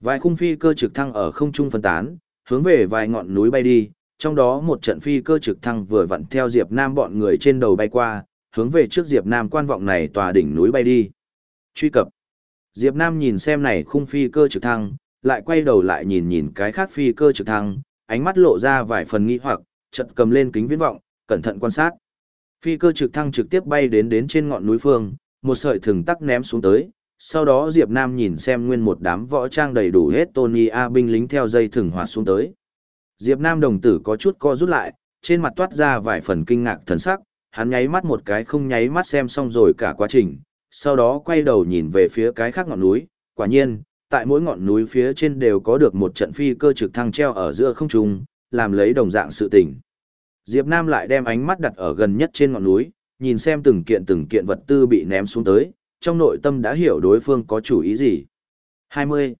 Vài khung phi cơ trực thăng ở không trung phân tán, hướng về vài ngọn núi bay đi, trong đó một trận phi cơ trực thăng vừa vặn theo Diệp Nam bọn người trên đầu bay qua, hướng về trước Diệp Nam quan vọng này tòa đỉnh núi bay đi. Truy cập. Diệp Nam nhìn xem này khung phi cơ trực thăng, lại quay đầu lại nhìn nhìn cái khác phi cơ trực thăng, ánh mắt lộ ra vài phần nghi hoặc, chợt cầm lên kính viễn vọng, cẩn thận quan sát. Phi cơ trực thăng trực tiếp bay đến đến trên ngọn núi phương, một sợi thừng tắc ném xuống tới. Sau đó Diệp Nam nhìn xem nguyên một đám võ trang đầy đủ hết Tony A binh lính theo dây thừng hòa xuống tới. Diệp Nam đồng tử có chút co rút lại, trên mặt toát ra vài phần kinh ngạc thần sắc, hắn nháy mắt một cái không nháy mắt xem xong rồi cả quá trình, sau đó quay đầu nhìn về phía cái khác ngọn núi, quả nhiên, tại mỗi ngọn núi phía trên đều có được một trận phi cơ trực thăng treo ở giữa không trung, làm lấy đồng dạng sự tình. Diệp Nam lại đem ánh mắt đặt ở gần nhất trên ngọn núi, nhìn xem từng kiện từng kiện vật tư bị ném xuống tới, trong nội tâm đã hiểu đối phương có chủ ý gì. 20.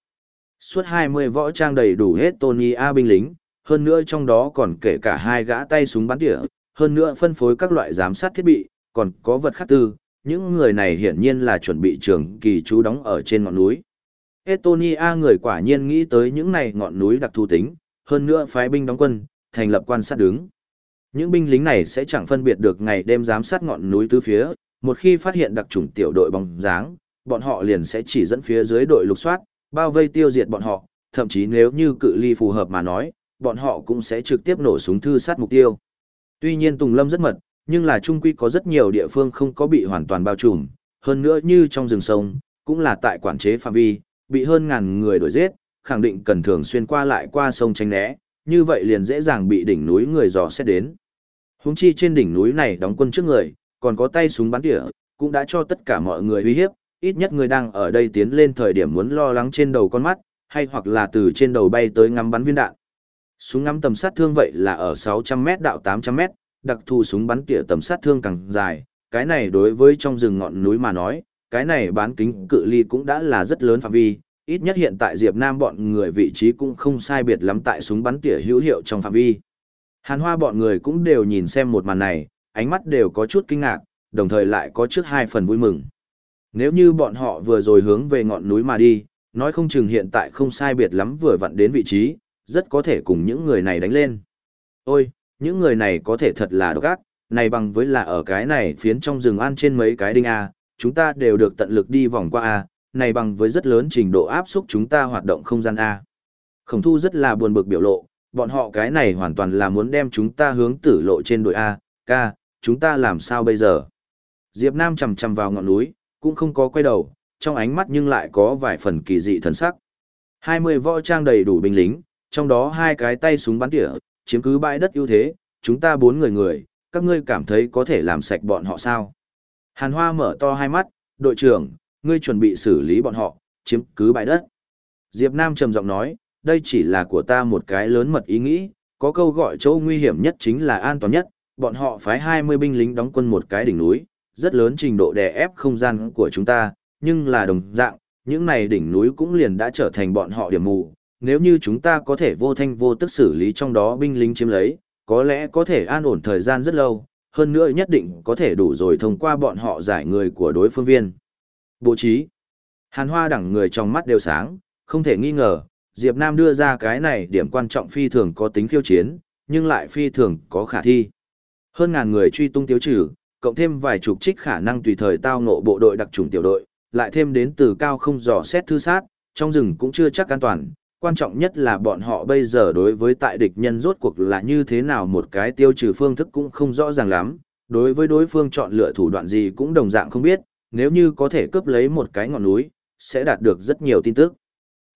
Suốt 20 võ trang đầy đủ hết Tony A binh lính, hơn nữa trong đó còn kể cả hai gã tay súng bắn tỉa, hơn nữa phân phối các loại giám sát thiết bị, còn có vật khác tư, những người này hiển nhiên là chuẩn bị trường kỳ trú đóng ở trên ngọn núi. Estonia người quả nhiên nghĩ tới những này ngọn núi đặc thù tính, hơn nữa phái binh đóng quân, thành lập quan sát đứng. Những binh lính này sẽ chẳng phân biệt được ngày đêm giám sát ngọn núi tứ phía, một khi phát hiện đặc chủng tiểu đội bóng dáng, bọn họ liền sẽ chỉ dẫn phía dưới đội lục soát, bao vây tiêu diệt bọn họ, thậm chí nếu như cự ly phù hợp mà nói, bọn họ cũng sẽ trực tiếp nổ súng thư sát mục tiêu. Tuy nhiên Tùng Lâm rất mật, nhưng là trung quy có rất nhiều địa phương không có bị hoàn toàn bao trùm, hơn nữa như trong rừng sông, cũng là tại quản chế phạm vi, bị hơn ngàn người đuổi giết, khẳng định cần thường xuyên qua lại qua sông tránh né, như vậy liền dễ dàng bị đỉnh núi người dò xét đến. Húng chi trên đỉnh núi này đóng quân trước người, còn có tay súng bắn tỉa, cũng đã cho tất cả mọi người uy hiếp, ít nhất người đang ở đây tiến lên thời điểm muốn lo lắng trên đầu con mắt, hay hoặc là từ trên đầu bay tới ngắm bắn viên đạn. Súng ngắm tầm sát thương vậy là ở 600m đạo 800m, đặc thù súng bắn tỉa tầm sát thương càng dài, cái này đối với trong rừng ngọn núi mà nói, cái này bán kính cự ly cũng đã là rất lớn phạm vi, ít nhất hiện tại Diệp Nam bọn người vị trí cũng không sai biệt lắm tại súng bắn tỉa hữu hiệu trong phạm vi. Hàn Hoa bọn người cũng đều nhìn xem một màn này, ánh mắt đều có chút kinh ngạc, đồng thời lại có trước hai phần vui mừng. Nếu như bọn họ vừa rồi hướng về ngọn núi mà đi, nói không chừng hiện tại không sai biệt lắm vừa vặn đến vị trí, rất có thể cùng những người này đánh lên. Ôi, những người này có thể thật là độc ác, này bằng với là ở cái này phiến trong rừng ăn trên mấy cái đinh A, chúng ta đều được tận lực đi vòng qua A, này bằng với rất lớn trình độ áp xúc chúng ta hoạt động không gian A. Khổng thu rất là buồn bực biểu lộ, bọn họ cái này hoàn toàn là muốn đem chúng ta hướng tử lộ trên đội A, k chúng ta làm sao bây giờ? Diệp Nam chầm chầm vào ngọn núi, cũng không có quay đầu, trong ánh mắt nhưng lại có vài phần kỳ dị thần sắc. 20 võ trang đầy đủ binh lính, trong đó hai cái tay súng bắn tỉa, chiếm cứ bãi đất ưu thế, chúng ta bốn người người, các ngươi cảm thấy có thể làm sạch bọn họ sao? Hàn Hoa mở to hai mắt, đội trưởng, ngươi chuẩn bị xử lý bọn họ, chiếm cứ bãi đất. Diệp Nam trầm giọng nói, đây chỉ là của ta một cái lớn mật ý nghĩ, có câu gọi chỗ nguy hiểm nhất chính là an toàn nhất, bọn họ phái 20 binh lính đóng quân một cái đỉnh núi, rất lớn trình độ đè ép không gian của chúng ta, nhưng là đồng dạng, những này đỉnh núi cũng liền đã trở thành bọn họ điểm mù. Nếu như chúng ta có thể vô thanh vô tức xử lý trong đó binh lính chiếm lấy, có lẽ có thể an ổn thời gian rất lâu, hơn nữa nhất định có thể đủ rồi thông qua bọn họ giải người của đối phương viên. Bố trí. Hàn hoa đẳng người trong mắt đều sáng, không thể nghi ngờ, Diệp Nam đưa ra cái này điểm quan trọng phi thường có tính khiêu chiến, nhưng lại phi thường có khả thi. Hơn ngàn người truy tung tiêu trừ, cộng thêm vài chục trích khả năng tùy thời tao ngộ bộ đội đặc trùng tiểu đội, lại thêm đến từ cao không dò xét thư sát, trong rừng cũng chưa chắc an toàn. Quan trọng nhất là bọn họ bây giờ đối với tại địch nhân rốt cuộc là như thế nào một cái tiêu trừ phương thức cũng không rõ ràng lắm, đối với đối phương chọn lựa thủ đoạn gì cũng đồng dạng không biết, nếu như có thể cướp lấy một cái ngọn núi, sẽ đạt được rất nhiều tin tức.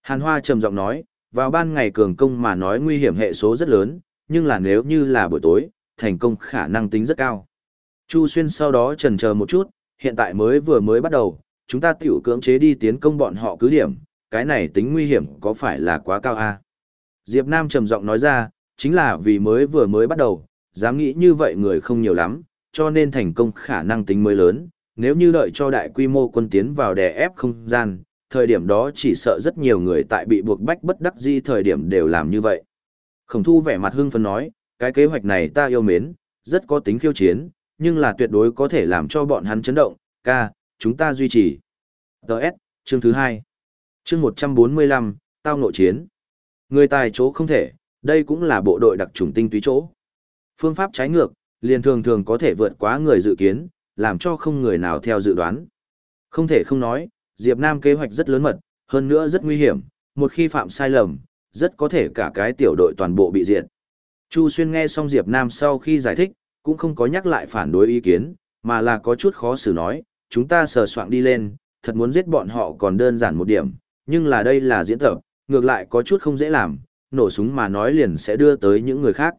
Hàn Hoa trầm giọng nói, vào ban ngày cường công mà nói nguy hiểm hệ số rất lớn, nhưng là nếu như là buổi tối, thành công khả năng tính rất cao. Chu Xuyên sau đó trần chờ một chút, hiện tại mới vừa mới bắt đầu, chúng ta tiểu cưỡng chế đi tiến công bọn họ cứ điểm, cái này tính nguy hiểm có phải là quá cao a? À? Diệp Nam trầm giọng nói ra, chính là vì mới vừa mới bắt đầu, dám nghĩ như vậy người không nhiều lắm, cho nên thành công khả năng tính mới lớn, nếu như đợi cho đại quy mô quân tiến vào đè ép không gian, thời điểm đó chỉ sợ rất nhiều người tại bị buộc bách bất đắc di thời điểm đều làm như vậy. Khổng thu vẻ mặt hưng phấn nói, cái kế hoạch này ta yêu mến, rất có tính khiêu chiến, nhưng là tuyệt đối có thể làm cho bọn hắn chấn động, ca, chúng ta duy trì. Đợt, chương thứ hai Chương 145, tao nội chiến. Người tài chỗ không thể, đây cũng là bộ đội đặc trùng tinh túy chỗ. Phương pháp trái ngược, liền thường thường có thể vượt quá người dự kiến, làm cho không người nào theo dự đoán. Không thể không nói, Diệp Nam kế hoạch rất lớn mật, hơn nữa rất nguy hiểm, một khi phạm sai lầm, rất có thể cả cái tiểu đội toàn bộ bị diệt. Chu Xuyên nghe xong Diệp Nam sau khi giải thích, cũng không có nhắc lại phản đối ý kiến, mà là có chút khó xử nói, chúng ta sờ soạn đi lên, thật muốn giết bọn họ còn đơn giản một điểm, nhưng là đây là diễn tập, ngược lại có chút không dễ làm, nổ súng mà nói liền sẽ đưa tới những người khác.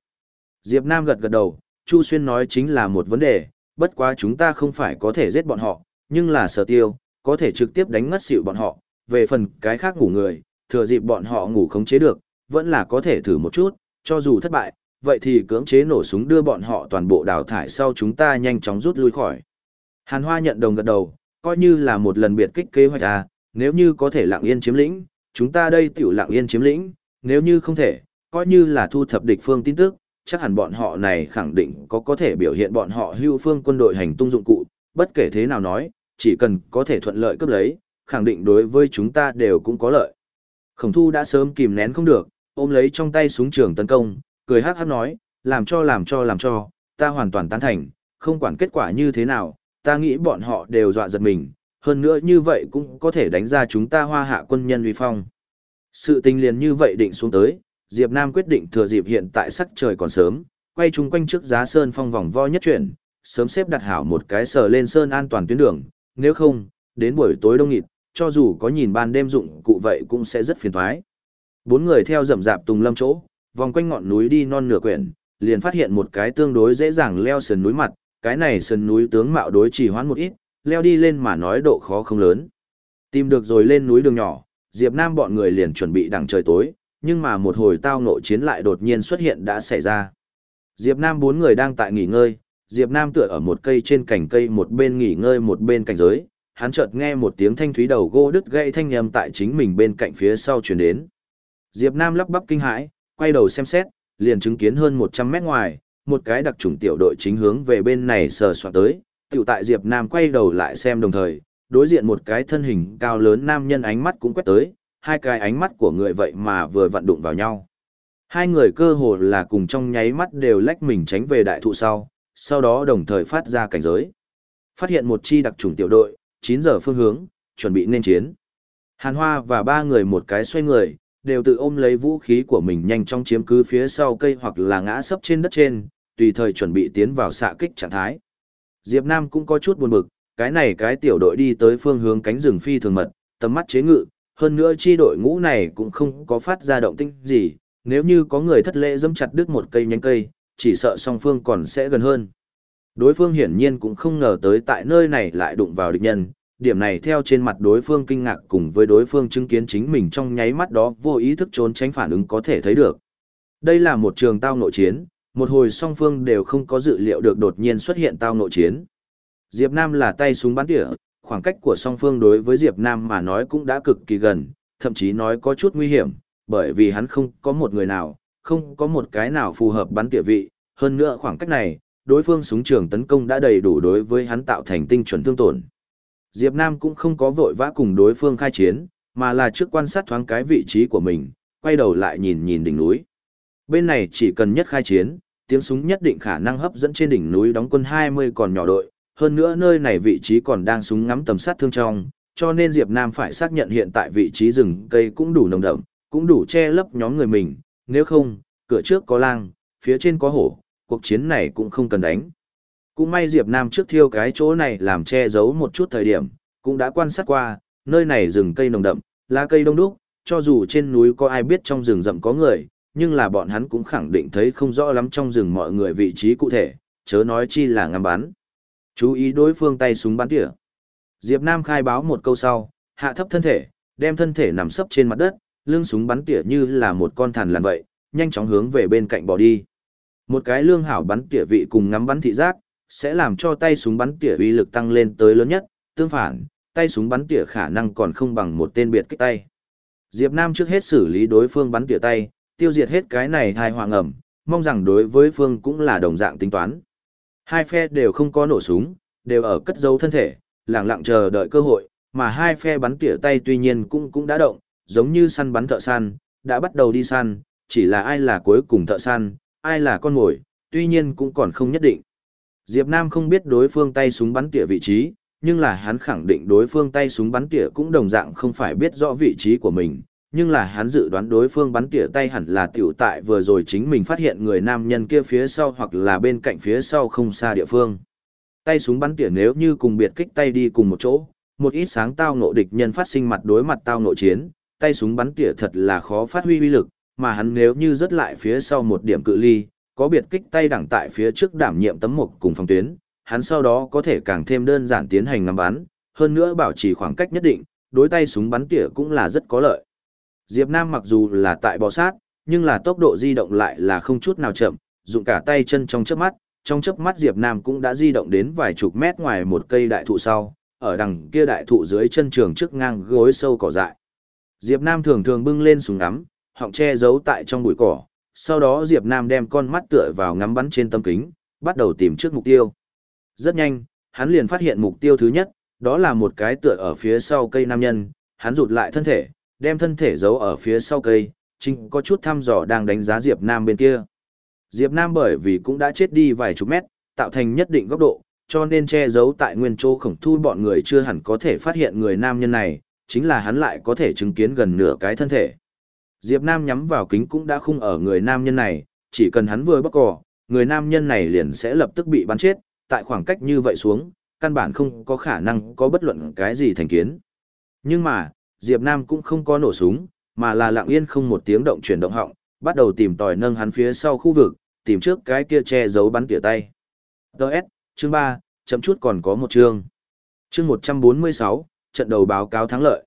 Diệp Nam gật gật đầu, Chu Xuyên nói chính là một vấn đề, bất quá chúng ta không phải có thể giết bọn họ, nhưng là sở tiêu, có thể trực tiếp đánh ngất xỉu bọn họ, về phần cái khác ngủ người, thừa dịp bọn họ ngủ không chế được, vẫn là có thể thử một chút, cho dù thất bại, vậy thì cưỡng chế nổ súng đưa bọn họ toàn bộ đào thải sau chúng ta nhanh chóng rút lui khỏi. Hàn Hoa nhận đồng gật đầu, coi như là một lần biệt kích kế hoạch à, nếu như có thể lặng yên chiếm lĩnh, chúng ta đây tiểu lặng yên chiếm lĩnh, nếu như không thể, coi như là thu thập địch phương tin tức, chắc hẳn bọn họ này khẳng định có có thể biểu hiện bọn họ hưu phương quân đội hành tung dụng cụ, bất kể thế nào nói, chỉ cần có thể thuận lợi cướp lấy, khẳng định đối với chúng ta đều cũng có lợi. Khổng thu đã sớm kìm nén không được, ôm lấy trong tay súng trường tấn công, cười hát hát nói, làm cho làm cho làm cho, ta hoàn toàn tán thành, không quản kết quả như thế nào, ta nghĩ bọn họ đều dọa giật mình, hơn nữa như vậy cũng có thể đánh ra chúng ta hoa hạ quân nhân uy phong. Sự tình liền như vậy định xuống tới, Diệp Nam quyết định thừa dịp hiện tại sắc trời còn sớm, quay chung quanh trước giá sơn phong vòng vo nhất chuyển, sớm xếp đặt hảo một cái sờ lên sơn an toàn tuyến đường, nếu không, đến buổi tối đông nghịt, cho dù có nhìn ban đêm dụng cụ vậy cũng sẽ rất phiền toái. Bốn người theo rậm rạp tùng lâm chỗ, vòng quanh ngọn núi đi non nửa quyển, liền phát hiện một cái tương đối dễ dàng leo sườn núi mặt, cái này sườn núi tướng mạo đối chỉ hoãn một ít, leo đi lên mà nói độ khó không lớn. Tìm được rồi lên núi đường nhỏ, Diệp Nam bọn người liền chuẩn bị đằng trời tối, nhưng mà một hồi tao nội chiến lại đột nhiên xuất hiện đã xảy ra. Diệp Nam bốn người đang tại nghỉ ngơi, Diệp Nam tựa ở một cây trên cành cây một bên nghỉ ngơi một bên cảnh giới, hắn chợt nghe một tiếng thanh thúy đầu gỗ đứt gãy thanh âm tại chính mình bên cạnh phía sau truyền đến. Diệp Nam lắp bắp kinh hãi, quay đầu xem xét, liền chứng kiến hơn 100 mét ngoài, một cái đặc chủng tiểu đội chính hướng về bên này sờ soạn tới, tiểu tại Diệp Nam quay đầu lại xem đồng thời, đối diện một cái thân hình cao lớn nam nhân ánh mắt cũng quét tới, hai cái ánh mắt của người vậy mà vừa vặn đụng vào nhau. Hai người cơ hồ là cùng trong nháy mắt đều lách mình tránh về đại thụ sau, sau đó đồng thời phát ra cảnh giới. Phát hiện một chi đặc trùng tiểu đội, 9 giờ phương hướng, chuẩn bị nên chiến. Hàn Hoa và ba người một cái xoay người, đều tự ôm lấy vũ khí của mình nhanh chóng chiếm cứ phía sau cây hoặc là ngã sấp trên đất trên, tùy thời chuẩn bị tiến vào xạ kích trạng thái. Diệp Nam cũng có chút buồn bực, cái này cái tiểu đội đi tới phương hướng cánh rừng phi thường mật, tầm mắt chế ngự, hơn nữa chi đội ngũ này cũng không có phát ra động tĩnh gì, nếu như có người thất lễ dẫm chặt đứt một cây nhánh cây, chỉ sợ song phương còn sẽ gần hơn. Đối phương hiển nhiên cũng không ngờ tới tại nơi này lại đụng vào địch nhân, điểm này theo trên mặt đối phương kinh ngạc cùng với đối phương chứng kiến chính mình trong nháy mắt đó vô ý thức trốn tránh phản ứng có thể thấy được. Đây là một trường tao nội chiến, một hồi song phương đều không có dự liệu được đột nhiên xuất hiện tao nội chiến. Diệp Nam là tay súng bắn tỉa, khoảng cách của song phương đối với Diệp Nam mà nói cũng đã cực kỳ gần, thậm chí nói có chút nguy hiểm, bởi vì hắn không có một người nào, không có một cái nào phù hợp bắn tỉa vị, hơn nữa khoảng cách này, đối phương súng trường tấn công đã đầy đủ đối với hắn tạo thành tinh chuẩn thương tổn. Diệp Nam cũng không có vội vã cùng đối phương khai chiến, mà là trước quan sát thoáng cái vị trí của mình, quay đầu lại nhìn nhìn đỉnh núi. Bên này chỉ cần nhất khai chiến, tiếng súng nhất định khả năng hấp dẫn trên đỉnh núi đóng quân 20 còn nhỏ đội, hơn nữa nơi này vị trí còn đang súng ngắm tầm sát thương trong, cho nên Diệp Nam phải xác nhận hiện tại vị trí rừng cây cũng đủ nồng đậm, cũng đủ che lấp nhóm người mình, nếu không, cửa trước có lang, phía trên có hổ, cuộc chiến này cũng không cần đánh. Cũng may Diệp Nam trước thiêu cái chỗ này làm che giấu một chút thời điểm, cũng đã quan sát qua, nơi này rừng cây nồng đậm, lá cây đông đúc, cho dù trên núi có ai biết trong rừng rậm có người, nhưng là bọn hắn cũng khẳng định thấy không rõ lắm trong rừng mọi người vị trí cụ thể, chớ nói chi là ngắm bắn. Chú ý đối phương tay súng bắn tỉa. Diệp Nam khai báo một câu sau, hạ thấp thân thể, đem thân thể nằm sấp trên mặt đất, lưng súng bắn tỉa như là một con thằn lằn vậy, nhanh chóng hướng về bên cạnh bỏ đi. Một cái lương hảo bắn tỉa vị cùng ngắm bắn thị giác, sẽ làm cho tay súng bắn tỉa uy lực tăng lên tới lớn nhất, tương phản, tay súng bắn tỉa khả năng còn không bằng một tên biệt kích tay. Diệp Nam trước hết xử lý đối phương bắn tỉa tay, tiêu diệt hết cái này thai hoàng ẩm, mong rằng đối với phương cũng là đồng dạng tính toán. Hai phe đều không có nổ súng, đều ở cất giấu thân thể, lặng lặng chờ đợi cơ hội, mà hai phe bắn tỉa tay tuy nhiên cũng cũng đã động, giống như săn bắn thợ săn, đã bắt đầu đi săn, chỉ là ai là cuối cùng thợ săn, ai là con mồi, tuy nhiên cũng còn không nhất định. Diệp Nam không biết đối phương tay súng bắn tỉa vị trí, nhưng là hắn khẳng định đối phương tay súng bắn tỉa cũng đồng dạng không phải biết rõ vị trí của mình, nhưng là hắn dự đoán đối phương bắn tỉa tay hẳn là tiểu tại vừa rồi chính mình phát hiện người nam nhân kia phía sau hoặc là bên cạnh phía sau không xa địa phương. Tay súng bắn tỉa nếu như cùng biệt kích tay đi cùng một chỗ, một ít sáng tao ngộ địch nhân phát sinh mặt đối mặt tao ngộ chiến, tay súng bắn tỉa thật là khó phát huy uy lực, mà hắn nếu như rớt lại phía sau một điểm cự ly, có biệt kích tay đẳng tại phía trước đảm nhiệm tấm mục cùng phòng tuyến, hắn sau đó có thể càng thêm đơn giản tiến hành ngắm bắn, hơn nữa bảo trì khoảng cách nhất định, đối tay súng bắn tỉa cũng là rất có lợi. Diệp Nam mặc dù là tại bò sát, nhưng là tốc độ di động lại là không chút nào chậm, dụng cả tay chân trong chớp mắt, trong chớp mắt Diệp Nam cũng đã di động đến vài chục mét ngoài một cây đại thụ sau, ở đằng kia đại thụ dưới chân trường trước ngang gối sâu cỏ dại. Diệp Nam thường thường bưng lên súng ngắm, họng che giấu tại trong bụi cỏ, sau đó Diệp Nam đem con mắt tựa vào ngắm bắn trên tâm kính, bắt đầu tìm trước mục tiêu. Rất nhanh, hắn liền phát hiện mục tiêu thứ nhất, đó là một cái tựa ở phía sau cây nam nhân, hắn rụt lại thân thể, đem thân thể giấu ở phía sau cây, chính có chút thăm dò đang đánh giá Diệp Nam bên kia. Diệp Nam bởi vì cũng đã chết đi vài chục mét, tạo thành nhất định góc độ, cho nên che giấu tại nguyên chỗ khổng thu bọn người chưa hẳn có thể phát hiện người nam nhân này, chính là hắn lại có thể chứng kiến gần nửa cái thân thể. Diệp Nam nhắm vào kính cũng đã khung ở người nam nhân này, chỉ cần hắn vừa bóc cỏ, người nam nhân này liền sẽ lập tức bị bắn chết, tại khoảng cách như vậy xuống, căn bản không có khả năng có bất luận cái gì thành kiến. Nhưng mà, Diệp Nam cũng không có nổ súng, mà là lặng yên không một tiếng động chuyển động họng, bắt đầu tìm tòi nâng hắn phía sau khu vực, tìm trước cái kia che giấu bắn tỉa tay. Đợt, chương 3, chậm chút còn có một chương. Chương 146, trận đầu báo cáo thắng lợi.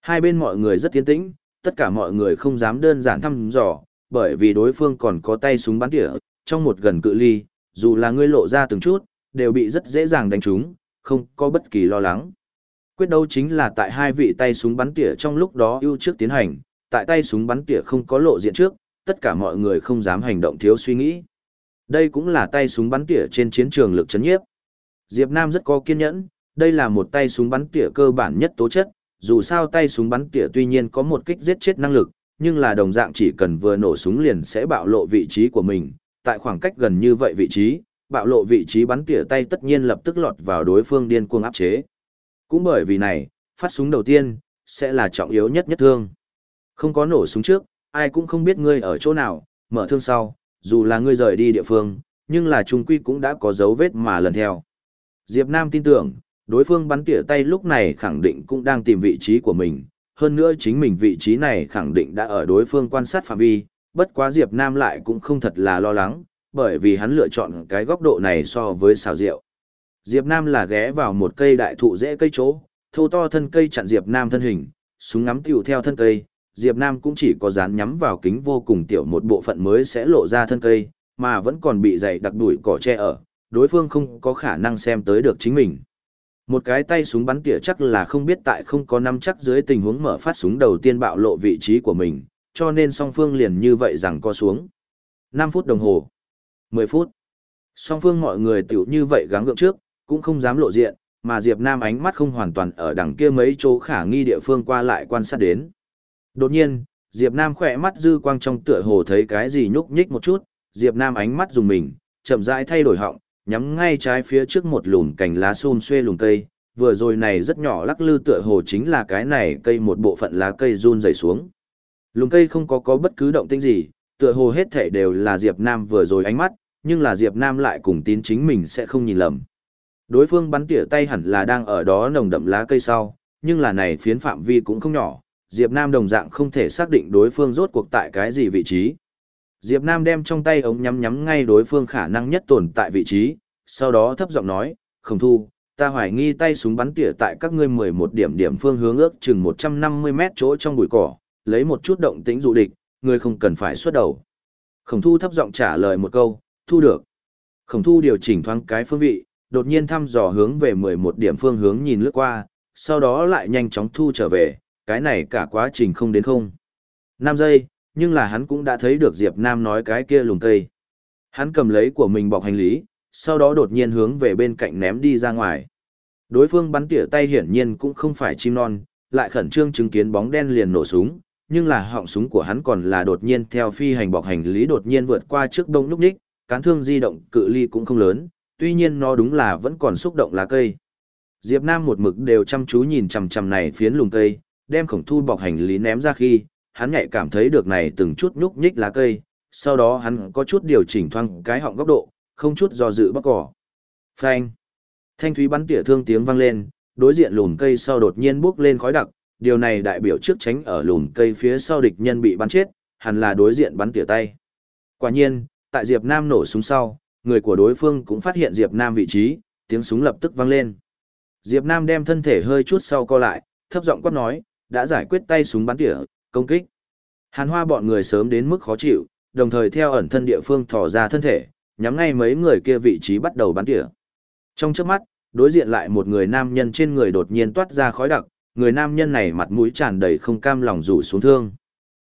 Hai bên mọi người rất tiến tĩnh, tất cả mọi người không dám đơn giản thăm dò, bởi vì đối phương còn có tay súng bắn tỉa, trong một gần cự ly, dù là ngươi lộ ra từng chút, đều bị rất dễ dàng đánh trúng, không có bất kỳ lo lắng. Quyết đấu chính là tại hai vị tay súng bắn tỉa trong lúc đó ưu trước tiến hành, tại tay súng bắn tỉa không có lộ diện trước, tất cả mọi người không dám hành động thiếu suy nghĩ. Đây cũng là tay súng bắn tỉa trên chiến trường lực chấn nhiếp. Diệp Nam rất có kiên nhẫn, đây là một tay súng bắn tỉa cơ bản nhất tố chất, dù sao tay súng bắn tỉa tuy nhiên có một kích giết chết năng lực, nhưng là đồng dạng chỉ cần vừa nổ súng liền sẽ bạo lộ vị trí của mình, tại khoảng cách gần như vậy vị trí, bạo lộ vị trí bắn tỉa tay tất nhiên lập tức lọt vào đối phương điên cuồng áp chế. Cũng bởi vì này, phát súng đầu tiên, sẽ là trọng yếu nhất nhất thương. Không có nổ súng trước, ai cũng không biết ngươi ở chỗ nào, mở thương sau, dù là ngươi rời đi địa phương, nhưng là trung quy cũng đã có dấu vết mà lần theo. Diệp Nam tin tưởng, đối phương bắn tỉa tay lúc này khẳng định cũng đang tìm vị trí của mình, hơn nữa chính mình vị trí này khẳng định đã ở đối phương quan sát phạm vi, bất quá Diệp Nam lại cũng không thật là lo lắng, bởi vì hắn lựa chọn cái góc độ này so với xào rượu. Diệp Nam là ghé vào một cây đại thụ dễ cây chỗ, thô to thân cây chặn Diệp Nam thân hình, súng ngắm tiểu theo thân cây, Diệp Nam cũng chỉ có dán nhắm vào kính vô cùng tiểu một bộ phận mới sẽ lộ ra thân cây, mà vẫn còn bị dày đặc đuổi cỏ che ở, đối phương không có khả năng xem tới được chính mình. Một cái tay súng bắn tỉa chắc là không biết tại không có nắm chắc dưới tình huống mở phát súng đầu tiên bạo lộ vị trí của mình, cho nên song phương liền như vậy rằng co xuống. 5 phút đồng hồ, 10 phút. Song phương mọi người tiểu như vậy gắng gượng trước, cũng không dám lộ diện, mà Diệp Nam ánh mắt không hoàn toàn ở đằng kia mấy chỗ khả nghi địa phương qua lại quan sát đến. Đột nhiên, Diệp Nam khỏe mắt dư quang trong tựa hồ thấy cái gì nhúc nhích một chút, Diệp Nam ánh mắt dùng mình, chậm rãi thay đổi họng, nhắm ngay trái phía trước một lùm cành lá xum xuê lùm cây, vừa rồi này rất nhỏ lắc lư tựa hồ chính là cái này cây một bộ phận lá cây run rẩy xuống. Lùm cây không có có bất cứ động tĩnh gì, tựa hồ hết thể đều là Diệp Nam vừa rồi ánh mắt, nhưng là Diệp Nam lại cùng tín chính mình sẽ không nhìn lầm. Đối phương bắn tỉa tay hẳn là đang ở đó nồng đậm lá cây sau, nhưng là này phiến phạm vi cũng không nhỏ, Diệp Nam đồng dạng không thể xác định đối phương rốt cuộc tại cái gì vị trí. Diệp Nam đem trong tay ống nhắm nhắm ngay đối phương khả năng nhất tồn tại vị trí, sau đó thấp giọng nói, Khổng thu, ta hoài nghi tay súng bắn tỉa tại các ngươi 11 điểm điểm phương hướng ước chừng 150 mét chỗ trong bụi cỏ, lấy một chút động tĩnh dụ địch, ngươi không cần phải xuất đầu. Khổng thu thấp giọng trả lời một câu, thu được. Khổng thu điều chỉnh thoáng cái phương vị, đột nhiên thăm dò hướng về 11 điểm phương hướng nhìn lướt qua, sau đó lại nhanh chóng thu trở về, cái này cả quá trình không đến không. 5 giây, nhưng là hắn cũng đã thấy được Diệp Nam nói cái kia lùng cây. Hắn cầm lấy của mình bọc hành lý, sau đó đột nhiên hướng về bên cạnh ném đi ra ngoài. Đối phương bắn tỉa tay hiển nhiên cũng không phải chim non, lại khẩn trương chứng kiến bóng đen liền nổ súng, nhưng là họng súng của hắn còn là đột nhiên theo phi hành bọc hành lý đột nhiên vượt qua trước đông lúc ních, cán thương di động cự ly cũng không lớn, tuy nhiên nó đúng là vẫn còn xúc động lá cây. Diệp Nam một mực đều chăm chú nhìn chằm chằm này phiến lùng cây, đem khổng thu bọc hành lý ném ra khi, hắn nhạy cảm thấy được này từng chút nhúc nhích lá cây, sau đó hắn có chút điều chỉnh thoang cái họng góc độ, không chút do dự bắt cỏ. Phanh. Thanh thúy bắn tỉa thương tiếng vang lên, đối diện lùm cây sau đột nhiên bước lên khói đặc, điều này đại biểu trước tránh ở lùm cây phía sau địch nhân bị bắn chết, hẳn là đối diện bắn tỉa tay. Quả nhiên, tại Diệp Nam nổ súng sau, người của đối phương cũng phát hiện Diệp Nam vị trí, tiếng súng lập tức vang lên. Diệp Nam đem thân thể hơi chút sau co lại, thấp giọng quát nói, đã giải quyết tay súng bắn tỉa, công kích. Hàn Hoa bọn người sớm đến mức khó chịu, đồng thời theo ẩn thân địa phương thò ra thân thể, nhắm ngay mấy người kia vị trí bắt đầu bắn tỉa. Trong chớp mắt, đối diện lại một người nam nhân trên người đột nhiên toát ra khói đặc, người nam nhân này mặt mũi tràn đầy không cam lòng rủ xuống thương.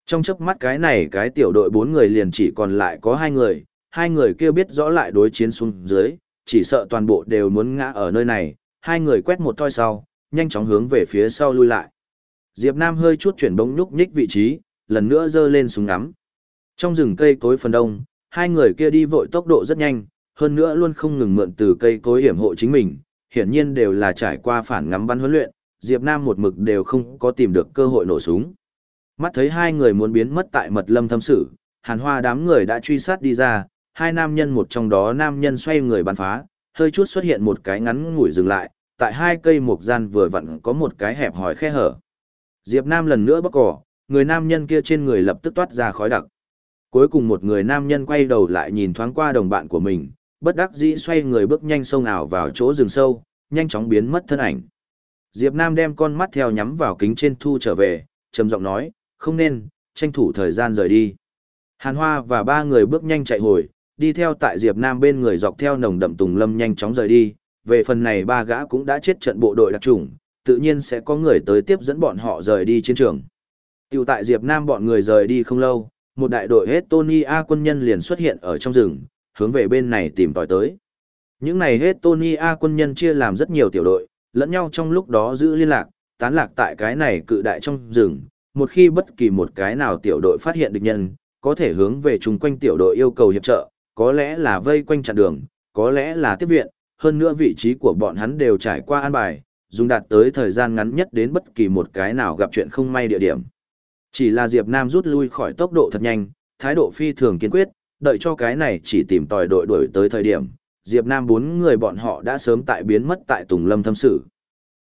Trong chớp mắt cái này cái tiểu đội bốn người liền chỉ còn lại có hai người, hai người kia biết rõ lại đối chiến xuống dưới, chỉ sợ toàn bộ đều muốn ngã ở nơi này, hai người quét một toi sau, nhanh chóng hướng về phía sau lui lại. Diệp Nam hơi chút chuyển bóng nhúc nhích vị trí, lần nữa giơ lên súng ngắm. Trong rừng cây cối phần đông, hai người kia đi vội tốc độ rất nhanh, hơn nữa luôn không ngừng mượn từ cây cối hiểm hộ chính mình, hiển nhiên đều là trải qua phản ngắm bắn huấn luyện, Diệp Nam một mực đều không có tìm được cơ hội nổ súng. Mắt thấy hai người muốn biến mất tại mật lâm thâm sự, hàn hoa đám người đã truy sát đi ra, hai nam nhân một trong đó nam nhân xoay người bắn phá, hơi chút xuất hiện một cái ngắn ngủi dừng lại, tại hai cây mục gian vừa vặn có một cái hẹp hỏi khe hở. Diệp Nam lần nữa bóc cỏ, người nam nhân kia trên người lập tức toát ra khói đặc. Cuối cùng một người nam nhân quay đầu lại nhìn thoáng qua đồng bạn của mình, bất đắc dĩ xoay người bước nhanh sông ảo vào chỗ rừng sâu, nhanh chóng biến mất thân ảnh. Diệp Nam đem con mắt theo nhắm vào kính trên thu trở về, trầm giọng nói, không nên, tranh thủ thời gian rời đi. Hàn Hoa và ba người bước nhanh chạy hồi, đi theo tại Diệp Nam bên người dọc theo nồng đậm tùng lâm nhanh chóng rời đi, về phần này ba gã cũng đã chết trận bộ đội đặc chủng, tự nhiên sẽ có người tới tiếp dẫn bọn họ rời đi chiến trường. Tiểu tại Diệp Nam bọn người rời đi không lâu, một đại đội hết Tony A quân nhân liền xuất hiện ở trong rừng, hướng về bên này tìm tòi tới. Những này hết Tony A quân nhân chia làm rất nhiều tiểu đội, lẫn nhau trong lúc đó giữ liên lạc, tán lạc tại cái này cự đại trong rừng, một khi bất kỳ một cái nào tiểu đội phát hiện địch nhân, có thể hướng về chung quanh tiểu đội yêu cầu hiệp trợ, có lẽ là vây quanh chặn đường, có lẽ là tiếp viện, hơn nữa vị trí của bọn hắn đều trải qua an bài, dùng đạt tới thời gian ngắn nhất đến bất kỳ một cái nào gặp chuyện không may địa điểm. Chỉ là Diệp Nam rút lui khỏi tốc độ thật nhanh, thái độ phi thường kiên quyết, đợi cho cái này chỉ tìm tòi đội đuổi tới thời điểm, Diệp Nam bốn người bọn họ đã sớm tại biến mất tại Tùng Lâm thâm sự.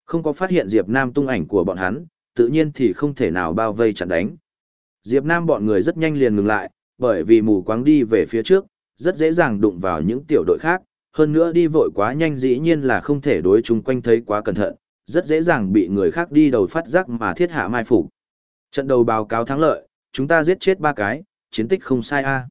Không có phát hiện Diệp Nam tung ảnh của bọn hắn, tự nhiên thì không thể nào bao vây chặn đánh. Diệp Nam bọn người rất nhanh liền ngừng lại, bởi vì mù quáng đi về phía trước, rất dễ dàng đụng vào những tiểu đội khác, hơn nữa đi vội quá nhanh dĩ nhiên là không thể đối chung quanh thấy quá cẩn thận, rất dễ dàng bị người khác đi đầu phát giác mà thiết hạ mai phục. Trận đầu báo cáo thắng lợi, chúng ta giết chết ba cái, chiến tích không sai a.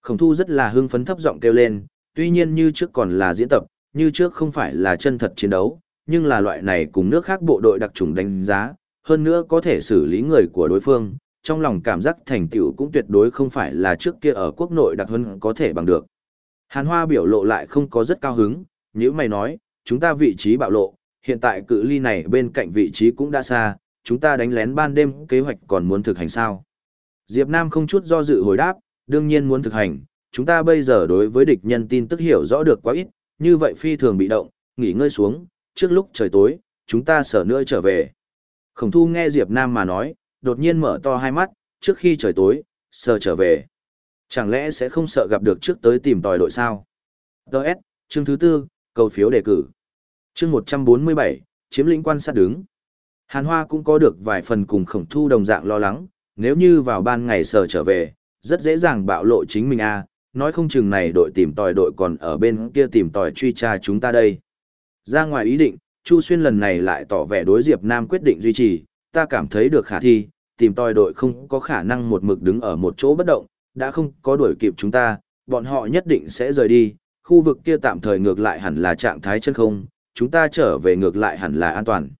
Khổng thu rất là hưng phấn thấp giọng kêu lên, tuy nhiên như trước còn là diễn tập, như trước không phải là chân thật chiến đấu, nhưng là loại này cùng nước khác bộ đội đặc trùng đánh giá, hơn nữa có thể xử lý người của đối phương, trong lòng cảm giác thành tựu cũng tuyệt đối không phải là trước kia ở quốc nội đặc hơn có thể bằng được. Hàn Hoa biểu lộ lại không có rất cao hứng, như mày nói, chúng ta vị trí bạo lộ, hiện tại cự ly này bên cạnh vị trí cũng đã xa, chúng ta đánh lén ban đêm kế hoạch còn muốn thực hành sao. Diệp Nam không chút do dự hồi đáp, đương nhiên muốn thực hành, chúng ta bây giờ đối với địch nhân tin tức hiểu rõ được quá ít, như vậy phi thường bị động, nghỉ ngơi xuống, trước lúc trời tối, chúng ta sở nữa trở về. Khổng thu nghe Diệp Nam mà nói, đột nhiên mở to hai mắt, trước khi trời tối, sờ trở về. Chẳng lẽ sẽ không sợ gặp được trước tới tìm tòi đội sao? Đợt, chương thứ tư, cầu phiếu đề cử. Chương 147, chiếm lĩnh quan sát đứng. Hàn Hoa cũng có được vài phần cùng khổng thu đồng dạng lo lắng, nếu như vào ban ngày sờ trở về, rất dễ dàng bạo lộ chính mình a nói không chừng này đội tìm tòi đội còn ở bên kia tìm tòi truy tra chúng ta đây. Ra ngoài ý định, Chu Xuyên lần này lại tỏ vẻ đối Diệp Nam quyết định duy trì, ta cảm thấy được khả thi, tìm tòi đội không có khả năng một mực đứng ở một chỗ bất động, đã không có đuổi kịp chúng ta, bọn họ nhất định sẽ rời đi, khu vực kia tạm thời ngược lại hẳn là trạng thái chân không, chúng ta trở về ngược lại hẳn là an toàn.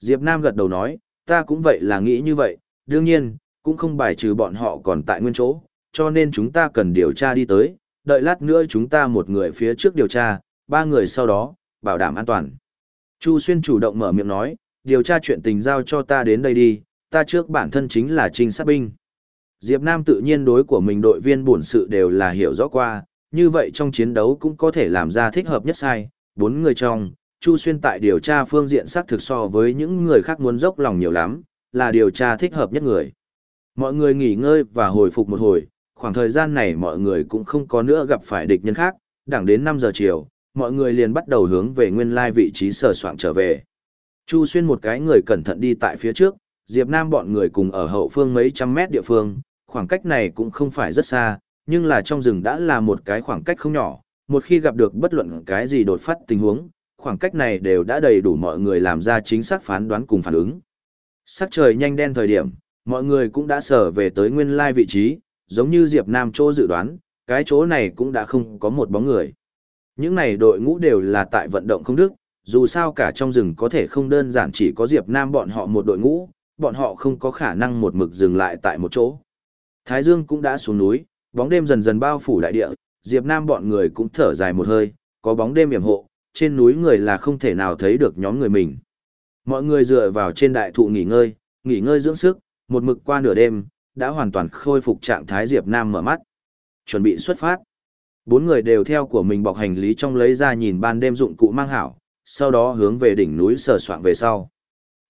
Diệp Nam gật đầu nói, ta cũng vậy là nghĩ như vậy, đương nhiên, cũng không bài trừ bọn họ còn tại nguyên chỗ, cho nên chúng ta cần điều tra đi tới, đợi lát nữa chúng ta một người phía trước điều tra, ba người sau đó, bảo đảm an toàn. Chu Xuyên chủ động mở miệng nói, điều tra chuyện tình giao cho ta đến đây đi, ta trước bản thân chính là trinh sát binh. Diệp Nam tự nhiên đối của mình đội viên bổn sự đều là hiểu rõ qua, như vậy trong chiến đấu cũng có thể làm ra thích hợp nhất sai, bốn người trong, Chu Xuyên tại điều tra phương diện xác thực so với những người khác muốn dốc lòng nhiều lắm, là điều tra thích hợp nhất người. Mọi người nghỉ ngơi và hồi phục một hồi, khoảng thời gian này mọi người cũng không có nữa gặp phải địch nhân khác, đẳng đến 5 giờ chiều, mọi người liền bắt đầu hướng về nguyên lai vị trí sở soạn trở về. Chu Xuyên một cái người cẩn thận đi tại phía trước, Diệp Nam bọn người cùng ở hậu phương mấy trăm mét địa phương, khoảng cách này cũng không phải rất xa, nhưng là trong rừng đã là một cái khoảng cách không nhỏ, một khi gặp được bất luận cái gì đột phát tình huống, khoảng cách này đều đã đầy đủ mọi người làm ra chính xác phán đoán cùng phản ứng. Sắc trời nhanh đen thời điểm, mọi người cũng đã sở về tới nguyên lai vị trí, giống như Diệp Nam chỗ dự đoán, cái chỗ này cũng đã không có một bóng người. Những này đội ngũ đều là tại vận động không đức, dù sao cả trong rừng có thể không đơn giản chỉ có Diệp Nam bọn họ một đội ngũ, bọn họ không có khả năng một mực dừng lại tại một chỗ. Thái Dương cũng đã xuống núi, bóng đêm dần dần bao phủ đại địa, Diệp Nam bọn người cũng thở dài một hơi, có bóng đêm yểm hộ, trên núi người là không thể nào thấy được nhóm người mình. Mọi người dựa vào trên đại thụ nghỉ ngơi, nghỉ ngơi dưỡng sức, một mực qua nửa đêm, đã hoàn toàn khôi phục trạng thái Diệp Nam mở mắt. Chuẩn bị xuất phát. Bốn người đều theo của mình bọc hành lý trong lấy ra nhìn ban đêm dụng cụ mang hảo, sau đó hướng về đỉnh núi sờ soạn về sau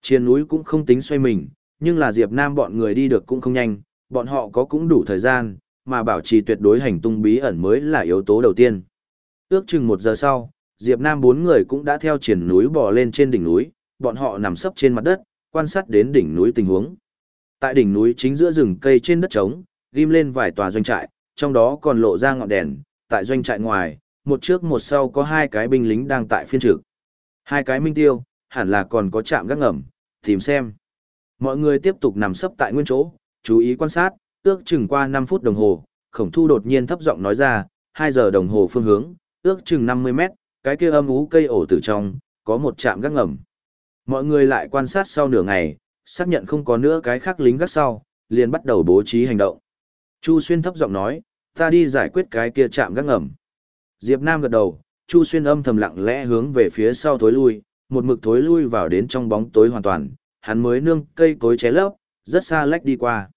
chiến núi cũng không tính xoay mình, Nhưng là Diệp Nam bọn người đi được cũng không nhanh, bọn họ có cũng đủ thời gian, mà bảo trì tuyệt đối hành tung bí ẩn mới là yếu tố đầu tiên. Ước chừng một giờ sau, Diệp Nam bốn người cũng đã theo triển núi bò lên trên đỉnh núi, bọn họ nằm sấp trên mặt đất, quan sát đến đỉnh núi tình huống. Tại đỉnh núi chính giữa rừng cây trên đất trống, ghim lên vài tòa doanh trại, trong đó còn lộ ra ngọn đèn, tại doanh trại ngoài, một trước một sau có hai cái binh lính đang tại phiên trực. Hai cái minh tiêu, hẳn là còn có chạm gác ngầm, tìm xem. Mọi người tiếp tục nằm sấp tại nguyên chỗ, chú ý quan sát, ước chừng qua 5 phút đồng hồ, khổng thu đột nhiên thấp giọng nói ra, 2 giờ đồng hồ phương hướng, ước chừng 50 mét, cái kia âm ú cây ổ tử trong, có một trạm gác ngầm. Mọi người lại quan sát sau nửa ngày, xác nhận không có nữa cái khác lính gác sau, liền bắt đầu bố trí hành động. Chu Xuyên thấp giọng nói, ta đi giải quyết cái kia chạm gác ngầm. Diệp Nam gật đầu, Chu Xuyên âm thầm lặng lẽ hướng về phía sau thối lui, một mực thối lui vào đến trong bóng tối hoàn toàn, hắn mới nương cây cối ché lấp, rất xa lách đi qua.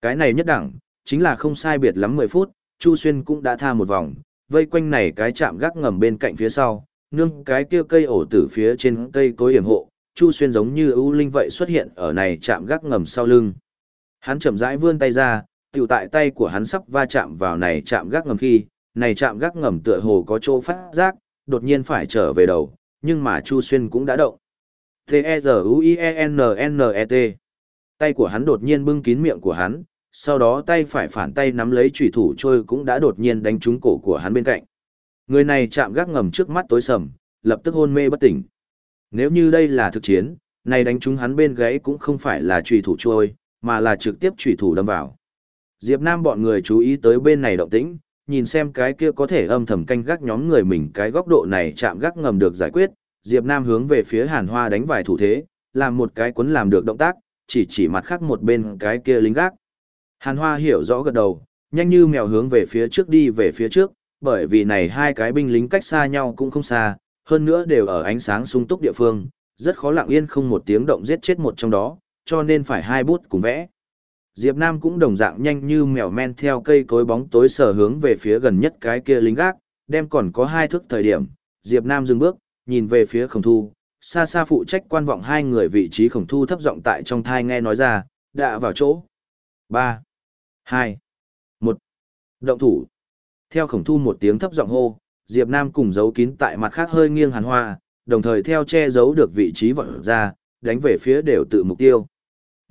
Cái này nhất đẳng, chính là không sai biệt lắm 10 phút, Chu Xuyên cũng đã tha một vòng, vây quanh này cái chạm gác ngầm bên cạnh phía sau, nương cái kia cây ổ tử phía trên cây cối hiểm hộ, Chu Xuyên giống như ưu linh vậy xuất hiện ở này chạm gác ngầm sau lưng. Hắn chậm rãi vươn tay ra, tiểu tại tay của hắn sắp va chạm vào này chạm gác ngầm khi, này chạm gác ngầm tựa hồ có chỗ phát giác, đột nhiên phải trở về đầu, nhưng mà Chu Xuyên cũng đã động. T-E-Z-U-I-E-N-N-E-T Tay của hắn đột nhiên bưng kín miệng của hắn, sau đó tay phải phản tay nắm lấy chủy thủ trôi cũng đã đột nhiên đánh trúng cổ của hắn bên cạnh. Người này chạm gác ngầm trước mắt tối sầm, lập tức hôn mê bất tỉnh. Nếu như đây là thực chiến, này đánh trúng hắn bên gáy cũng không phải là chủy thủ trôi, mà là trực tiếp chủy thủ đâm vào. Diệp Nam bọn người chú ý tới bên này động tĩnh, nhìn xem cái kia có thể âm thầm canh gác nhóm người mình cái góc độ này chạm gác ngầm được giải quyết, Diệp Nam hướng về phía Hàn Hoa đánh vài thủ thế, làm một cái cuốn làm được động tác, chỉ chỉ mặt khác một bên cái kia lính gác. Hàn Hoa hiểu rõ gật đầu, nhanh như mèo hướng về phía trước đi về phía trước, bởi vì này hai cái binh lính cách xa nhau cũng không xa, hơn nữa đều ở ánh sáng sung túc địa phương, rất khó lặng yên không một tiếng động giết chết một trong đó, cho nên phải hai bút cùng vẽ. Diệp Nam cũng đồng dạng nhanh như mèo men theo cây cối bóng tối sở hướng về phía gần nhất cái kia lính gác, đem còn có hai thước thời điểm, Diệp Nam dừng bước, nhìn về phía khổng thu, xa xa phụ trách quan vọng hai người vị trí khổng thu thấp giọng tại trong thai nghe nói ra, đã vào chỗ. 3, 2, 1, động thủ. Theo khổng thu một tiếng thấp giọng hô, Diệp Nam cùng giấu kín tại mặt khác hơi nghiêng hàn hoa, đồng thời theo che giấu được vị trí vọng ra, đánh về phía đều tự mục tiêu.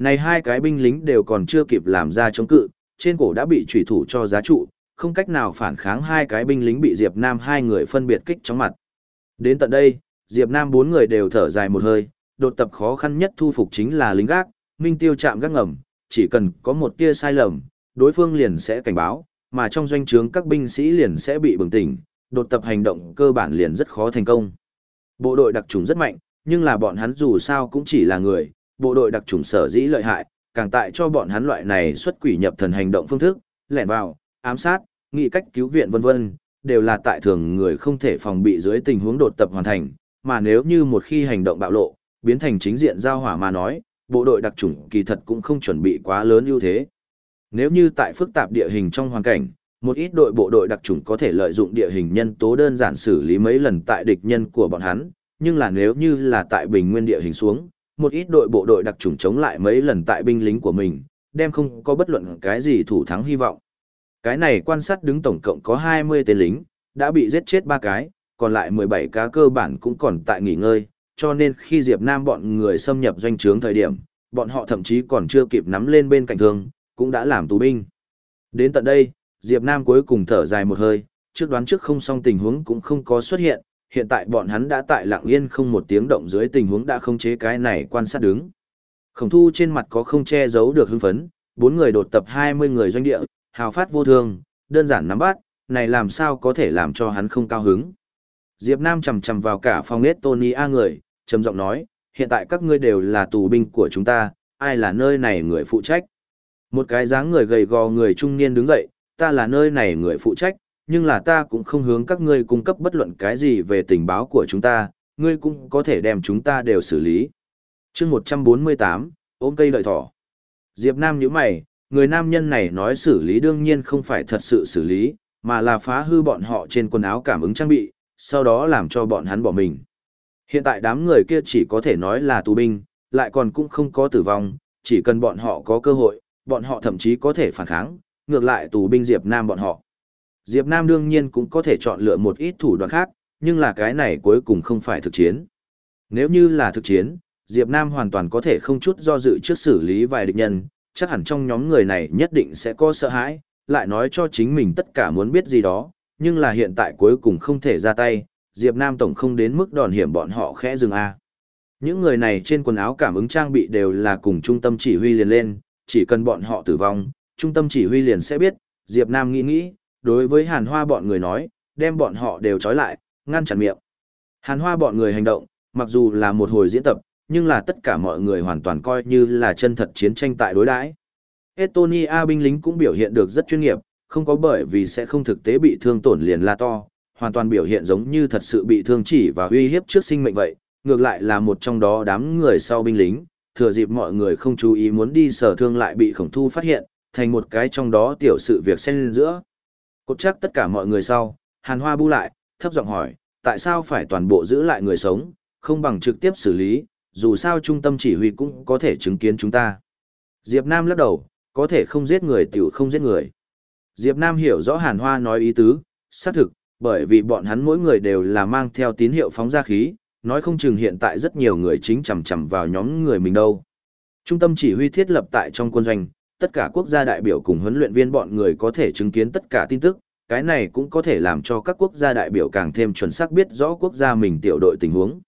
Này hai cái binh lính đều còn chưa kịp làm ra chống cự, trên cổ đã bị trùy thủ cho giá trụ, không cách nào phản kháng hai cái binh lính bị Diệp Nam hai người phân biệt kích trong mặt. Đến tận đây, Diệp Nam bốn người đều thở dài một hơi, đột tập khó khăn nhất thu phục chính là lính gác, minh tiêu chạm gác ngầm, chỉ cần có một tia sai lầm, đối phương liền sẽ cảnh báo, mà trong doanh trướng các binh sĩ liền sẽ bị bừng tỉnh, đột tập hành động cơ bản liền rất khó thành công. Bộ đội đặc trùng rất mạnh, nhưng là bọn hắn dù sao cũng chỉ là người, bộ đội đặc trùng sở dĩ lợi hại, càng tại cho bọn hắn loại này xuất quỷ nhập thần hành động phương thức, lẻn vào, ám sát, nghị cách cứu viện vân vân, đều là tại thường người không thể phòng bị dưới tình huống đột tập hoàn thành, mà nếu như một khi hành động bạo lộ, biến thành chính diện giao hỏa mà nói, bộ đội đặc trùng kỳ thật cũng không chuẩn bị quá lớn ưu thế. Nếu như tại phức tạp địa hình trong hoàn cảnh, một ít đội bộ đội đặc trùng có thể lợi dụng địa hình nhân tố đơn giản xử lý mấy lần tại địch nhân của bọn hắn, nhưng là nếu như là tại bình nguyên địa hình xuống, một ít đội bộ đội đặc trùng chống lại mấy lần tại binh lính của mình, đem không có bất luận cái gì thủ thắng hy vọng. Cái này quan sát đứng tổng cộng có 20 tên lính, đã bị giết chết ba cái, còn lại 17 cá cơ bản cũng còn tại nghỉ ngơi, cho nên khi Diệp Nam bọn người xâm nhập doanh trướng thời điểm, bọn họ thậm chí còn chưa kịp nắm lên bên cạnh thương, cũng đã làm tù binh. Đến tận đây, Diệp Nam cuối cùng thở dài một hơi, trước đoán trước không xong tình huống cũng không có xuất hiện, hiện tại bọn hắn đã tại lặng yên không một tiếng động dưới tình huống đã không chế cái này quan sát đứng. Khổng thu trên mặt có không che giấu được hưng phấn, bốn người đột tập 20 người doanh địa, hào phát vô thường đơn giản nắm bắt, này làm sao có thể làm cho hắn không cao hứng. Diệp Nam chầm chầm vào cả phòng nết Tony A người, trầm giọng nói, hiện tại các ngươi đều là tù binh của chúng ta, ai là nơi này người phụ trách. Một cái dáng người gầy gò người trung niên đứng dậy, ta là nơi này người phụ trách, nhưng là ta cũng không hướng các ngươi cung cấp bất luận cái gì về tình báo của chúng ta, ngươi cũng có thể đem chúng ta đều xử lý. chương 148, ôm cây đợi thỏ. Diệp Nam nhíu mày, người nam nhân này nói xử lý đương nhiên không phải thật sự xử lý, mà là phá hư bọn họ trên quần áo cảm ứng trang bị, sau đó làm cho bọn hắn bỏ mình. Hiện tại đám người kia chỉ có thể nói là tù binh, lại còn cũng không có tử vong, chỉ cần bọn họ có cơ hội, bọn họ thậm chí có thể phản kháng, ngược lại tù binh Diệp Nam bọn họ. Diệp Nam đương nhiên cũng có thể chọn lựa một ít thủ đoạn khác, nhưng là cái này cuối cùng không phải thực chiến. Nếu như là thực chiến, Diệp Nam hoàn toàn có thể không chút do dự trước xử lý vài địch nhân, chắc hẳn trong nhóm người này nhất định sẽ có sợ hãi, lại nói cho chính mình tất cả muốn biết gì đó, nhưng là hiện tại cuối cùng không thể ra tay, Diệp Nam tổng không đến mức đòn hiểm bọn họ khẽ dừng a. Những người này trên quần áo cảm ứng trang bị đều là cùng trung tâm chỉ huy liền lên, chỉ cần bọn họ tử vong, trung tâm chỉ huy liền sẽ biết, Diệp Nam nghĩ nghĩ, đối với Hàn Hoa bọn người nói, đem bọn họ đều trói lại, ngăn chặn miệng. Hàn Hoa bọn người hành động, mặc dù là một hồi diễn tập, nhưng là tất cả mọi người hoàn toàn coi như là chân thật chiến tranh tại đối đãi. Estonia binh lính cũng biểu hiện được rất chuyên nghiệp, không có bởi vì sẽ không thực tế bị thương tổn liền la to, hoàn toàn biểu hiện giống như thật sự bị thương chỉ và uy hiếp trước sinh mệnh vậy, ngược lại là một trong đó đám người sau binh lính, thừa dịp mọi người không chú ý muốn đi sở thương lại bị khổng thu phát hiện, thành một cái trong đó tiểu sự việc xen giữa. Cột chắc tất cả mọi người sau, hàn hoa bu lại, thấp giọng hỏi, tại sao phải toàn bộ giữ lại người sống, không bằng trực tiếp xử lý, dù sao trung tâm chỉ huy cũng có thể chứng kiến chúng ta. Diệp Nam lắc đầu, có thể không giết người tiểu không giết người. Diệp Nam hiểu rõ hàn hoa nói ý tứ, xác thực, bởi vì bọn hắn mỗi người đều là mang theo tín hiệu phóng ra khí, nói không chừng hiện tại rất nhiều người chính chầm chầm vào nhóm người mình đâu. Trung tâm chỉ huy thiết lập tại trong quân doanh, tất cả quốc gia đại biểu cùng huấn luyện viên bọn người có thể chứng kiến tất cả tin tức, cái này cũng có thể làm cho các quốc gia đại biểu càng thêm chuẩn xác biết rõ quốc gia mình tiểu đội tình huống.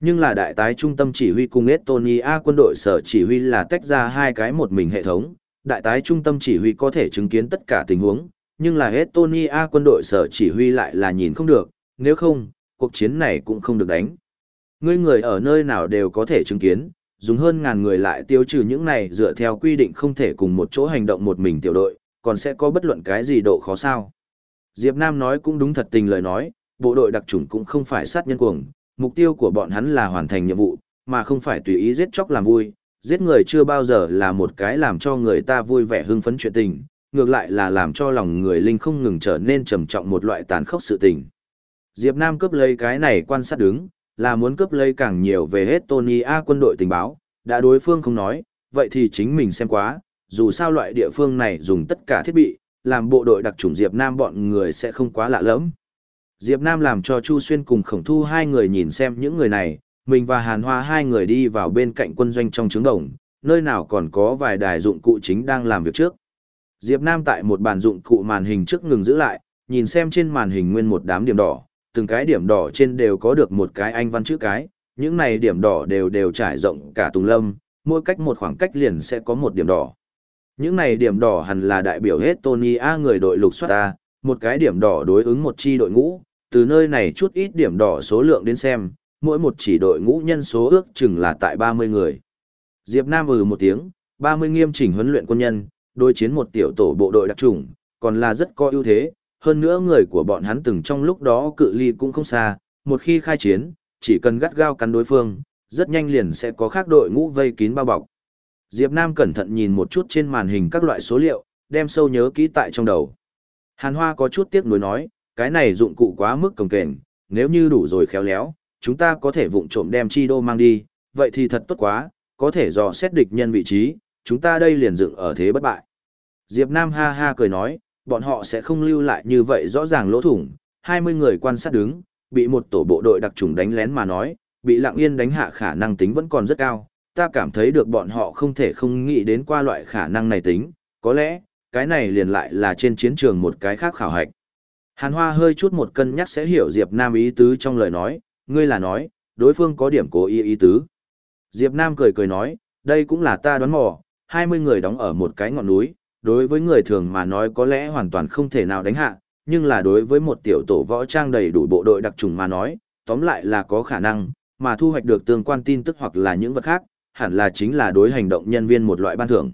Nhưng là đại tái trung tâm chỉ huy cùng Estonia quân đội sở chỉ huy là tách ra hai cái một mình hệ thống, đại tái trung tâm chỉ huy có thể chứng kiến tất cả tình huống, nhưng là Estonia quân đội sở chỉ huy lại là nhìn không được, nếu không, cuộc chiến này cũng không được đánh. Ngươi người ở nơi nào đều có thể chứng kiến, dùng hơn ngàn người lại tiêu trừ những này dựa theo quy định không thể cùng một chỗ hành động một mình tiểu đội, còn sẽ có bất luận cái gì độ khó sao. Diệp Nam nói cũng đúng thật tình lời nói, bộ đội đặc chủng cũng không phải sát nhân cuồng, mục tiêu của bọn hắn là hoàn thành nhiệm vụ, mà không phải tùy ý giết chóc làm vui, giết người chưa bao giờ là một cái làm cho người ta vui vẻ hưng phấn chuyện tình, ngược lại là làm cho lòng người linh không ngừng trở nên trầm trọng một loại tàn khốc sự tình. Diệp Nam cướp lấy cái này quan sát đứng, là muốn cướp lấy càng nhiều về hết Tony A quân đội tình báo, đã đối phương không nói, vậy thì chính mình xem quá, dù sao loại địa phương này dùng tất cả thiết bị, làm bộ đội đặc chủng Diệp Nam bọn người sẽ không quá lạ lẫm. Diệp Nam làm cho Chu Xuyên cùng Khổng Thu hai người nhìn xem những người này, mình và Hàn Hoa hai người đi vào bên cạnh quân doanh trong trướng đồng, nơi nào còn có vài đài dụng cụ chính đang làm việc trước. Diệp Nam tại một bàn dụng cụ màn hình trước ngừng giữ lại, nhìn xem trên màn hình nguyên một đám điểm đỏ, từng cái điểm đỏ trên đều có được một cái anh văn chữ cái, những này điểm đỏ đều đều trải rộng cả Tùng Lâm, mỗi cách một khoảng cách liền sẽ có một điểm đỏ. Những này điểm đỏ hẳn là đại biểu hết Tony A người đội lục soát A, một cái điểm đỏ đối ứng một chi đội ngũ, từ nơi này chút ít điểm đỏ số lượng đến xem, mỗi một chỉ đội ngũ nhân số ước chừng là tại 30 người. Diệp Nam ừ một tiếng, 30 nghiêm chỉnh huấn luyện quân nhân, đối chiến một tiểu tổ bộ đội đặc trùng, còn là rất có ưu thế, hơn nữa người của bọn hắn từng trong lúc đó cự ly cũng không xa, một khi khai chiến, chỉ cần gắt gao cắn đối phương, rất nhanh liền sẽ có khác đội ngũ vây kín bao bọc. Diệp Nam cẩn thận nhìn một chút trên màn hình các loại số liệu, đem sâu nhớ kỹ tại trong đầu. Hàn Hoa có chút tiếc nuối nói, cái này dụng cụ quá mức cồng kềnh, nếu như đủ rồi khéo léo, chúng ta có thể vụng trộm đem chi đô mang đi, vậy thì thật tốt quá, có thể dò xét địch nhân vị trí, chúng ta đây liền dựng ở thế bất bại. Diệp Nam ha ha cười nói, bọn họ sẽ không lưu lại như vậy rõ ràng lỗ thủng, 20 người quan sát đứng, bị một tổ bộ đội đặc trùng đánh lén mà nói, bị lặng yên đánh hạ khả năng tính vẫn còn rất cao, ta cảm thấy được bọn họ không thể không nghĩ đến qua loại khả năng này tính, có lẽ, cái này liền lại là trên chiến trường một cái khác khảo hạch. Hàn Hoa hơi chút một cân nhắc sẽ hiểu Diệp Nam ý tứ trong lời nói, ngươi là nói, đối phương có điểm cố ý ý tứ. Diệp Nam cười cười nói, đây cũng là ta đoán mò, 20 người đóng ở một cái ngọn núi, đối với người thường mà nói có lẽ hoàn toàn không thể nào đánh hạ, nhưng là đối với một tiểu tổ võ trang đầy đủ bộ đội đặc trùng mà nói, tóm lại là có khả năng, mà thu hoạch được tương quan tin tức hoặc là những vật khác, hẳn là chính là đối hành động nhân viên một loại ban thưởng.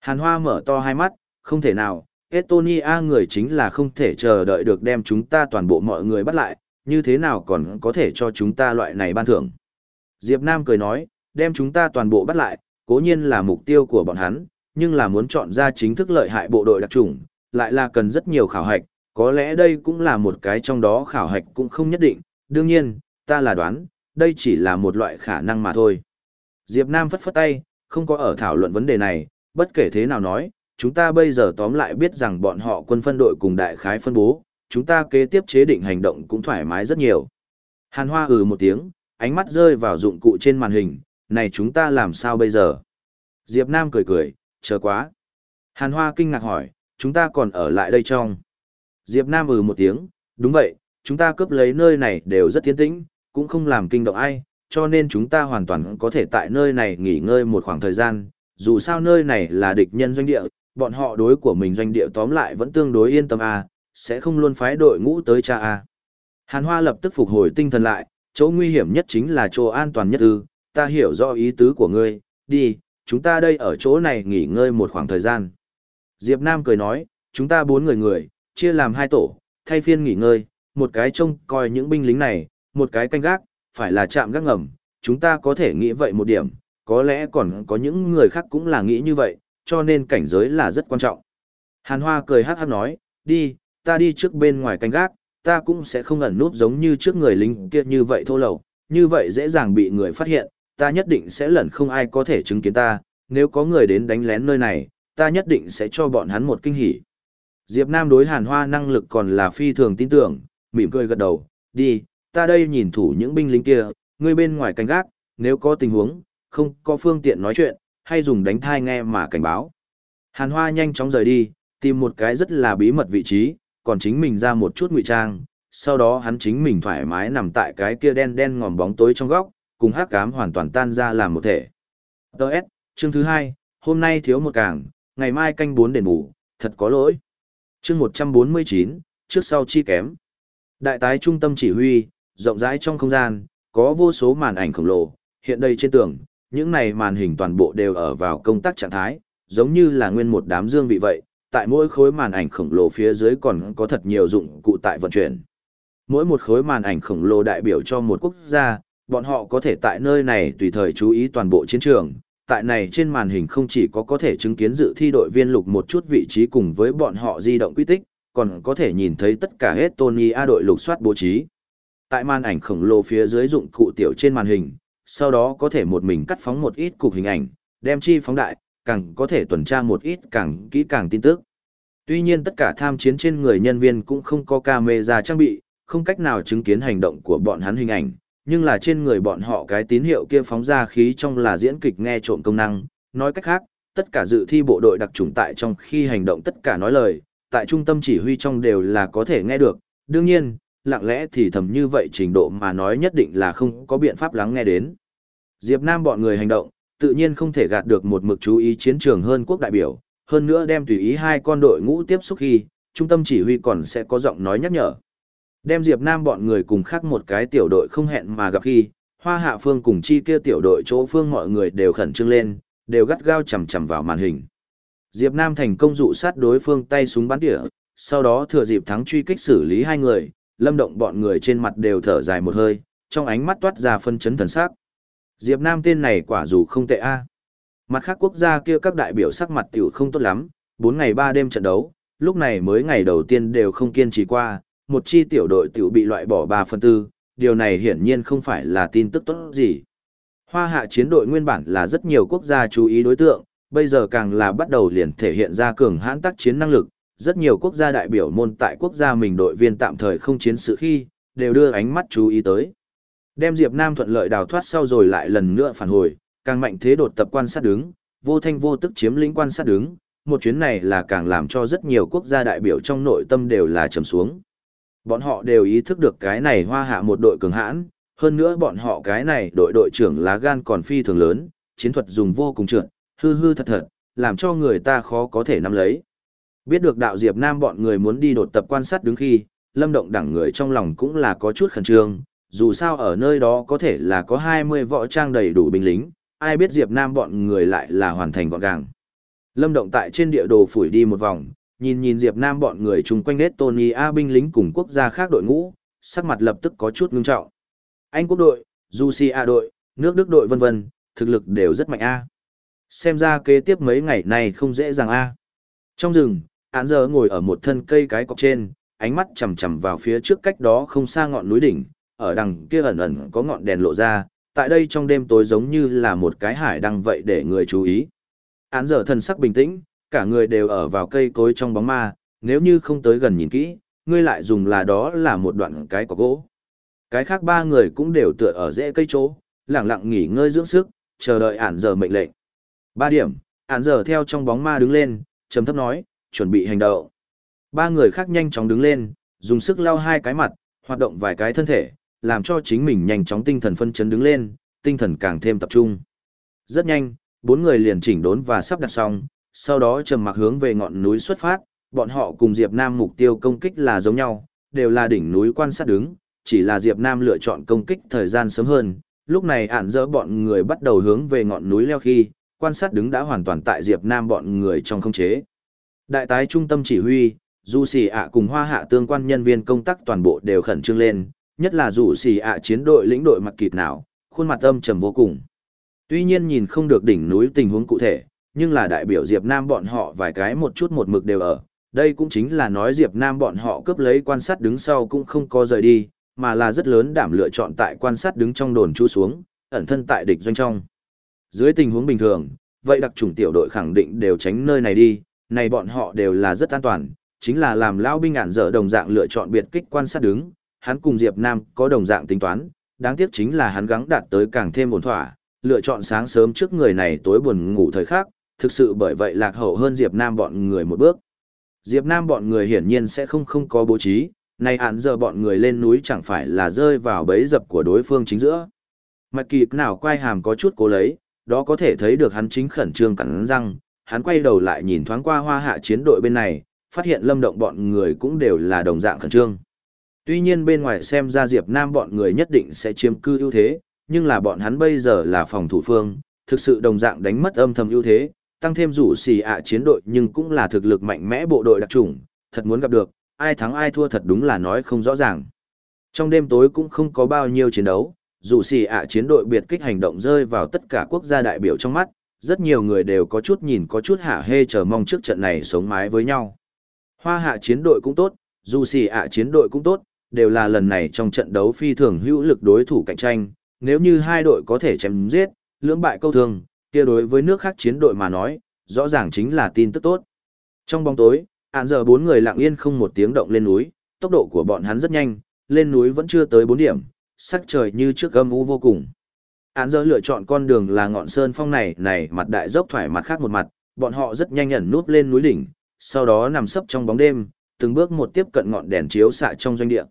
Hàn Hoa mở to hai mắt, không thể nào, Estonia người chính là không thể chờ đợi được đem chúng ta toàn bộ mọi người bắt lại, như thế nào còn có thể cho chúng ta loại này ban thưởng. Diệp Nam cười nói, đem chúng ta toàn bộ bắt lại, cố nhiên là mục tiêu của bọn hắn, nhưng là muốn chọn ra chính thức lợi hại bộ đội đặc chủng, lại là cần rất nhiều khảo hạch, có lẽ đây cũng là một cái trong đó khảo hạch cũng không nhất định, đương nhiên, ta là đoán, đây chỉ là một loại khả năng mà thôi. Diệp Nam phất phất tay, không có ở thảo luận vấn đề này, bất kể thế nào nói, chúng ta bây giờ tóm lại biết rằng bọn họ quân phân đội cùng đại khái phân bố, chúng ta kế tiếp chế định hành động cũng thoải mái rất nhiều. Hàn Hoa ừ một tiếng, ánh mắt rơi vào dụng cụ trên màn hình, này chúng ta làm sao bây giờ? Diệp Nam cười cười, chờ quá. Hàn Hoa kinh ngạc hỏi, chúng ta còn ở lại đây trong. Diệp Nam ừ một tiếng, đúng vậy, chúng ta cướp lấy nơi này đều rất tiến tĩnh, cũng không làm kinh động ai, cho nên chúng ta hoàn toàn có thể tại nơi này nghỉ ngơi một khoảng thời gian, dù sao nơi này là địch nhân doanh địa, bọn họ đối của mình doanh địa tóm lại vẫn tương đối yên tâm à, sẽ không luôn phái đội ngũ tới cha à. Hàn Hoa lập tức phục hồi tinh thần lại, chỗ nguy hiểm nhất chính là chỗ an toàn nhất ư, ta hiểu rõ ý tứ của ngươi, đi, chúng ta đây ở chỗ này nghỉ ngơi một khoảng thời gian. Diệp Nam cười nói, chúng ta bốn người người, chia làm hai tổ, thay phiên nghỉ ngơi, một cái trông coi những binh lính này, một cái canh gác, phải là chạm gác ngầm, chúng ta có thể nghĩ vậy một điểm, có lẽ còn có những người khác cũng là nghĩ như vậy, cho nên cảnh giới là rất quan trọng. Hàn Hoa cười hát hát nói, đi, ta đi trước bên ngoài canh gác, ta cũng sẽ không ẩn núp giống như trước người lính kia như vậy thô lầu, như vậy dễ dàng bị người phát hiện, ta nhất định sẽ lẩn không ai có thể chứng kiến ta, nếu có người đến đánh lén nơi này, ta nhất định sẽ cho bọn hắn một kinh hỉ. Diệp Nam đối Hàn Hoa năng lực còn là phi thường tin tưởng, mỉm cười gật đầu, đi, ta đây nhìn thủ những binh lính kia, ngươi bên ngoài canh gác, nếu có tình huống, không có phương tiện nói chuyện, hay dùng đánh thai nghe mà cảnh báo. Hàn Hoa nhanh chóng rời đi, tìm một cái rất là bí mật vị trí, còn chính mình ra một chút ngụy trang, sau đó hắn chính mình thoải mái nằm tại cái kia đen đen ngòm bóng tối trong góc, cùng hắc ám hoàn toàn tan ra làm một thể. Đợt, chương thứ hai, hôm nay thiếu một càng, ngày mai canh bốn đền bù, thật có lỗi. Chương 149, trước sau chi kém. Đại tái trung tâm chỉ huy, rộng rãi trong không gian, có vô số màn ảnh khổng lồ, hiện đây trên tường, những này màn hình toàn bộ đều ở vào công tác trạng thái, giống như là nguyên một đám dương vị vậy, tại mỗi khối màn ảnh khổng lồ phía dưới còn có thật nhiều dụng cụ tại vận chuyển. Mỗi một khối màn ảnh khổng lồ đại biểu cho một quốc gia, bọn họ có thể tại nơi này tùy thời chú ý toàn bộ chiến trường. Tại này trên màn hình không chỉ có có thể chứng kiến dự thi đội viên lục một chút vị trí cùng với bọn họ di động quy tích, còn có thể nhìn thấy tất cả hết Tony A đội lục soát bố trí. Tại màn ảnh khổng lồ phía dưới dụng cụ tiểu trên màn hình, sau đó có thể một mình cắt phóng một ít cục hình ảnh, đem chi phóng đại, càng có thể tuần tra một ít càng kỹ càng tin tức. Tuy nhiên tất cả tham chiến trên người nhân viên cũng không có camera trang bị, không cách nào chứng kiến hành động của bọn hắn hình ảnh, nhưng là trên người bọn họ cái tín hiệu kia phóng ra khí trong là diễn kịch nghe trộm công năng, nói cách khác, tất cả dự thi bộ đội đặc trùng tại trong khi hành động tất cả nói lời, tại trung tâm chỉ huy trong đều là có thể nghe được, đương nhiên, lặng lẽ thì thầm như vậy trình độ mà nói nhất định là không có biện pháp lắng nghe đến. Diệp Nam bọn người hành động, tự nhiên không thể gạt được một mực chú ý chiến trường hơn quốc đại biểu, hơn nữa đem tùy ý hai con đội ngũ tiếp xúc khi, trung tâm chỉ huy còn sẽ có giọng nói nhắc nhở. Đem Diệp Nam bọn người cùng khác một cái tiểu đội không hẹn mà gặp khi, Hoa Hạ Phương cùng chi kia tiểu đội chỗ phương mọi người đều khẩn trương lên, đều gắt gao chầm chầm vào màn hình. Diệp Nam thành công dụ sát đối phương tay súng bắn tỉa, sau đó thừa dịp thắng truy kích xử lý hai người, lâm động bọn người trên mặt đều thở dài một hơi, trong ánh mắt toát ra phân chấn thần sắc. Diệp Nam tên này quả dù không tệ a. Mặt khác quốc gia kia các đại biểu sắc mặt tiểu không tốt lắm, 4 ngày 3 đêm trận đấu, lúc này mới ngày đầu tiên đều không kiên trì qua, một chi tiểu đội tiểu bị loại bỏ 3 phần tư, điều này hiển nhiên không phải là tin tức tốt gì. Hoa hạ chiến đội nguyên bản là rất nhiều quốc gia chú ý đối tượng, bây giờ càng là bắt đầu liền thể hiện ra cường hãn tác chiến năng lực, rất nhiều quốc gia đại biểu môn tại quốc gia mình đội viên tạm thời không chiến sự khi, đều đưa ánh mắt chú ý tới. Đem Diệp Nam thuận lợi đào thoát sau rồi lại lần nữa phản hồi, càng mạnh thế đột tập quan sát đứng, vô thanh vô tức chiếm lĩnh quan sát đứng, một chuyến này là càng làm cho rất nhiều quốc gia đại biểu trong nội tâm đều là trầm xuống. Bọn họ đều ý thức được cái này hoa hạ một đội cường hãn, hơn nữa bọn họ cái này đội đội trưởng lá gan còn phi thường lớn, chiến thuật dùng vô cùng trượt, hư hư thật thật, làm cho người ta khó có thể nắm lấy. Biết được đạo Diệp Nam bọn người muốn đi đột tập quan sát đứng khi, lâm động đẳng người trong lòng cũng là có chút khẩn trương, dù sao ở nơi đó có thể là có 20 võ trang đầy đủ binh lính, ai biết Diệp Nam bọn người lại là hoàn thành gọn gàng. Lâm động tại trên địa đồ phủi đi một vòng, nhìn nhìn Diệp Nam bọn người chung quanh nết Tony A binh lính cùng quốc gia khác đội ngũ, sắc mặt lập tức có chút ngưng trọng. Anh quốc đội, Jusi A đội, nước Đức đội vân vân, thực lực đều rất mạnh A. Xem ra kế tiếp mấy ngày này không dễ dàng A. Trong rừng, án giờ ngồi ở một thân cây cái cọc trên, ánh mắt chầm chầm vào phía trước cách đó không xa ngọn núi đỉnh, ở đằng kia ẩn ẩn có ngọn đèn lộ ra, tại đây trong đêm tối giống như là một cái hải đăng vậy để người chú ý. Án giờ thần sắc bình tĩnh, cả người đều ở vào cây cối trong bóng ma, nếu như không tới gần nhìn kỹ, ngươi lại dùng là đó là một đoạn cái có gỗ. Cái khác ba người cũng đều tựa ở rễ cây chỗ, lặng lặng nghỉ ngơi dưỡng sức, chờ đợi ản giờ mệnh lệnh. Ba điểm, ản giờ theo trong bóng ma đứng lên, trầm thấp nói, chuẩn bị hành động. Ba người khác nhanh chóng đứng lên, dùng sức lau hai cái mặt, hoạt động vài cái thân thể, làm cho chính mình nhanh chóng tinh thần phân chấn đứng lên, tinh thần càng thêm tập trung. Rất nhanh, bốn người liền chỉnh đốn và sắp đặt xong, sau đó trầm mặc hướng về ngọn núi xuất phát, bọn họ cùng Diệp Nam mục tiêu công kích là giống nhau, đều là đỉnh núi quan sát đứng, chỉ là Diệp Nam lựa chọn công kích thời gian sớm hơn, lúc này ản dỡ bọn người bắt đầu hướng về ngọn núi leo khi, quan sát đứng đã hoàn toàn tại Diệp Nam bọn người trong không chế. Đại tái trung tâm chỉ huy, dù xì ạ cùng hoa hạ tương quan nhân viên công tác toàn bộ đều khẩn trương lên, nhất là dù xì ạ chiến đội lĩnh đội mặc kịp nào, khuôn mặt âm trầm vô cùng. Tuy nhiên nhìn không được đỉnh núi tình huống cụ thể, nhưng là đại biểu Diệp Nam bọn họ vài cái một chút một mực đều ở. Đây cũng chính là nói Diệp Nam bọn họ cướp lấy quan sát đứng sau cũng không có rời đi, mà là rất lớn đảm lựa chọn tại quan sát đứng trong đồn trú xuống, ẩn thân tại địch doanh trong. Dưới tình huống bình thường, vậy đặc chủng tiểu đội khẳng định đều tránh nơi này đi, này bọn họ đều là rất an toàn, chính là làm lão binh ản dở đồng dạng lựa chọn biệt kích quan sát đứng, hắn cùng Diệp Nam có đồng dạng tính toán, đáng tiếc chính là hắn gắng đạt tới càng thêm ổn thỏa, lựa chọn sáng sớm trước người này tối buồn ngủ thời khắc, thực sự bởi vậy lạc hậu hơn Diệp Nam bọn người một bước. Diệp Nam bọn người hiển nhiên sẽ không không có bố trí, Nay án giờ bọn người lên núi chẳng phải là rơi vào bẫy dập của đối phương chính giữa. Mạch kịp nào quay hàm có chút cố lấy, đó có thể thấy được hắn chính khẩn trương cắn răng, hắn quay đầu lại nhìn thoáng qua hoa hạ chiến đội bên này, phát hiện lâm động bọn người cũng đều là đồng dạng khẩn trương. Tuy nhiên bên ngoài xem ra Diệp Nam bọn người nhất định sẽ chiếm cư ưu thế, nhưng là bọn hắn bây giờ là phòng thủ phương, thực sự đồng dạng đánh mất âm thầm ưu thế, tăng thêm rủ xì ạ chiến đội nhưng cũng là thực lực mạnh mẽ bộ đội đặc trùng, thật muốn gặp được, ai thắng ai thua thật đúng là nói không rõ ràng. Trong đêm tối cũng không có bao nhiêu chiến đấu, dù xì ạ chiến đội biệt kích hành động rơi vào tất cả quốc gia đại biểu trong mắt, rất nhiều người đều có chút nhìn có chút hạ hê chờ mong trước trận này sống mái với nhau. Hoa hạ chiến đội cũng tốt, dù xì ạ chiến đội cũng tốt, đều là lần này trong trận đấu phi thường hữu lực đối thủ cạnh tranh, nếu như hai đội có thể chém giết, lưỡng bại câu thương, kia đối với nước khác chiến đội mà nói, rõ ràng chính là tin tức tốt. Trong bóng tối, án giờ bốn người lặng yên không một tiếng động lên núi, tốc độ của bọn hắn rất nhanh, lên núi vẫn chưa tới bốn điểm, sắc trời như trước âm u vô cùng. Án giờ lựa chọn con đường là ngọn sơn phong này này mặt đại dốc thoải mặt khác một mặt, bọn họ rất nhanh ẩn núp lên núi đỉnh, sau đó nằm sấp trong bóng đêm, từng bước một tiếp cận ngọn đèn chiếu xạ trong doanh địa.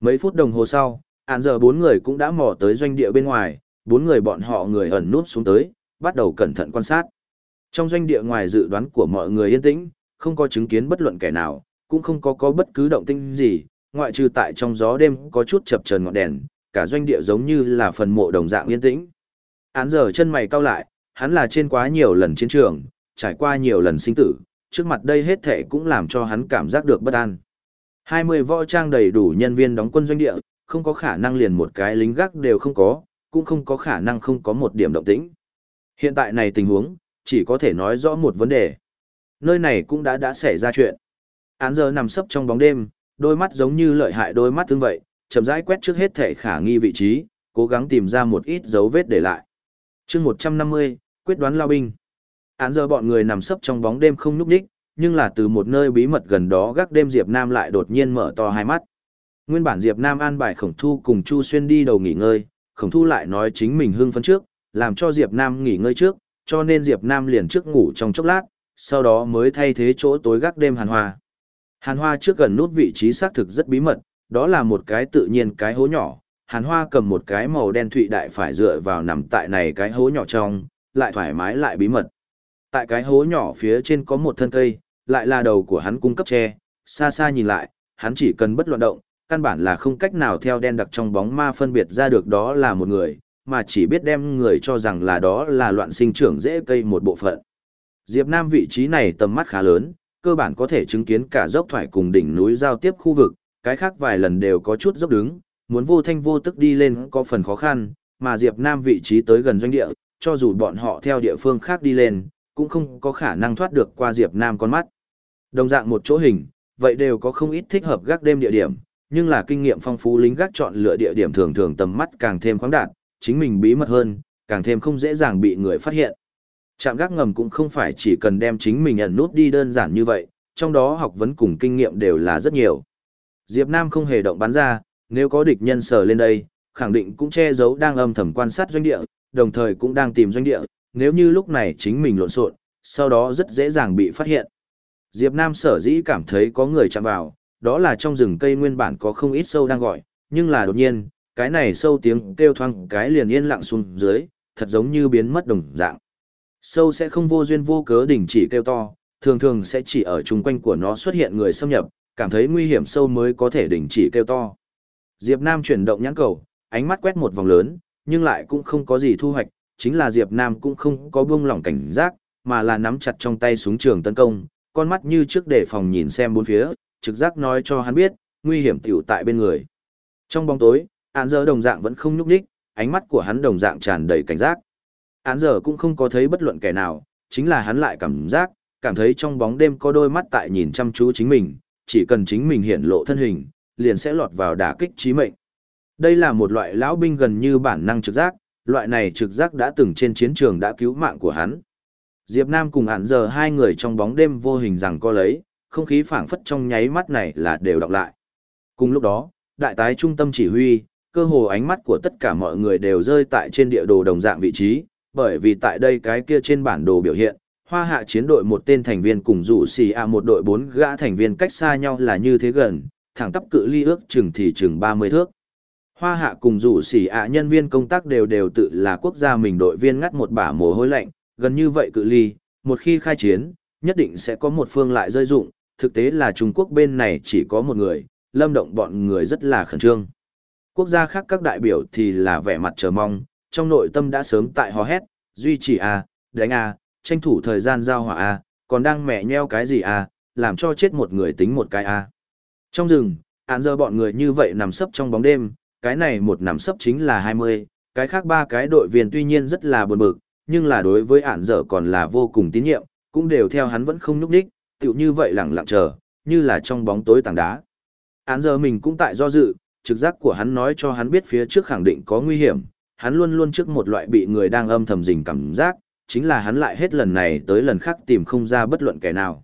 Mấy phút đồng hồ sau, án giờ bốn người cũng đã mò tới doanh địa bên ngoài, bốn người bọn họ người ẩn núp xuống tới, bắt đầu cẩn thận quan sát. Trong doanh địa ngoài dự đoán của mọi người yên tĩnh, không có chứng kiến bất luận kẻ nào, cũng không có có bất cứ động tĩnh gì, ngoại trừ tại trong gió đêm có chút chập chờn ngọn đèn, cả doanh địa giống như là phần mộ đồng dạng yên tĩnh. Án giờ chân mày cau lại, hắn là trên quá nhiều lần chiến trường, trải qua nhiều lần sinh tử, trước mặt đây hết thảy cũng làm cho hắn cảm giác được bất an. 20 võ trang đầy đủ nhân viên đóng quân doanh địa, không có khả năng liền một cái lính gác đều không có, cũng không có khả năng không có một điểm động tĩnh. Hiện tại này tình huống, chỉ có thể nói rõ một vấn đề. Nơi này cũng đã đã xảy ra chuyện. Án giờ nằm sấp trong bóng đêm, đôi mắt giống như lợi hại đôi mắt tương vậy, chậm rãi quét trước hết thể khả nghi vị trí, cố gắng tìm ra một ít dấu vết để lại. chương 150, quyết đoán lao binh. Án giờ bọn người nằm sấp trong bóng đêm không nhúc nhích, nhưng là từ một nơi bí mật gần đó gác đêm Diệp Nam lại đột nhiên mở to hai mắt. Nguyên bản Diệp Nam an bài khổng thu cùng Chu Xuyên đi đầu nghỉ ngơi, khổng thu lại nói chính mình hưng phấn trước, làm cho Diệp Nam nghỉ ngơi trước, cho nên Diệp Nam liền trước ngủ trong chốc lát, sau đó mới thay thế chỗ tối gác đêm hàn hoa. Hàn hoa trước gần nút vị trí xác thực rất bí mật, đó là một cái tự nhiên cái hố nhỏ, hàn hoa cầm một cái màu đen thụy đại phải dựa vào nằm tại này cái hố nhỏ trong, lại thoải mái lại bí mật. Tại cái hố nhỏ phía trên có một thân cây, lại là đầu của hắn cung cấp che, xa xa nhìn lại, hắn chỉ cần bất loạn động, căn bản là không cách nào theo đen đặc trong bóng ma phân biệt ra được đó là một người, mà chỉ biết đem người cho rằng là đó là loạn sinh trưởng dễ cây một bộ phận. Diệp Nam vị trí này tầm mắt khá lớn, cơ bản có thể chứng kiến cả dốc thoải cùng đỉnh núi giao tiếp khu vực, cái khác vài lần đều có chút dốc đứng, muốn vô thanh vô tức đi lên có phần khó khăn, mà Diệp Nam vị trí tới gần doanh địa, cho dù bọn họ theo địa phương khác đi lên, cũng không có khả năng thoát được qua Diệp Nam con mắt. Đồng dạng một chỗ hình, vậy đều có không ít thích hợp gác đêm địa điểm, nhưng là kinh nghiệm phong phú lính gác chọn lựa địa điểm thường thường tầm mắt càng thêm khoáng đạt, chính mình bí mật hơn, càng thêm không dễ dàng bị người phát hiện. Trạm gác ngầm cũng không phải chỉ cần đem chính mình ẩn nút đi đơn giản như vậy, trong đó học vấn cùng kinh nghiệm đều là rất nhiều. Diệp Nam không hề động bắn ra, nếu có địch nhân sờ lên đây, khẳng định cũng che giấu đang âm thầm quan sát doanh địa, đồng thời cũng đang tìm doanh địa, nếu như lúc này chính mình lộn xộn, sau đó rất dễ dàng bị phát hiện. Diệp Nam sở dĩ cảm thấy có người chạm vào, đó là trong rừng cây nguyên bản có không ít sâu đang gọi, nhưng là đột nhiên, cái này sâu tiếng kêu thoang cái liền yên lặng xuống dưới, thật giống như biến mất đồng dạng. Sâu sẽ không vô duyên vô cớ đình chỉ kêu to, thường thường sẽ chỉ ở chung quanh của nó xuất hiện người xâm nhập, cảm thấy nguy hiểm sâu mới có thể đình chỉ kêu to. Diệp Nam chuyển động nhãn cầu, ánh mắt quét một vòng lớn, nhưng lại cũng không có gì thu hoạch, chính là Diệp Nam cũng không có buông lỏng cảnh giác, mà là nắm chặt trong tay súng trường tấn công, con mắt như trước để phòng nhìn xem bốn phía, trực giác nói cho hắn biết, nguy hiểm tiểu tại bên người. Trong bóng tối, án giờ đồng dạng vẫn không nhúc nhích, ánh mắt của hắn đồng dạng tràn đầy cảnh giác. Án giờ cũng không có thấy bất luận kẻ nào, chính là hắn lại cảm giác, cảm thấy trong bóng đêm có đôi mắt tại nhìn chăm chú chính mình, chỉ cần chính mình hiện lộ thân hình, liền sẽ lọt vào đả kích chí mệnh. Đây là một loại lão binh gần như bản năng trực giác, loại này trực giác đã từng trên chiến trường đã cứu mạng của hắn. Diệp Nam cùng ản giờ hai người trong bóng đêm vô hình rằng co lấy, không khí phảng phất trong nháy mắt này là đều đọc lại. Cùng lúc đó, đại tái trung tâm chỉ huy, cơ hồ ánh mắt của tất cả mọi người đều rơi tại trên địa đồ đồng dạng vị trí, bởi vì tại đây cái kia trên bản đồ biểu hiện, hoa hạ chiến đội một tên thành viên cùng rủ xì a một đội bốn gã thành viên cách xa nhau là như thế gần, thẳng tắp cự ly ước chừng thì chừng 30 thước. Hoa hạ cùng rủ xì a nhân viên công tác đều đều tự là quốc gia mình đội viên ngắt một bả mồ hôi lạnh, gần như vậy cự ly, một khi khai chiến, nhất định sẽ có một phương lại rơi dụng, thực tế là Trung Quốc bên này chỉ có một người, lâm động bọn người rất là khẩn trương. Quốc gia khác các đại biểu thì là vẻ mặt chờ mong, trong nội tâm đã sớm tại hò hét, duy trì A, đánh A, tranh thủ thời gian giao hỏa A, còn đang mẹ nheo cái gì A, làm cho chết một người tính một cái A. Trong rừng, án giờ bọn người như vậy nằm sấp trong bóng đêm, cái này một nằm sấp chính là 20, cái khác ba cái đội viên tuy nhiên rất là buồn bực, nhưng là đối với án giờ còn là vô cùng tín nhiệm, cũng đều theo hắn vẫn không nhúc đích, tựu như vậy lẳng lặng chờ, như là trong bóng tối tảng đá. Án giờ mình cũng tại do dự, trực giác của hắn nói cho hắn biết phía trước khẳng định có nguy hiểm, hắn luôn luôn trước một loại bị người đang âm thầm rình cảm giác, chính là hắn lại hết lần này tới lần khác tìm không ra bất luận kẻ nào.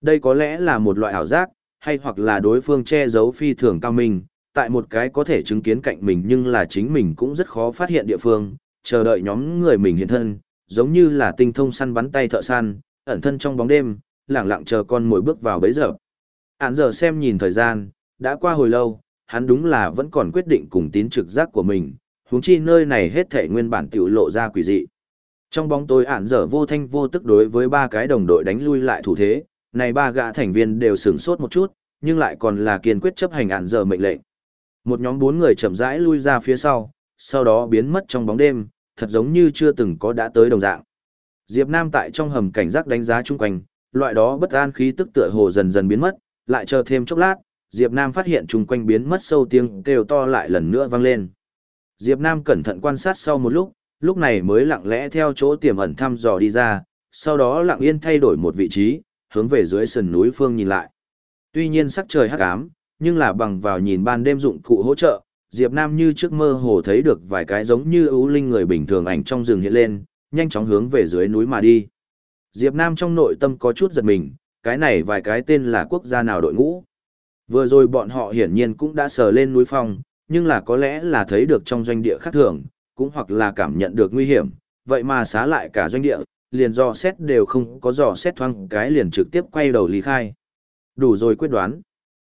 Đây có lẽ là một loại ảo giác, hay hoặc là đối phương che giấu phi thường cao minh, tại một cái có thể chứng kiến cạnh mình nhưng là chính mình cũng rất khó phát hiện địa phương, chờ đợi nhóm người mình hiện thân, giống như là tinh thông săn bắn tay thợ săn, ẩn thân trong bóng đêm, lặng lặng chờ con mồi bước vào bấy giờ. Án giờ xem nhìn thời gian, đã qua hồi lâu, hắn đúng là vẫn còn quyết định cùng tín trực giác của mình, huống chi nơi này hết thể nguyên bản tiểu lộ ra quỷ dị. Trong bóng tối ản dở vô thanh vô tức đối với ba cái đồng đội đánh lui lại thủ thế, này ba gã thành viên đều sửng sốt một chút, nhưng lại còn là kiên quyết chấp hành ản dở mệnh lệnh. Một nhóm bốn người chậm rãi lui ra phía sau, sau đó biến mất trong bóng đêm, thật giống như chưa từng có đã tới đồng dạng. Diệp Nam tại trong hầm cảnh giác đánh giá chung quanh, loại đó bất an khí tức tựa hồ dần dần biến mất, lại chờ thêm chốc lát, Diệp Nam phát hiện chung quanh biến mất sâu tiếng kêu to lại lần nữa vang lên. Diệp Nam cẩn thận quan sát sau một lúc, lúc này mới lặng lẽ theo chỗ tiềm ẩn thăm dò đi ra, sau đó lặng yên thay đổi một vị trí, hướng về dưới sườn núi phương nhìn lại. Tuy nhiên sắc trời hắc ám, nhưng là bằng vào nhìn ban đêm dụng cụ hỗ trợ, Diệp Nam như trước mơ hồ thấy được vài cái giống như ưu linh người bình thường ảnh trong rừng hiện lên, nhanh chóng hướng về dưới núi mà đi. Diệp Nam trong nội tâm có chút giật mình, cái này vài cái tên là quốc gia nào đội ngũ. Vừa rồi bọn họ hiển nhiên cũng đã sờ lên núi phong, nhưng là có lẽ là thấy được trong doanh địa khác thường, cũng hoặc là cảm nhận được nguy hiểm, vậy mà xá lại cả doanh địa, liền dò xét đều không có dò xét thoáng cái liền trực tiếp quay đầu lý khai. Đủ rồi quyết đoán.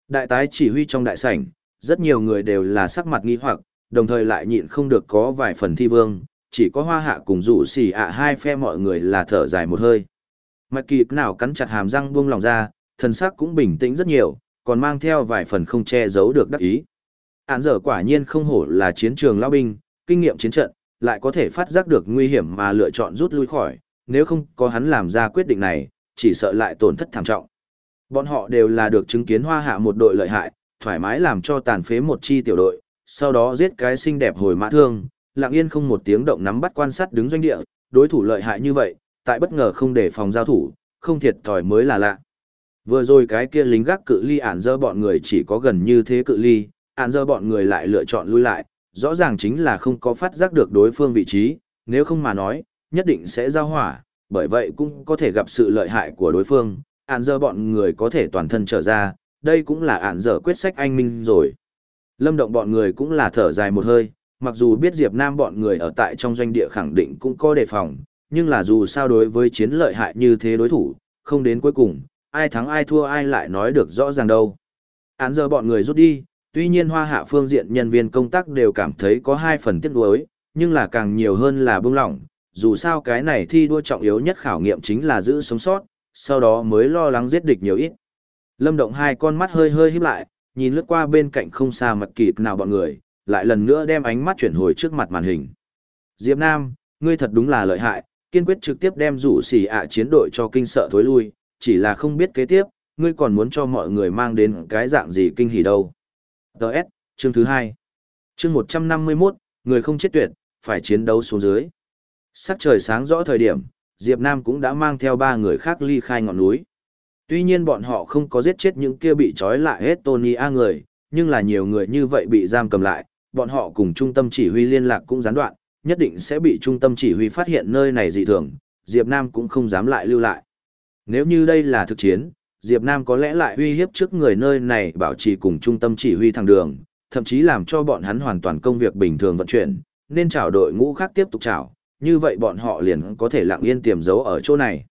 Đại tái chỉ huy trong đại sảnh, rất nhiều người đều là sắc mặt nghi hoặc, đồng thời lại nhịn không được có vài phần thi vương, chỉ có hoa hạ cùng rủ xỉ ạ hai phe mọi người là thở dài một hơi. Mạch kịp nào cắn chặt hàm răng buông lòng ra, thần sắc cũng bình tĩnh rất nhiều, còn mang theo vài phần không che giấu được đắc ý. Án giờ quả nhiên không hổ là chiến trường lao binh, kinh nghiệm chiến trận, lại có thể phát giác được nguy hiểm mà lựa chọn rút lui khỏi, nếu không có hắn làm ra quyết định này, chỉ sợ lại tổn thất thảm trọng. Bọn họ đều là được chứng kiến hoa hạ một đội lợi hại, thoải mái làm cho tàn phế một chi tiểu đội, sau đó giết cái xinh đẹp hồi mã thương, lặng yên không một tiếng động nắm bắt quan sát đứng doanh địa, đối thủ lợi hại như vậy, tại bất ngờ không để phòng giao thủ, không thiệt thòi mới là lạ. Vừa rồi cái kia lính gác cự ly ản dơ bọn người chỉ có gần như thế cự ly, ản dơ bọn người lại lựa chọn lui lại, rõ ràng chính là không có phát giác được đối phương vị trí, nếu không mà nói, nhất định sẽ giao hỏa, bởi vậy cũng có thể gặp sự lợi hại của đối phương, ản dơ bọn người có thể toàn thân trở ra, đây cũng là ản dơ quyết sách anh minh rồi. Lâm động bọn người cũng là thở dài một hơi, mặc dù biết Diệp Nam bọn người ở tại trong doanh địa khẳng định cũng có đề phòng, nhưng là dù sao đối với chiến lợi hại như thế đối thủ, không đến cuối cùng, ai thắng ai thua ai lại nói được rõ ràng đâu. Án giờ bọn người rút đi, tuy nhiên hoa hạ phương diện nhân viên công tác đều cảm thấy có hai phần tiếc nuối, nhưng là càng nhiều hơn là bưng lỏng, dù sao cái này thi đua trọng yếu nhất khảo nghiệm chính là giữ sống sót, sau đó mới lo lắng giết địch nhiều ít. Lâm Động hai con mắt hơi hơi híp lại, nhìn lướt qua bên cạnh không xa mặt kịp nào bọn người, lại lần nữa đem ánh mắt chuyển hồi trước mặt màn hình. Diệp Nam, ngươi thật đúng là lợi hại, kiên quyết trực tiếp đem rủ xỉ ạ chiến đội cho kinh sợ thối lui, chỉ là không biết kế tiếp, ngươi còn muốn cho mọi người mang đến cái dạng gì kinh hỉ đâu. Đợt, chương thứ hai Chương 151, người không chết tuyệt, phải chiến đấu xuống dưới. Sắc trời sáng rõ thời điểm, Diệp Nam cũng đã mang theo ba người khác ly khai ngọn núi. Tuy nhiên bọn họ không có giết chết những kia bị trói lại hết Tony A người, nhưng là nhiều người như vậy bị giam cầm lại, bọn họ cùng trung tâm chỉ huy liên lạc cũng gián đoạn, nhất định sẽ bị trung tâm chỉ huy phát hiện nơi này dị thường, Diệp Nam cũng không dám lại lưu lại. Nếu như đây là thực chiến, Diệp Nam có lẽ lại uy hiếp trước người nơi này bảo trì cùng trung tâm chỉ huy thẳng đường, thậm chí làm cho bọn hắn hoàn toàn công việc bình thường vận chuyển, nên chào đội ngũ khác tiếp tục chào, như vậy bọn họ liền có thể lặng yên tiềm giấu ở chỗ này.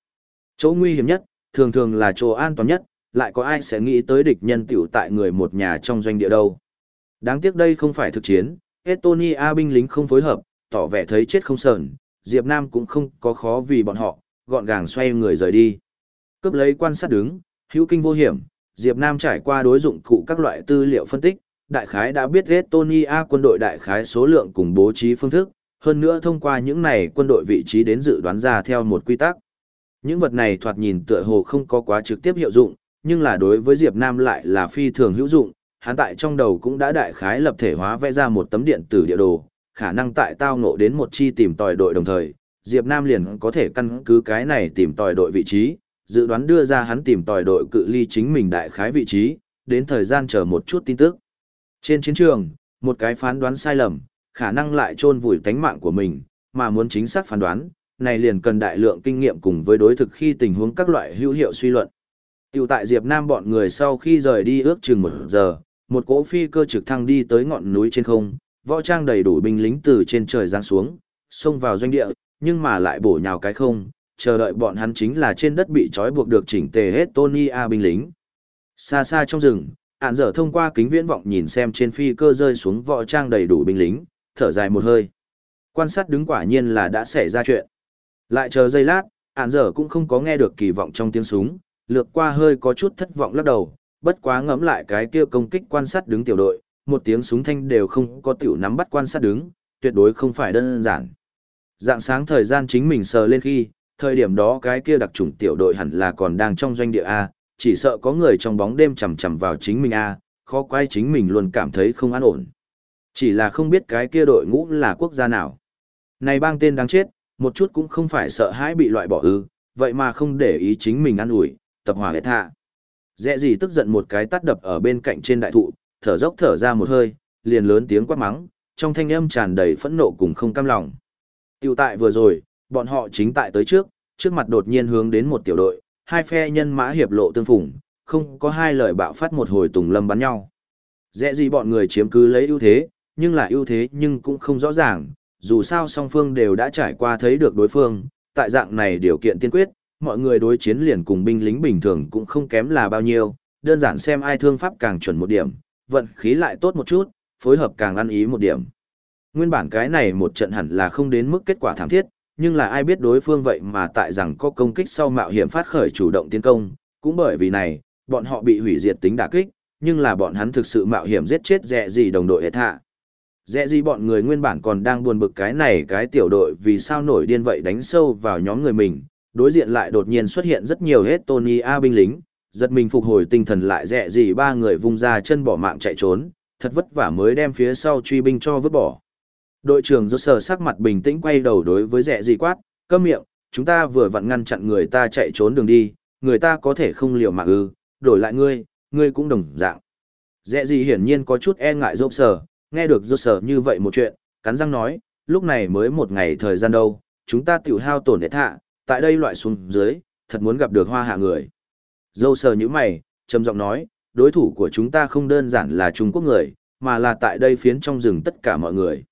Chỗ nguy hiểm nhất, thường thường là chỗ an toàn nhất, lại có ai sẽ nghĩ tới địch nhân tiểu tại người một nhà trong doanh địa đâu. Đáng tiếc đây không phải thực chiến, Estonia binh lính không phối hợp, tỏ vẻ thấy chết không sờn, Diệp Nam cũng không có khó vì bọn họ, gọn gàng xoay người rời đi. Cướp lấy quan sát đứng, hữu kinh vô hiểm, Diệp Nam trải qua đối dụng cụ các loại tư liệu phân tích, đại khái đã biết Estonia quân đội đại khái số lượng cùng bố trí phương thức, hơn nữa thông qua những này quân đội vị trí đến dự đoán ra theo một quy tắc. Những vật này thoạt nhìn tựa hồ không có quá trực tiếp hiệu dụng, nhưng là đối với Diệp Nam lại là phi thường hữu dụng, hắn tại trong đầu cũng đã đại khái lập thể hóa vẽ ra một tấm điện tử địa đồ, khả năng tại tao ngộ đến một chi tìm tòi đội đồng thời, Diệp Nam liền có thể căn cứ cái này tìm tòi đội vị trí, dự đoán đưa ra hắn tìm tòi đội cự ly chính mình đại khái vị trí, đến thời gian chờ một chút tin tức. Trên chiến trường, một cái phán đoán sai lầm, khả năng lại chôn vùi tánh mạng của mình, mà muốn chính xác phán đoán, này liền cần đại lượng kinh nghiệm cùng với đối thực khi tình huống các loại hữu hiệu suy luận. Tiểu tại Diệp Nam bọn người sau khi rời đi ước chừng một giờ, một cỗ phi cơ trực thăng đi tới ngọn núi trên không, võ trang đầy đủ binh lính từ trên trời giáng xuống, xông vào doanh địa, nhưng mà lại bổ nhào cái không, chờ đợi bọn hắn chính là trên đất bị trói buộc được chỉnh tề hết Tony A binh lính. Xa xa trong rừng, ản dở thông qua kính viễn vọng nhìn xem trên phi cơ rơi xuống võ trang đầy đủ binh lính, thở dài một hơi. Quan sát đứng quả nhiên là đã xảy ra chuyện. Lại chờ giây lát, ản dở cũng không có nghe được kỳ vọng trong tiếng súng, lược qua hơi có chút thất vọng lắc đầu, bất quá ngẫm lại cái kia công kích quan sát đứng tiểu đội, một tiếng súng thanh đều không có tiểu nắm bắt quan sát đứng, tuyệt đối không phải đơn giản. Dạng sáng thời gian chính mình sờ lên khi, thời điểm đó cái kia đặc trùng tiểu đội hẳn là còn đang trong doanh địa A, chỉ sợ có người trong bóng đêm chầm chầm vào chính mình A, khó quay chính mình luôn cảm thấy không an ổn. Chỉ là không biết cái kia đội ngũ là quốc gia nào. Này bang tên đáng chết, một chút cũng không phải sợ hãi bị loại bỏ ư, vậy mà không để ý chính mình ăn ủi tập hỏa hết hạ. Dẹ gì tức giận một cái tắt đập ở bên cạnh trên đại thụ, thở dốc thở ra một hơi, liền lớn tiếng quát mắng, trong thanh âm tràn đầy phẫn nộ cùng không cam lòng. Tiểu tại vừa rồi, bọn họ chính tại tới trước, trước mặt đột nhiên hướng đến một tiểu đội, hai phe nhân mã hiệp lộ tương phùng, không có hai lời bạo phát một hồi tùng lâm bắn nhau. Dễ gì bọn người chiếm cứ lấy ưu thế, nhưng là ưu thế nhưng cũng không rõ ràng, dù sao song phương đều đã trải qua thấy được đối phương, tại dạng này điều kiện tiên quyết, mọi người đối chiến liền cùng binh lính bình thường cũng không kém là bao nhiêu, đơn giản xem ai thương pháp càng chuẩn một điểm, vận khí lại tốt một chút, phối hợp càng ăn ý một điểm. Nguyên bản cái này một trận hẳn là không đến mức kết quả thảm thiết, nhưng là ai biết đối phương vậy mà tại rằng có công kích sau mạo hiểm phát khởi chủ động tiến công, cũng bởi vì này, bọn họ bị hủy diệt tính đả kích, nhưng là bọn hắn thực sự mạo hiểm giết chết dẹ gì đồng đội hết hạ. Dẹ gì bọn người nguyên bản còn đang buồn bực cái này cái tiểu đội vì sao nổi điên vậy đánh sâu vào nhóm người mình, đối diện lại đột nhiên xuất hiện rất nhiều hết Tony A binh lính, giật mình phục hồi tinh thần lại dẹ gì ba người vung ra chân bỏ mạng chạy trốn, thật vất vả mới đem phía sau truy binh cho vứt bỏ. Đội trưởng do sờ sắc mặt bình tĩnh quay đầu đối với Rẽ gì quát, câm miệng, chúng ta vừa vặn ngăn chặn người ta chạy trốn đường đi, người ta có thể không liều mạng ư, đổi lại ngươi, ngươi cũng đồng dạng. Rẽ gì hiển nhiên có chút e ngại dốc sờ, Nghe được do sở như vậy một chuyện, cắn răng nói, lúc này mới một ngày thời gian đâu, chúng ta tiểu hao tổn để thạ, tại đây loại xuống dưới, thật muốn gặp được hoa hạ người. Dâu sờ nhữ mày, trầm giọng nói, đối thủ của chúng ta không đơn giản là Trung Quốc người, mà là tại đây phiến trong rừng tất cả mọi người.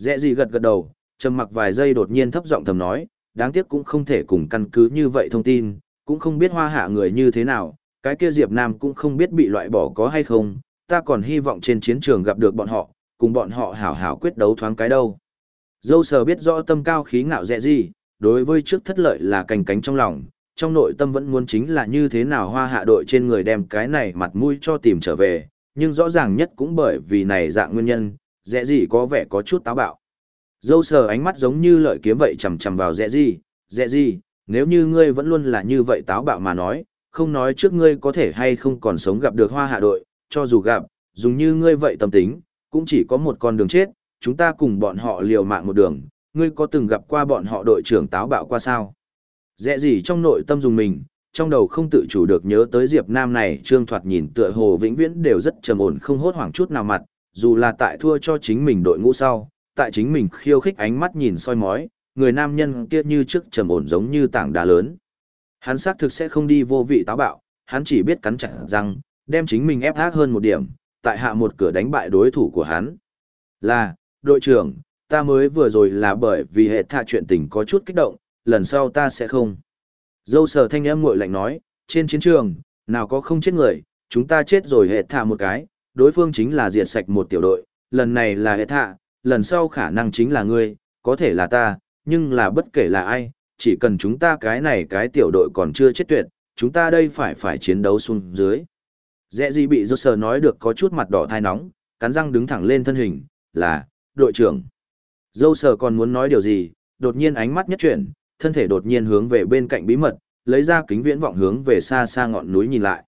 Dẹ gì gật gật đầu, trầm mặc vài giây đột nhiên thấp giọng thầm nói, đáng tiếc cũng không thể cùng căn cứ như vậy thông tin, cũng không biết hoa hạ người như thế nào, cái kia Diệp Nam cũng không biết bị loại bỏ có hay không, ta còn hy vọng trên chiến trường gặp được bọn họ, cùng bọn họ hảo hảo quyết đấu thoáng cái đâu. Dâu sờ biết rõ tâm cao khí ngạo dẹ gì, đối với trước thất lợi là cành cánh trong lòng, trong nội tâm vẫn muốn chính là như thế nào hoa hạ đội trên người đem cái này mặt mũi cho tìm trở về, nhưng rõ ràng nhất cũng bởi vì này dạng nguyên nhân, dẹ gì có vẻ có chút táo bạo. Dâu sờ ánh mắt giống như lợi kiếm vậy chầm chầm vào dẹ gì, dẹ gì, nếu như ngươi vẫn luôn là như vậy táo bạo mà nói, không nói trước ngươi có thể hay không còn sống gặp được hoa hạ đội, cho dù gặp, dùng như ngươi vậy tâm tính, cũng chỉ có một con đường chết, chúng ta cùng bọn họ liều mạng một đường, ngươi có từng gặp qua bọn họ đội trưởng táo bạo qua sao? Dẹ gì trong nội tâm dùng mình, trong đầu không tự chủ được nhớ tới Diệp Nam này trương thoạt nhìn tựa hồ vĩnh viễn đều rất trầm ổn không hốt hoảng chút nào mặt, dù là tại thua cho chính mình đội ngũ sau, tại chính mình khiêu khích ánh mắt nhìn soi mói, người nam nhân kia như trước trầm ổn giống như tảng đá lớn. Hắn xác thực sẽ không đi vô vị táo bạo, hắn chỉ biết cắn chặt răng, đem chính mình ép ác hơn một điểm, tại hạ một cửa đánh bại đối thủ của hắn. Là, đội trưởng, ta mới vừa rồi là bởi vì hệ thạ chuyện tình có chút kích động, lần sau ta sẽ không. Dâu sở thanh âm ngội lạnh nói, trên chiến trường, nào có không chết người, chúng ta chết rồi hệ thạ một cái, đối phương chính là diệt sạch một tiểu đội, lần này là hệ thạ, lần sau khả năng chính là ngươi, có thể là ta, nhưng là bất kể là ai, chỉ cần chúng ta cái này cái tiểu đội còn chưa chết tuyệt, chúng ta đây phải phải chiến đấu xuống dưới. Dẹ gì bị Joker nói được có chút mặt đỏ thai nóng, cắn răng đứng thẳng lên thân hình, là, đội trưởng. Dâu sờ còn muốn nói điều gì, đột nhiên ánh mắt nhất chuyển, thân thể đột nhiên hướng về bên cạnh bí mật, lấy ra kính viễn vọng hướng về xa xa ngọn núi nhìn lại.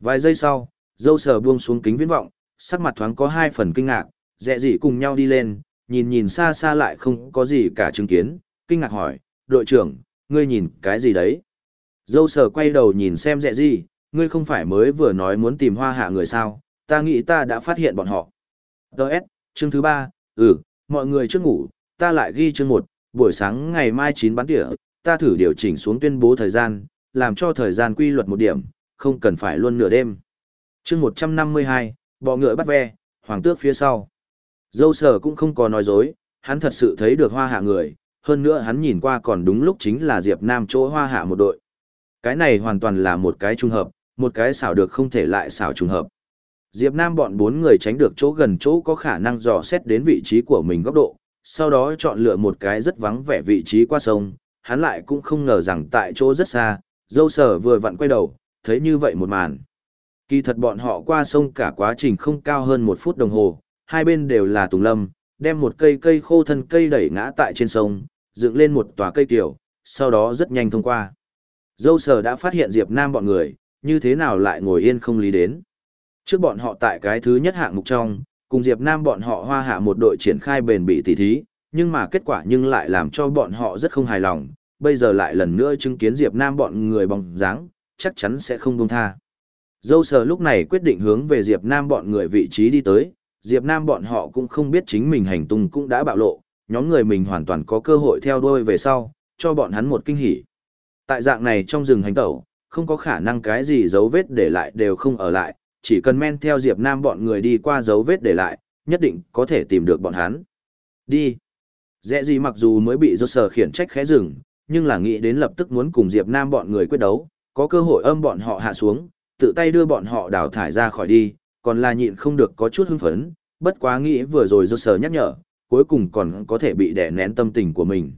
Vài giây sau, dâu sờ buông xuống kính viễn vọng, sắc mặt thoáng có hai phần kinh ngạc, dẹ dị cùng nhau đi lên, nhìn nhìn xa xa lại không có gì cả chứng kiến, kinh ngạc hỏi, đội trưởng, ngươi nhìn cái gì đấy? Dâu sờ quay đầu nhìn xem dẹ dị, ngươi không phải mới vừa nói muốn tìm hoa hạ người sao, ta nghĩ ta đã phát hiện bọn họ. Đợt, chương thứ ba, ừ, mọi người trước ngủ, ta lại ghi chương một, buổi sáng ngày mai chín bán tỉa, ta thử điều chỉnh xuống tuyên bố thời gian, làm cho thời gian quy luật một điểm, không cần phải luôn nửa đêm chương 152, bọ ngựa bắt ve, hoàng tước phía sau. Dâu sở cũng không có nói dối, hắn thật sự thấy được hoa hạ người, hơn nữa hắn nhìn qua còn đúng lúc chính là Diệp Nam chỗ hoa hạ một đội. Cái này hoàn toàn là một cái trùng hợp, một cái xảo được không thể lại xảo trùng hợp. Diệp Nam bọn bốn người tránh được chỗ gần chỗ có khả năng dò xét đến vị trí của mình góc độ, sau đó chọn lựa một cái rất vắng vẻ vị trí qua sông, hắn lại cũng không ngờ rằng tại chỗ rất xa, dâu sở vừa vặn quay đầu, thấy như vậy một màn. Kỳ thật bọn họ qua sông cả quá trình không cao hơn một phút đồng hồ, hai bên đều là tùng lâm, đem một cây cây khô thân cây đẩy ngã tại trên sông, dựng lên một tòa cây tiểu, sau đó rất nhanh thông qua. Dâu sở đã phát hiện Diệp Nam bọn người, như thế nào lại ngồi yên không lý đến. Trước bọn họ tại cái thứ nhất hạng mục trong, cùng Diệp Nam bọn họ hoa hạ một đội triển khai bền bỉ tỉ thí, nhưng mà kết quả nhưng lại làm cho bọn họ rất không hài lòng, bây giờ lại lần nữa chứng kiến Diệp Nam bọn người bóng dáng, chắc chắn sẽ không buông tha. Dâu sờ lúc này quyết định hướng về Diệp Nam bọn người vị trí đi tới, Diệp Nam bọn họ cũng không biết chính mình hành tung cũng đã bạo lộ, nhóm người mình hoàn toàn có cơ hội theo đuôi về sau, cho bọn hắn một kinh hỉ. Tại dạng này trong rừng hành tẩu, không có khả năng cái gì dấu vết để lại đều không ở lại, chỉ cần men theo Diệp Nam bọn người đi qua dấu vết để lại, nhất định có thể tìm được bọn hắn. Đi. Dẹ gì mặc dù mới bị dâu sờ khiển trách khẽ rừng, nhưng là nghĩ đến lập tức muốn cùng Diệp Nam bọn người quyết đấu, có cơ hội âm bọn họ hạ xuống, tự tay đưa bọn họ đào thải ra khỏi đi, còn là nhịn không được có chút hưng phấn, bất quá nghĩ vừa rồi dâu sờ nhắc nhở, cuối cùng còn có thể bị đè nén tâm tình của mình.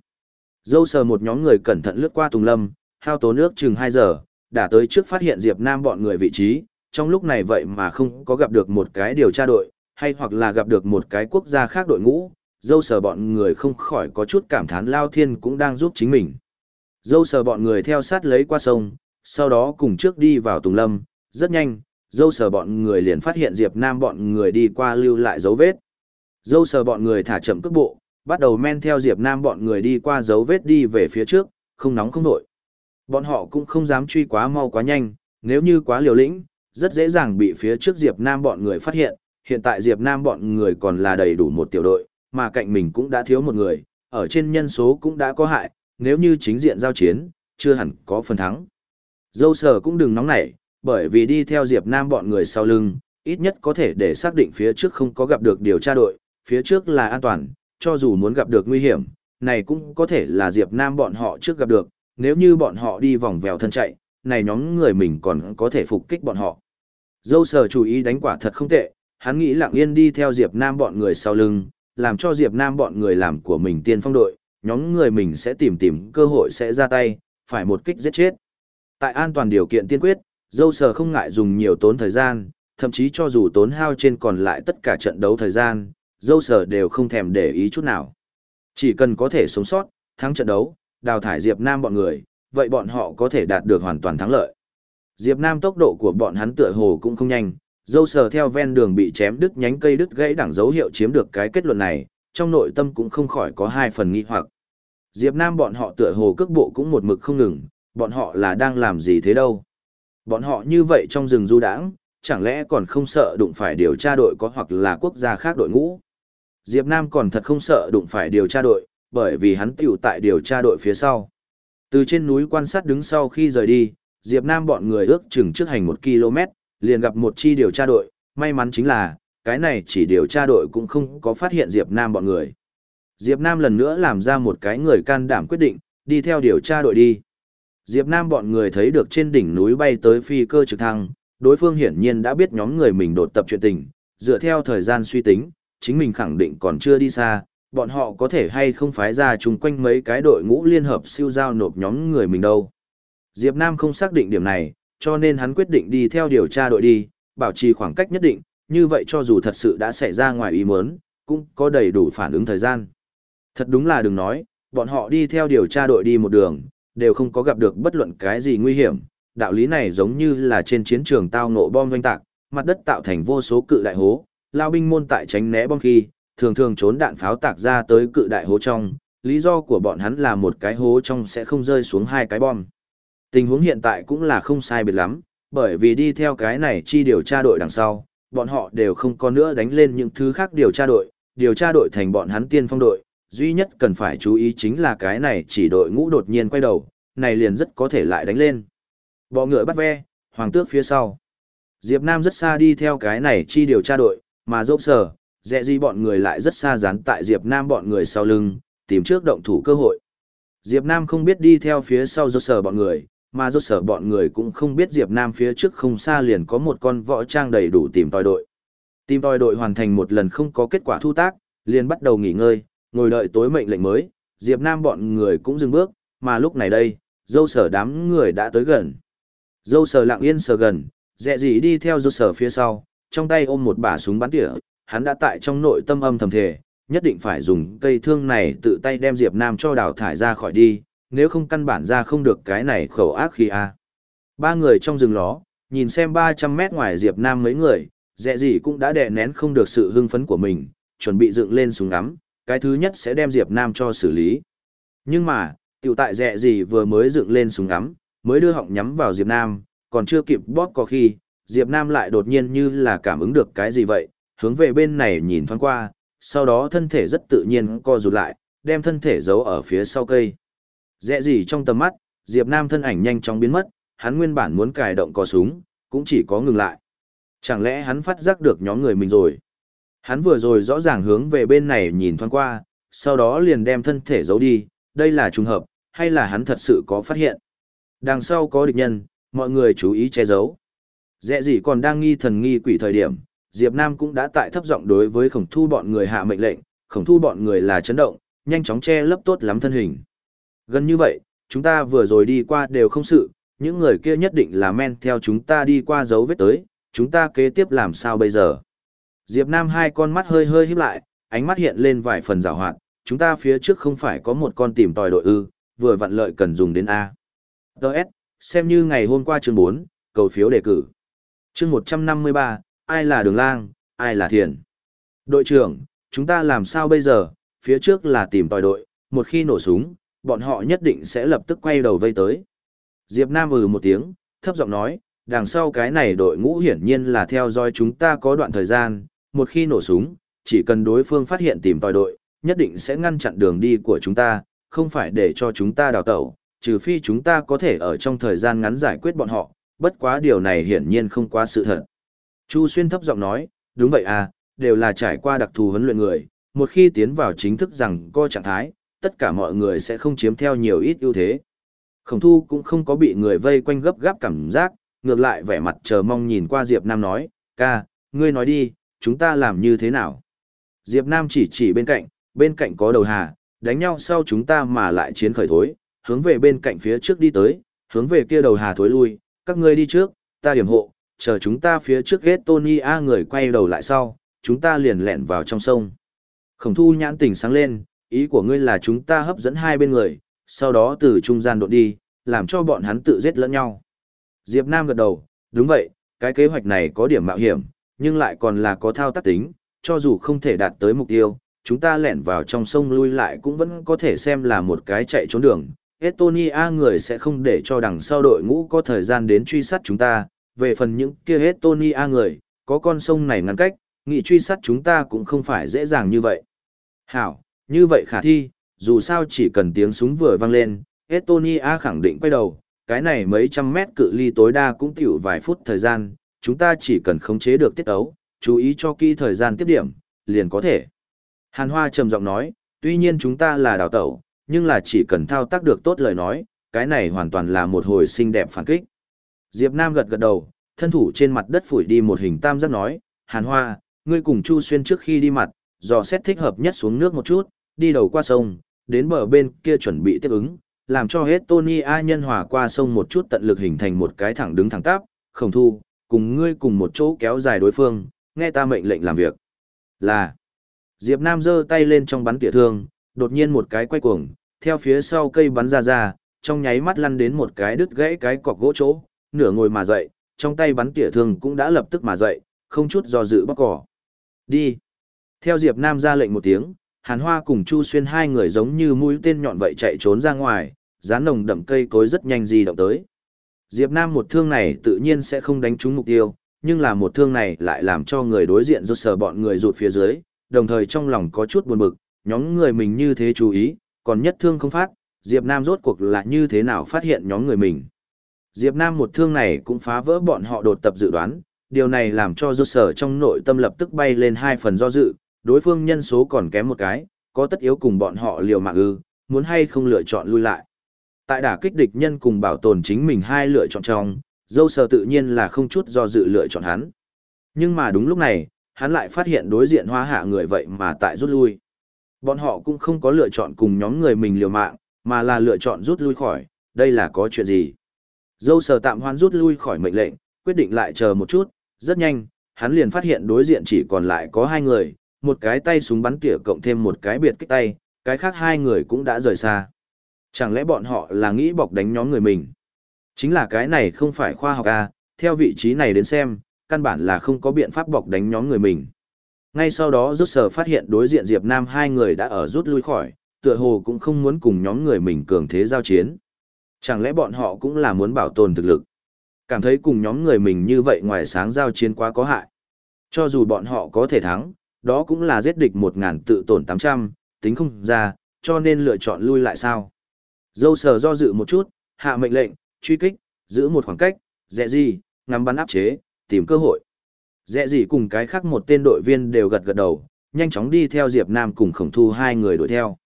Dâu sờ một nhóm người cẩn thận lướt qua Tùng Lâm, hao tố nước chừng 2 giờ, đã tới trước phát hiện Diệp Nam bọn người vị trí, trong lúc này vậy mà không có gặp được một cái điều tra đội, hay hoặc là gặp được một cái quốc gia khác đội ngũ, dâu sờ bọn người không khỏi có chút cảm thán Lao Thiên cũng đang giúp chính mình. Dâu sờ bọn người theo sát lấy qua sông, sau đó cùng trước đi vào Tùng Lâm, rất nhanh, dâu sờ bọn người liền phát hiện Diệp Nam bọn người đi qua lưu lại dấu vết. Dâu sờ bọn người thả chậm cước bộ, bắt đầu men theo Diệp Nam bọn người đi qua dấu vết đi về phía trước, không nóng không nổi. Bọn họ cũng không dám truy quá mau quá nhanh, nếu như quá liều lĩnh, rất dễ dàng bị phía trước Diệp Nam bọn người phát hiện, hiện tại Diệp Nam bọn người còn là đầy đủ một tiểu đội, mà cạnh mình cũng đã thiếu một người, ở trên nhân số cũng đã có hại, nếu như chính diện giao chiến, chưa hẳn có phần thắng. Dâu sở cũng đừng nóng nảy, bởi vì đi theo Diệp Nam bọn người sau lưng, ít nhất có thể để xác định phía trước không có gặp được điều tra đội, phía trước là an toàn, cho dù muốn gặp được nguy hiểm, này cũng có thể là Diệp Nam bọn họ trước gặp được, nếu như bọn họ đi vòng vèo thân chạy, này nhóm người mình còn có thể phục kích bọn họ. Dâu sờ chú ý đánh quả thật không tệ, hắn nghĩ lặng yên đi theo Diệp Nam bọn người sau lưng, làm cho Diệp Nam bọn người làm của mình tiên phong đội, nhóm người mình sẽ tìm tìm cơ hội sẽ ra tay, phải một kích giết chết. Tại an toàn điều kiện tiên quyết, dâu sờ không ngại dùng nhiều tốn thời gian, thậm chí cho dù tốn hao trên còn lại tất cả trận đấu thời gian, dâu sờ đều không thèm để ý chút nào. Chỉ cần có thể sống sót, thắng trận đấu, đào thải Diệp Nam bọn người, vậy bọn họ có thể đạt được hoàn toàn thắng lợi. Diệp Nam tốc độ của bọn hắn tựa hồ cũng không nhanh, dâu sờ theo ven đường bị chém đứt nhánh cây đứt gãy đẳng dấu hiệu chiếm được cái kết luận này, trong nội tâm cũng không khỏi có hai phần nghi hoặc. Diệp Nam bọn họ tựa hồ cước bộ cũng một mực không ngừng, bọn họ là đang làm gì thế đâu. Bọn họ như vậy trong rừng du đãng, chẳng lẽ còn không sợ đụng phải điều tra đội có hoặc là quốc gia khác đội ngũ. Diệp Nam còn thật không sợ đụng phải điều tra đội, bởi vì hắn tiểu tại điều tra đội phía sau. Từ trên núi quan sát đứng sau khi rời đi, Diệp Nam bọn người ước chừng trước hành một km, liền gặp một chi điều tra đội, may mắn chính là, cái này chỉ điều tra đội cũng không có phát hiện Diệp Nam bọn người. Diệp Nam lần nữa làm ra một cái người can đảm quyết định, đi theo điều tra đội đi. Diệp Nam bọn người thấy được trên đỉnh núi bay tới phi cơ trực thăng, đối phương hiển nhiên đã biết nhóm người mình đột tập chuyện tình, dựa theo thời gian suy tính, chính mình khẳng định còn chưa đi xa, bọn họ có thể hay không phái ra chung quanh mấy cái đội ngũ liên hợp siêu giao nộp nhóm người mình đâu. Diệp Nam không xác định điểm này, cho nên hắn quyết định đi theo điều tra đội đi, bảo trì khoảng cách nhất định, như vậy cho dù thật sự đã xảy ra ngoài ý muốn, cũng có đầy đủ phản ứng thời gian. Thật đúng là đừng nói, bọn họ đi theo điều tra đội đi một đường, đều không có gặp được bất luận cái gì nguy hiểm, đạo lý này giống như là trên chiến trường tao ngộ bom doanh tạc, mặt đất tạo thành vô số cự đại hố, lao binh môn tại tránh né bom khi, thường thường trốn đạn pháo tạc ra tới cự đại hố trong, lý do của bọn hắn là một cái hố trong sẽ không rơi xuống hai cái bom. Tình huống hiện tại cũng là không sai biệt lắm, bởi vì đi theo cái này chi điều tra đội đằng sau, bọn họ đều không có nữa đánh lên những thứ khác điều tra đội, điều tra đội thành bọn hắn tiên phong đội, duy nhất cần phải chú ý chính là cái này chỉ đội ngũ đột nhiên quay đầu, này liền rất có thể lại đánh lên. Bọ ngựa bắt ve, hoàng tước phía sau. Diệp Nam rất xa đi theo cái này chi điều tra đội, mà dốc sở, dẹ gì bọn người lại rất xa dán tại Diệp Nam bọn người sau lưng, tìm trước động thủ cơ hội. Diệp Nam không biết đi theo phía sau dốc sở bọn người, mà dốc sở bọn người cũng không biết Diệp Nam phía trước không xa liền có một con võ trang đầy đủ tìm tòi đội. Tìm tòi đội hoàn thành một lần không có kết quả thu tác, liền bắt đầu nghỉ ngơi, ngồi đợi tối mệnh lệnh mới, Diệp Nam bọn người cũng dừng bước, mà lúc này đây, dâu sở đám người đã tới gần. Dâu sở lặng yên sờ gần, dẹ gì đi theo dâu sở phía sau, trong tay ôm một bả súng bắn tỉa, hắn đã tại trong nội tâm âm thầm thể, nhất định phải dùng cây thương này tự tay đem Diệp Nam cho đào thải ra khỏi đi, nếu không căn bản ra không được cái này khẩu ác khi a. Ba người trong rừng ló, nhìn xem 300 mét ngoài Diệp Nam mấy người, dẹ gì cũng đã đè nén không được sự hưng phấn của mình, chuẩn bị dựng lên súng ngắm, cái thứ nhất sẽ đem Diệp Nam cho xử lý. Nhưng mà, tiểu tại dẹ gì vừa mới dựng lên súng ngắm, mới đưa họng nhắm vào Diệp Nam, còn chưa kịp bóp có khi, Diệp Nam lại đột nhiên như là cảm ứng được cái gì vậy, hướng về bên này nhìn thoáng qua, sau đó thân thể rất tự nhiên co rụt lại, đem thân thể giấu ở phía sau cây. Dẹ gì trong tầm mắt, Diệp Nam thân ảnh nhanh chóng biến mất, hắn nguyên bản muốn cài động cò súng, cũng chỉ có ngừng lại. Chẳng lẽ hắn phát giác được nhóm người mình rồi? Hắn vừa rồi rõ ràng hướng về bên này nhìn thoáng qua, sau đó liền đem thân thể giấu đi, đây là trùng hợp, hay là hắn thật sự có phát hiện? Đằng sau có địch nhân, mọi người chú ý che giấu. Dẹ gì còn đang nghi thần nghi quỷ thời điểm, Diệp Nam cũng đã tại thấp giọng đối với khổng thu bọn người hạ mệnh lệnh, khổng thu bọn người là chấn động, nhanh chóng che lấp tốt lắm thân hình. Gần như vậy, chúng ta vừa rồi đi qua đều không sự, những người kia nhất định là men theo chúng ta đi qua dấu vết tới, chúng ta kế tiếp làm sao bây giờ? Diệp Nam hai con mắt hơi hơi híp lại, ánh mắt hiện lên vài phần rào hoạt, chúng ta phía trước không phải có một con tìm tòi đội ư, vừa vặn lợi cần dùng đến A. Đợt, xem như ngày hôm qua chương 4, cầu phiếu đề cử. Chương 153, ai là đường lang, ai là thiền. Đội trưởng, chúng ta làm sao bây giờ, phía trước là tìm tòi đội, một khi nổ súng, bọn họ nhất định sẽ lập tức quay đầu vây tới. Diệp Nam ừ một tiếng, thấp giọng nói, đằng sau cái này đội ngũ hiển nhiên là theo dõi chúng ta có đoạn thời gian, một khi nổ súng, chỉ cần đối phương phát hiện tìm tòi đội, nhất định sẽ ngăn chặn đường đi của chúng ta, không phải để cho chúng ta đào tẩu, trừ phi chúng ta có thể ở trong thời gian ngắn giải quyết bọn họ, bất quá điều này hiển nhiên không quá sự thật. Chu Xuyên thấp giọng nói, đúng vậy à, đều là trải qua đặc thù huấn luyện người, một khi tiến vào chính thức rằng co trạng thái, tất cả mọi người sẽ không chiếm theo nhiều ít ưu thế. Khổng thu cũng không có bị người vây quanh gấp gáp cảm giác, ngược lại vẻ mặt chờ mong nhìn qua Diệp Nam nói, ca, ngươi nói đi, chúng ta làm như thế nào? Diệp Nam chỉ chỉ bên cạnh, bên cạnh có đầu hà, đánh nhau sau chúng ta mà lại chiến khởi thối, hướng về bên cạnh phía trước đi tới, hướng về kia đầu hà thối lui, các ngươi đi trước, ta điểm hộ, chờ chúng ta phía trước ghét Tony A người quay đầu lại sau, chúng ta liền lẹn vào trong sông. Khổng thu nhãn tỉnh sáng lên, ý của ngươi là chúng ta hấp dẫn hai bên người, sau đó từ trung gian đột đi, làm cho bọn hắn tự giết lẫn nhau. Diệp Nam gật đầu, đúng vậy, cái kế hoạch này có điểm mạo hiểm, nhưng lại còn là có thao tác tính, cho dù không thể đạt tới mục tiêu, chúng ta lẻn vào trong sông lui lại cũng vẫn có thể xem là một cái chạy trốn đường. Estonia người sẽ không để cho đằng sau đội ngũ có thời gian đến truy sát chúng ta, về phần những kia Estonia người, có con sông này ngăn cách, nghị truy sát chúng ta cũng không phải dễ dàng như vậy. Hảo, như vậy khả thi, dù sao chỉ cần tiếng súng vừa vang lên, Estonia khẳng định quay đầu, cái này mấy trăm mét cự ly tối đa cũng tiểu vài phút thời gian, chúng ta chỉ cần khống chế được tiết ấu, chú ý cho kỹ thời gian tiếp điểm, liền có thể. Hàn Hoa trầm giọng nói, tuy nhiên chúng ta là đào tẩu, nhưng là chỉ cần thao tác được tốt lời nói, cái này hoàn toàn là một hồi xinh đẹp phản kích. Diệp Nam gật gật đầu, thân thủ trên mặt đất phủi đi một hình tam giác nói, Hàn Hoa, ngươi cùng Chu Xuyên trước khi đi mặt, dò xét thích hợp nhất xuống nước một chút, đi đầu qua sông, đến bờ bên kia chuẩn bị tiếp ứng, làm cho hết Tony A nhân hòa qua sông một chút tận lực hình thành một cái thẳng đứng thẳng tắp, khổng thu, cùng ngươi cùng một chỗ kéo dài đối phương, nghe ta mệnh lệnh làm việc. Là, Diệp Nam giơ tay lên trong bắn tỉa thương, đột nhiên một cái quay cuồng, theo phía sau cây bắn ra ra, trong nháy mắt lăn đến một cái đứt gãy cái cọc gỗ chỗ, nửa ngồi mà dậy, trong tay bắn tỉa thương cũng đã lập tức mà dậy, không chút do dự bóc cỏ. Đi. Theo Diệp Nam ra lệnh một tiếng, Hàn Hoa cùng Chu Xuyên hai người giống như mũi tên nhọn vậy chạy trốn ra ngoài, dán nồng đậm cây cối rất nhanh di động tới. Diệp Nam một thương này tự nhiên sẽ không đánh trúng mục tiêu, nhưng là một thương này lại làm cho người đối diện rốt sờ bọn người rụt phía dưới, đồng thời trong lòng có chút buồn bực, nhóm người mình như thế chú ý, còn nhất thương không phát, Diệp Nam rốt cuộc là như thế nào phát hiện nhóm người mình. Diệp Nam một thương này cũng phá vỡ bọn họ đột tập dự đoán, điều này làm cho rốt sở trong nội tâm lập tức bay lên hai phần do dự, đối phương nhân số còn kém một cái, có tất yếu cùng bọn họ liều mạng ư, muốn hay không lựa chọn lui lại. Tại đả kích địch nhân cùng bảo tồn chính mình hai lựa chọn trong, dâu sờ tự nhiên là không chút do dự lựa chọn hắn. Nhưng mà đúng lúc này, hắn lại phát hiện đối diện hoa hạ người vậy mà tại rút lui. Bọn họ cũng không có lựa chọn cùng nhóm người mình liều mạng, mà là lựa chọn rút lui khỏi, đây là có chuyện gì. Dâu sờ tạm hoan rút lui khỏi mệnh lệnh, quyết định lại chờ một chút, rất nhanh, hắn liền phát hiện đối diện chỉ còn lại có hai người, một cái tay súng bắn tỉa cộng thêm một cái biệt kích tay, cái khác hai người cũng đã rời xa. Chẳng lẽ bọn họ là nghĩ bọc đánh nhóm người mình? Chính là cái này không phải khoa học à, theo vị trí này đến xem, căn bản là không có biện pháp bọc đánh nhóm người mình. Ngay sau đó rút sở phát hiện đối diện Diệp Nam hai người đã ở rút lui khỏi, tựa hồ cũng không muốn cùng nhóm người mình cường thế giao chiến. Chẳng lẽ bọn họ cũng là muốn bảo tồn thực lực? Cảm thấy cùng nhóm người mình như vậy ngoài sáng giao chiến quá có hại. Cho dù bọn họ có thể thắng, đó cũng là giết địch một ngàn tự tổn tám trăm tính không ra, cho nên lựa chọn lui lại sao. Dâu sờ do dự một chút, hạ mệnh lệnh, truy kích, giữ một khoảng cách, dẹ gì, ngắm bắn áp chế, tìm cơ hội. Dẹ gì cùng cái khác một tên đội viên đều gật gật đầu, nhanh chóng đi theo Diệp Nam cùng khổng thu hai người đuổi theo.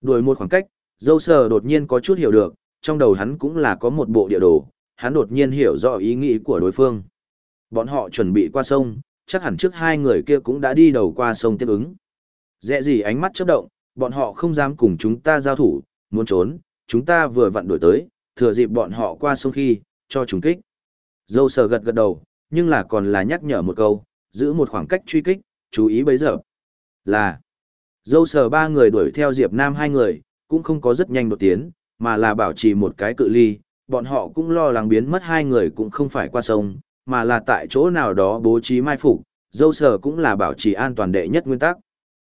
Đuổi một khoảng cách, dâu sờ đột nhiên có chút hiểu được, trong đầu hắn cũng là có một bộ địa đồ, hắn đột nhiên hiểu rõ ý nghĩ của đối phương. Bọn họ chuẩn bị qua sông, chắc hẳn trước hai người kia cũng đã đi đầu qua sông tiếp ứng. Dẹ gì ánh mắt chớp động, bọn họ không dám cùng chúng ta giao thủ, muốn trốn, chúng ta vừa vặn đuổi tới, thừa dịp bọn họ qua sông khi, cho chúng kích. Dâu sờ gật gật đầu, nhưng là còn là nhắc nhở một câu, giữ một khoảng cách truy kích, chú ý bấy giờ. Là, dâu sờ ba người đuổi theo Diệp Nam hai người, cũng không có rất nhanh đột tiến, mà là bảo trì một cái cự ly, bọn họ cũng lo lắng biến mất hai người cũng không phải qua sông, mà là tại chỗ nào đó bố trí mai phục, dâu sờ cũng là bảo trì an toàn đệ nhất nguyên tắc.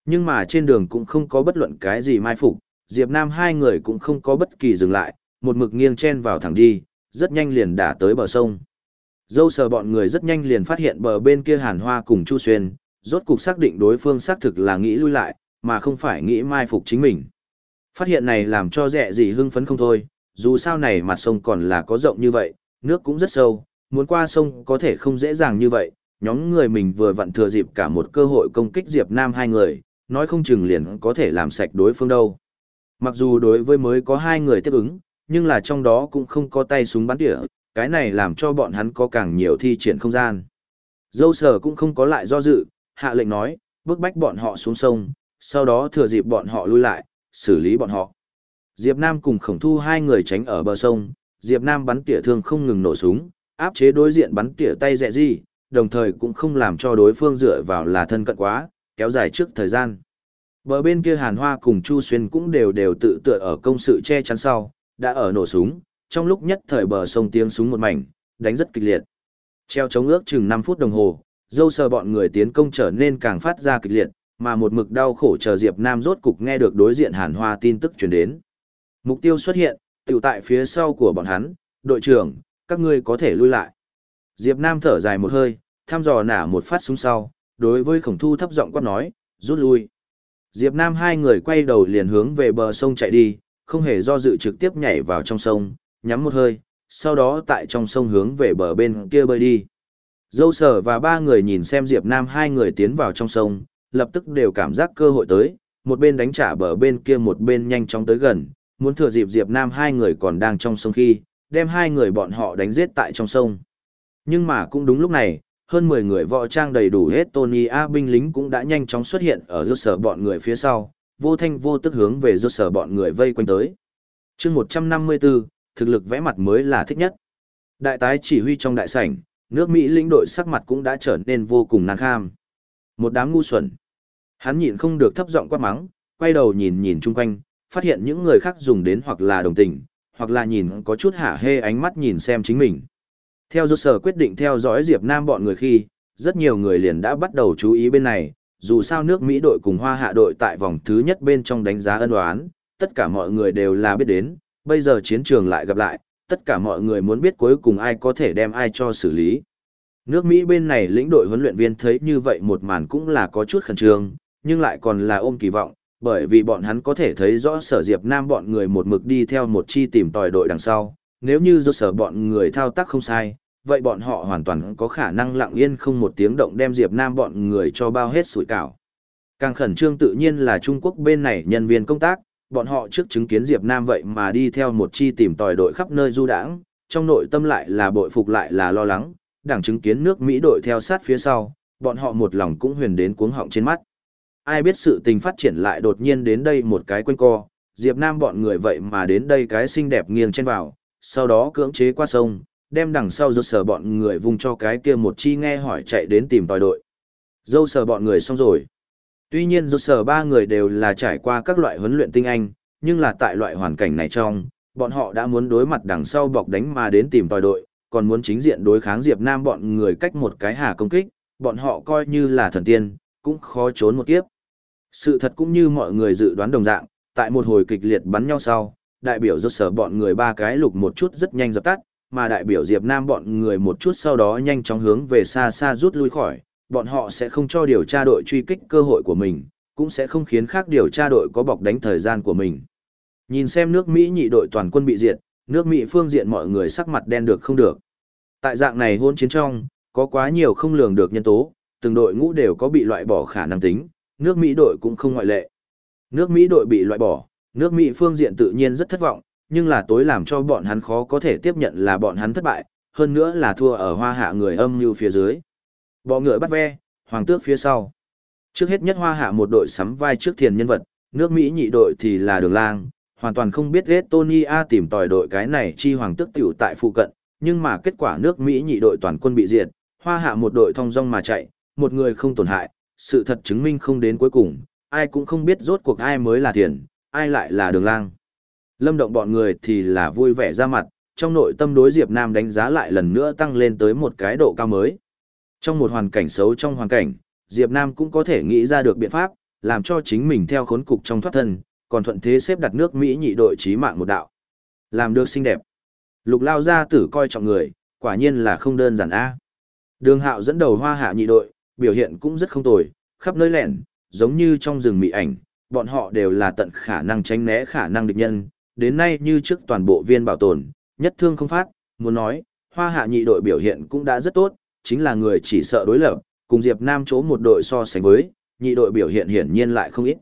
Nhưng mà trên đường cũng không có bất luận cái gì mai phục, Diệp Nam hai người cũng không có bất kỳ dừng lại, một mực nghiêng chen vào thẳng đi, rất nhanh liền đả tới bờ sông. Dâu sờ bọn người rất nhanh liền phát hiện bờ bên kia hàn hoa cùng Chu Xuyên, rốt cục xác định đối phương xác thực là nghĩ lui lại, mà không phải nghĩ mai phục chính mình. Phát hiện này làm cho dẹ gì hưng phấn không thôi, dù sao này mặt sông còn là có rộng như vậy, nước cũng rất sâu, muốn qua sông có thể không dễ dàng như vậy, nhóm người mình vừa vặn thừa dịp cả một cơ hội công kích Diệp Nam hai người, nói không chừng liền có thể làm sạch đối phương đâu. Mặc dù đối với mới có hai người tiếp ứng, nhưng là trong đó cũng không có tay súng bắn tỉa, cái này làm cho bọn hắn có càng nhiều thi triển không gian. Dâu sở cũng không có lại do dự, hạ lệnh nói, bước bách bọn họ xuống sông, sau đó thừa dịp bọn họ lui lại, xử lý bọn họ. Diệp Nam cùng khổng thu hai người tránh ở bờ sông, Diệp Nam bắn tỉa thương không ngừng nổ súng, áp chế đối diện bắn tỉa tay dẹ gì, đồng thời cũng không làm cho đối phương dựa vào là thân cận quá, kéo dài trước thời gian. Bờ bên kia Hàn Hoa cùng Chu Xuyên cũng đều đều tự tựa ở công sự che chắn sau, đã ở nổ súng, trong lúc nhất thời bờ sông tiếng súng một mảnh, đánh rất kịch liệt. Treo chống ước chừng 5 phút đồng hồ, dâu sờ bọn người tiến công trở nên càng phát ra kịch liệt, mà một mực đau khổ chờ Diệp Nam rốt cục nghe được đối diện Hàn Hoa tin tức truyền đến. Mục tiêu xuất hiện, tiểu tại phía sau của bọn hắn, đội trưởng, các ngươi có thể lui lại. Diệp Nam thở dài một hơi, thăm dò nả một phát súng sau, đối với khổng thu thấp giọng quát nói, rút lui. Diệp Nam hai người quay đầu liền hướng về bờ sông chạy đi, không hề do dự trực tiếp nhảy vào trong sông, nhắm một hơi, sau đó tại trong sông hướng về bờ bên kia bơi đi. Dâu sở và ba người nhìn xem Diệp Nam hai người tiến vào trong sông, lập tức đều cảm giác cơ hội tới, một bên đánh trả bờ bên kia một bên nhanh chóng tới gần, muốn thừa dịp Diệp Nam hai người còn đang trong sông khi, đem hai người bọn họ đánh giết tại trong sông. Nhưng mà cũng đúng lúc này, hơn 10 người võ trang đầy đủ hết Tony A binh lính cũng đã nhanh chóng xuất hiện ở giữa sở bọn người phía sau, vô thanh vô tức hướng về giữa sở bọn người vây quanh tới. chương 154, thực lực vẽ mặt mới là thích nhất. Đại tái chỉ huy trong đại sảnh, nước Mỹ lĩnh đội sắc mặt cũng đã trở nên vô cùng nan kham. Một đám ngu xuẩn. Hắn nhịn không được thấp giọng quát mắng, quay đầu nhìn nhìn chung quanh, phát hiện những người khác dùng đến hoặc là đồng tình, hoặc là nhìn có chút hả hê ánh mắt nhìn xem chính mình. Theo do sở quyết định theo dõi Diệp Nam bọn người khi, rất nhiều người liền đã bắt đầu chú ý bên này, dù sao nước Mỹ đội cùng Hoa Hạ đội tại vòng thứ nhất bên trong đánh giá ân oán, tất cả mọi người đều là biết đến, bây giờ chiến trường lại gặp lại, tất cả mọi người muốn biết cuối cùng ai có thể đem ai cho xử lý. Nước Mỹ bên này lĩnh đội huấn luyện viên thấy như vậy một màn cũng là có chút khẩn trương, nhưng lại còn là ôm kỳ vọng, bởi vì bọn hắn có thể thấy rõ sở Diệp Nam bọn người một mực đi theo một chi tìm tòi đội đằng sau, nếu như do sở bọn người thao tác không sai, vậy bọn họ hoàn toàn có khả năng lặng yên không một tiếng động đem Diệp Nam bọn người cho bao hết sủi cảo. Càng khẩn trương tự nhiên là Trung Quốc bên này nhân viên công tác, bọn họ trước chứng kiến Diệp Nam vậy mà đi theo một chi tìm tòi đội khắp nơi du đãng, trong nội tâm lại là bội phục lại là lo lắng, đảng chứng kiến nước Mỹ đội theo sát phía sau, bọn họ một lòng cũng huyền đến cuống họng trên mắt. Ai biết sự tình phát triển lại đột nhiên đến đây một cái quanh co, Diệp Nam bọn người vậy mà đến đây cái xinh đẹp nghiêng trên vào, sau đó cưỡng chế qua sông, đem đằng sau dâu sờ bọn người vùng cho cái kia một chi nghe hỏi chạy đến tìm tòi đội. Dâu sờ bọn người xong rồi. Tuy nhiên dâu sờ ba người đều là trải qua các loại huấn luyện tinh anh, nhưng là tại loại hoàn cảnh này trong, bọn họ đã muốn đối mặt đằng sau bọc đánh mà đến tìm tòi đội, còn muốn chính diện đối kháng Diệp Nam bọn người cách một cái hà công kích, bọn họ coi như là thần tiên, cũng khó trốn một kiếp. Sự thật cũng như mọi người dự đoán đồng dạng, tại một hồi kịch liệt bắn nhau sau, đại biểu do sở bọn người ba cái lục một chút rất nhanh dập tắt, mà đại biểu Diệp Nam bọn người một chút sau đó nhanh chóng hướng về xa xa rút lui khỏi, bọn họ sẽ không cho điều tra đội truy kích cơ hội của mình, cũng sẽ không khiến khác điều tra đội có bọc đánh thời gian của mình. Nhìn xem nước Mỹ nhị đội toàn quân bị diệt, nước Mỹ phương diện mọi người sắc mặt đen được không được. Tại dạng này hôn chiến trong, có quá nhiều không lường được nhân tố, từng đội ngũ đều có bị loại bỏ khả năng tính, nước Mỹ đội cũng không ngoại lệ. Nước Mỹ đội bị loại bỏ, nước Mỹ phương diện tự nhiên rất thất vọng, nhưng là tối làm cho bọn hắn khó có thể tiếp nhận là bọn hắn thất bại, hơn nữa là thua ở hoa hạ người âm như phía dưới. Bọ ngựa bắt ve, hoàng tước phía sau. Trước hết nhất hoa hạ một đội sắm vai trước thiền nhân vật, nước Mỹ nhị đội thì là đường lang, hoàn toàn không biết Estonia tìm tòi đội cái này chi hoàng tước tiểu tại phụ cận, nhưng mà kết quả nước Mỹ nhị đội toàn quân bị diệt, hoa hạ một đội thong dong mà chạy, một người không tổn hại, sự thật chứng minh không đến cuối cùng, ai cũng không biết rốt cuộc ai mới là thiền, ai lại là đường lang. Lâm động bọn người thì là vui vẻ ra mặt, trong nội tâm đối Diệp Nam đánh giá lại lần nữa tăng lên tới một cái độ cao mới. Trong một hoàn cảnh xấu trong hoàn cảnh, Diệp Nam cũng có thể nghĩ ra được biện pháp, làm cho chính mình theo khốn cục trong thoát thân, còn thuận thế xếp đặt nước Mỹ nhị đội chí mạng một đạo. Làm được xinh đẹp. Lục lao ra tử coi trọng người, quả nhiên là không đơn giản a. Đường hạo dẫn đầu hoa hạ nhị đội, biểu hiện cũng rất không tồi, khắp nơi lẻn, giống như trong rừng mị ảnh, bọn họ đều là tận khả năng tránh né khả năng địch nhân, đến nay như trước toàn bộ viên bảo tồn, nhất thương không phát, muốn nói, hoa hạ nhị đội biểu hiện cũng đã rất tốt, chính là người chỉ sợ đối lập, cùng Diệp Nam chỗ một đội so sánh với, nhị đội biểu hiện hiển nhiên lại không ít.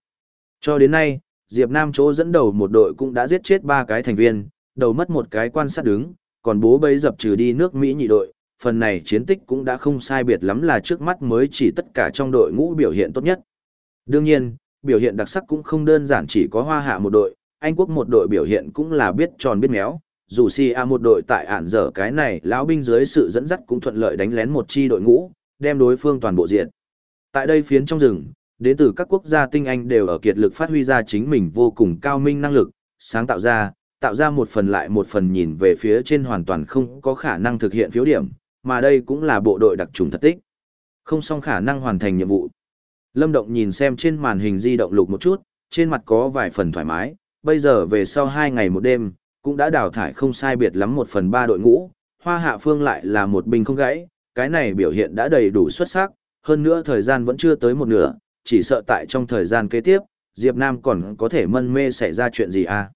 Cho đến nay, Diệp Nam chỗ dẫn đầu một đội cũng đã giết chết ba cái thành viên, đầu mất một cái quan sát đứng, còn bố bấy dập trừ đi nước Mỹ nhị đội, phần này chiến tích cũng đã không sai biệt lắm là trước mắt mới chỉ tất cả trong đội ngũ biểu hiện tốt nhất. Đương nhiên, biểu hiện đặc sắc cũng không đơn giản chỉ có hoa hạ một đội, Anh quốc một đội biểu hiện cũng là biết tròn biết méo, dù si a một đội tại ản dở cái này lão binh dưới sự dẫn dắt cũng thuận lợi đánh lén một chi đội ngũ, đem đối phương toàn bộ diện. Tại đây phiến trong rừng, đến từ các quốc gia tinh anh đều ở kiệt lực phát huy ra chính mình vô cùng cao minh năng lực, sáng tạo ra, tạo ra một phần lại một phần nhìn về phía trên hoàn toàn không có khả năng thực hiện phiếu điểm, mà đây cũng là bộ đội đặc trùng thật tích. Không song khả năng hoàn thành nhiệm vụ. Lâm Động nhìn xem trên màn hình di động lục một chút, trên mặt có vài phần thoải mái, bây giờ về sau hai ngày một đêm, cũng đã đào thải không sai biệt lắm một phần ba đội ngũ, hoa hạ phương lại là một binh không gãy, cái này biểu hiện đã đầy đủ xuất sắc, hơn nữa thời gian vẫn chưa tới một nửa, chỉ sợ tại trong thời gian kế tiếp, Diệp Nam còn có thể mân mê xảy ra chuyện gì à.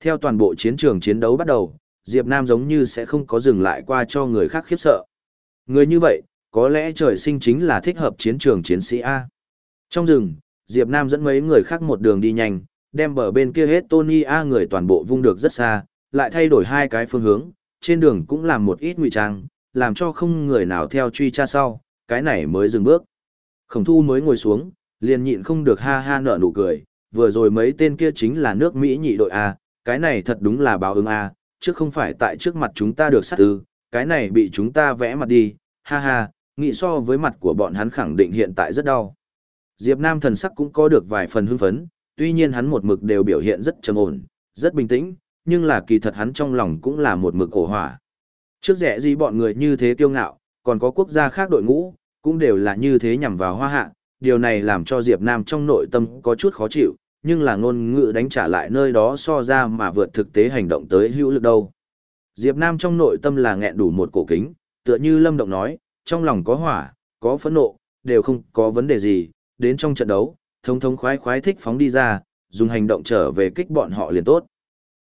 Theo toàn bộ chiến trường chiến đấu bắt đầu, Diệp Nam giống như sẽ không có dừng lại qua cho người khác khiếp sợ. Người như vậy, có lẽ trời sinh chính là thích hợp chiến trường chiến sĩ A. Trong rừng, Diệp Nam dẫn mấy người khác một đường đi nhanh, đem bờ bên kia hết Tony A người toàn bộ vung được rất xa, lại thay đổi hai cái phương hướng, trên đường cũng làm một ít ngụy trang, làm cho không người nào theo truy tra sau, cái này mới dừng bước. Khổng thu mới ngồi xuống, liền nhịn không được ha ha nở nụ cười, vừa rồi mấy tên kia chính là nước Mỹ nhị đội A, cái này thật đúng là báo ứng A, chứ không phải tại trước mặt chúng ta được sát ư, cái này bị chúng ta vẽ mặt đi, ha ha, nghĩ so với mặt của bọn hắn khẳng định hiện tại rất đau. Diệp Nam thần sắc cũng có được vài phần hưng phấn, tuy nhiên hắn một mực đều biểu hiện rất trầm ổn, rất bình tĩnh, nhưng là kỳ thật hắn trong lòng cũng là một mực ổ hỏa. Trước rẻ gì bọn người như thế kiêu ngạo, còn có quốc gia khác đội ngũ, cũng đều là như thế nhằm vào hoa hạ, điều này làm cho Diệp Nam trong nội tâm có chút khó chịu, nhưng là ngôn ngữ đánh trả lại nơi đó so ra mà vượt thực tế hành động tới hữu lực đâu. Diệp Nam trong nội tâm là nghẹn đủ một cổ kính, tựa như Lâm Động nói, trong lòng có hỏa, có phẫn nộ, đều không có vấn đề gì, đến trong trận đấu, thông thông khoái khoái thích phóng đi ra, dùng hành động trở về kích bọn họ liền tốt.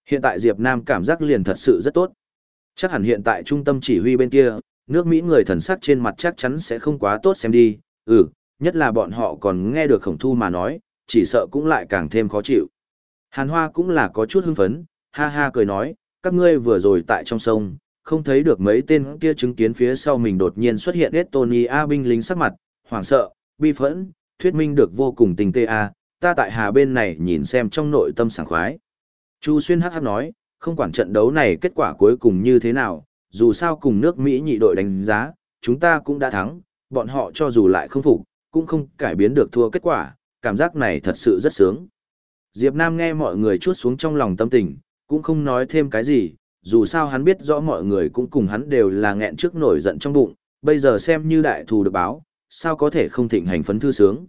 Hiện tại Diệp Nam cảm giác liền thật sự rất tốt. Chắc hẳn hiện tại trung tâm chỉ huy bên kia, nước Mỹ người thần sắc trên mặt chắc chắn sẽ không quá tốt xem đi, ừ, nhất là bọn họ còn nghe được khổng thu mà nói, chỉ sợ cũng lại càng thêm khó chịu. Hàn Hoa cũng là có chút hưng phấn, ha ha cười nói, các ngươi vừa rồi tại trong sông, không thấy được mấy tên kia chứng kiến phía sau mình đột nhiên xuất hiện Estonia binh lính sắc mặt, hoảng sợ, bi phẫn, thuyết minh được vô cùng tình tê a, ta tại hà bên này nhìn xem trong nội tâm sảng khoái. Chu Xuyên hắc hắc nói, không quản trận đấu này kết quả cuối cùng như thế nào, dù sao cùng nước Mỹ nhị đội đánh giá, chúng ta cũng đã thắng, bọn họ cho dù lại không phục, cũng không cải biến được thua kết quả, cảm giác này thật sự rất sướng. Diệp Nam nghe mọi người chuốt xuống trong lòng tâm tình, cũng không nói thêm cái gì, dù sao hắn biết rõ mọi người cũng cùng hắn đều là nghẹn trước nổi giận trong bụng, bây giờ xem như đại thù được báo, sao có thể không thịnh hành phấn thư sướng.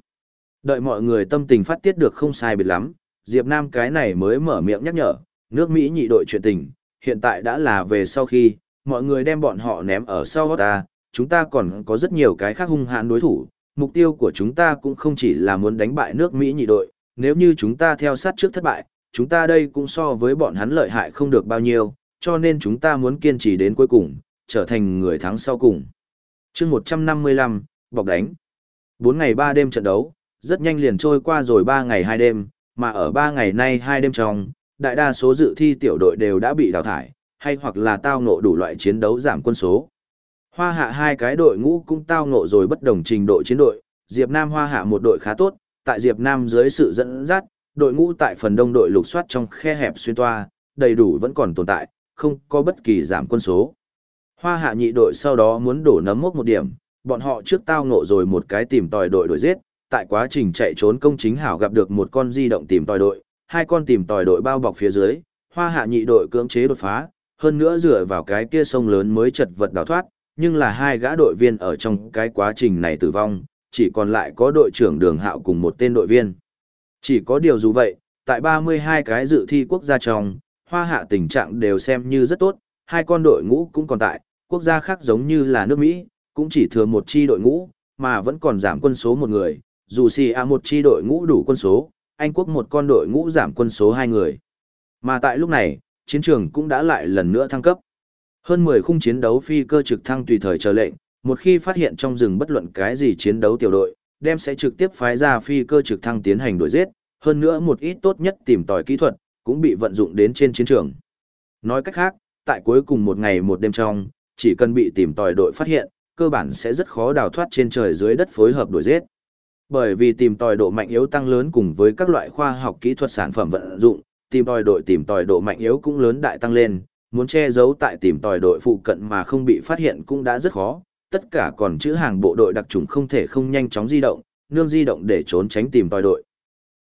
Đợi mọi người tâm tình phát tiết được không sai biệt lắm, Diệp Nam cái này mới mở miệng nhắc nhở, nước Mỹ nhị đội chuyện tình, hiện tại đã là về sau khi, mọi người đem bọn họ ném ở sau ta, chúng ta còn có rất nhiều cái khác hung hãn đối thủ, mục tiêu của chúng ta cũng không chỉ là muốn đánh bại nước Mỹ nhị đội, nếu như chúng ta theo sát trước thất bại, chúng ta đây cũng so với bọn hắn lợi hại không được bao nhiêu, cho nên chúng ta muốn kiên trì đến cuối cùng, trở thành người thắng sau cùng. chương 155, bọc đánh. 4 ngày 3 đêm trận đấu, rất nhanh liền trôi qua rồi 3 ngày 2 đêm, mà ở 3 ngày nay 2 đêm trong, đại đa số dự thi tiểu đội đều đã bị đào thải, hay hoặc là tao ngộ đủ loại chiến đấu giảm quân số. Hoa hạ hai cái đội ngũ cũng tao ngộ rồi bất đồng trình độ chiến đội, Diệp Nam Hoa hạ một đội khá tốt, tại Diệp Nam dưới sự dẫn dắt, đội ngũ tại phần đông đội lục soát trong khe hẹp xuyên toa, đầy đủ vẫn còn tồn tại, không có bất kỳ giảm quân số. Hoa hạ nhị đội sau đó muốn đổ nấm mốc một điểm, bọn họ trước tao ngộ rồi một cái tìm tòi đội đuổi giết, tại quá trình chạy trốn công chính hảo gặp được một con di động tìm tòi đội, hai con tìm tòi đội bao bọc phía dưới, hoa hạ nhị đội cưỡng chế đột phá, hơn nữa dựa vào cái kia sông lớn mới chật vật đào thoát, nhưng là hai gã đội viên ở trong cái quá trình này tử vong, chỉ còn lại có đội trưởng đường hạo cùng một tên đội viên. Chỉ có điều dù vậy, tại 32 cái dự thi quốc gia trong, hoa hạ tình trạng đều xem như rất tốt, hai con đội ngũ cũng còn tại, quốc gia khác giống như là nước Mỹ, cũng chỉ thừa một chi đội ngũ, mà vẫn còn giảm quân số một người, dù xì a một chi đội ngũ đủ quân số, Anh quốc một con đội ngũ giảm quân số hai người. Mà tại lúc này, chiến trường cũng đã lại lần nữa thăng cấp. Hơn 10 khung chiến đấu phi cơ trực thăng tùy thời chờ lệnh, một khi phát hiện trong rừng bất luận cái gì chiến đấu tiểu đội, đem sẽ trực tiếp phái ra phi cơ trực thăng tiến hành đuổi giết, hơn nữa một ít tốt nhất tìm tòi kỹ thuật, cũng bị vận dụng đến trên chiến trường. Nói cách khác, tại cuối cùng một ngày một đêm trong, chỉ cần bị tìm tòi đội phát hiện, cơ bản sẽ rất khó đào thoát trên trời dưới đất phối hợp đuổi giết. Bởi vì tìm tòi độ mạnh yếu tăng lớn cùng với các loại khoa học kỹ thuật sản phẩm vận dụng, tìm tòi đội tìm tòi độ mạnh yếu cũng lớn đại tăng lên, muốn che giấu tại tìm tòi đội phụ cận mà không bị phát hiện cũng đã rất khó, tất cả còn chữ hàng bộ đội đặc trùng không thể không nhanh chóng di động, nương di động để trốn tránh tìm tòi đội.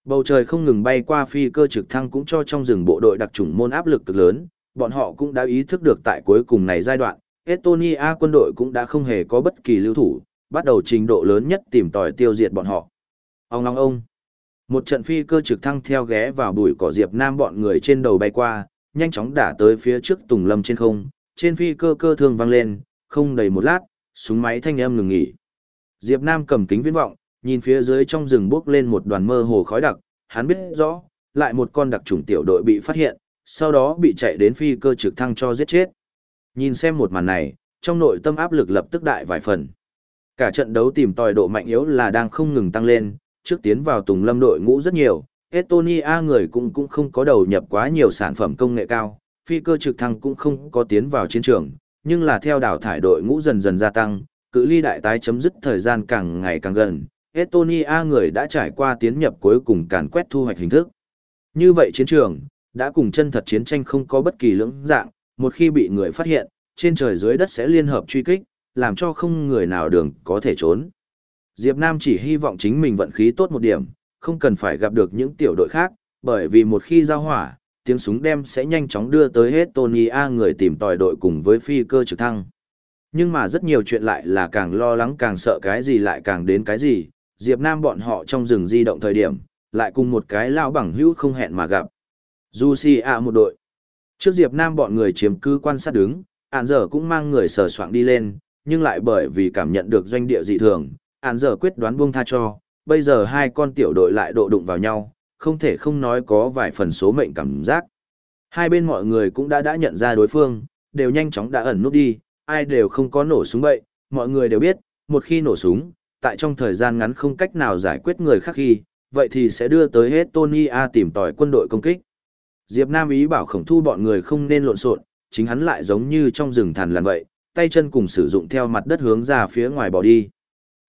Bầu trời không ngừng bay qua phi cơ trực thăng cũng cho trong rừng bộ đội đặc trùng môn áp lực cực lớn, bọn họ cũng đã ý thức được tại cuối cùng này giai đoạn, Estonia quân đội cũng đã không hề có bất kỳ lưu thủ, bắt đầu trình độ lớn nhất tìm tòi tiêu diệt bọn họ. Ông long ông. Một trận phi cơ trực thăng theo ghé vào bụi cỏ Diệp Nam bọn người trên đầu bay qua, nhanh chóng đả tới phía trước Tùng Lâm trên không, trên phi cơ cơ thương vang lên, không đầy một lát, súng máy thanh âm ngừng nghỉ. Diệp Nam cầm kính viễn vọng, nhìn phía dưới trong rừng bước lên một đoàn mơ hồ khói đặc, hắn biết rõ, lại một con đặc trùng tiểu đội bị phát hiện, sau đó bị chạy đến phi cơ trực thăng cho giết chết. Nhìn xem một màn này, trong nội tâm áp lực lập tức đại vài phần. Cả trận đấu tìm tòi độ mạnh yếu là đang không ngừng tăng lên, trước tiến vào Tùng Lâm đội ngũ rất nhiều, Estonia người cũng cũng không có đầu nhập quá nhiều sản phẩm công nghệ cao, phi cơ trực thăng cũng không có tiến vào chiến trường, nhưng là theo đào thải đội ngũ dần dần gia tăng, cự ly đại tái chấm dứt thời gian càng ngày càng gần, Estonia người đã trải qua tiến nhập cuối cùng càn quét thu hoạch hình thức. Như vậy chiến trường, đã cùng chân thật chiến tranh không có bất kỳ lưỡng dạng, một khi bị người phát hiện, trên trời dưới đất sẽ liên hợp truy kích, làm cho không người nào đường có thể trốn. Diệp Nam chỉ hy vọng chính mình vận khí tốt một điểm, không cần phải gặp được những tiểu đội khác, bởi vì một khi giao hỏa, tiếng súng đem sẽ nhanh chóng đưa tới hết Tony A người tìm tòi đội cùng với phi cơ trực thăng. Nhưng mà rất nhiều chuyện lại là càng lo lắng càng sợ cái gì lại càng đến cái gì, Diệp Nam bọn họ trong rừng di động thời điểm, lại cùng một cái lao bằng hữu không hẹn mà gặp. Du Si A một đội. Trước Diệp Nam bọn người chiếm cứ quan sát đứng, ản giờ cũng mang người sờ soạng đi lên, nhưng lại bởi vì cảm nhận được doanh địa dị thường, ản giờ quyết đoán buông tha cho, bây giờ hai con tiểu đội lại độ đụng vào nhau, không thể không nói có vài phần số mệnh cảm giác. Hai bên mọi người cũng đã đã nhận ra đối phương, đều nhanh chóng đã ẩn nút đi, ai đều không có nổ súng bậy, mọi người đều biết, một khi nổ súng, tại trong thời gian ngắn không cách nào giải quyết người khác khi, vậy thì sẽ đưa tới hết Tony A tìm tòi quân đội công kích. Diệp Nam ý bảo khổng thu bọn người không nên lộn xộn, chính hắn lại giống như trong rừng thằn lằn vậy, tay chân cùng sử dụng theo mặt đất hướng ra phía ngoài bỏ đi.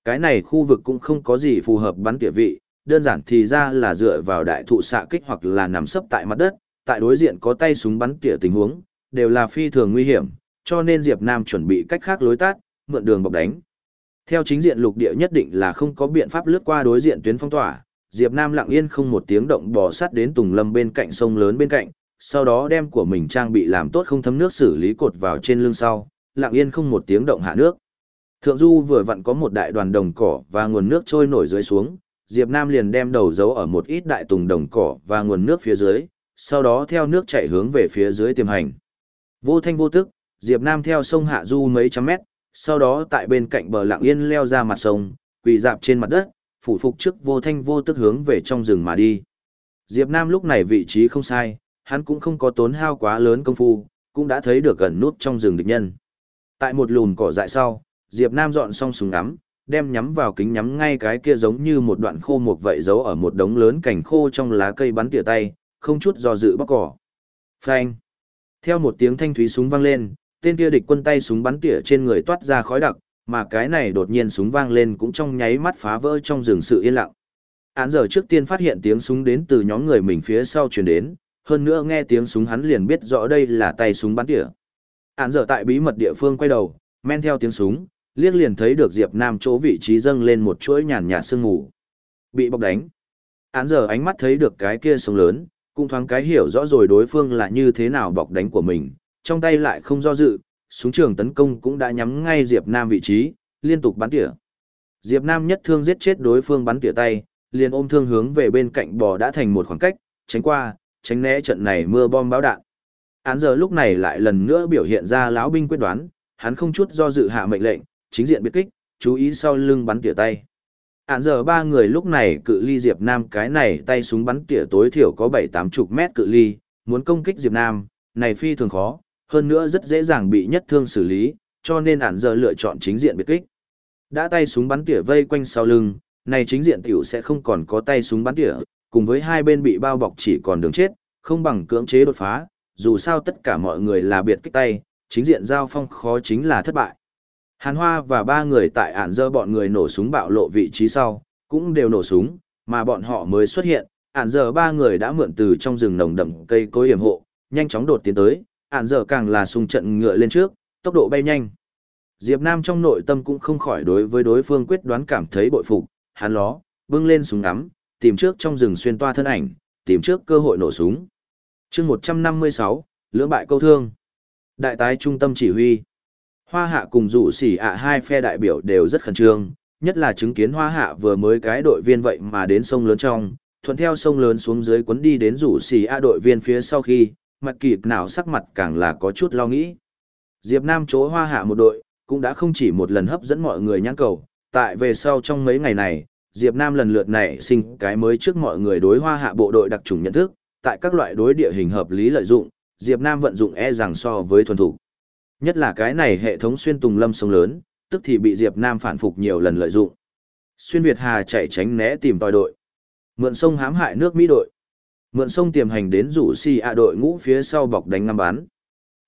Cái này khu vực cũng không có gì phù hợp bắn tỉa vị, đơn giản thì ra là dựa vào đại thụ xạ kích hoặc là nằm sấp tại mặt đất, tại đối diện có tay súng bắn tỉa tình huống, đều là phi thường nguy hiểm, cho nên Diệp Nam chuẩn bị cách khác lối tát, mượn đường bọc đánh. Theo chính diện lục địa nhất định là không có biện pháp lướt qua đối diện tuyến phong tỏa, Diệp Nam lặng yên không một tiếng động bò sát đến Tùng Lâm bên cạnh sông lớn bên cạnh, sau đó đem của mình trang bị làm tốt không thấm nước xử lý cột vào trên lưng sau, lặng yên không một tiếng động hạ nước. Thượng du vừa vặn có một đại đoàn đồng cỏ và nguồn nước trôi nổi dưới xuống, Diệp Nam liền đem đầu giấu ở một ít đại tùng đồng cỏ và nguồn nước phía dưới, sau đó theo nước chảy hướng về phía dưới tiềm hành. Vô thanh vô tức, Diệp Nam theo sông hạ du mấy trăm mét, sau đó tại bên cạnh bờ lặng yên leo ra mặt sông, quỳ dạp trên mặt đất, phủ phục trước vô thanh vô tức hướng về trong rừng mà đi. Diệp Nam lúc này vị trí không sai, hắn cũng không có tốn hao quá lớn công phu, cũng đã thấy được gần nút trong rừng địch nhân. Tại một lùn cỏ dại sau, Diệp Nam dọn xong súng ngắm, đem nhắm vào kính nhắm ngay cái kia giống như một đoạn khô một vậy giấu ở một đống lớn cành khô trong lá cây bắn tỉa tay, không chút do dự bóc cỏ. Phanh! Theo một tiếng thanh thúy súng vang lên, tên kia địch quân tay súng bắn tỉa trên người toát ra khói đặc, mà cái này đột nhiên súng vang lên cũng trong nháy mắt phá vỡ trong rừng sự yên lặng. Án giờ trước tiên phát hiện tiếng súng đến từ nhóm người mình phía sau truyền đến, hơn nữa nghe tiếng súng hắn liền biết rõ đây là tay súng bắn tỉa. Án giờ tại bí mật địa phương quay đầu, men theo tiếng súng, liếc liền thấy được Diệp Nam chỗ vị trí dâng lên một chuỗi nhàn nhạt sương mù. Bị bọc đánh. Án giờ ánh mắt thấy được cái kia sông lớn, cũng thoáng cái hiểu rõ rồi đối phương là như thế nào bọc đánh của mình, trong tay lại không do dự, súng trường tấn công cũng đã nhắm ngay Diệp Nam vị trí, liên tục bắn tỉa. Diệp Nam nhất thương giết chết đối phương bắn tỉa tay, liền ôm thương hướng về bên cạnh bò đã thành một khoảng cách, tránh qua, tránh né trận này mưa bom báo đạn. Án giờ lúc này lại lần nữa biểu hiện ra lão binh quyết đoán, hắn không chút do dự hạ mệnh lệnh, chính diện biệt kích, chú ý sau lưng bắn tỉa tay. Án giờ ba người lúc này cự ly Diệp Nam cái này tay súng bắn tỉa tối thiểu có bảy tám chục mét cự ly, muốn công kích Diệp Nam, này phi thường khó, hơn nữa rất dễ dàng bị nhất thương xử lý, cho nên ản giờ lựa chọn chính diện biệt kích. Đã tay súng bắn tỉa vây quanh sau lưng, này chính diện tiểu sẽ không còn có tay súng bắn tỉa, cùng với hai bên bị bao bọc chỉ còn đường chết, không bằng cưỡng chế đột phá, dù sao tất cả mọi người là biệt kích tay, chính diện giao phong khó chính là thất bại. Hàn Hoa và ba người tại ản dơ bọn người nổ súng bạo lộ vị trí sau, cũng đều nổ súng, mà bọn họ mới xuất hiện, ản dơ ba người đã mượn từ trong rừng nồng đậm cây cối hiểm hộ, nhanh chóng đột tiến tới, ạn dở càng là sùng trận ngựa lên trước, tốc độ bay nhanh. Diệp Nam trong nội tâm cũng không khỏi đối với đối phương quyết đoán cảm thấy bội phục, hắn ló, bưng lên súng ngắm, tìm trước trong rừng xuyên toa thân ảnh, tìm trước cơ hội nổ súng. Chương 156, lưỡng bại câu thương. Đại tái trung tâm chỉ huy. Hoa hạ cùng rủ xỉ ạ hai phe đại biểu đều rất khẩn trương, nhất là chứng kiến hoa hạ vừa mới cái đội viên vậy mà đến sông lớn trong, thuận theo sông lớn xuống dưới quấn đi đến rủ xì a đội viên phía sau khi, mặt kịp nào sắc mặt càng là có chút lo nghĩ. Diệp Nam chỗ hoa hạ một đội, cũng đã không chỉ một lần hấp dẫn mọi người nhãn cầu, tại về sau trong mấy ngày này, Diệp Nam lần lượt nảy sinh cái mới trước mọi người đối hoa hạ bộ đội đặc trùng nhận thức, tại các loại đối địa hình hợp lý lợi dụng, Diệp Nam vận dụng e rằng so với thuần thủ. Nhất là cái này hệ thống xuyên tùng lâm sông lớn, tức thì bị Diệp Nam phản phục nhiều lần lợi dụng. Xuyên Việt Hà chạy tránh né tìm tòi đội. Mượn sông hãm hại nước Mỹ đội. Mượn sông tiềm hành đến rủ si a đội ngũ phía sau bọc đánh ngắm bắn.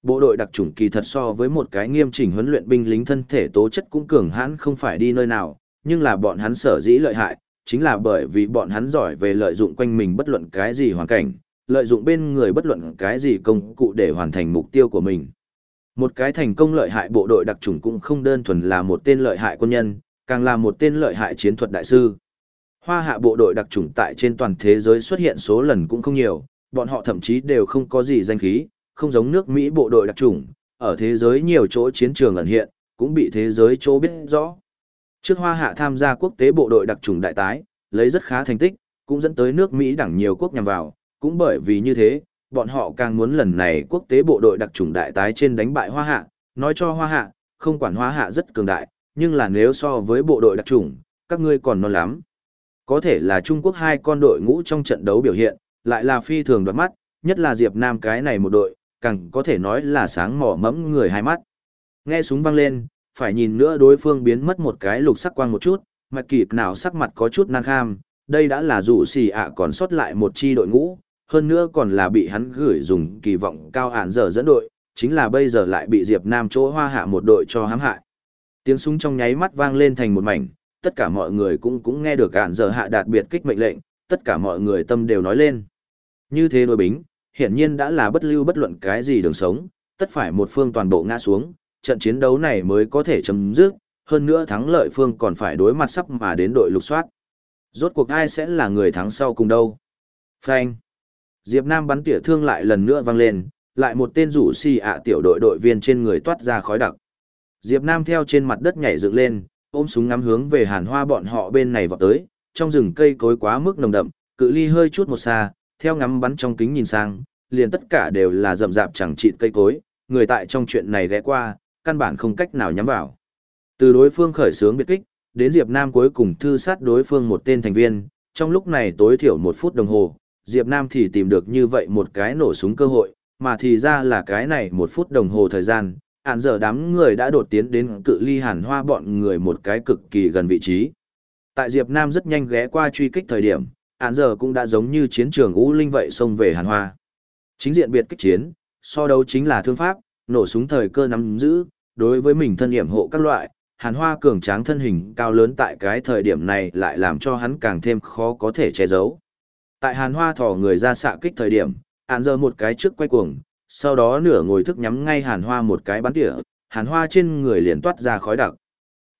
Bộ đội đặc chủng kỳ thật so với một cái nghiêm chỉnh huấn luyện binh lính thân thể tố chất cũng cường hãn không phải đi nơi nào, nhưng là bọn hắn sở dĩ lợi hại, chính là bởi vì bọn hắn giỏi về lợi dụng quanh mình bất luận cái gì hoàn cảnh, lợi dụng bên người bất luận cái gì công cụ để hoàn thành mục tiêu của mình. Một cái thành công lợi hại bộ đội đặc chủng cũng không đơn thuần là một tên lợi hại quân nhân, càng là một tên lợi hại chiến thuật đại sư. Hoa hạ bộ đội đặc chủng tại trên toàn thế giới xuất hiện số lần cũng không nhiều, bọn họ thậm chí đều không có gì danh khí, không giống nước Mỹ bộ đội đặc chủng, ở thế giới nhiều chỗ chiến trường ẩn hiện, cũng bị thế giới chỗ biết rõ. Trước Hoa Hạ tham gia quốc tế bộ đội đặc chủng đại tái, lấy rất khá thành tích, cũng dẫn tới nước Mỹ đẳng nhiều quốc nhằm vào, cũng bởi vì như thế, bọn họ càng muốn lần này quốc tế bộ đội đặc chủng đại tái trên đánh bại Hoa Hạ, nói cho Hoa Hạ, không quản Hoa Hạ rất cường đại, nhưng là nếu so với bộ đội đặc chủng, các ngươi còn non lắm. Có thể là Trung Quốc hai con đội ngũ trong trận đấu biểu hiện, lại là phi thường đoạt mắt, nhất là Diệp Nam cái này một đội, càng có thể nói là sáng mỏ mẫm người hai mắt. Nghe súng vang lên, phải nhìn nữa đối phương biến mất một cái lục sắc quang một chút, mặt kịp nào sắc mặt có chút năng kham, đây đã là dụ xì ạ còn sót lại một chi đội ngũ, hơn nữa còn là bị hắn gửi dùng kỳ vọng cao hạn giờ dẫn đội, chính là bây giờ lại bị Diệp Nam chỗ hoa hạ một đội cho hãm hại. Tiếng súng trong nháy mắt vang lên thành một mảnh, tất cả mọi người cũng cũng nghe được ản giờ hạ đạt biệt kích mệnh lệnh, tất cả mọi người tâm đều nói lên. Như thế đối bính, hiển nhiên đã là bất lưu bất luận cái gì đường sống, tất phải một phương toàn bộ ngã xuống, trận chiến đấu này mới có thể chấm dứt, hơn nữa thắng lợi phương còn phải đối mặt sắp mà đến đội lục soát. Rốt cuộc ai sẽ là người thắng sau cùng đâu? Phanh. Diệp Nam bắn tỉa thương lại lần nữa vang lên, lại một tên rủ si ạ tiểu đội đội viên trên người toát ra khói đặc. Diệp Nam theo trên mặt đất nhảy dựng lên, ôm súng ngắm hướng về hàn hoa bọn họ bên này vọt tới, trong rừng cây cối quá mức nồng đậm, cự ly hơi chút một xa, theo ngắm bắn trong kính nhìn sang, liền tất cả đều là rậm rạp chẳng chịt cây cối, người tại trong chuyện này ghé qua, căn bản không cách nào nhắm vào. Từ đối phương khởi sướng biệt kích, đến Diệp Nam cuối cùng thư sát đối phương một tên thành viên, trong lúc này tối thiểu một phút đồng hồ, Diệp Nam thì tìm được như vậy một cái nổ súng cơ hội, mà thì ra là cái này một phút đồng hồ thời gian, ạn giờ đám người đã đột tiến đến cự ly hàn hoa bọn người một cái cực kỳ gần vị trí. Tại Diệp Nam rất nhanh ghé qua truy kích thời điểm, ạn giờ cũng đã giống như chiến trường U Linh vậy xông về hàn hoa. Chính diện biệt kích chiến, so đấu chính là thương pháp, nổ súng thời cơ nắm giữ, đối với mình thân hiểm hộ các loại, hàn hoa cường tráng thân hình cao lớn tại cái thời điểm này lại làm cho hắn càng thêm khó có thể che giấu. Tại hàn hoa thỏ người ra xạ kích thời điểm, ạn giờ một cái trước quay cuồng, sau đó nửa ngồi thức nhắm ngay hàn hoa một cái bắn tỉa, hàn hoa trên người liền toát ra khói đặc.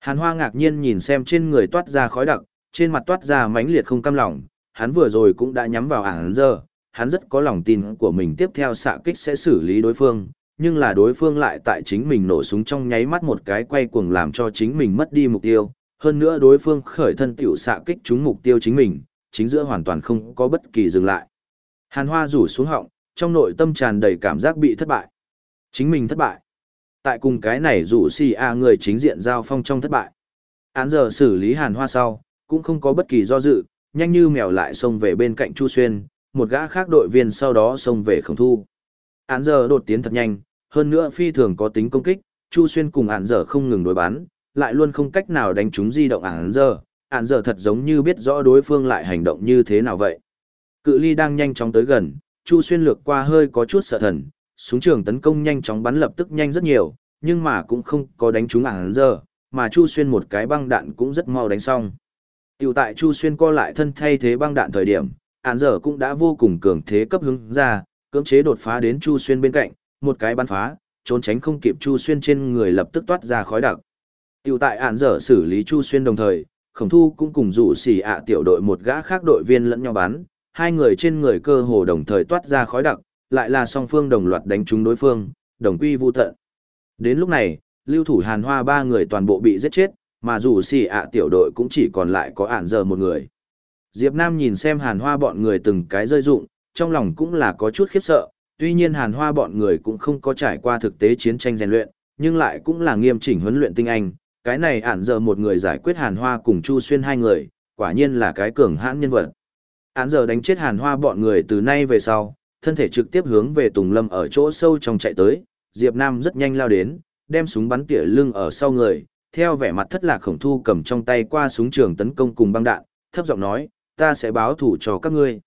Hàn hoa ngạc nhiên nhìn xem trên người toát ra khói đặc, trên mặt toát ra mãnh liệt không cam lòng, hắn vừa rồi cũng đã nhắm vào hàn giờ, hắn rất có lòng tin của mình tiếp theo xạ kích sẽ xử lý đối phương, nhưng là đối phương lại tại chính mình nổ súng trong nháy mắt một cái quay cuồng làm cho chính mình mất đi mục tiêu, hơn nữa đối phương khởi thân tiểu xạ kích trúng mục tiêu chính mình, chính giữa hoàn toàn không có bất kỳ dừng lại. Hàn Hoa rủ xuống họng, trong nội tâm tràn đầy cảm giác bị thất bại. Chính mình thất bại. Tại cùng cái này rủ si a người chính diện giao phong trong thất bại. Án giờ xử lý Hàn Hoa sau, cũng không có bất kỳ do dự, nhanh như mèo lại xông về bên cạnh Chu Xuyên, một gã khác đội viên sau đó xông về khổng thu. Án giờ đột tiến thật nhanh, hơn nữa phi thường có tính công kích, Chu Xuyên cùng án giờ không ngừng đối bắn, lại luôn không cách nào đánh trúng di động án giờ, án giờ thật giống như biết rõ đối phương lại hành động như thế nào vậy. Cự ly đang nhanh chóng tới gần, Chu Xuyên lược qua hơi có chút sợ thần, súng trường tấn công nhanh chóng bắn lập tức nhanh rất nhiều, nhưng mà cũng không có đánh trúng ảng giờ, mà Chu Xuyên một cái băng đạn cũng rất mau đánh xong. Tiểu tại Chu Xuyên co lại thân thay thế băng đạn thời điểm, ảng giờ cũng đã vô cùng cường thế cấp hướng ra, cưỡng chế đột phá đến Chu Xuyên bên cạnh, một cái bắn phá, trốn tránh không kịp Chu Xuyên trên người lập tức toát ra khói đặc. Tiểu tại ảng giờ xử lý Chu Xuyên đồng thời, Khổng Thu cũng cùng rủ xỉ ạ tiểu đội một gã khác đội viên lẫn nhau bắn, hai người trên người cơ hồ đồng thời toát ra khói đặc, lại là song phương đồng loạt đánh trúng đối phương, đồng quy vu tận. Đến lúc này, lưu thủ Hàn Hoa ba người toàn bộ bị giết chết, mà dù xì ạ tiểu đội cũng chỉ còn lại có ản giờ một người. Diệp Nam nhìn xem hàn hoa bọn người từng cái rơi dụng, trong lòng cũng là có chút khiếp sợ, tuy nhiên hàn hoa bọn người cũng không có trải qua thực tế chiến tranh rèn luyện, nhưng lại cũng là nghiêm chỉnh huấn luyện tinh anh, cái này ản giờ một người giải quyết hàn hoa cùng Chu Xuyên hai người, quả nhiên là cái cường hãn nhân vật. Án giờ đánh chết hàn hoa bọn người từ nay về sau, thân thể trực tiếp hướng về Tùng Lâm ở chỗ sâu trong chạy tới, Diệp Nam rất nhanh lao đến, đem súng bắn tỉa lưng ở sau người, theo vẻ mặt thất lạc khổng thu cầm trong tay qua súng trường tấn công cùng băng đạn, thấp giọng nói, ta sẽ báo thủ cho các ngươi.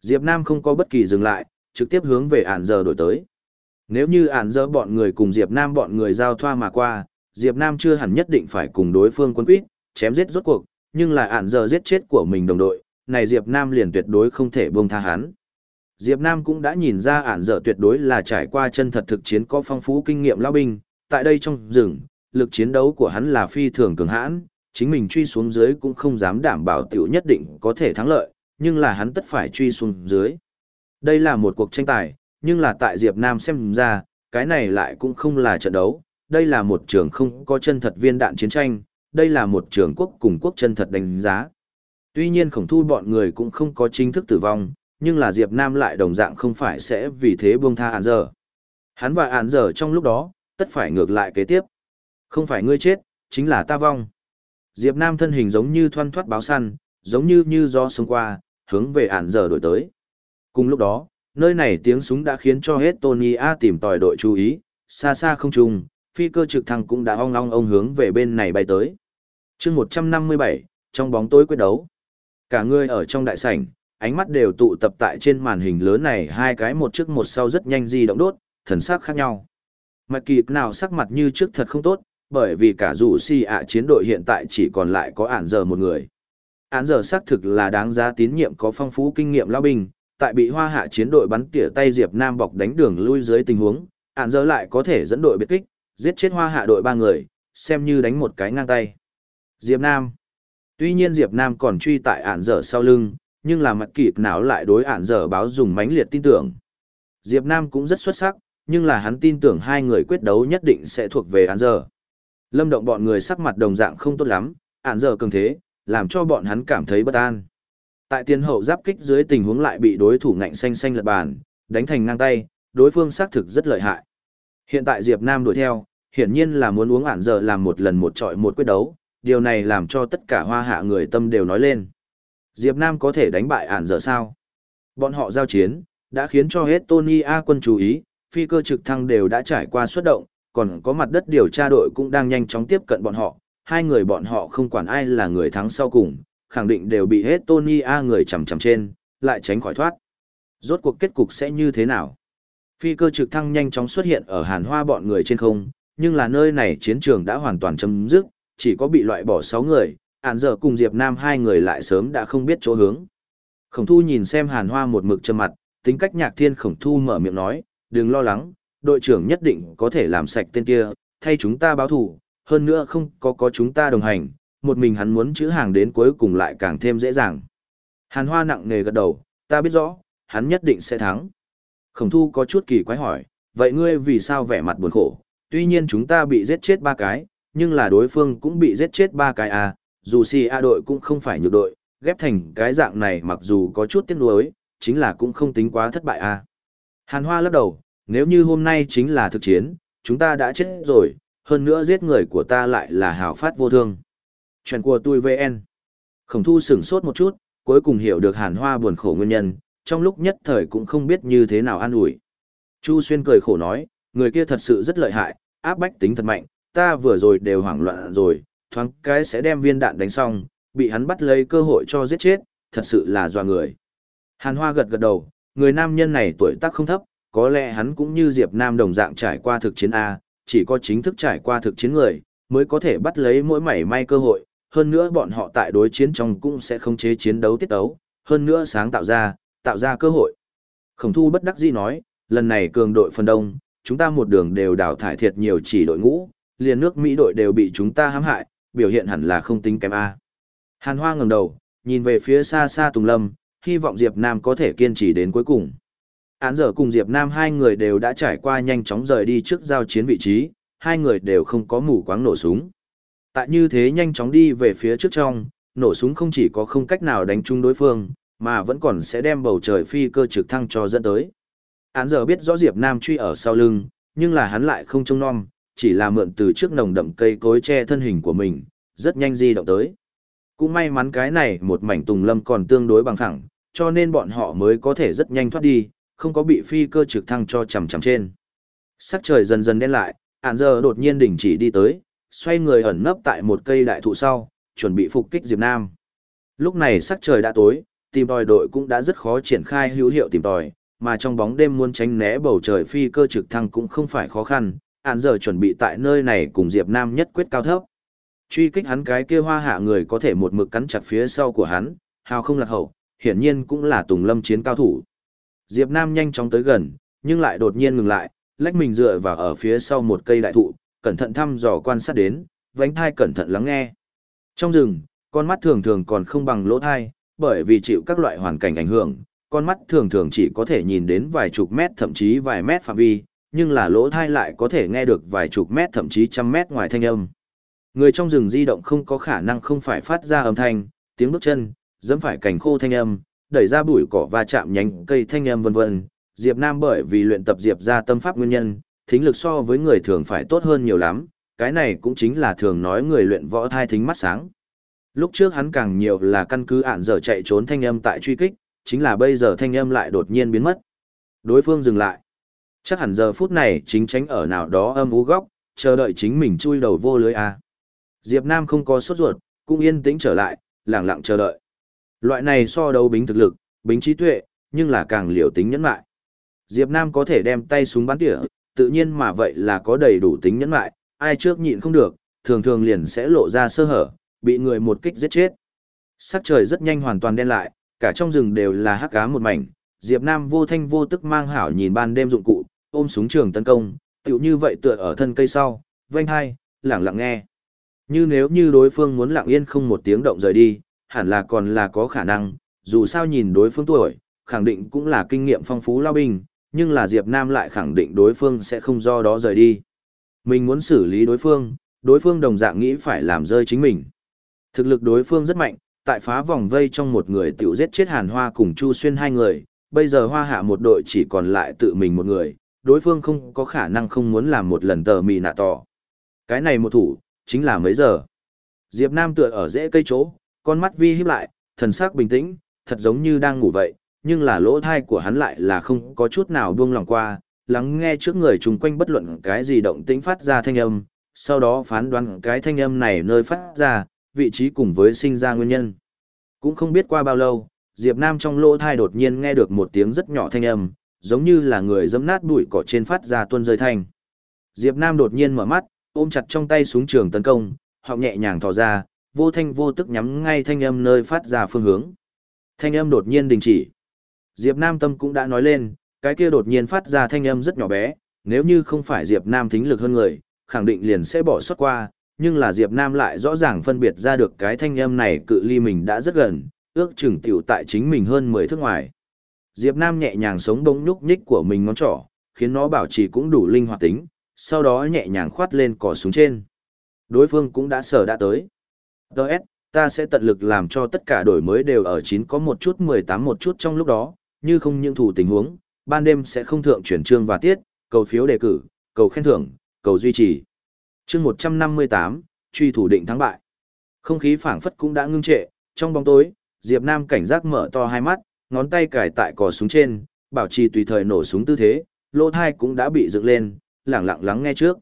Diệp Nam không có bất kỳ dừng lại, trực tiếp hướng về ản giờ đổi tới. Nếu như ản giờ bọn người cùng Diệp Nam bọn người giao thoa mà qua, Diệp Nam chưa hẳn nhất định phải cùng đối phương quân quyết, chém giết rốt cuộc, nhưng là ản giờ giết chết của mình đồng đội, này Diệp Nam liền tuyệt đối không thể buông tha hắn. Diệp Nam cũng đã nhìn ra ản dở tuyệt đối là trải qua chân thật thực chiến có phong phú kinh nghiệm lao binh, tại đây trong rừng, lực chiến đấu của hắn là phi thường cường hãn, chính mình truy xuống dưới cũng không dám đảm bảo tiểu nhất định có thể thắng lợi, nhưng là hắn tất phải truy xuống dưới. Đây là một cuộc tranh tài, nhưng là tại Diệp Nam xem ra, cái này lại cũng không là trận đấu, đây là một trường không có chân thật viên đạn chiến tranh, đây là một trường quốc cùng quốc chân thật đánh giá. Tuy nhiên khổng thu bọn người cũng không có chính thức tử vong, nhưng là Diệp Nam lại đồng dạng không phải sẽ vì thế buông tha án giờ. Hắn và án giờ trong lúc đó, tất phải ngược lại kế tiếp. Không phải ngươi chết, chính là ta vong. Diệp Nam thân hình giống như thoăn thoát báo săn, giống như như gió sông qua, hướng về ản giờ đổi tới. Cùng lúc đó, nơi này tiếng súng đã khiến cho hết Tony A tìm tòi đội chú ý, xa xa không trùng, phi cơ trực thăng cũng đã ong ong ông hướng về bên này bay tới. chương 157, trong bóng tối quyết đấu. Cả người ở trong đại sảnh, ánh mắt đều tụ tập tại trên màn hình lớn này hai cái một trước một sau rất nhanh di động đốt, thần sắc khác nhau. Mạch kịp nào sắc mặt như trước thật không tốt, bởi vì cả dù si ạ chiến đội hiện tại chỉ còn lại có ản giờ một người. Án giờ xác thực là đáng giá tín nhiệm có phong phú kinh nghiệm lao binh, tại bị hoa hạ chiến đội bắn tỉa tay Diệp Nam bọc đánh đường lui dưới tình huống, án giờ lại có thể dẫn đội biệt kích, giết chết hoa hạ đội ba người, xem như đánh một cái ngang tay. Diệp Nam Tuy nhiên Diệp Nam còn truy tại ản dở sau lưng, nhưng là mặt kịp não lại đối ản dở báo dùng mãnh liệt tin tưởng. Diệp Nam cũng rất xuất sắc, nhưng là hắn tin tưởng hai người quyết đấu nhất định sẽ thuộc về ản dở. Lâm động bọn người sắc mặt đồng dạng không tốt lắm, ản dở cường thế, làm cho bọn hắn cảm thấy bất an. Tại tiền hậu giáp kích dưới tình huống lại bị đối thủ ngạnh xanh xanh lật bàn, đánh thành ngang tay, đối phương xác thực rất lợi hại. Hiện tại Diệp Nam đuổi theo, hiển nhiên là muốn uống ản giờ làm một lần một trọi một quyết đấu, điều này làm cho tất cả hoa hạ người tâm đều nói lên. Diệp Nam có thể đánh bại ản giờ sao? Bọn họ giao chiến, đã khiến cho hết Tony A quân chú ý, phi cơ trực thăng đều đã trải qua xuất động, còn có mặt đất điều tra đội cũng đang nhanh chóng tiếp cận bọn họ, hai người bọn họ không quản ai là người thắng sau cùng, khẳng định đều bị hết Tony A người chầm chầm trên, lại tránh khỏi thoát. Rốt cuộc kết cục sẽ như thế nào? Phi cơ trực thăng nhanh chóng xuất hiện ở hàn hoa bọn người trên không, nhưng là nơi này chiến trường đã hoàn toàn chấm dứt, chỉ có bị loại bỏ 6 người, ản giờ cùng Diệp Nam hai người lại sớm đã không biết chỗ hướng. Khổng thu nhìn xem hàn hoa một mực trầm mặt, tính cách nhạc thiên khổng thu mở miệng nói, đừng lo lắng, đội trưởng nhất định có thể làm sạch tên kia, thay chúng ta báo thủ, hơn nữa không có có chúng ta đồng hành, một mình hắn muốn chữ hàng đến cuối cùng lại càng thêm dễ dàng. Hàn Hoa nặng nề gật đầu, ta biết rõ, hắn nhất định sẽ thắng. Khổng thu có chút kỳ quái hỏi, vậy ngươi vì sao vẻ mặt buồn khổ, tuy nhiên chúng ta bị giết chết ba cái, nhưng là đối phương cũng bị giết chết ba cái a dù si A đội cũng không phải nhược đội, ghép thành cái dạng này mặc dù có chút tiếc nuối, chính là cũng không tính quá thất bại a Hàn Hoa lắc đầu, nếu như hôm nay chính là thực chiến, chúng ta đã chết rồi, hơn nữa giết người của ta lại là hào phát vô thương. Chuyện của tôi VN. Khổng thu sửng sốt một chút, cuối cùng hiểu được hàn hoa buồn khổ nguyên nhân, trong lúc nhất thời cũng không biết như thế nào an ủi. Chu Xuyên cười khổ nói, người kia thật sự rất lợi hại, áp bách tính thật mạnh, ta vừa rồi đều hoảng loạn rồi, thoáng cái sẽ đem viên đạn đánh xong, bị hắn bắt lấy cơ hội cho giết chết, thật sự là dọa người. Hàn Hoa gật gật đầu, người nam nhân này tuổi tác không thấp, có lẽ hắn cũng như Diệp Nam đồng dạng trải qua thực chiến A, chỉ có chính thức trải qua thực chiến người, mới có thể bắt lấy mỗi mảy may cơ hội, hơn nữa bọn họ tại đối chiến trong cũng sẽ không chế chiến đấu tiết đấu, hơn nữa sáng tạo ra, tạo ra cơ hội. Khổng thu bất đắc dĩ nói, lần này cường đội phần đông, chúng ta một đường đều đào thải thiệt nhiều chỉ đội ngũ, liền nước Mỹ đội đều bị chúng ta hãm hại, biểu hiện hẳn là không tính kém A. Hàn Hoa ngẩng đầu, nhìn về phía xa xa Tùng Lâm, hy vọng Diệp Nam có thể kiên trì đến cuối cùng. Án giờ cùng Diệp Nam hai người đều đã trải qua nhanh chóng rời đi trước giao chiến vị trí, hai người đều không có mù quáng nổ súng. Tại như thế nhanh chóng đi về phía trước trong, nổ súng không chỉ có không cách nào đánh trúng đối phương, mà vẫn còn sẽ đem bầu trời phi cơ trực thăng cho dẫn tới. Án giờ biết rõ Diệp Nam truy ở sau lưng, nhưng là hắn lại không trông nom, chỉ là mượn từ trước nồng đậm cây cối che thân hình của mình, rất nhanh di động tới. Cũng may mắn cái này một mảnh tùng lâm còn tương đối bằng thẳng, cho nên bọn họ mới có thể rất nhanh thoát đi, không có bị phi cơ trực thăng cho chằm chằm trên. Sắc trời dần dần đen lại, ản giờ đột nhiên đình chỉ đi tới, xoay người ẩn nấp tại một cây đại thụ sau, chuẩn bị phục kích Diệp Nam. Lúc này sắc trời đã tối, tìm tòi đội cũng đã rất khó triển khai hữu hiệu tìm tòi, mà trong bóng đêm muốn tránh né bầu trời phi cơ trực thăng cũng không phải khó khăn, ản giờ chuẩn bị tại nơi này cùng Diệp Nam nhất quyết cao thấp. Truy kích hắn cái kia hoa hạ người có thể một mực cắn chặt phía sau của hắn, hào không lạc hậu, hiển nhiên cũng là Tùng Lâm chiến cao thủ. Diệp Nam nhanh chóng tới gần, nhưng lại đột nhiên ngừng lại, lách mình dựa vào ở phía sau một cây đại thụ, cẩn thận thăm dò quan sát đến, vánh thai cẩn thận lắng nghe. Trong rừng, con mắt thường thường còn không bằng lỗ thai, bởi vì chịu các loại hoàn cảnh ảnh hưởng, con mắt thường thường chỉ có thể nhìn đến vài chục mét thậm chí vài mét phạm vi, nhưng là lỗ thai lại có thể nghe được vài chục mét thậm chí trăm mét ngoài thanh âm. Người trong rừng di động không có khả năng không phải phát ra âm thanh, tiếng bước chân, dẫm phải cảnh khô thanh âm, đẩy ra bụi cỏ va chạm nhánh cây thanh âm vân vân. Diệp Nam bởi vì luyện tập Diệp ra tâm pháp nguyên nhân, thính lực so với người thường phải tốt hơn nhiều lắm, cái này cũng chính là thường nói người luyện võ thai thính mắt sáng. Lúc trước hắn càng nhiều là căn cứ ản giờ chạy trốn thanh âm tại truy kích, chính là bây giờ thanh âm lại đột nhiên biến mất. Đối phương dừng lại. Chắc hẳn giờ phút này chính tránh ở nào đó âm u góc, chờ đợi chính mình chui đầu vô lưới a. Diệp Nam không có sốt ruột, cũng yên tĩnh trở lại, lặng lặng chờ đợi. Loại này so đấu bính thực lực, bính trí tuệ, nhưng là càng liều tính nhẫn lại. Diệp Nam có thể đem tay súng bắn tỉa, tự nhiên mà vậy là có đầy đủ tính nhẫn lại, ai trước nhịn không được, thường thường liền sẽ lộ ra sơ hở, bị người một kích giết chết. Sắc trời rất nhanh hoàn toàn đen lại, cả trong rừng đều là hắc ám một mảnh, Diệp Nam vô thanh vô tức mang hảo nhìn ban đêm dụng cụ, ôm súng trường tấn công, tựu như vậy tựa ở thân cây sau, vênh hai, lặng lặng nghe. Như nếu như đối phương muốn lặng yên không một tiếng động rời đi, hẳn là còn là có khả năng, dù sao nhìn đối phương tuổi, khẳng định cũng là kinh nghiệm phong phú lao binh, nhưng là Diệp Nam lại khẳng định đối phương sẽ không do đó rời đi. Mình muốn xử lý đối phương, đối phương đồng dạng nghĩ phải làm rơi chính mình. Thực lực đối phương rất mạnh, tại phá vòng vây trong một người tiểu giết chết Hàn Hoa cùng Chu Xuyên hai người, bây giờ Hoa Hạ một đội chỉ còn lại tự mình một người, đối phương không có khả năng không muốn làm một lần tờ mì nạ tỏ. Cái này một thủ, chính là mấy giờ. Diệp Nam tựa ở rễ cây chỗ, con mắt vi híp lại, thần sắc bình tĩnh, thật giống như đang ngủ vậy, nhưng là lỗ thai của hắn lại là không có chút nào buông lòng qua, lắng nghe trước người chung quanh bất luận cái gì động tĩnh phát ra thanh âm, sau đó phán đoán cái thanh âm này nơi phát ra, vị trí cùng với sinh ra nguyên nhân. Cũng không biết qua bao lâu, Diệp Nam trong lỗ thai đột nhiên nghe được một tiếng rất nhỏ thanh âm, giống như là người dẫm nát bụi cỏ trên phát ra tuôn rơi thanh. Diệp Nam đột nhiên mở mắt, ôm chặt trong tay súng trường tấn công, họng nhẹ nhàng thò ra, vô thanh vô tức nhắm ngay thanh âm nơi phát ra phương hướng. Thanh âm đột nhiên đình chỉ. Diệp Nam tâm cũng đã nói lên, cái kia đột nhiên phát ra thanh âm rất nhỏ bé, nếu như không phải Diệp Nam thính lực hơn người, khẳng định liền sẽ bỏ sót qua, nhưng là Diệp Nam lại rõ ràng phân biệt ra được cái thanh âm này cự ly mình đã rất gần, ước chừng tiểu tại chính mình hơn 10 thước ngoài. Diệp Nam nhẹ nhàng sống bông nhúc nhích của mình ngón trỏ, khiến nó bảo trì cũng đủ linh hoạt tính, sau đó nhẹ nhàng khoát lên cỏ súng trên. Đối phương cũng đã sở đã tới. Đợt, ta sẽ tận lực làm cho tất cả đổi mới đều ở 9 có một chút 18 một chút trong lúc đó, như không những thủ tình huống, ban đêm sẽ không thượng chuyển chương và tiết, cầu phiếu đề cử, cầu khen thưởng, cầu duy trì. Chương 158, truy thủ định thắng bại. Không khí phảng phất cũng đã ngưng trệ, Trong bóng tối, Diệp Nam cảnh giác mở to hai mắt, ngón tay cài tại cò súng trên, bảo trì tùy thời nổ súng tư thế, lỗ thai cũng đã bị dựng lên, lặng lặng lắng nghe trước.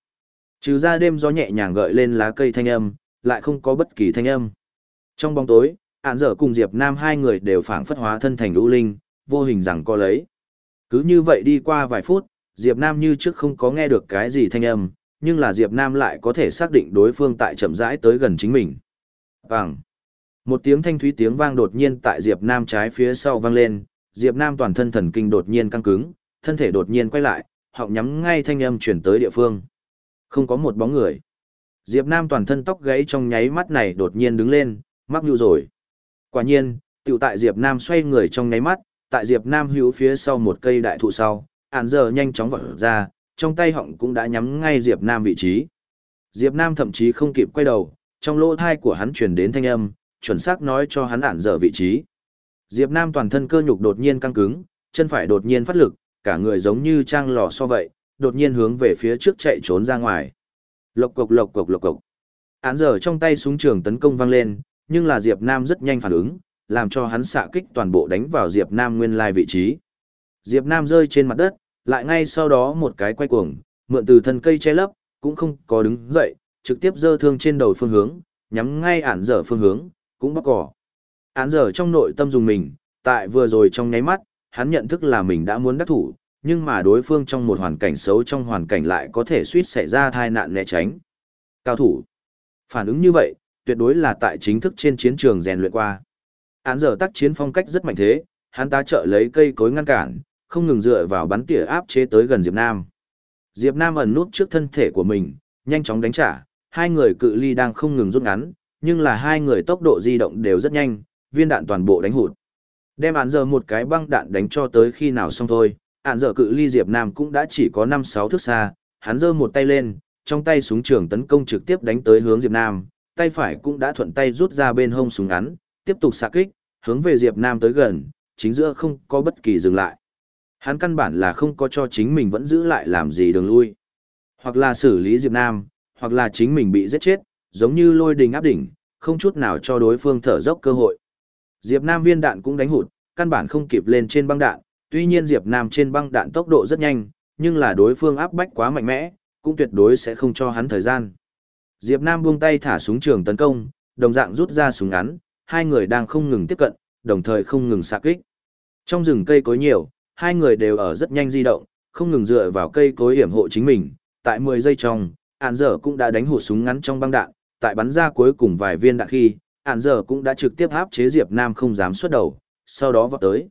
Trừ ra đêm gió nhẹ nhàng gợi lên lá cây thanh âm, lại không có bất kỳ thanh âm. Trong bóng tối, án dở cùng Diệp Nam hai người đều phảng phất hóa thân thành lũ linh, vô hình rằng co lấy. Cứ như vậy đi qua vài phút, Diệp Nam như trước không có nghe được cái gì thanh âm, nhưng là Diệp Nam lại có thể xác định đối phương tại chậm rãi tới gần chính mình. Vàng. Một tiếng thanh thúy tiếng vang đột nhiên tại Diệp Nam trái phía sau vang lên, Diệp Nam toàn thân thần kinh đột nhiên căng cứng, thân thể đột nhiên quay lại, họng nhắm ngay thanh âm chuyển tới địa phương. Không có một bóng người. Diệp Nam toàn thân tóc gãy trong nháy mắt này đột nhiên đứng lên, mắc nhu rồi. Quả nhiên, tiểu tại Diệp Nam xoay người trong nháy mắt, tại Diệp Nam hữu phía sau một cây đại thụ sau, ản giờ nhanh chóng vọt ra, trong tay họng cũng đã nhắm ngay Diệp Nam vị trí. Diệp Nam thậm chí không kịp quay đầu, trong lỗ thai của hắn truyền đến thanh âm, chuẩn xác nói cho hắn ản dở vị trí. Diệp Nam toàn thân cơ nhục đột nhiên căng cứng, chân phải đột nhiên phát lực, cả người giống như trang lò so vậy, đột nhiên hướng về phía trước chạy trốn ra ngoài. Lộc cộc lộc cộc lộc cộc. Án giờ trong tay súng trường tấn công vang lên, nhưng là Diệp Nam rất nhanh phản ứng, làm cho hắn xạ kích toàn bộ đánh vào Diệp Nam nguyên lai vị trí. Diệp Nam rơi trên mặt đất, lại ngay sau đó một cái quay cuồng, mượn từ thân cây che lấp, cũng không có đứng dậy, trực tiếp giơ thương trên đầu phương hướng, nhắm ngay án giờ phương hướng, cũng bóc cỏ. Án giờ trong nội tâm dùng mình, tại vừa rồi trong nháy mắt, hắn nhận thức là mình đã muốn đắc thủ, nhưng mà đối phương trong một hoàn cảnh xấu trong hoàn cảnh lại có thể suýt xảy ra tai nạn né tránh. Cao thủ. Phản ứng như vậy, tuyệt đối là tại chính thức trên chiến trường rèn luyện qua. Án giờ tác chiến phong cách rất mạnh thế, hắn ta trợ lấy cây cối ngăn cản, không ngừng dựa vào bắn tỉa áp chế tới gần Diệp Nam. Diệp Nam ẩn nút trước thân thể của mình, nhanh chóng đánh trả, hai người cự ly đang không ngừng rút ngắn, nhưng là hai người tốc độ di động đều rất nhanh, viên đạn toàn bộ đánh hụt. Đem án giờ một cái băng đạn đánh cho tới khi nào xong thôi, án giờ cự ly Diệp Nam cũng đã chỉ có 5-6 thước xa, hắn giơ một tay lên, trong tay súng trường tấn công trực tiếp đánh tới hướng Diệp Nam, tay phải cũng đã thuận tay rút ra bên hông súng ngắn, tiếp tục xạ kích, hướng về Diệp Nam tới gần, chính giữa không có bất kỳ dừng lại. Hắn căn bản là không có cho chính mình vẫn giữ lại làm gì đường lui. Hoặc là xử lý Diệp Nam, hoặc là chính mình bị giết chết, giống như lôi đình áp đỉnh, không chút nào cho đối phương thở dốc cơ hội. Diệp Nam viên đạn cũng đánh hụt, căn bản không kịp lên trên băng đạn, tuy nhiên Diệp Nam trên băng đạn tốc độ rất nhanh, nhưng là đối phương áp bách quá mạnh mẽ, cũng tuyệt đối sẽ không cho hắn thời gian. Diệp Nam buông tay thả súng trường tấn công, đồng dạng rút ra súng ngắn, hai người đang không ngừng tiếp cận, đồng thời không ngừng xạ kích. Trong rừng cây cối nhiều, hai người đều ở rất nhanh di động, không ngừng dựa vào cây cối hiểm hộ chính mình, tại 10 giây trong, án dở cũng đã đánh hụt súng ngắn trong băng đạn, tại bắn ra cuối cùng vài viên đạn khi, ản dở cũng đã trực tiếp áp chế Diệp Nam không dám xuất đầu, sau đó vọt tới.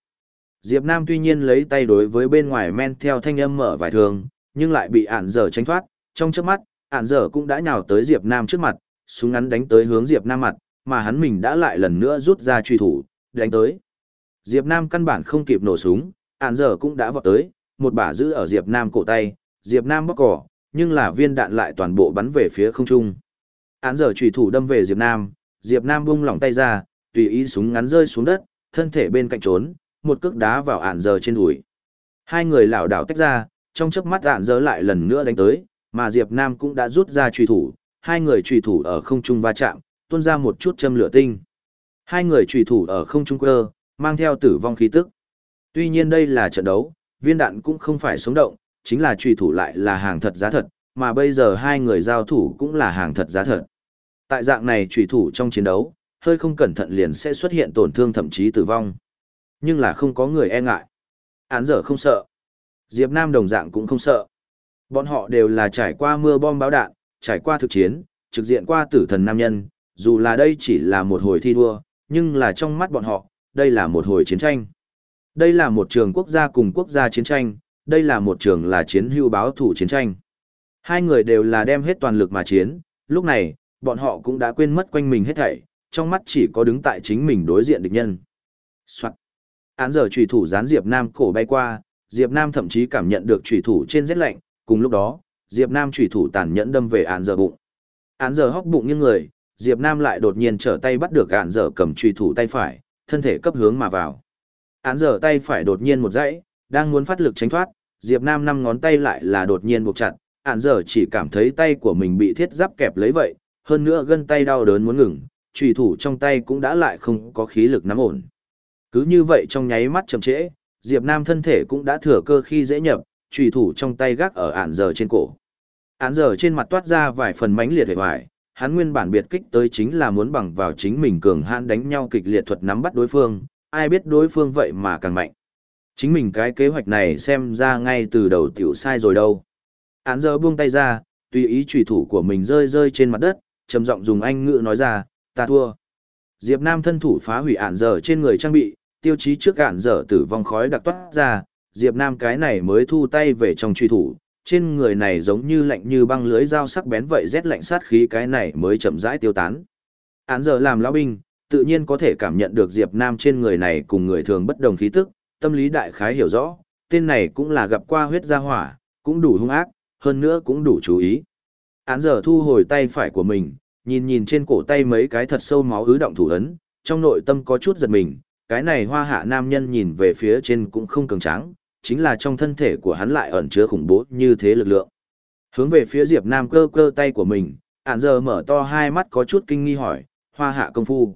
Diệp Nam tuy nhiên lấy tay đối với bên ngoài men theo thanh âm mở vài thường, nhưng lại bị ản dở tránh thoát, trong chớp mắt, ản dở cũng đã nhào tới Diệp Nam trước mặt, súng ngắn đánh tới hướng Diệp Nam mặt, mà hắn mình đã lại lần nữa rút ra truy thủ, đánh tới. Diệp Nam căn bản không kịp nổ súng, ản dở cũng đã vọt tới, một bả giữ ở Diệp Nam cổ tay, Diệp Nam bóc cỏ, nhưng là viên đạn lại toàn bộ bắn về phía không trung. Án giờ chủy thủ đâm về Diệp Nam, Diệp Nam buông lỏng tay ra, tùy ý súng ngắn rơi xuống đất, thân thể bên cạnh trốn, một cước đá vào án giờ trên đùi. Hai người lảo đảo tách ra, trong chớp mắt án giờ lại lần nữa đánh tới, mà Diệp Nam cũng đã rút ra chủy thủ, hai người chủy thủ ở không trung va chạm, tuôn ra một chút châm lửa tinh. Hai người chủy thủ ở không trung quơ, mang theo tử vong khí tức. Tuy nhiên đây là trận đấu, viên đạn cũng không phải sống động, chính là chủy thủ lại là hàng thật giá thật, mà bây giờ hai người giao thủ cũng là hàng thật giá thật. Tại dạng này trùy thủ trong chiến đấu, hơi không cẩn thận liền sẽ xuất hiện tổn thương thậm chí tử vong. Nhưng là không có người e ngại. Án dở không sợ. Diệp Nam đồng dạng cũng không sợ. Bọn họ đều là trải qua mưa bom báo đạn, trải qua thực chiến, trực diện qua tử thần nam nhân, dù là đây chỉ là một hồi thi đua, nhưng là trong mắt bọn họ, đây là một hồi chiến tranh. Đây là một trường quốc gia cùng quốc gia chiến tranh, đây là một trường là chiến hưu báo thủ chiến tranh. Hai người đều là đem hết toàn lực mà chiến, lúc này, bọn họ cũng đã quên mất quanh mình hết thảy, trong mắt chỉ có đứng tại chính mình đối diện địch nhân. Soạn. Án giờ trùy thủ dán Diệp Nam cổ bay qua, Diệp Nam thậm chí cảm nhận được trùy thủ trên rét lạnh, cùng lúc đó, Diệp Nam trùy thủ tàn nhẫn đâm về án giờ bụng. Án giờ hóc bụng như người, Diệp Nam lại đột nhiên trở tay bắt được án giờ cầm trùy thủ tay phải, thân thể cấp hướng mà vào. Án giờ tay phải đột nhiên một dãy, đang muốn phát lực tránh thoát, Diệp Nam năm ngón tay lại là đột nhiên buộc chặt, án giờ chỉ cảm thấy tay của mình bị thiết giáp kẹp lấy vậy, hơn nữa gân tay đau đớn muốn ngừng, trùy thủ trong tay cũng đã lại không có khí lực nắm ổn. Cứ như vậy trong nháy mắt chậm trễ, Diệp Nam thân thể cũng đã thừa cơ khi dễ nhập, trùy thủ trong tay gác ở ản giờ trên cổ. Án giờ trên mặt toát ra vài phần mánh liệt hề hoài, hắn nguyên bản biệt kích tới chính là muốn bằng vào chính mình cường hãn đánh nhau kịch liệt thuật nắm bắt đối phương, ai biết đối phương vậy mà càng mạnh. Chính mình cái kế hoạch này xem ra ngay từ đầu tiểu sai rồi đâu. Án giờ buông tay ra, tùy ý trùy thủ của mình rơi rơi trên mặt đất, trầm giọng dùng anh ngữ nói ra, ta thua. Diệp Nam thân thủ phá hủy ản dở trên người trang bị, tiêu chí trước ản dở tử vong khói đặc toát ra, Diệp Nam cái này mới thu tay về trong truy thủ, trên người này giống như lạnh như băng lưới dao sắc bén vậy rét lạnh sát khí cái này mới chậm rãi tiêu tán. Án giờ làm lão binh, tự nhiên có thể cảm nhận được Diệp Nam trên người này cùng người thường bất đồng khí tức, tâm lý đại khái hiểu rõ, tên này cũng là gặp qua huyết gia hỏa, cũng đủ hung ác, hơn nữa cũng đủ chú ý. Án giờ thu hồi tay phải của mình, nhìn nhìn trên cổ tay mấy cái thật sâu máu ứ động thủ ấn, trong nội tâm có chút giật mình, cái này hoa hạ nam nhân nhìn về phía trên cũng không cường tráng, chính là trong thân thể của hắn lại ẩn chứa khủng bố như thế lực lượng. Hướng về phía Diệp Nam cơ cơ tay của mình, án giờ mở to hai mắt có chút kinh nghi hỏi, hoa hạ công phu.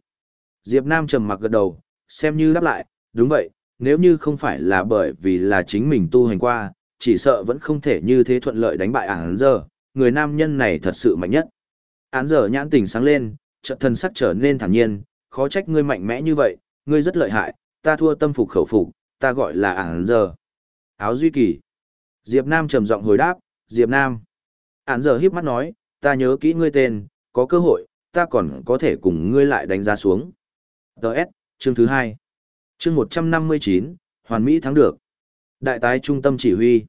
Diệp Nam trầm mặc gật đầu, xem như đáp lại, đúng vậy, nếu như không phải là bởi vì là chính mình tu hành qua, chỉ sợ vẫn không thể như thế thuận lợi đánh bại ản giờ, người nam nhân này thật sự mạnh nhất. Án giờ nhãn tình sáng lên, trợ thân sắc trở nên thản nhiên, khó trách ngươi mạnh mẽ như vậy, ngươi rất lợi hại, ta thua tâm phục khẩu phục, ta gọi là án giờ. Áo Duy Kỳ. Diệp Nam trầm giọng hồi đáp, Diệp Nam. Án giờ híp mắt nói, ta nhớ kỹ ngươi tên, có cơ hội, ta còn có thể cùng ngươi lại đánh giá xuống. Đợt, chương thứ hai. Chương 159, hoàn mỹ thắng được. Đại tái trung tâm chỉ huy.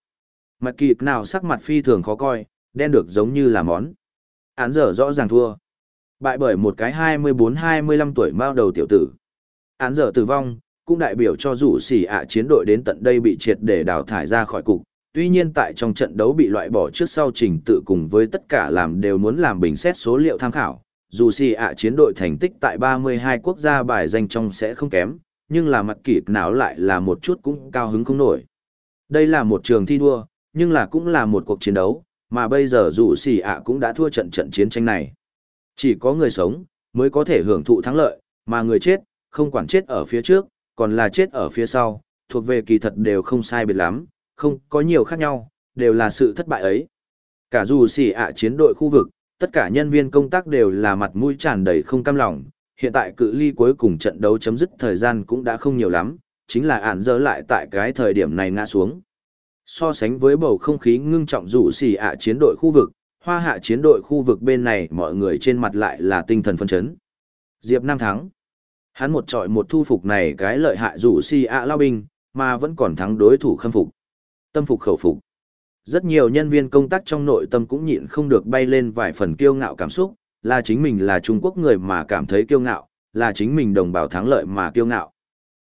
Mặt kịp nào sắc mặt phi thường khó coi, đen được giống như là món. Án giờ rõ ràng thua. Bại bởi một cái 24-25 tuổi mao đầu tiểu tử. Án giờ tử vong, cũng đại biểu cho rủ xỉ ạ chiến đội đến tận đây bị triệt để đào thải ra khỏi cục. Tuy nhiên tại trong trận đấu bị loại bỏ trước sau trình tự cùng với tất cả làm đều muốn làm bình xét số liệu tham khảo. Dù xì ạ chiến đội thành tích tại 32 quốc gia bài danh trong sẽ không kém, nhưng là mặt kịp nào lại là một chút cũng cao hứng không nổi. Đây là một trường thi đua, nhưng là cũng là một cuộc chiến đấu, mà bây giờ dù xì ạ cũng đã thua trận trận chiến tranh này. Chỉ có người sống, mới có thể hưởng thụ thắng lợi, mà người chết, không quản chết ở phía trước, còn là chết ở phía sau, thuộc về kỳ thật đều không sai biệt lắm, không có nhiều khác nhau, đều là sự thất bại ấy. Cả dù xì ạ chiến đội khu vực, tất cả nhân viên công tác đều là mặt mũi tràn đầy không cam lòng, hiện tại cự ly cuối cùng trận đấu chấm dứt thời gian cũng đã không nhiều lắm, chính là ản dơ lại tại cái thời điểm này ngã xuống. So sánh với bầu không khí ngưng trọng rủ xì ạ chiến đội khu vực, hoa hạ chiến đội khu vực bên này mọi người trên mặt lại là tinh thần phân chấn. Diệp Nam thắng. Hắn một trọi một thu phục này cái lợi hại rủ xì ạ lao binh, mà vẫn còn thắng đối thủ khâm phục. Tâm phục khẩu phục. Rất nhiều nhân viên công tác trong nội tâm cũng nhịn không được bay lên vài phần kiêu ngạo cảm xúc, là chính mình là Trung Quốc người mà cảm thấy kiêu ngạo, là chính mình đồng bào thắng lợi mà kiêu ngạo.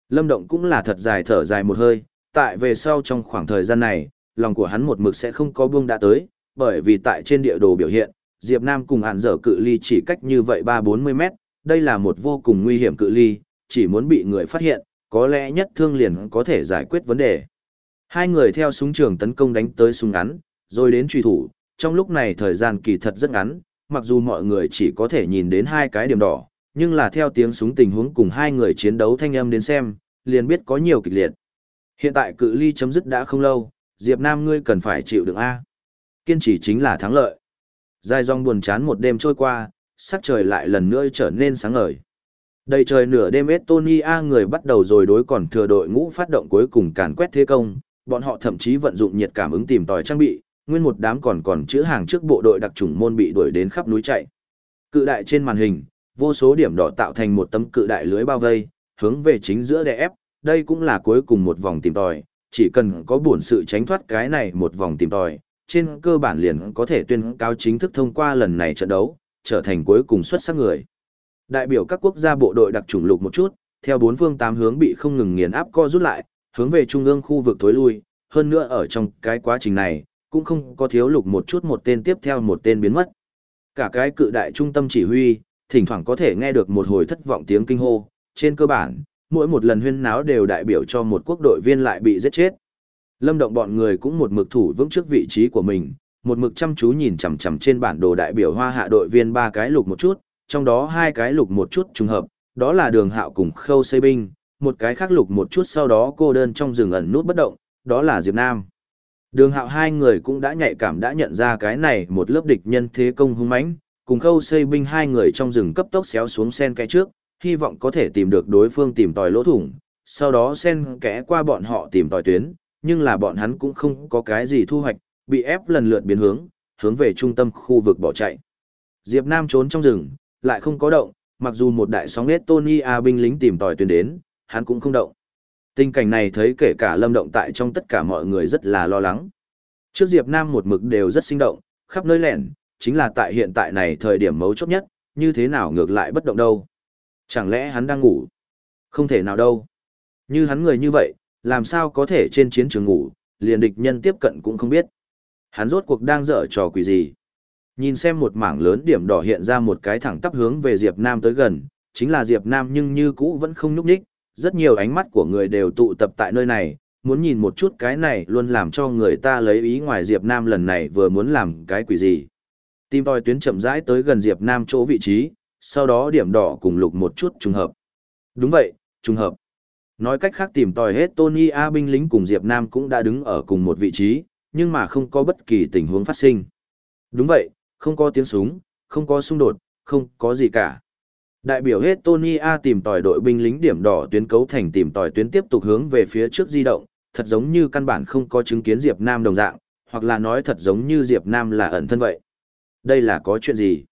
Lâm Động cũng là thật dài thở dài một hơi, tại về sau trong khoảng thời gian này, lòng của hắn một mực sẽ không có buông đã tới, bởi vì tại trên địa đồ biểu hiện, Diệp Nam cùng hạn dở cự ly chỉ cách như vậy 3-40 mét, đây là một vô cùng nguy hiểm cự ly, chỉ muốn bị người phát hiện, có lẽ nhất thương liền có thể giải quyết vấn đề. Hai người theo súng trường tấn công đánh tới súng ngắn, rồi đến truy thủ, trong lúc này thời gian kỳ thật rất ngắn, mặc dù mọi người chỉ có thể nhìn đến hai cái điểm đỏ, nhưng là theo tiếng súng tình huống cùng hai người chiến đấu thanh âm đến xem, liền biết có nhiều kịch liệt. Hiện tại cự ly chấm dứt đã không lâu, Diệp Nam ngươi cần phải chịu đựng A. Kiên trì chính là thắng lợi. Dài dòng buồn chán một đêm trôi qua, sắc trời lại lần nữa trở nên sáng ngời. Đầy trời nửa đêm Estonia người bắt đầu rồi đối còn thừa đội ngũ phát động cuối cùng càn quét thế công, bọn họ thậm chí vận dụng nhiệt cảm ứng tìm tòi trang bị, nguyên một đám còn còn chữ hàng trước bộ đội đặc trùng môn bị đuổi đến khắp núi chạy. Cự đại trên màn hình, vô số điểm đỏ tạo thành một tấm cự đại lưới bao vây, hướng về chính giữa đè ép, đây cũng là cuối cùng một vòng tìm tòi, chỉ cần có buồn sự tránh thoát cái này một vòng tìm tòi, trên cơ bản liền có thể tuyên cáo chính thức thông qua lần này trận đấu, trở thành cuối cùng xuất sắc người. Đại biểu các quốc gia bộ đội đặc chủng lục một chút, theo bốn phương tám hướng bị không ngừng nghiền áp co rút lại, hướng về trung ương khu vực tối lui, hơn nữa ở trong cái quá trình này, cũng không có thiếu lục một chút một tên tiếp theo một tên biến mất. Cả cái cự đại trung tâm chỉ huy, thỉnh thoảng có thể nghe được một hồi thất vọng tiếng kinh hô, trên cơ bản, mỗi một lần huyên náo đều đại biểu cho một quốc đội viên lại bị giết chết. Lâm động bọn người cũng một mực thủ vững trước vị trí của mình, một mực chăm chú nhìn chằm chằm trên bản đồ đại biểu hoa hạ đội viên ba cái lục một chút, trong đó hai cái lục một chút trùng hợp, đó là đường hạo cùng khâu xây binh, một cái khác lục một chút sau đó cô đơn trong rừng ẩn nút bất động, đó là Diệp Nam. Đường hạo hai người cũng đã nhạy cảm đã nhận ra cái này một lớp địch nhân thế công hung mãnh, cùng khâu xây binh hai người trong rừng cấp tốc xéo xuống sen cái trước, hy vọng có thể tìm được đối phương tìm tòi lỗ thủng, sau đó sen kẽ qua bọn họ tìm tòi tuyến, nhưng là bọn hắn cũng không có cái gì thu hoạch, bị ép lần lượt biến hướng, hướng về trung tâm khu vực bỏ chạy. Diệp Nam trốn trong rừng, lại không có động, mặc dù một đại sóng Estonia binh lính tìm tòi tuyến đến, hắn cũng không động. Tình cảnh này thấy kể cả lâm động tại trong tất cả mọi người rất là lo lắng. Trước Diệp Nam một mực đều rất sinh động, khắp nơi lẻn, chính là tại hiện tại này thời điểm mấu chốt nhất, như thế nào ngược lại bất động đâu. Chẳng lẽ hắn đang ngủ? Không thể nào đâu. Như hắn người như vậy, làm sao có thể trên chiến trường ngủ, liền địch nhân tiếp cận cũng không biết. Hắn rốt cuộc đang dở trò quỷ gì? Nhìn xem một mảng lớn điểm đỏ hiện ra một cái thẳng tắp hướng về Diệp Nam tới gần, chính là Diệp Nam nhưng như cũ vẫn không nhúc nhích, rất nhiều ánh mắt của người đều tụ tập tại nơi này, muốn nhìn một chút cái này luôn làm cho người ta lấy ý ngoài Diệp Nam lần này vừa muốn làm cái quỷ gì. Tim tòi tuyến chậm rãi tới gần Diệp Nam chỗ vị trí, sau đó điểm đỏ cùng lục một chút trùng hợp. Đúng vậy, trùng hợp. Nói cách khác tìm tòi hết Tony A binh lính cùng Diệp Nam cũng đã đứng ở cùng một vị trí, nhưng mà không có bất kỳ tình huống phát sinh. Đúng vậy, không có tiếng súng, không có xung đột, không có gì cả. Đại biểu hết Tony A tìm tòi đội binh lính điểm đỏ tuyến cấu thành tìm tòi tuyến tiếp tục hướng về phía trước di động, thật giống như căn bản không có chứng kiến Diệp Nam đồng dạng, hoặc là nói thật giống như Diệp Nam là ẩn thân vậy. Đây là có chuyện gì?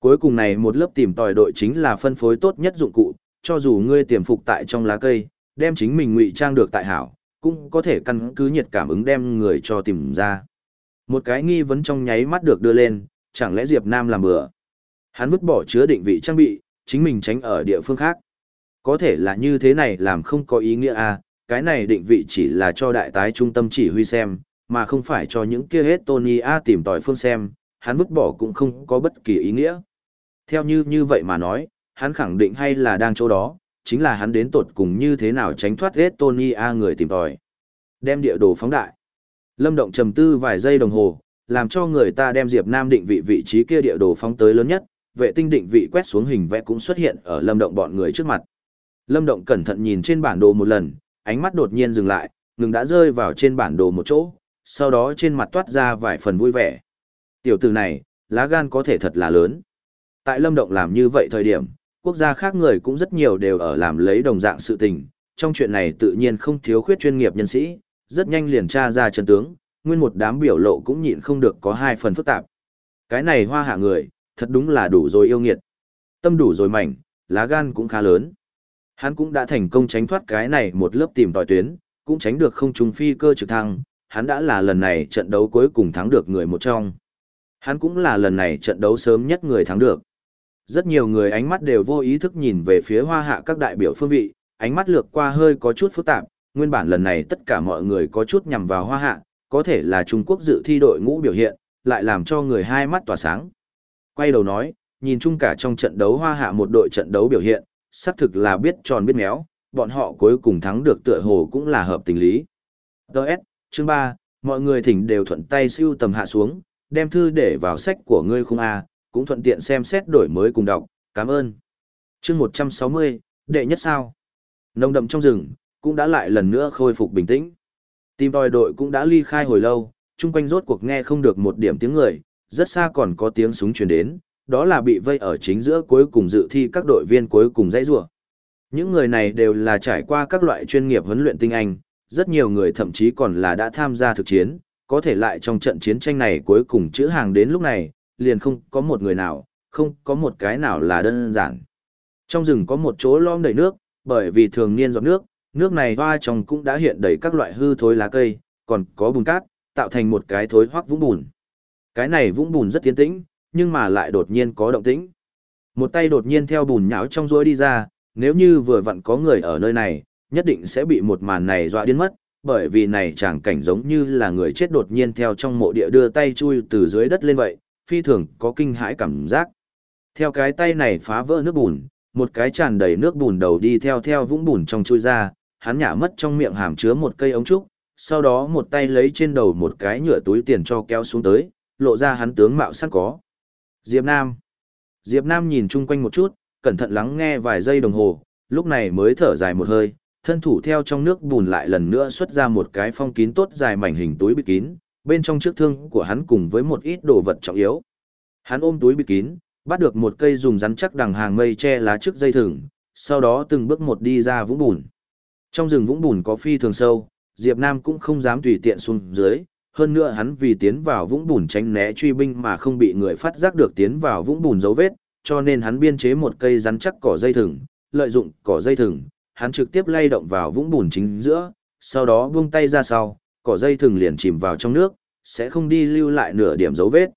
Cuối cùng này một lớp tìm tòi đội chính là phân phối tốt nhất dụng cụ, cho dù ngươi tiềm phục tại trong lá cây, đem chính mình ngụy trang được tại hảo, cũng có thể căn cứ nhiệt cảm ứng đem người cho tìm ra. Một cái nghi vấn trong nháy mắt được đưa lên, chẳng lẽ Diệp Nam làm bừa? Hắn vứt bỏ chứa định vị trang bị, chính mình tránh ở địa phương khác. Có thể là như thế này làm không có ý nghĩa à, cái này định vị chỉ là cho đại tái trung tâm chỉ huy xem, mà không phải cho những kia hết Tony A tìm tòi phương xem, hắn vứt bỏ cũng không có bất kỳ ý nghĩa. Theo như như vậy mà nói, hắn khẳng định hay là đang chỗ đó, chính là hắn đến tột cùng như thế nào tránh thoát ghét Tony A người tìm tòi. Đem địa đồ phóng đại. Lâm Động trầm tư vài giây đồng hồ, làm cho người ta đem Diệp Nam định vị vị trí kia địa đồ phóng tới lớn nhất, vệ tinh định vị quét xuống hình vẽ cũng xuất hiện ở Lâm Động bọn người trước mặt. Lâm Động cẩn thận nhìn trên bản đồ một lần, ánh mắt đột nhiên dừng lại, ngừng đã rơi vào trên bản đồ một chỗ, sau đó trên mặt toát ra vài phần vui vẻ. Tiểu tử này, lá gan có thể thật là lớn. Tại Lâm Động làm như vậy thời điểm, quốc gia khác người cũng rất nhiều đều ở làm lấy đồng dạng sự tình, trong chuyện này tự nhiên không thiếu khuyết chuyên nghiệp nhân sĩ, rất nhanh liền tra ra chân tướng, nguyên một đám biểu lộ cũng nhịn không được có hai phần phức tạp. Cái này hoa hạ người, thật đúng là đủ rồi yêu nghiệt. Tâm đủ rồi mảnh, lá gan cũng khá lớn. Hắn cũng đã thành công tránh thoát cái này một lớp tìm tòi tuyến, cũng tránh được không trùng phi cơ trực thăng, hắn đã là lần này trận đấu cuối cùng thắng được người một trong. Hắn cũng là lần này trận đấu sớm nhất người thắng được. Rất nhiều người ánh mắt đều vô ý thức nhìn về phía hoa hạ các đại biểu phương vị, ánh mắt lược qua hơi có chút phức tạp, nguyên bản lần này tất cả mọi người có chút nhằm vào hoa hạ, có thể là Trung Quốc dự thi đội ngũ biểu hiện, lại làm cho người hai mắt tỏa sáng. Quay đầu nói, nhìn chung cả trong trận đấu hoa hạ một đội trận đấu biểu hiện, xác thực là biết tròn biết méo, bọn họ cuối cùng thắng được tựa hồ cũng là hợp tình lý. Đợt, chương 3, mọi người thỉnh đều thuận tay siêu tầm hạ xuống, đem thư để vào sách của ngươi không A, cũng thuận tiện xem xét đổi mới cùng đọc, cảm ơn. chương 160, đệ nhất sao. Nông đậm trong rừng, cũng đã lại lần nữa khôi phục bình tĩnh. Tìm tòi đội cũng đã ly khai hồi lâu, chung quanh rốt cuộc nghe không được một điểm tiếng người, rất xa còn có tiếng súng truyền đến, đó là bị vây ở chính giữa cuối cùng dự thi các đội viên cuối cùng dãy rủa. Những người này đều là trải qua các loại chuyên nghiệp huấn luyện tinh anh, rất nhiều người thậm chí còn là đã tham gia thực chiến, có thể lại trong trận chiến tranh này cuối cùng chữ hàng đến lúc này, liền không có một người nào, không có một cái nào là đơn giản. Trong rừng có một chỗ lom đầy nước, bởi vì thường niên giọt nước, nước này hoa trong cũng đã hiện đầy các loại hư thối lá cây, còn có bùn cát, tạo thành một cái thối hoắc vũng bùn. Cái này vũng bùn rất tiến tĩnh, nhưng mà lại đột nhiên có động tĩnh. Một tay đột nhiên theo bùn nhão trong rối đi ra, nếu như vừa vặn có người ở nơi này, nhất định sẽ bị một màn này dọa điên mất, bởi vì này chẳng cảnh giống như là người chết đột nhiên theo trong mộ địa đưa tay chui từ dưới đất lên vậy, phi thường có kinh hãi cảm giác. Theo cái tay này phá vỡ nước bùn, một cái tràn đầy nước bùn đầu đi theo theo vũng bùn trong chui ra, hắn nhả mất trong miệng hàm chứa một cây ống trúc, sau đó một tay lấy trên đầu một cái nhựa túi tiền cho kéo xuống tới, lộ ra hắn tướng mạo sẵn có. Diệp Nam. Diệp Nam nhìn chung quanh một chút, cẩn thận lắng nghe vài giây đồng hồ, lúc này mới thở dài một hơi, thân thủ theo trong nước bùn lại lần nữa xuất ra một cái phong kín tốt dài mảnh hình túi bịt kín, bên trong chiếc thương của hắn cùng với một ít đồ vật trọng yếu. Hắn ôm túi bịt kín, bắt được một cây dùng rắn chắc đằng hàng mây che lá trước dây thừng, sau đó từng bước một đi ra vũng bùn. Trong rừng vũng bùn có phi thường sâu, Diệp Nam cũng không dám tùy tiện xuống dưới, hơn nữa hắn vì tiến vào vũng bùn tránh né truy binh mà không bị người phát giác được tiến vào vũng bùn dấu vết, cho nên hắn biên chế một cây rắn chắc cỏ dây thừng, lợi dụng cỏ dây thừng, hắn trực tiếp lay động vào vũng bùn chính giữa, sau đó buông tay ra sau, cỏ dây thừng liền chìm vào trong nước, sẽ không đi lưu lại nửa điểm dấu vết.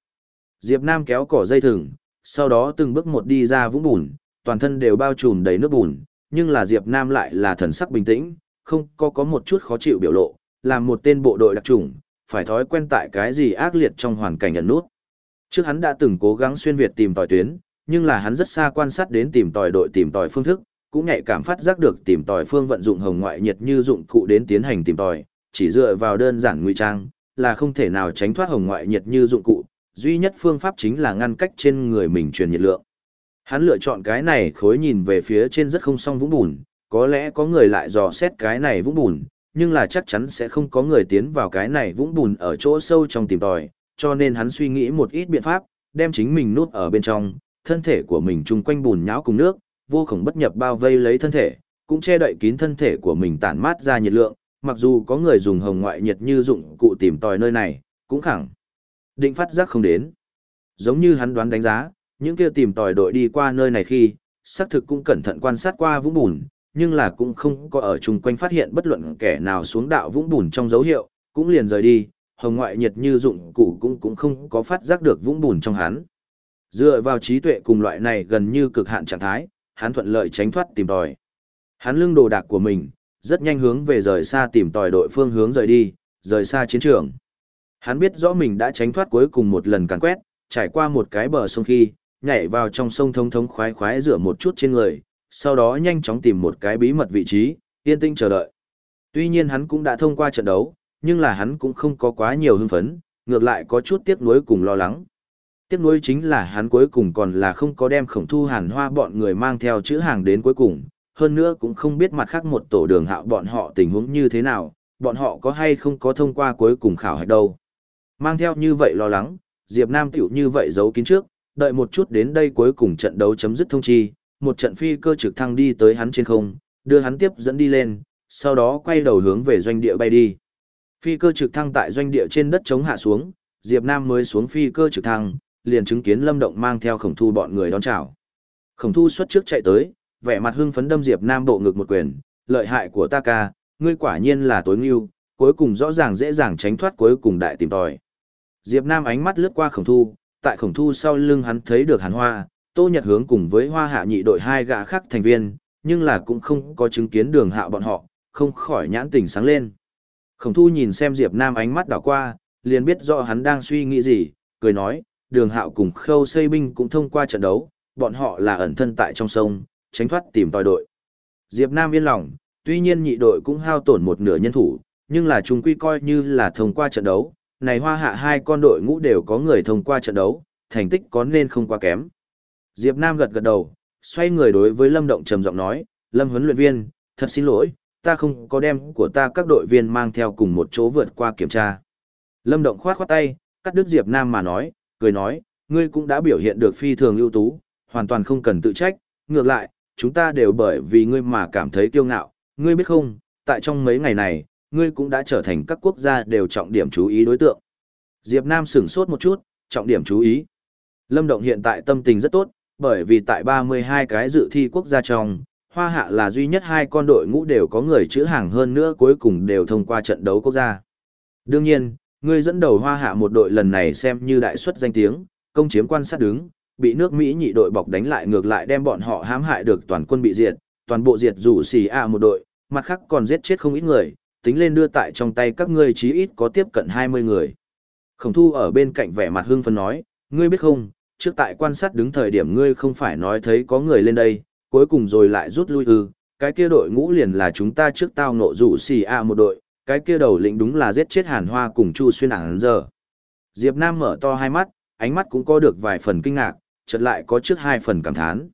Diệp Nam kéo cỏ dây thừng, sau đó từng bước một đi ra vũng bùn, toàn thân đều bao trùm đầy nước bùn, nhưng là Diệp Nam lại là thần sắc bình tĩnh, không có có một chút khó chịu biểu lộ, làm một tên bộ đội đặc trùng, phải thói quen tại cái gì ác liệt trong hoàn cảnh ẩn nút. Trước hắn đã từng cố gắng xuyên Việt tìm tòi tuyến, nhưng là hắn rất xa quan sát đến tìm tòi đội tìm tòi phương thức, cũng nhạy cảm phát giác được tìm tòi phương vận dụng hồng ngoại nhiệt như dụng cụ đến tiến hành tìm tòi, chỉ dựa vào đơn giản ngụy trang, là không thể nào tránh thoát hồng ngoại nhiệt như dụng cụ, duy nhất phương pháp chính là ngăn cách trên người mình truyền nhiệt lượng. Hắn lựa chọn cái này khối nhìn về phía trên rất không song vũng bùn, có lẽ có người lại dò xét cái này vũng bùn, nhưng là chắc chắn sẽ không có người tiến vào cái này vũng bùn ở chỗ sâu trong tìm tòi, cho nên hắn suy nghĩ một ít biện pháp, đem chính mình nuốt ở bên trong, thân thể của mình chung quanh bùn nhão cùng nước, vô khổng bất nhập bao vây lấy thân thể, cũng che đậy kín thân thể của mình tản mát ra nhiệt lượng, mặc dù có người dùng hồng ngoại nhiệt như dụng cụ tìm tòi nơi này, cũng khẳng định phát giác không đến. Giống như hắn đoán đánh giá, những kia tìm tòi đội đi qua nơi này khi, xác thực cũng cẩn thận quan sát qua vũng bùn, nhưng là cũng không có ở chung quanh phát hiện bất luận kẻ nào xuống đạo vũng bùn trong dấu hiệu, cũng liền rời đi, hồng ngoại nhiệt như dụng cụ cũng cũng không có phát giác được vũng bùn trong hắn. Dựa vào trí tuệ cùng loại này gần như cực hạn trạng thái, hắn thuận lợi tránh thoát tìm tòi. Hắn lưng đồ đạc của mình, rất nhanh hướng về rời xa tìm tòi đội phương hướng rời đi, rời xa chiến trường. Hắn biết rõ mình đã tránh thoát cuối cùng một lần càn quét, trải qua một cái bờ sông khi, nhảy vào trong sông thông thống khoái khoái rửa một chút trên người, sau đó nhanh chóng tìm một cái bí mật vị trí, yên tĩnh chờ đợi. Tuy nhiên hắn cũng đã thông qua trận đấu, nhưng là hắn cũng không có quá nhiều hưng phấn, ngược lại có chút tiếc nuối cùng lo lắng. Tiếc nuối chính là hắn cuối cùng còn là không có đem khổng thu hàn hoa bọn người mang theo chữ hàng đến cuối cùng, hơn nữa cũng không biết mặt khác một tổ đường hạo bọn họ tình huống như thế nào, bọn họ có hay không có thông qua cuối cùng khảo hạch đâu. Mang theo như vậy lo lắng, Diệp Nam tiểu như vậy giấu kín trước, đợi một chút đến đây cuối cùng trận đấu chấm dứt thông chi, một trận phi cơ trực thăng đi tới hắn trên không, đưa hắn tiếp dẫn đi lên, sau đó quay đầu hướng về doanh địa bay đi. Phi cơ trực thăng tại doanh địa trên đất chống hạ xuống, Diệp Nam mới xuống phi cơ trực thăng, liền chứng kiến Lâm Động mang theo khổng thu bọn người đón chào. Khổng thu xuất trước chạy tới, vẻ mặt hưng phấn đâm Diệp Nam bộ ngực một quyền, lợi hại của ta ca, ngươi quả nhiên là tối ngưu, cuối cùng rõ ràng dễ dàng tránh thoát cuối cùng đại tìm tòi. Diệp Nam ánh mắt lướt qua khổng thu, tại khổng thu sau lưng hắn thấy được hàn hoa, tô nhật hướng cùng với hoa hạ nhị đội hai gã khác thành viên, nhưng là cũng không có chứng kiến đường hạ bọn họ, không khỏi nhãn tình sáng lên. Khổng thu nhìn xem Diệp Nam ánh mắt đảo qua, liền biết rõ hắn đang suy nghĩ gì, cười nói, đường hạo cùng khâu xây binh cũng thông qua trận đấu, bọn họ là ẩn thân tại trong sông, tránh thoát tìm tòi đội. Diệp Nam yên lòng, tuy nhiên nhị đội cũng hao tổn một nửa nhân thủ, nhưng là chúng quy coi như là thông qua trận đấu, này hoa hạ hai con đội ngũ đều có người thông qua trận đấu, thành tích có nên không quá kém. Diệp Nam gật gật đầu, xoay người đối với Lâm Động trầm giọng nói, Lâm huấn luyện viên, thật xin lỗi, ta không có đem của ta các đội viên mang theo cùng một chỗ vượt qua kiểm tra. Lâm Động khoát khoát tay, cắt đứt Diệp Nam mà nói, cười nói, ngươi cũng đã biểu hiện được phi thường ưu tú, hoàn toàn không cần tự trách, ngược lại, chúng ta đều bởi vì ngươi mà cảm thấy kiêu ngạo, ngươi biết không, tại trong mấy ngày này, ngươi cũng đã trở thành các quốc gia đều trọng điểm chú ý đối tượng. Diệp Nam sửng sốt một chút, trọng điểm chú ý. Lâm Động hiện tại tâm tình rất tốt, bởi vì tại 32 cái dự thi quốc gia trong, Hoa Hạ là duy nhất hai con đội ngũ đều có người chữ hàng hơn nữa cuối cùng đều thông qua trận đấu quốc gia. Đương nhiên, ngươi dẫn đầu Hoa Hạ một đội lần này xem như đại suất danh tiếng, công chiếm quan sát đứng, bị nước Mỹ nhị đội bọc đánh lại ngược lại đem bọn họ hãm hại được toàn quân bị diệt, toàn bộ diệt rủ xì A một đội, mặt khác còn giết chết không ít người, tính lên đưa tại trong tay các ngươi chí ít có tiếp cận 20 người. Khổng thu ở bên cạnh vẻ mặt hưng phấn nói, ngươi biết không, trước tại quan sát đứng thời điểm ngươi không phải nói thấy có người lên đây, cuối cùng rồi lại rút lui ư, cái kia đội ngũ liền là chúng ta trước tao nộ rủ xì A một đội, cái kia đầu lĩnh đúng là giết chết hàn hoa cùng chu xuyên ảng giờ. Diệp Nam mở to hai mắt, ánh mắt cũng có được vài phần kinh ngạc, chợt lại có trước hai phần cảm thán.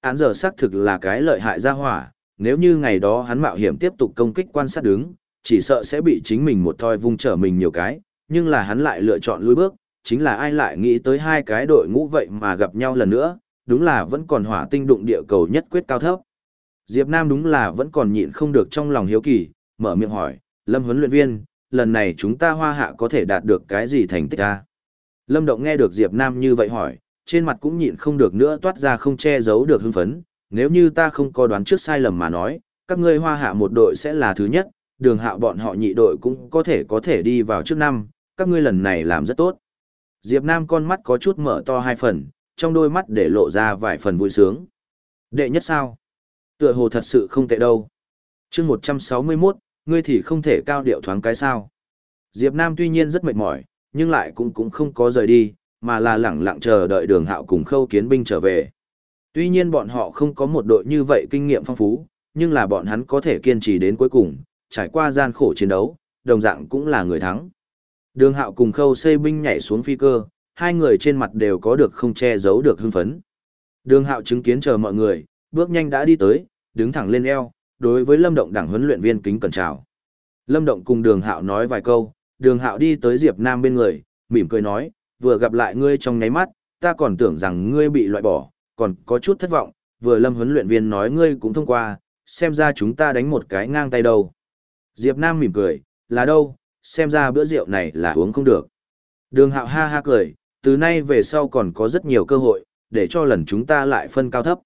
Án giờ xác thực là cái lợi hại ra hỏa, nếu như ngày đó hắn mạo hiểm tiếp tục công kích quan sát đứng, chỉ sợ sẽ bị chính mình một thoi vung trở mình nhiều cái, nhưng là hắn lại lựa chọn lùi bước, chính là ai lại nghĩ tới hai cái đội ngũ vậy mà gặp nhau lần nữa, đúng là vẫn còn hỏa tinh đụng địa cầu nhất quyết cao thấp. Diệp Nam đúng là vẫn còn nhịn không được trong lòng hiếu kỳ, mở miệng hỏi, Lâm huấn luyện viên, lần này chúng ta hoa hạ có thể đạt được cái gì thành tích a? Lâm Động nghe được Diệp Nam như vậy hỏi, trên mặt cũng nhịn không được nữa toát ra không che giấu được hưng phấn, nếu như ta không có đoán trước sai lầm mà nói, các ngươi hoa hạ một đội sẽ là thứ nhất, đường hạ bọn họ nhị đội cũng có thể có thể đi vào trước năm, các ngươi lần này làm rất tốt. Diệp Nam con mắt có chút mở to hai phần, trong đôi mắt để lộ ra vài phần vui sướng. Đệ nhất sao? Tựa hồ thật sự không tệ đâu. Chương 161, ngươi thì không thể cao điệu thoáng cái sao? Diệp Nam tuy nhiên rất mệt mỏi, nhưng lại cũng cũng không có rời đi, mà là lẳng lặng chờ đợi đường hạo cùng khâu kiến binh trở về. Tuy nhiên bọn họ không có một đội như vậy kinh nghiệm phong phú, nhưng là bọn hắn có thể kiên trì đến cuối cùng, trải qua gian khổ chiến đấu, đồng dạng cũng là người thắng. Đường hạo cùng khâu xây binh nhảy xuống phi cơ, hai người trên mặt đều có được không che giấu được hưng phấn. Đường hạo chứng kiến chờ mọi người, bước nhanh đã đi tới, đứng thẳng lên eo, đối với lâm động đảng huấn luyện viên kính cẩn chào. Lâm động cùng đường hạo nói vài câu, đường hạo đi tới Diệp Nam bên người, mỉm cười nói, vừa gặp lại ngươi trong nháy mắt, ta còn tưởng rằng ngươi bị loại bỏ, còn có chút thất vọng, vừa lâm huấn luyện viên nói ngươi cũng thông qua, xem ra chúng ta đánh một cái ngang tay đâu. Diệp Nam mỉm cười, là đâu, xem ra bữa rượu này là uống không được. Đường hạo ha ha cười, từ nay về sau còn có rất nhiều cơ hội, để cho lần chúng ta lại phân cao thấp.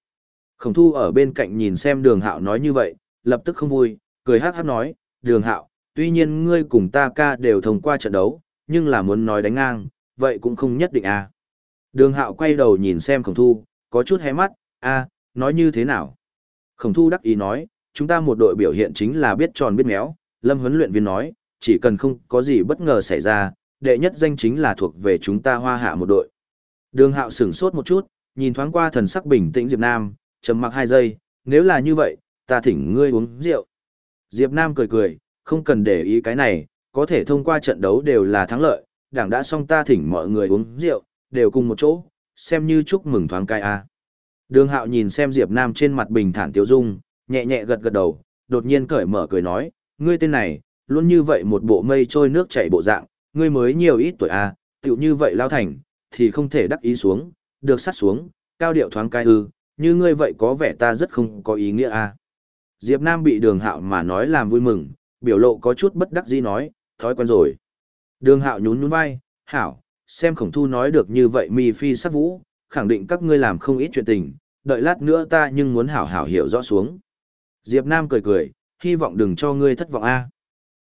Khổng thu ở bên cạnh nhìn xem đường hạo nói như vậy, lập tức không vui, cười hát hát nói, đường hạo, tuy nhiên ngươi cùng ta ca đều thông qua trận đấu, nhưng là muốn nói đánh ngang, vậy cũng không nhất định à. Đường hạo quay đầu nhìn xem khổng thu, có chút hé mắt, a nói như thế nào? Khổng thu đắc ý nói, chúng ta một đội biểu hiện chính là biết tròn biết méo, lâm huấn luyện viên nói, chỉ cần không có gì bất ngờ xảy ra, đệ nhất danh chính là thuộc về chúng ta hoa hạ một đội. Đường hạo sửng sốt một chút, nhìn thoáng qua thần sắc bình tĩnh Diệp Nam, trầm mặc hai giây, nếu là như vậy, ta thỉnh ngươi uống rượu. Diệp Nam cười cười, không cần để ý cái này, có thể thông qua trận đấu đều là thắng lợi, đảng đã xong ta thỉnh mọi người uống rượu, đều cùng một chỗ, xem như chúc mừng thoáng cai a. Đường Hạo nhìn xem Diệp Nam trên mặt bình thản tiêu dung, nhẹ nhẹ gật gật đầu, đột nhiên cởi mở cười nói, ngươi tên này, luôn như vậy một bộ mây trôi nước chảy bộ dạng, ngươi mới nhiều ít tuổi a, tiểu như vậy lao thành, thì không thể đắc ý xuống, được sát xuống, cao điệu thoáng cai ư, như ngươi vậy có vẻ ta rất không có ý nghĩa a. Diệp Nam bị Đường Hạo mà nói làm vui mừng, biểu lộ có chút bất đắc dĩ nói, thói quen rồi. Đường Hạo nhún nhún vai, hảo, xem khổng thu nói được như vậy mi phi sắc vũ, khẳng định các ngươi làm không ít chuyện tình, đợi lát nữa ta nhưng muốn hảo hảo hiểu rõ xuống. Diệp Nam cười cười, hy vọng đừng cho ngươi thất vọng a.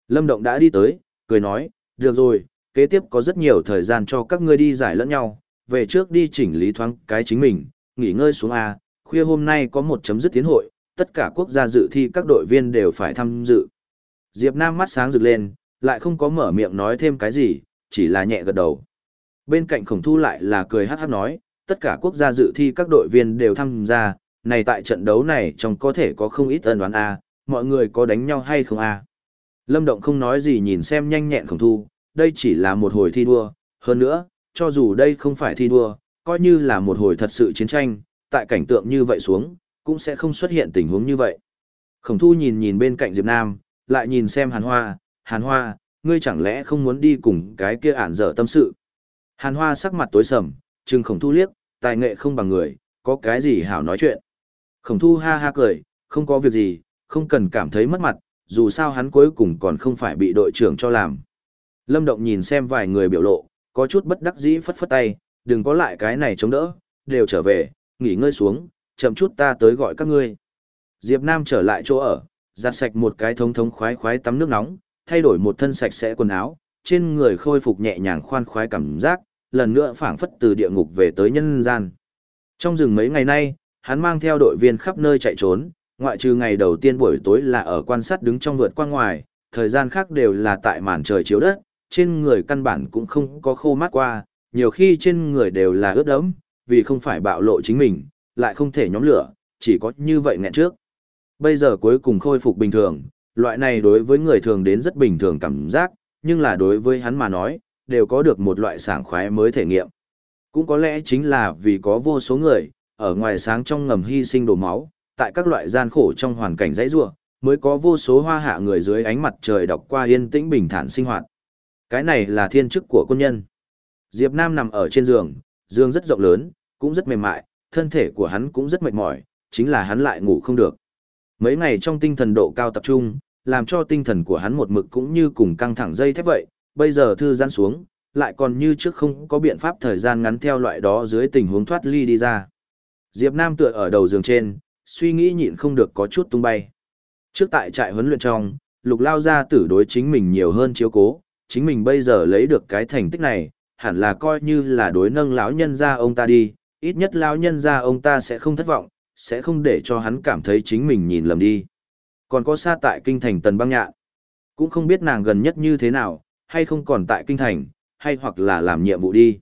Lâm Động đã đi tới, cười nói, được rồi, kế tiếp có rất nhiều thời gian cho các ngươi đi giải lẫn nhau, về trước đi chỉnh lý thoáng cái chính mình, nghỉ ngơi xuống a. Khuya hôm nay có một chấm dứt tiến hội, tất cả quốc gia dự thi các đội viên đều phải tham dự. Diệp Nam mắt sáng rực lên, lại không có mở miệng nói thêm cái gì, chỉ là nhẹ gật đầu. Bên cạnh khổng thu lại là cười hát hát nói, tất cả quốc gia dự thi các đội viên đều tham gia, này tại trận đấu này trong có thể có không ít ân đoán A, mọi người có đánh nhau hay không A. Lâm Động không nói gì nhìn xem nhanh nhẹn khổng thu, đây chỉ là một hồi thi đua, hơn nữa, cho dù đây không phải thi đua, coi như là một hồi thật sự chiến tranh, tại cảnh tượng như vậy xuống, cũng sẽ không xuất hiện tình huống như vậy. Khổng thu nhìn nhìn bên cạnh Diệp Nam, lại nhìn xem Hàn Hoa, Hàn Hoa, ngươi chẳng lẽ không muốn đi cùng cái kia ản dở tâm sự. Hàn Hoa sắc mặt tối sầm, trừng khổng thu liếc, tài nghệ không bằng người, có cái gì hảo nói chuyện. Khổng thu ha ha cười, không có việc gì, không cần cảm thấy mất mặt, dù sao hắn cuối cùng còn không phải bị đội trưởng cho làm. Lâm Động nhìn xem vài người biểu lộ, có chút bất đắc dĩ phất phất tay, đừng có lại cái này chống đỡ, đều trở về, nghỉ ngơi xuống, chậm chút ta tới gọi các ngươi. Diệp Nam trở lại chỗ ở, giặt sạch một cái thống thống khoái khoái tắm nước nóng, thay đổi một thân sạch sẽ quần áo, trên người khôi phục nhẹ nhàng khoan khoái cảm giác, lần nữa phảng phất từ địa ngục về tới nhân gian. Trong rừng mấy ngày nay, hắn mang theo đội viên khắp nơi chạy trốn, ngoại trừ ngày đầu tiên buổi tối là ở quan sát đứng trong vượt qua ngoài, thời gian khác đều là tại màn trời chiếu đất, trên người căn bản cũng không có khô mát qua, nhiều khi trên người đều là ướt đẫm, vì không phải bạo lộ chính mình, lại không thể nhóm lửa, chỉ có như vậy nghẹn trước. Bây giờ cuối cùng khôi phục bình thường, loại này đối với người thường đến rất bình thường cảm giác, nhưng là đối với hắn mà nói, đều có được một loại sảng khoái mới thể nghiệm. Cũng có lẽ chính là vì có vô số người, ở ngoài sáng trong ngầm hy sinh đổ máu, tại các loại gian khổ trong hoàn cảnh dãy ruộng, mới có vô số hoa hạ người dưới ánh mặt trời đọc qua yên tĩnh bình thản sinh hoạt. Cái này là thiên chức của quân nhân. Diệp Nam nằm ở trên giường, giường rất rộng lớn, cũng rất mềm mại, thân thể của hắn cũng rất mệt mỏi, chính là hắn lại ngủ không được. Mấy ngày trong tinh thần độ cao tập trung, làm cho tinh thần của hắn một mực cũng như cùng căng thẳng dây thép vậy, bây giờ thư giãn xuống, lại còn như trước không có biện pháp thời gian ngắn theo loại đó dưới tình huống thoát ly đi ra. Diệp Nam tựa ở đầu giường trên, suy nghĩ nhịn không được có chút tung bay. Trước tại trại huấn luyện trong, lục lao ra tử đối chính mình nhiều hơn chiếu cố, chính mình bây giờ lấy được cái thành tích này, hẳn là coi như là đối nâng lão nhân ra ông ta đi, ít nhất lão nhân ra ông ta sẽ không thất vọng, sẽ không để cho hắn cảm thấy chính mình nhìn lầm đi. Còn có xa tại kinh thành tần băng nhạn, cũng không biết nàng gần nhất như thế nào, hay không còn tại kinh thành, hay hoặc là làm nhiệm vụ đi.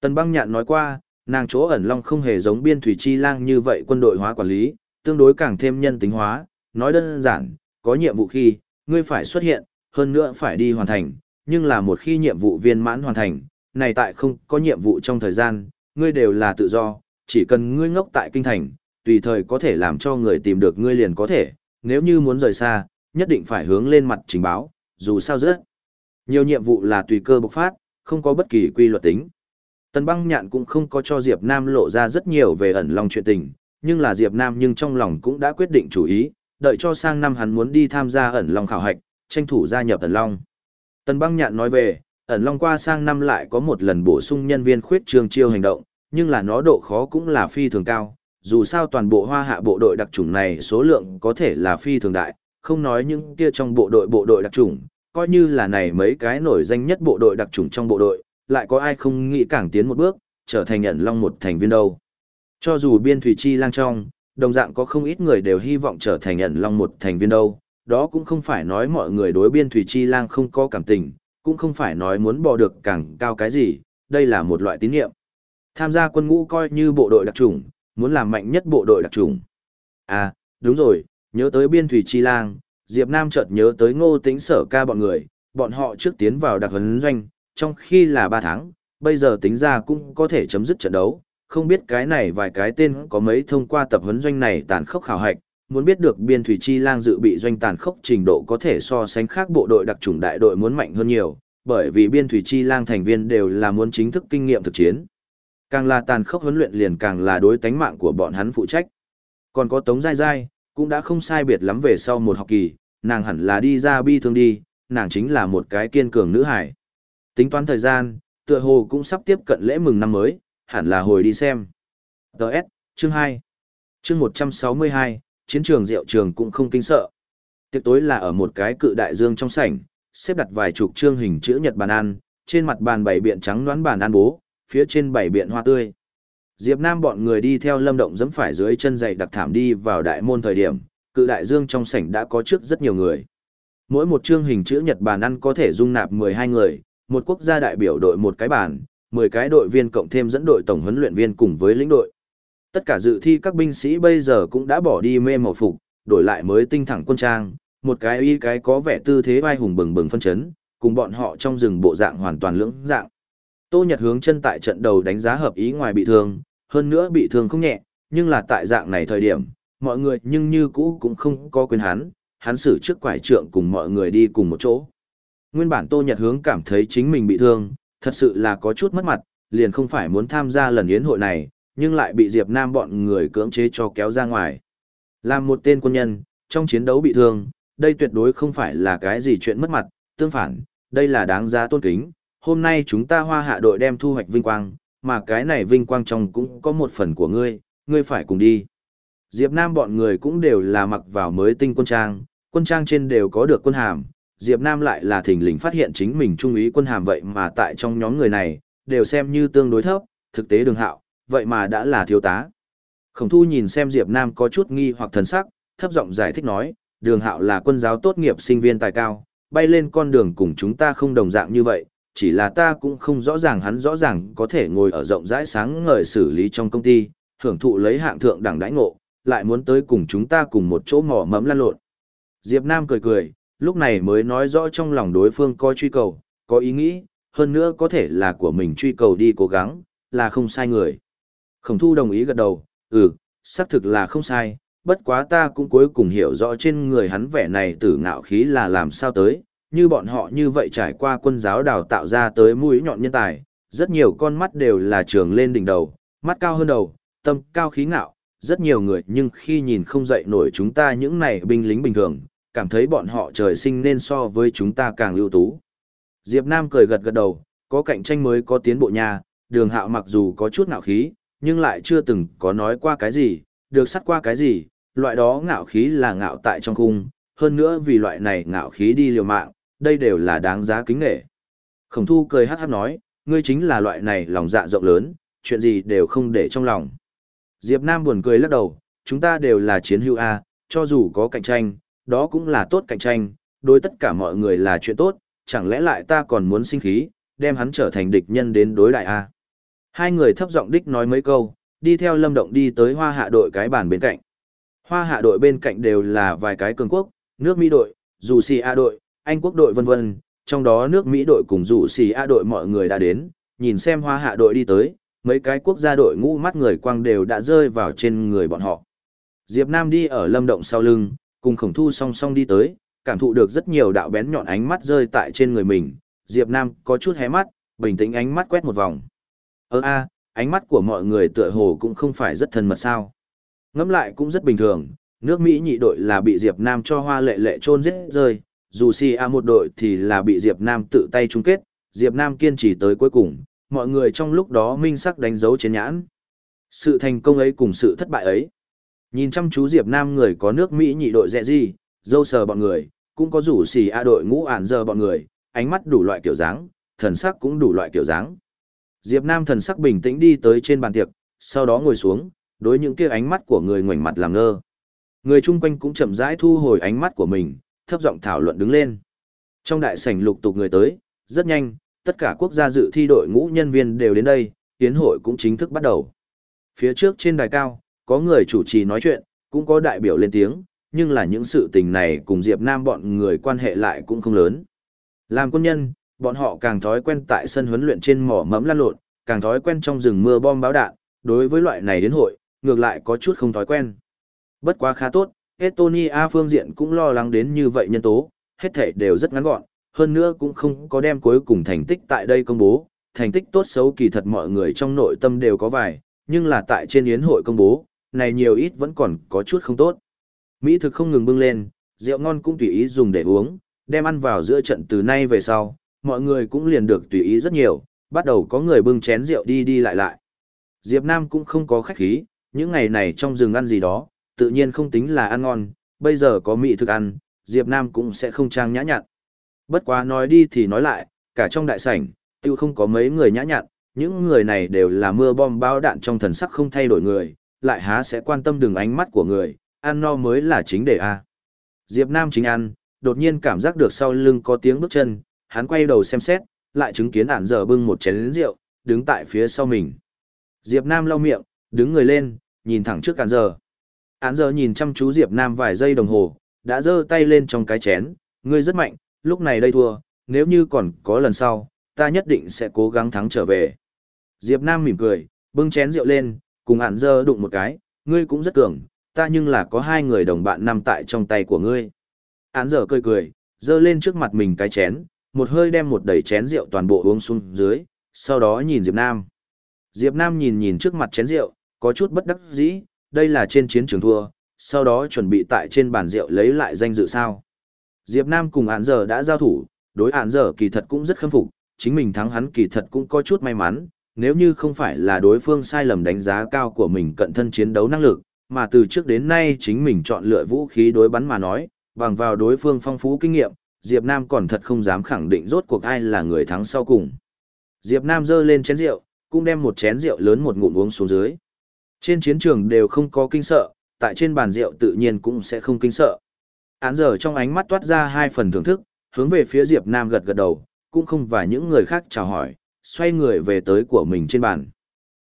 Tần băng nhạn nói qua, nàng chỗ ẩn long không hề giống biên thủy chi lang như vậy quân đội hóa quản lý, tương đối càng thêm nhân tính hóa, nói đơn giản, có nhiệm vụ khi, ngươi phải xuất hiện, hơn nữa phải đi hoàn thành, nhưng là một khi nhiệm vụ viên mãn hoàn thành, này tại không có nhiệm vụ trong thời gian, ngươi đều là tự do, chỉ cần ngươi ngốc tại kinh thành, tùy thời có thể làm cho người tìm được ngươi liền có thể, nếu như muốn rời xa, nhất định phải hướng lên mặt trình báo, dù sao rất. Nhiều nhiệm vụ là tùy cơ bộc phát, không có bất kỳ quy luật tính. Tần băng nhạn cũng không có cho Diệp Nam lộ ra rất nhiều về ẩn lòng chuyện tình, nhưng là Diệp Nam nhưng trong lòng cũng đã quyết định chủ ý, đợi cho sang năm hắn muốn đi tham gia ẩn long khảo hạch, tranh thủ gia nhập ẩn long. Tần băng nhạn nói về, ẩn long qua sang năm lại có một lần bổ sung nhân viên khuyết trường chiêu hành động, nhưng là nó độ khó cũng là phi thường cao, dù sao toàn bộ hoa hạ bộ đội đặc chủng này số lượng có thể là phi thường đại, không nói những kia trong bộ đội bộ đội đặc chủng, coi như là này mấy cái nổi danh nhất bộ đội đặc chủng trong bộ đội, lại có ai không nghĩ càng tiến một bước, trở thành ẩn long một thành viên đâu. Cho dù biên thủy chi lang trong, đồng dạng có không ít người đều hy vọng trở thành ẩn long một thành viên đâu, đó cũng không phải nói mọi người đối biên thủy chi lang không có cảm tình, cũng không phải nói muốn bỏ được càng cao cái gì, đây là một loại tín nhiệm. Tham gia quân ngũ coi như bộ đội đặc chủng, muốn làm mạnh nhất bộ đội đặc chủng. À, đúng rồi, nhớ tới biên thủy chi lang, Diệp Nam chợt nhớ tới ngô tính sở ca bọn người, bọn họ trước tiến vào đặc huấn doanh, trong khi là 3 tháng, bây giờ tính ra cũng có thể chấm dứt trận đấu, không biết cái này vài cái tên có mấy thông qua tập huấn doanh này tàn khốc khảo hạch, muốn biết được biên thủy chi lang dự bị doanh tàn khốc trình độ có thể so sánh khác bộ đội đặc chủng đại đội muốn mạnh hơn nhiều, bởi vì biên thủy chi lang thành viên đều là muốn chính thức kinh nghiệm thực chiến. Càng là tàn khốc huấn luyện liền càng là đối tánh mạng của bọn hắn phụ trách. Còn có Tống Giai Giai, cũng đã không sai biệt lắm về sau một học kỳ, nàng hẳn là đi ra bi thương đi, nàng chính là một cái kiên cường nữ hải. Tính toán thời gian, tựa hồ cũng sắp tiếp cận lễ mừng năm mới, hẳn là hồi đi xem. Đợt, chương 2. Chương 162, chiến trường rượu trường cũng không kinh sợ. Tiệc tối là ở một cái cự đại dương trong sảnh, xếp đặt vài chục trương hình chữ nhật bàn ăn, trên mặt bàn bảy biện trắng đoán bàn ăn bố, phía trên bảy biện hoa tươi. Diệp Nam bọn người đi theo lâm động dẫm phải dưới chân dày đặc thảm đi vào đại môn thời điểm, cự đại dương trong sảnh đã có trước rất nhiều người. Mỗi một chương hình chữ nhật bàn ăn có thể dung nạp 12 người, một quốc gia đại biểu đội một cái bàn, 10 cái đội viên cộng thêm dẫn đội tổng huấn luyện viên cùng với lĩnh đội. Tất cả dự thi các binh sĩ bây giờ cũng đã bỏ đi mê màu phục, đổi lại mới tinh thẳng quân trang, một cái y cái có vẻ tư thế vai hùng bừng bừng phân chấn, cùng bọn họ trong rừng bộ dạng hoàn toàn lưỡng dạng. Tô Nhật hướng chân tại trận đầu đánh giá hợp ý ngoài bị thương, hơn nữa bị thương không nhẹ, nhưng là tại dạng này thời điểm, mọi người nhưng như cũ cũng không có quyền hắn, hắn xử trước quải trượng cùng mọi người đi cùng một chỗ. Nguyên bản Tô Nhật hướng cảm thấy chính mình bị thương, thật sự là có chút mất mặt, liền không phải muốn tham gia lần yến hội này, nhưng lại bị Diệp Nam bọn người cưỡng chế cho kéo ra ngoài. Làm một tên quân nhân, trong chiến đấu bị thương, đây tuyệt đối không phải là cái gì chuyện mất mặt, tương phản, đây là đáng giá tôn kính. Hôm nay chúng ta hoa hạ đội đem thu hoạch vinh quang, mà cái này vinh quang trong cũng có một phần của ngươi, ngươi phải cùng đi. Diệp Nam bọn người cũng đều là mặc vào mới tinh quân trang, quân trang trên đều có được quân hàm. Diệp Nam lại là thỉnh lình phát hiện chính mình trung ý quân hàm vậy mà tại trong nhóm người này, đều xem như tương đối thấp, thực tế đường hạo, vậy mà đã là thiếu tá. Khổng thu nhìn xem Diệp Nam có chút nghi hoặc thần sắc, thấp giọng giải thích nói, đường hạo là quân giáo tốt nghiệp sinh viên tài cao, bay lên con đường cùng chúng ta không đồng dạng như vậy, chỉ là ta cũng không rõ ràng hắn rõ ràng có thể ngồi ở rộng rãi sáng ngời xử lý trong công ty, hưởng thụ lấy hạng thượng đẳng đãi ngộ, lại muốn tới cùng chúng ta cùng một chỗ mỏ mẫm lan lộn. Diệp Nam cười cười, lúc này mới nói rõ trong lòng đối phương có truy cầu, có ý nghĩ, hơn nữa có thể là của mình truy cầu đi cố gắng, là không sai người. Khổng thu đồng ý gật đầu, ừ, xác thực là không sai, bất quá ta cũng cuối cùng hiểu rõ trên người hắn vẻ này tử ngạo khí là làm sao tới, như bọn họ như vậy trải qua quân giáo đào tạo ra tới mũi nhọn nhân tài, rất nhiều con mắt đều là trường lên đỉnh đầu, mắt cao hơn đầu, tâm cao khí ngạo, rất nhiều người nhưng khi nhìn không dậy nổi chúng ta những này binh lính bình thường, cảm thấy bọn họ trời sinh nên so với chúng ta càng ưu tú. Diệp Nam cười gật gật đầu, có cạnh tranh mới có tiến bộ nha, đường hạo mặc dù có chút ngạo khí, nhưng lại chưa từng có nói qua cái gì, được sắt qua cái gì, loại đó ngạo khí là ngạo tại trong cung, hơn nữa vì loại này ngạo khí đi liều mạng, đây đều là đáng giá kính nghệ. Khổng thu cười hát hát nói, ngươi chính là loại này lòng dạ rộng lớn, chuyện gì đều không để trong lòng. Diệp Nam buồn cười lắc đầu, chúng ta đều là chiến hữu A, cho dù có cạnh tranh, đó cũng là tốt cạnh tranh, đối tất cả mọi người là chuyện tốt, chẳng lẽ lại ta còn muốn sinh khí, đem hắn trở thành địch nhân đến đối đại A. Hai người thấp giọng đích nói mấy câu, đi theo lâm động đi tới hoa hạ đội cái bàn bên cạnh. Hoa hạ đội bên cạnh đều là vài cái cường quốc, nước Mỹ đội, dù si A đội, anh quốc đội vân vân, trong đó nước Mỹ đội cùng rủ xì A đội mọi người đã đến, nhìn xem hoa hạ đội đi tới, mấy cái quốc gia đội ngũ mắt người quang đều đã rơi vào trên người bọn họ. Diệp Nam đi ở lâm động sau lưng, cùng khổng thu song song đi tới, cảm thụ được rất nhiều đạo bén nhọn ánh mắt rơi tại trên người mình. Diệp Nam có chút hé mắt, bình tĩnh ánh mắt quét một vòng. Ơ a, ánh mắt của mọi người tựa hồ cũng không phải rất thân mật sao. Ngẫm lại cũng rất bình thường, nước Mỹ nhị đội là bị Diệp Nam cho hoa lệ lệ trôn giết rơi, dù si a một đội thì là bị Diệp Nam tự tay chung kết, Diệp Nam kiên trì tới cuối cùng, mọi người trong lúc đó minh sắc đánh dấu trên nhãn. Sự thành công ấy cùng sự thất bại ấy. Nhìn chăm chú Diệp Nam người có nước Mỹ nhị đội dẹ gì, dâu sờ bọn người, cũng có rủ xì A đội ngũ ản giờ bọn người, ánh mắt đủ loại kiểu dáng, thần sắc cũng đủ loại kiểu dáng. Diệp Nam thần sắc bình tĩnh đi tới trên bàn tiệc, sau đó ngồi xuống, đối những kia ánh mắt của người ngoảnh mặt làm ngơ. Người chung quanh cũng chậm rãi thu hồi ánh mắt của mình, thấp giọng thảo luận đứng lên. Trong đại sảnh lục tục người tới, rất nhanh, tất cả quốc gia dự thi đội ngũ nhân viên đều đến đây, tiến hội cũng chính thức bắt đầu. Phía trước trên đài cao, có người chủ trì nói chuyện, cũng có đại biểu lên tiếng, nhưng là những sự tình này cùng Diệp Nam bọn người quan hệ lại cũng không lớn. Làm quân nhân, bọn họ càng thói quen tại sân huấn luyện trên mỏ mẫm lăn lộn, càng thói quen trong rừng mưa bom báo đạn, đối với loại này đến hội, ngược lại có chút không thói quen. Bất quá khá tốt, Estonia phương diện cũng lo lắng đến như vậy nhân tố, hết thể đều rất ngắn gọn, hơn nữa cũng không có đem cuối cùng thành tích tại đây công bố, thành tích tốt xấu kỳ thật mọi người trong nội tâm đều có vài, nhưng là tại trên yến hội công bố, này nhiều ít vẫn còn có chút không tốt. Mỹ thực không ngừng bưng lên, rượu ngon cũng tùy ý dùng để uống, đem ăn vào giữa trận từ nay về sau, mọi người cũng liền được tùy ý rất nhiều, bắt đầu có người bưng chén rượu đi đi lại lại. Diệp Nam cũng không có khách khí, những ngày này trong rừng ăn gì đó, tự nhiên không tính là ăn ngon, bây giờ có mỹ thực ăn, Diệp Nam cũng sẽ không trang nhã nhặn. Bất quá nói đi thì nói lại, cả trong đại sảnh, tiêu không có mấy người nhã nhặn, những người này đều là mưa bom bao đạn trong thần sắc không thay đổi người, lại há sẽ quan tâm đường ánh mắt của người, ăn no mới là chính đề a. Diệp Nam chính ăn, đột nhiên cảm giác được sau lưng có tiếng bước chân, hắn quay đầu xem xét, lại chứng kiến ản giờ bưng một chén rượu, đứng tại phía sau mình. Diệp Nam lau miệng, đứng người lên, nhìn thẳng trước ản giờ. Án giờ nhìn chăm chú Diệp Nam vài giây đồng hồ, đã giơ tay lên trong cái chén, ngươi rất mạnh, lúc này đây thua, nếu như còn có lần sau, ta nhất định sẽ cố gắng thắng trở về. Diệp Nam mỉm cười, bưng chén rượu lên, cùng án giờ đụng một cái, ngươi cũng rất cường, ta nhưng là có hai người đồng bạn nằm tại trong tay của ngươi. Án giờ cười cười, giơ lên trước mặt mình cái chén, một hơi đem một đầy chén rượu toàn bộ uống xuống dưới, sau đó nhìn Diệp Nam. Diệp Nam nhìn nhìn trước mặt chén rượu, có chút bất đắc dĩ, đây là trên chiến trường thua, sau đó chuẩn bị tại trên bàn rượu lấy lại danh dự sao. Diệp Nam cùng án giờ đã giao thủ, đối án giờ kỳ thật cũng rất khâm phục, chính mình thắng hắn kỳ thật cũng có chút may mắn, nếu như không phải là đối phương sai lầm đánh giá cao của mình cận thân chiến đấu năng lực, mà từ trước đến nay chính mình chọn lựa vũ khí đối bắn mà nói, bằng vào đối phương phong phú kinh nghiệm, Diệp Nam còn thật không dám khẳng định rốt cuộc ai là người thắng sau cùng. Diệp Nam giơ lên chén rượu, cũng đem một chén rượu lớn một ngụm uống xuống dưới. Trên chiến trường đều không có kinh sợ, tại trên bàn rượu tự nhiên cũng sẽ không kinh sợ. Án giờ trong ánh mắt toát ra hai phần thưởng thức, hướng về phía Diệp Nam gật gật đầu, cũng không và những người khác chào hỏi, xoay người về tới của mình trên bàn.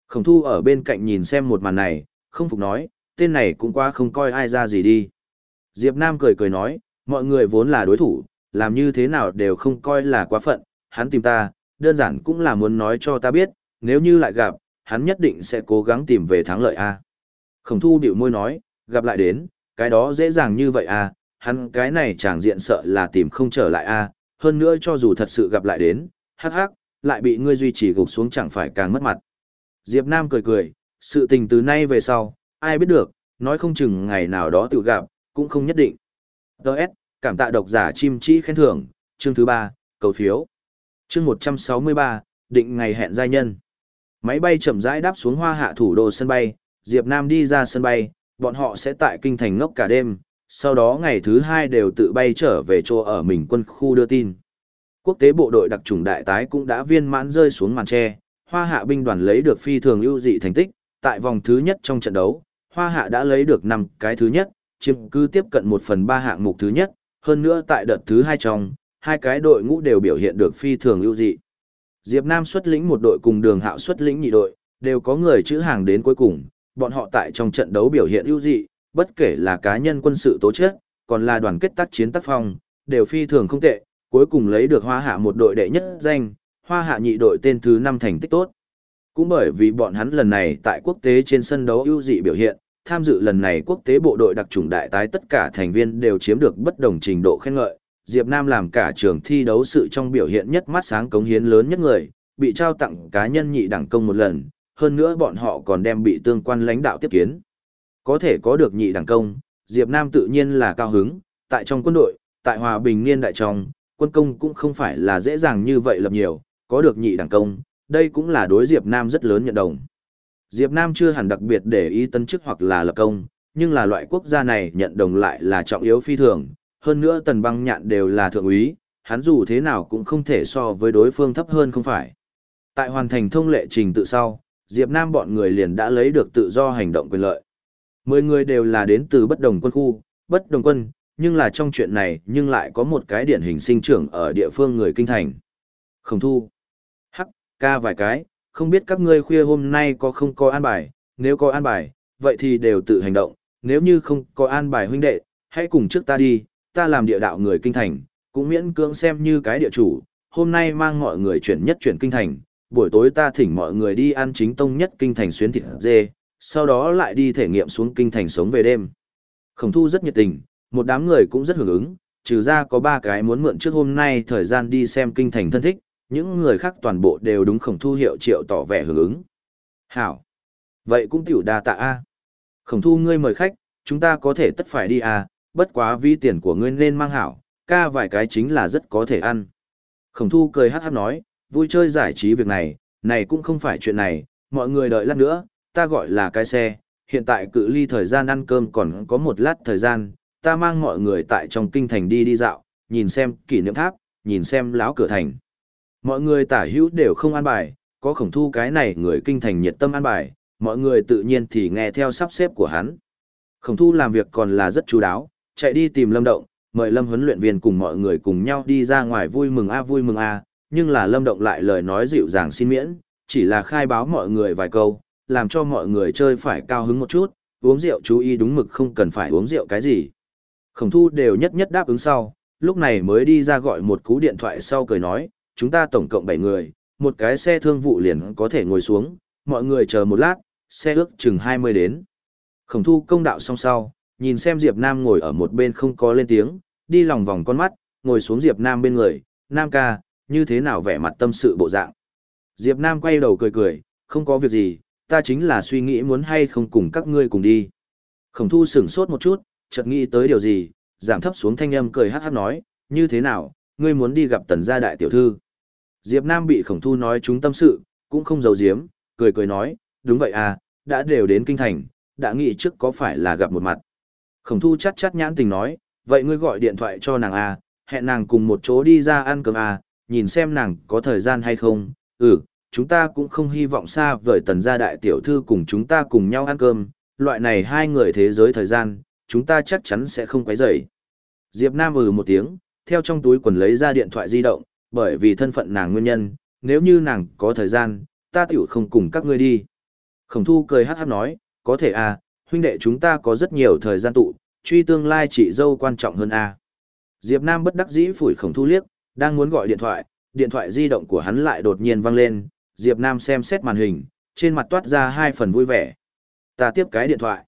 Khổng thu ở bên cạnh nhìn xem một màn này, không phục nói, tên này cũng quá không coi ai ra gì đi. Diệp Nam cười cười nói, mọi người vốn là đối thủ, làm như thế nào đều không coi là quá phận, hắn tìm ta, đơn giản cũng là muốn nói cho ta biết, nếu như lại gặp, hắn nhất định sẽ cố gắng tìm về thắng lợi A. Khổng thu điệu môi nói, gặp lại đến, cái đó dễ dàng như vậy A, hắn cái này chẳng diện sợ là tìm không trở lại A, hơn nữa cho dù thật sự gặp lại đến, hắc hắc, lại bị ngươi duy trì gục xuống chẳng phải càng mất mặt. Diệp Nam cười cười, sự tình từ nay về sau, ai biết được, nói không chừng ngày nào đó tự gặp, cũng không nhất định. Đợt, cảm tạ độc giả chim chi khen thưởng, chương thứ 3, cầu phiếu. Chương 163, định ngày hẹn giai nhân. Máy bay chậm rãi đáp xuống hoa hạ thủ đô sân bay, Diệp Nam đi ra sân bay, bọn họ sẽ tại kinh thành ngốc cả đêm, sau đó ngày thứ hai đều tự bay trở về chỗ ở mình quân khu đưa tin. Quốc tế bộ đội đặc trùng đại tái cũng đã viên mãn rơi xuống màn tre, hoa hạ binh đoàn lấy được phi thường ưu dị thành tích, tại vòng thứ nhất trong trận đấu, hoa hạ đã lấy được 5 cái thứ nhất, chiếm cứ tiếp cận 1 phần 3 hạng mục thứ nhất, hơn nữa tại đợt thứ hai trong, hai cái đội ngũ đều biểu hiện được phi thường ưu dị. Diệp Nam xuất lĩnh một đội cùng đường hạo xuất lĩnh nhị đội, đều có người chữ hàng đến cuối cùng, bọn họ tại trong trận đấu biểu hiện ưu dị, bất kể là cá nhân quân sự tố chất, còn là đoàn kết tác chiến tác phong, đều phi thường không tệ, cuối cùng lấy được hoa hạ một đội đệ nhất danh, hoa hạ nhị đội tên thứ 5 thành tích tốt. Cũng bởi vì bọn hắn lần này tại quốc tế trên sân đấu ưu dị biểu hiện, tham dự lần này quốc tế bộ đội đặc trùng đại tái tất cả thành viên đều chiếm được bất đồng trình độ khen ngợi. Diệp Nam làm cả trường thi đấu sự trong biểu hiện nhất mắt sáng cống hiến lớn nhất người, bị trao tặng cá nhân nhị đẳng công một lần, hơn nữa bọn họ còn đem bị tương quan lãnh đạo tiếp kiến. Có thể có được nhị đẳng công, Diệp Nam tự nhiên là cao hứng, tại trong quân đội, tại hòa bình niên đại trong, quân công cũng không phải là dễ dàng như vậy lập nhiều, có được nhị đẳng công, đây cũng là đối Diệp Nam rất lớn nhận đồng. Diệp Nam chưa hẳn đặc biệt để ý tấn chức hoặc là lập công, nhưng là loại quốc gia này nhận đồng lại là trọng yếu phi thường, hơn nữa tần băng nhạn đều là thượng úy, hắn dù thế nào cũng không thể so với đối phương thấp hơn không phải. Tại hoàn thành thông lệ trình tự sau, Diệp Nam bọn người liền đã lấy được tự do hành động quyền lợi. Mười người đều là đến từ bất đồng quân khu, bất đồng quân, nhưng là trong chuyện này nhưng lại có một cái điển hình sinh trưởng ở địa phương người kinh thành. Không thu. Hắc, ca vài cái, không biết các ngươi khuya hôm nay có không có an bài, nếu có an bài, vậy thì đều tự hành động, nếu như không có an bài huynh đệ, hãy cùng trước ta đi, ta làm địa đạo người kinh thành, cũng miễn cưỡng xem như cái địa chủ, hôm nay mang mọi người chuyển nhất chuyển kinh thành, buổi tối ta thỉnh mọi người đi ăn chính tông nhất kinh thành xuyến thịt dê, sau đó lại đi thể nghiệm xuống kinh thành sống về đêm. Khổng thu rất nhiệt tình, một đám người cũng rất hưởng ứng, trừ ra có ba cái muốn mượn trước hôm nay thời gian đi xem kinh thành thân thích, những người khác toàn bộ đều đúng khổng thu hiệu triệu tỏ vẻ hưởng ứng. Hảo! Vậy cũng tiểu đa tạ A. Khổng thu ngươi mời khách, chúng ta có thể tất phải đi à? Bất quá vi tiền của ngươi nên mang hảo, ca vài cái chính là rất có thể ăn. Khổng thu cười hát hát nói, vui chơi giải trí việc này, này cũng không phải chuyện này, mọi người đợi lát nữa, ta gọi là cái xe, hiện tại cự ly thời gian ăn cơm còn có một lát thời gian, ta mang mọi người tại trong kinh thành đi đi dạo, nhìn xem kỷ niệm tháp, nhìn xem láo cửa thành. Mọi người tả hữu đều không an bài, có khổng thu cái này người kinh thành nhiệt tâm an bài, mọi người tự nhiên thì nghe theo sắp xếp của hắn. Khổng thu làm việc còn là rất chú đáo, chạy đi tìm Lâm Động, mời Lâm huấn luyện viên cùng mọi người cùng nhau đi ra ngoài vui mừng a vui mừng a, nhưng là Lâm Động lại lời nói dịu dàng xin miễn, chỉ là khai báo mọi người vài câu, làm cho mọi người chơi phải cao hứng một chút, uống rượu chú ý đúng mực không cần phải uống rượu cái gì. Khổng thu đều nhất nhất đáp ứng sau, lúc này mới đi ra gọi một cú điện thoại sau cười nói, chúng ta tổng cộng 7 người, một cái xe thương vụ liền có thể ngồi xuống, mọi người chờ một lát, xe ước chừng 20 đến. Khổng thu công đạo xong sau, nhìn xem Diệp Nam ngồi ở một bên không có lên tiếng, đi lòng vòng con mắt, ngồi xuống Diệp Nam bên người, Nam ca, như thế nào vẻ mặt tâm sự bộ dạng. Diệp Nam quay đầu cười cười, không có việc gì, ta chính là suy nghĩ muốn hay không cùng các ngươi cùng đi. Khổng thu sửng sốt một chút, chợt nghĩ tới điều gì, giảm thấp xuống thanh âm cười hát hát nói, như thế nào, ngươi muốn đi gặp tần gia đại tiểu thư. Diệp Nam bị khổng thu nói chúng tâm sự, cũng không giấu giếm, cười cười nói, đúng vậy à, đã đều đến kinh thành, đã nghĩ trước có phải là gặp một mặt. Khổng thu chắt chắt nhãn tình nói, vậy ngươi gọi điện thoại cho nàng à, hẹn nàng cùng một chỗ đi ra ăn cơm à, nhìn xem nàng có thời gian hay không, ừ, chúng ta cũng không hy vọng xa vời tần gia đại tiểu thư cùng chúng ta cùng nhau ăn cơm, loại này hai người thế giới thời gian, chúng ta chắc chắn sẽ không quấy rầy. Diệp Nam ừ một tiếng, theo trong túi quần lấy ra điện thoại di động, bởi vì thân phận nàng nguyên nhân, nếu như nàng có thời gian, ta tiểu không cùng các ngươi đi. Khổng thu cười hát hát nói, có thể à, huynh đệ chúng ta có rất nhiều thời gian tụ, truy tương lai chị dâu quan trọng hơn a. Diệp Nam bất đắc dĩ phủi khổng thu liếc, đang muốn gọi điện thoại, điện thoại di động của hắn lại đột nhiên vang lên, Diệp Nam xem xét màn hình, trên mặt toát ra hai phần vui vẻ. Ta tiếp cái điện thoại.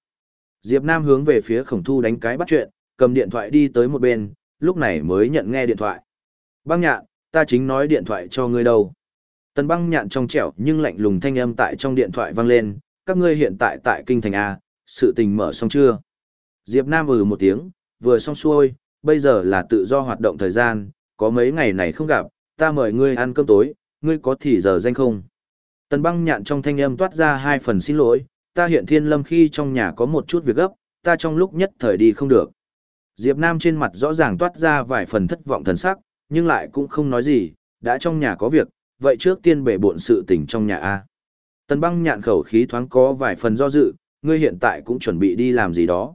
Diệp Nam hướng về phía khổng thu đánh cái bắt chuyện, cầm điện thoại đi tới một bên, lúc này mới nhận nghe điện thoại. Băng nhạn, ta chính nói điện thoại cho ngươi đâu. Tần băng nhạn trong trẻo nhưng lạnh lùng thanh âm tại trong điện thoại vang lên, các ngươi hiện tại tại kinh thành A, sự tình mở xong chưa? Diệp Nam ừ một tiếng, vừa xong xuôi, bây giờ là tự do hoạt động thời gian, có mấy ngày này không gặp, ta mời ngươi ăn cơm tối, ngươi có thì giờ danh không? Tần băng nhạn trong thanh âm toát ra hai phần xin lỗi, ta hiện thiên lâm khi trong nhà có một chút việc gấp, ta trong lúc nhất thời đi không được. Diệp Nam trên mặt rõ ràng toát ra vài phần thất vọng thần sắc, nhưng lại cũng không nói gì, đã trong nhà có việc, vậy trước tiên bể bộn sự tình trong nhà A. Tần băng nhạn khẩu khí thoáng có vài phần do dự, ngươi hiện tại cũng chuẩn bị đi làm gì đó.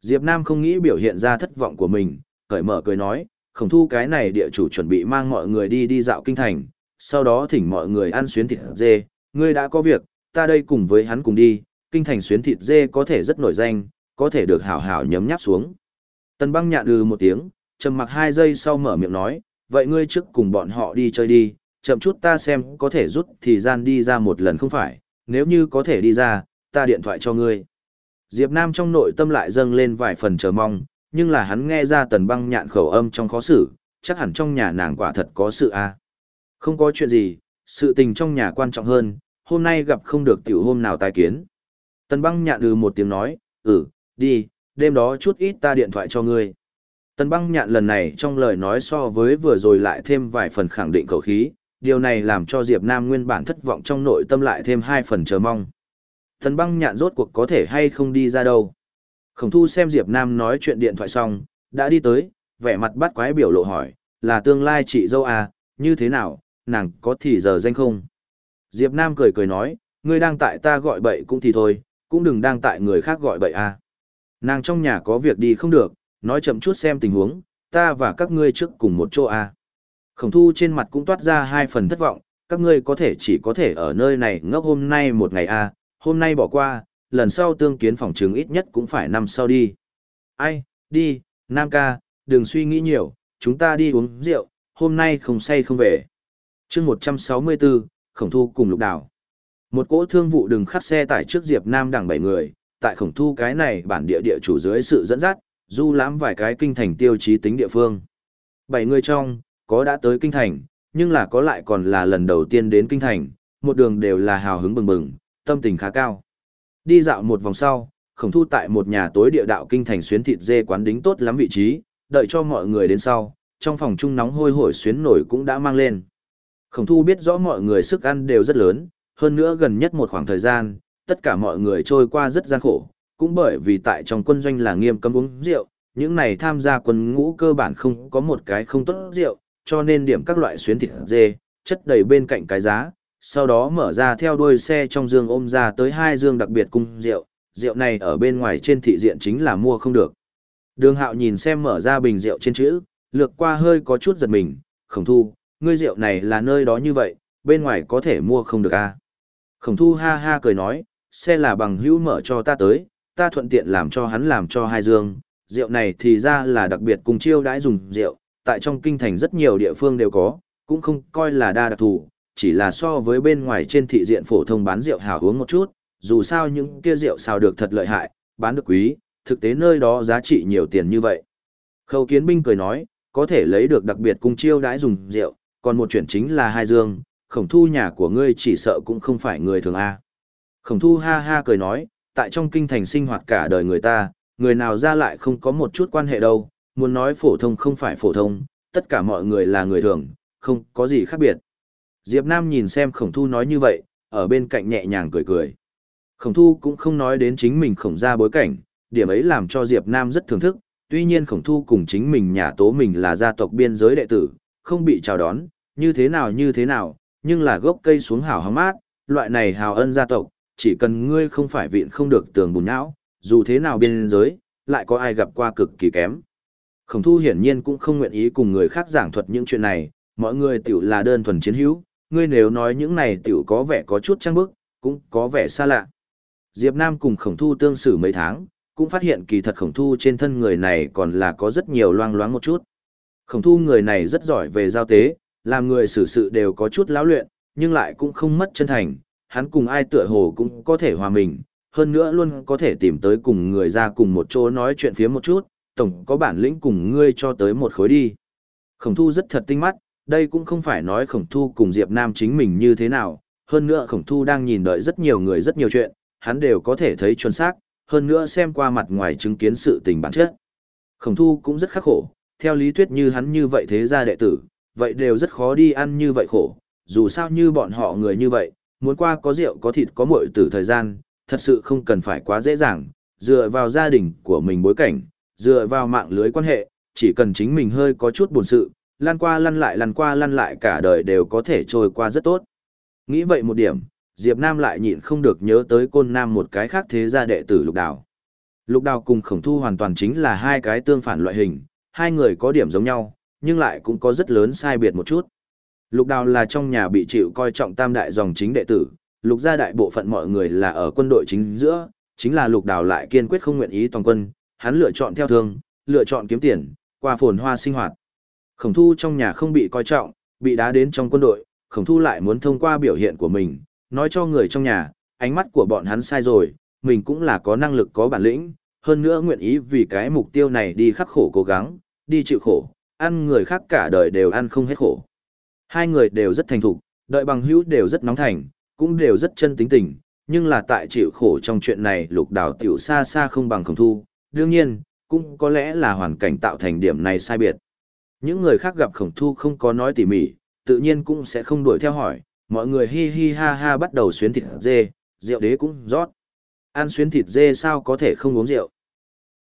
Diệp Nam không nghĩ biểu hiện ra thất vọng của mình, cởi mở cười nói, khổng thu cái này địa chủ chuẩn bị mang mọi người đi đi dạo kinh thành, sau đó thỉnh mọi người ăn xuyến thịt dê, ngươi đã có việc, ta đây cùng với hắn cùng đi, kinh thành xuyến thịt dê có thể rất nổi danh, có thể được hảo hảo nhấm nháp xuống. Tần băng nhạn ừ một tiếng, trầm mặc hai giây sau mở miệng nói, vậy ngươi trước cùng bọn họ đi chơi đi, chậm chút ta xem có thể rút thì gian đi ra một lần không phải, nếu như có thể đi ra, ta điện thoại cho ngươi. Diệp Nam trong nội tâm lại dâng lên vài phần chờ mong, nhưng là hắn nghe ra tần băng nhạn khẩu âm trong khó xử, chắc hẳn trong nhà nàng quả thật có sự a. Không có chuyện gì, sự tình trong nhà quan trọng hơn, hôm nay gặp không được tiểu hôm nào tài kiến. Tần băng nhạn ừ một tiếng nói, ừ, đi, đêm đó chút ít ta điện thoại cho ngươi. Tần băng nhạn lần này trong lời nói so với vừa rồi lại thêm vài phần khẳng định khẩu khí, điều này làm cho Diệp Nam nguyên bản thất vọng trong nội tâm lại thêm hai phần chờ mong. Thần băng nhạn rốt cuộc có thể hay không đi ra đâu. Khổng thu xem Diệp Nam nói chuyện điện thoại xong, đã đi tới, vẻ mặt bắt quái biểu lộ hỏi, là tương lai chị dâu à, như thế nào, nàng có thì giờ danh không? Diệp Nam cười cười nói, ngươi đang tại ta gọi bậy cũng thì thôi, cũng đừng đang tại người khác gọi bậy à. Nàng trong nhà có việc đi không được, nói chậm chút xem tình huống, ta và các ngươi trước cùng một chỗ à. Khổng thu trên mặt cũng toát ra hai phần thất vọng, các ngươi có thể chỉ có thể ở nơi này ngốc hôm nay một ngày à, hôm nay bỏ qua, lần sau tương kiến phòng trứng ít nhất cũng phải năm sau đi. Ai, đi, Nam ca, đừng suy nghĩ nhiều, chúng ta đi uống rượu, hôm nay không say không về. chương 164, khổng thu cùng lục đảo. Một cỗ thương vụ đừng khắc xe tải trước Diệp Nam đằng bảy người, tại khổng thu cái này bản địa địa chủ dưới sự dẫn dắt, du lãm vài cái kinh thành tiêu chí tính địa phương. Bảy người trong, có đã tới kinh thành, nhưng là có lại còn là lần đầu tiên đến kinh thành, một đường đều là hào hứng bừng bừng, tâm tình khá cao. Đi dạo một vòng sau, khổng thu tại một nhà tối địa đạo kinh thành xuyến thịt dê quán đính tốt lắm vị trí, đợi cho mọi người đến sau, trong phòng chung nóng hôi hổi xuyến nổi cũng đã mang lên. Khổng thu biết rõ mọi người sức ăn đều rất lớn, hơn nữa gần nhất một khoảng thời gian, tất cả mọi người trôi qua rất gian khổ, cũng bởi vì tại trong quân doanh là nghiêm cấm uống rượu, những này tham gia quân ngũ cơ bản không có một cái không tốt rượu, cho nên điểm các loại xuyến thịt dê, chất đầy bên cạnh cái giá, sau đó mở ra theo đuôi xe trong dương ôm ra tới hai dương đặc biệt cung rượu, rượu này ở bên ngoài trên thị diện chính là mua không được. Đường hạo nhìn xem mở ra bình rượu trên chữ, lược qua hơi có chút giật mình, khổng thu, ngươi rượu này là nơi đó như vậy, bên ngoài có thể mua không được à. Khổng thu ha ha cười nói, xe là bằng hữu mở cho ta tới, ta thuận tiện làm cho hắn làm cho hai dương, rượu này thì ra là đặc biệt cùng chiêu đãi dùng rượu, tại trong kinh thành rất nhiều địa phương đều có, cũng không coi là đa đặc thù, chỉ là so với bên ngoài trên thị diện phổ thông bán rượu hào uống một chút, dù sao những kia rượu xào được thật lợi hại, bán được quý, thực tế nơi đó giá trị nhiều tiền như vậy. Khâu Kiến Binh cười nói, có thể lấy được đặc biệt cung chiêu đãi dùng rượu, còn một chuyện chính là hai dương, khổng thu nhà của ngươi chỉ sợ cũng không phải người thường A. Khổng thu ha ha cười nói, tại trong kinh thành sinh hoạt cả đời người ta, người nào ra lại không có một chút quan hệ đâu, muốn nói phổ thông không phải phổ thông, tất cả mọi người là người thường, không có gì khác biệt. Diệp Nam nhìn xem khổng thu nói như vậy, ở bên cạnh nhẹ nhàng cười cười. Khổng thu cũng không nói đến chính mình khổng ra bối cảnh, điểm ấy làm cho Diệp Nam rất thưởng thức, tuy nhiên khổng thu cùng chính mình nhà tố mình là gia tộc biên giới đệ tử, không bị chào đón, như thế nào như thế nào, nhưng là gốc cây xuống hào hóng mát, loại này hào ân gia tộc, chỉ cần ngươi không phải vịn không được tường bùn não, dù thế nào biên giới, lại có ai gặp qua cực kỳ kém. Khổng thu hiển nhiên cũng không nguyện ý cùng người khác giảng thuật những chuyện này, mọi người tiểu là đơn thuần chiến hữu, ngươi nếu nói những này tiểu có vẻ có chút trăng bức, cũng có vẻ xa lạ. Diệp Nam cùng khổng thu tương xử mấy tháng, cũng phát hiện kỳ thật khổng thu trên thân người này còn là có rất nhiều loang loáng một chút. Khổng thu người này rất giỏi về giao tế, làm người xử sự đều có chút lão luyện, nhưng lại cũng không mất chân thành, hắn cùng ai tựa hồ cũng có thể hòa mình, hơn nữa luôn có thể tìm tới cùng người ra cùng một chỗ nói chuyện phía một chút, tổng có bản lĩnh cùng ngươi cho tới một khối đi. Khổng thu rất thật tinh mắt, đây cũng không phải nói khổng thu cùng Diệp Nam chính mình như thế nào, hơn nữa khổng thu đang nhìn đợi rất nhiều người rất nhiều chuyện, hắn đều có thể thấy chuẩn xác, hơn nữa xem qua mặt ngoài chứng kiến sự tình bản chất. Khổng thu cũng rất khắc khổ, theo lý thuyết như hắn như vậy thế gia đệ tử, vậy đều rất khó đi ăn như vậy khổ, dù sao như bọn họ người như vậy, muốn qua có rượu có thịt có muội từ thời gian, thật sự không cần phải quá dễ dàng, dựa vào gia đình của mình bối cảnh, dựa vào mạng lưới quan hệ, chỉ cần chính mình hơi có chút buồn sự, lăn qua lăn lại lăn qua lăn lại cả đời đều có thể trôi qua rất tốt. Nghĩ vậy một điểm, Diệp Nam lại nhịn không được nhớ tới côn nam một cái khác thế gia đệ tử lục đào. Lục đào cùng khổng thu hoàn toàn chính là hai cái tương phản loại hình, hai người có điểm giống nhau, nhưng lại cũng có rất lớn sai biệt một chút. Lục đào là trong nhà bị chịu coi trọng tam đại dòng chính đệ tử, lục gia đại bộ phận mọi người là ở quân đội chính giữa, chính là lục đào lại kiên quyết không nguyện ý toàn quân, hắn lựa chọn theo thương, lựa chọn kiếm tiền, qua phồn hoa sinh hoạt. Khổng thu trong nhà không bị coi trọng, bị đá đến trong quân đội, khổng thu lại muốn thông qua biểu hiện của mình, nói cho người trong nhà, ánh mắt của bọn hắn sai rồi, mình cũng là có năng lực có bản lĩnh, hơn nữa nguyện ý vì cái mục tiêu này đi khắc khổ cố gắng, đi chịu khổ, ăn người khác cả đời đều ăn không hết khổ. Hai người đều rất thành thục, đợi bằng hữu đều rất nóng thành, cũng đều rất chân tính tình, nhưng là tại chịu khổ trong chuyện này lục đào tiểu xa xa không bằng khổng thu, đương nhiên, cũng có lẽ là hoàn cảnh tạo thành điểm này sai biệt. Những người khác gặp khổng thu không có nói tỉ mỉ, tự nhiên cũng sẽ không đuổi theo hỏi, mọi người hi hi ha ha bắt đầu xuyến thịt dê, rượu đế cũng rót. Ăn xuyến thịt dê sao có thể không uống rượu.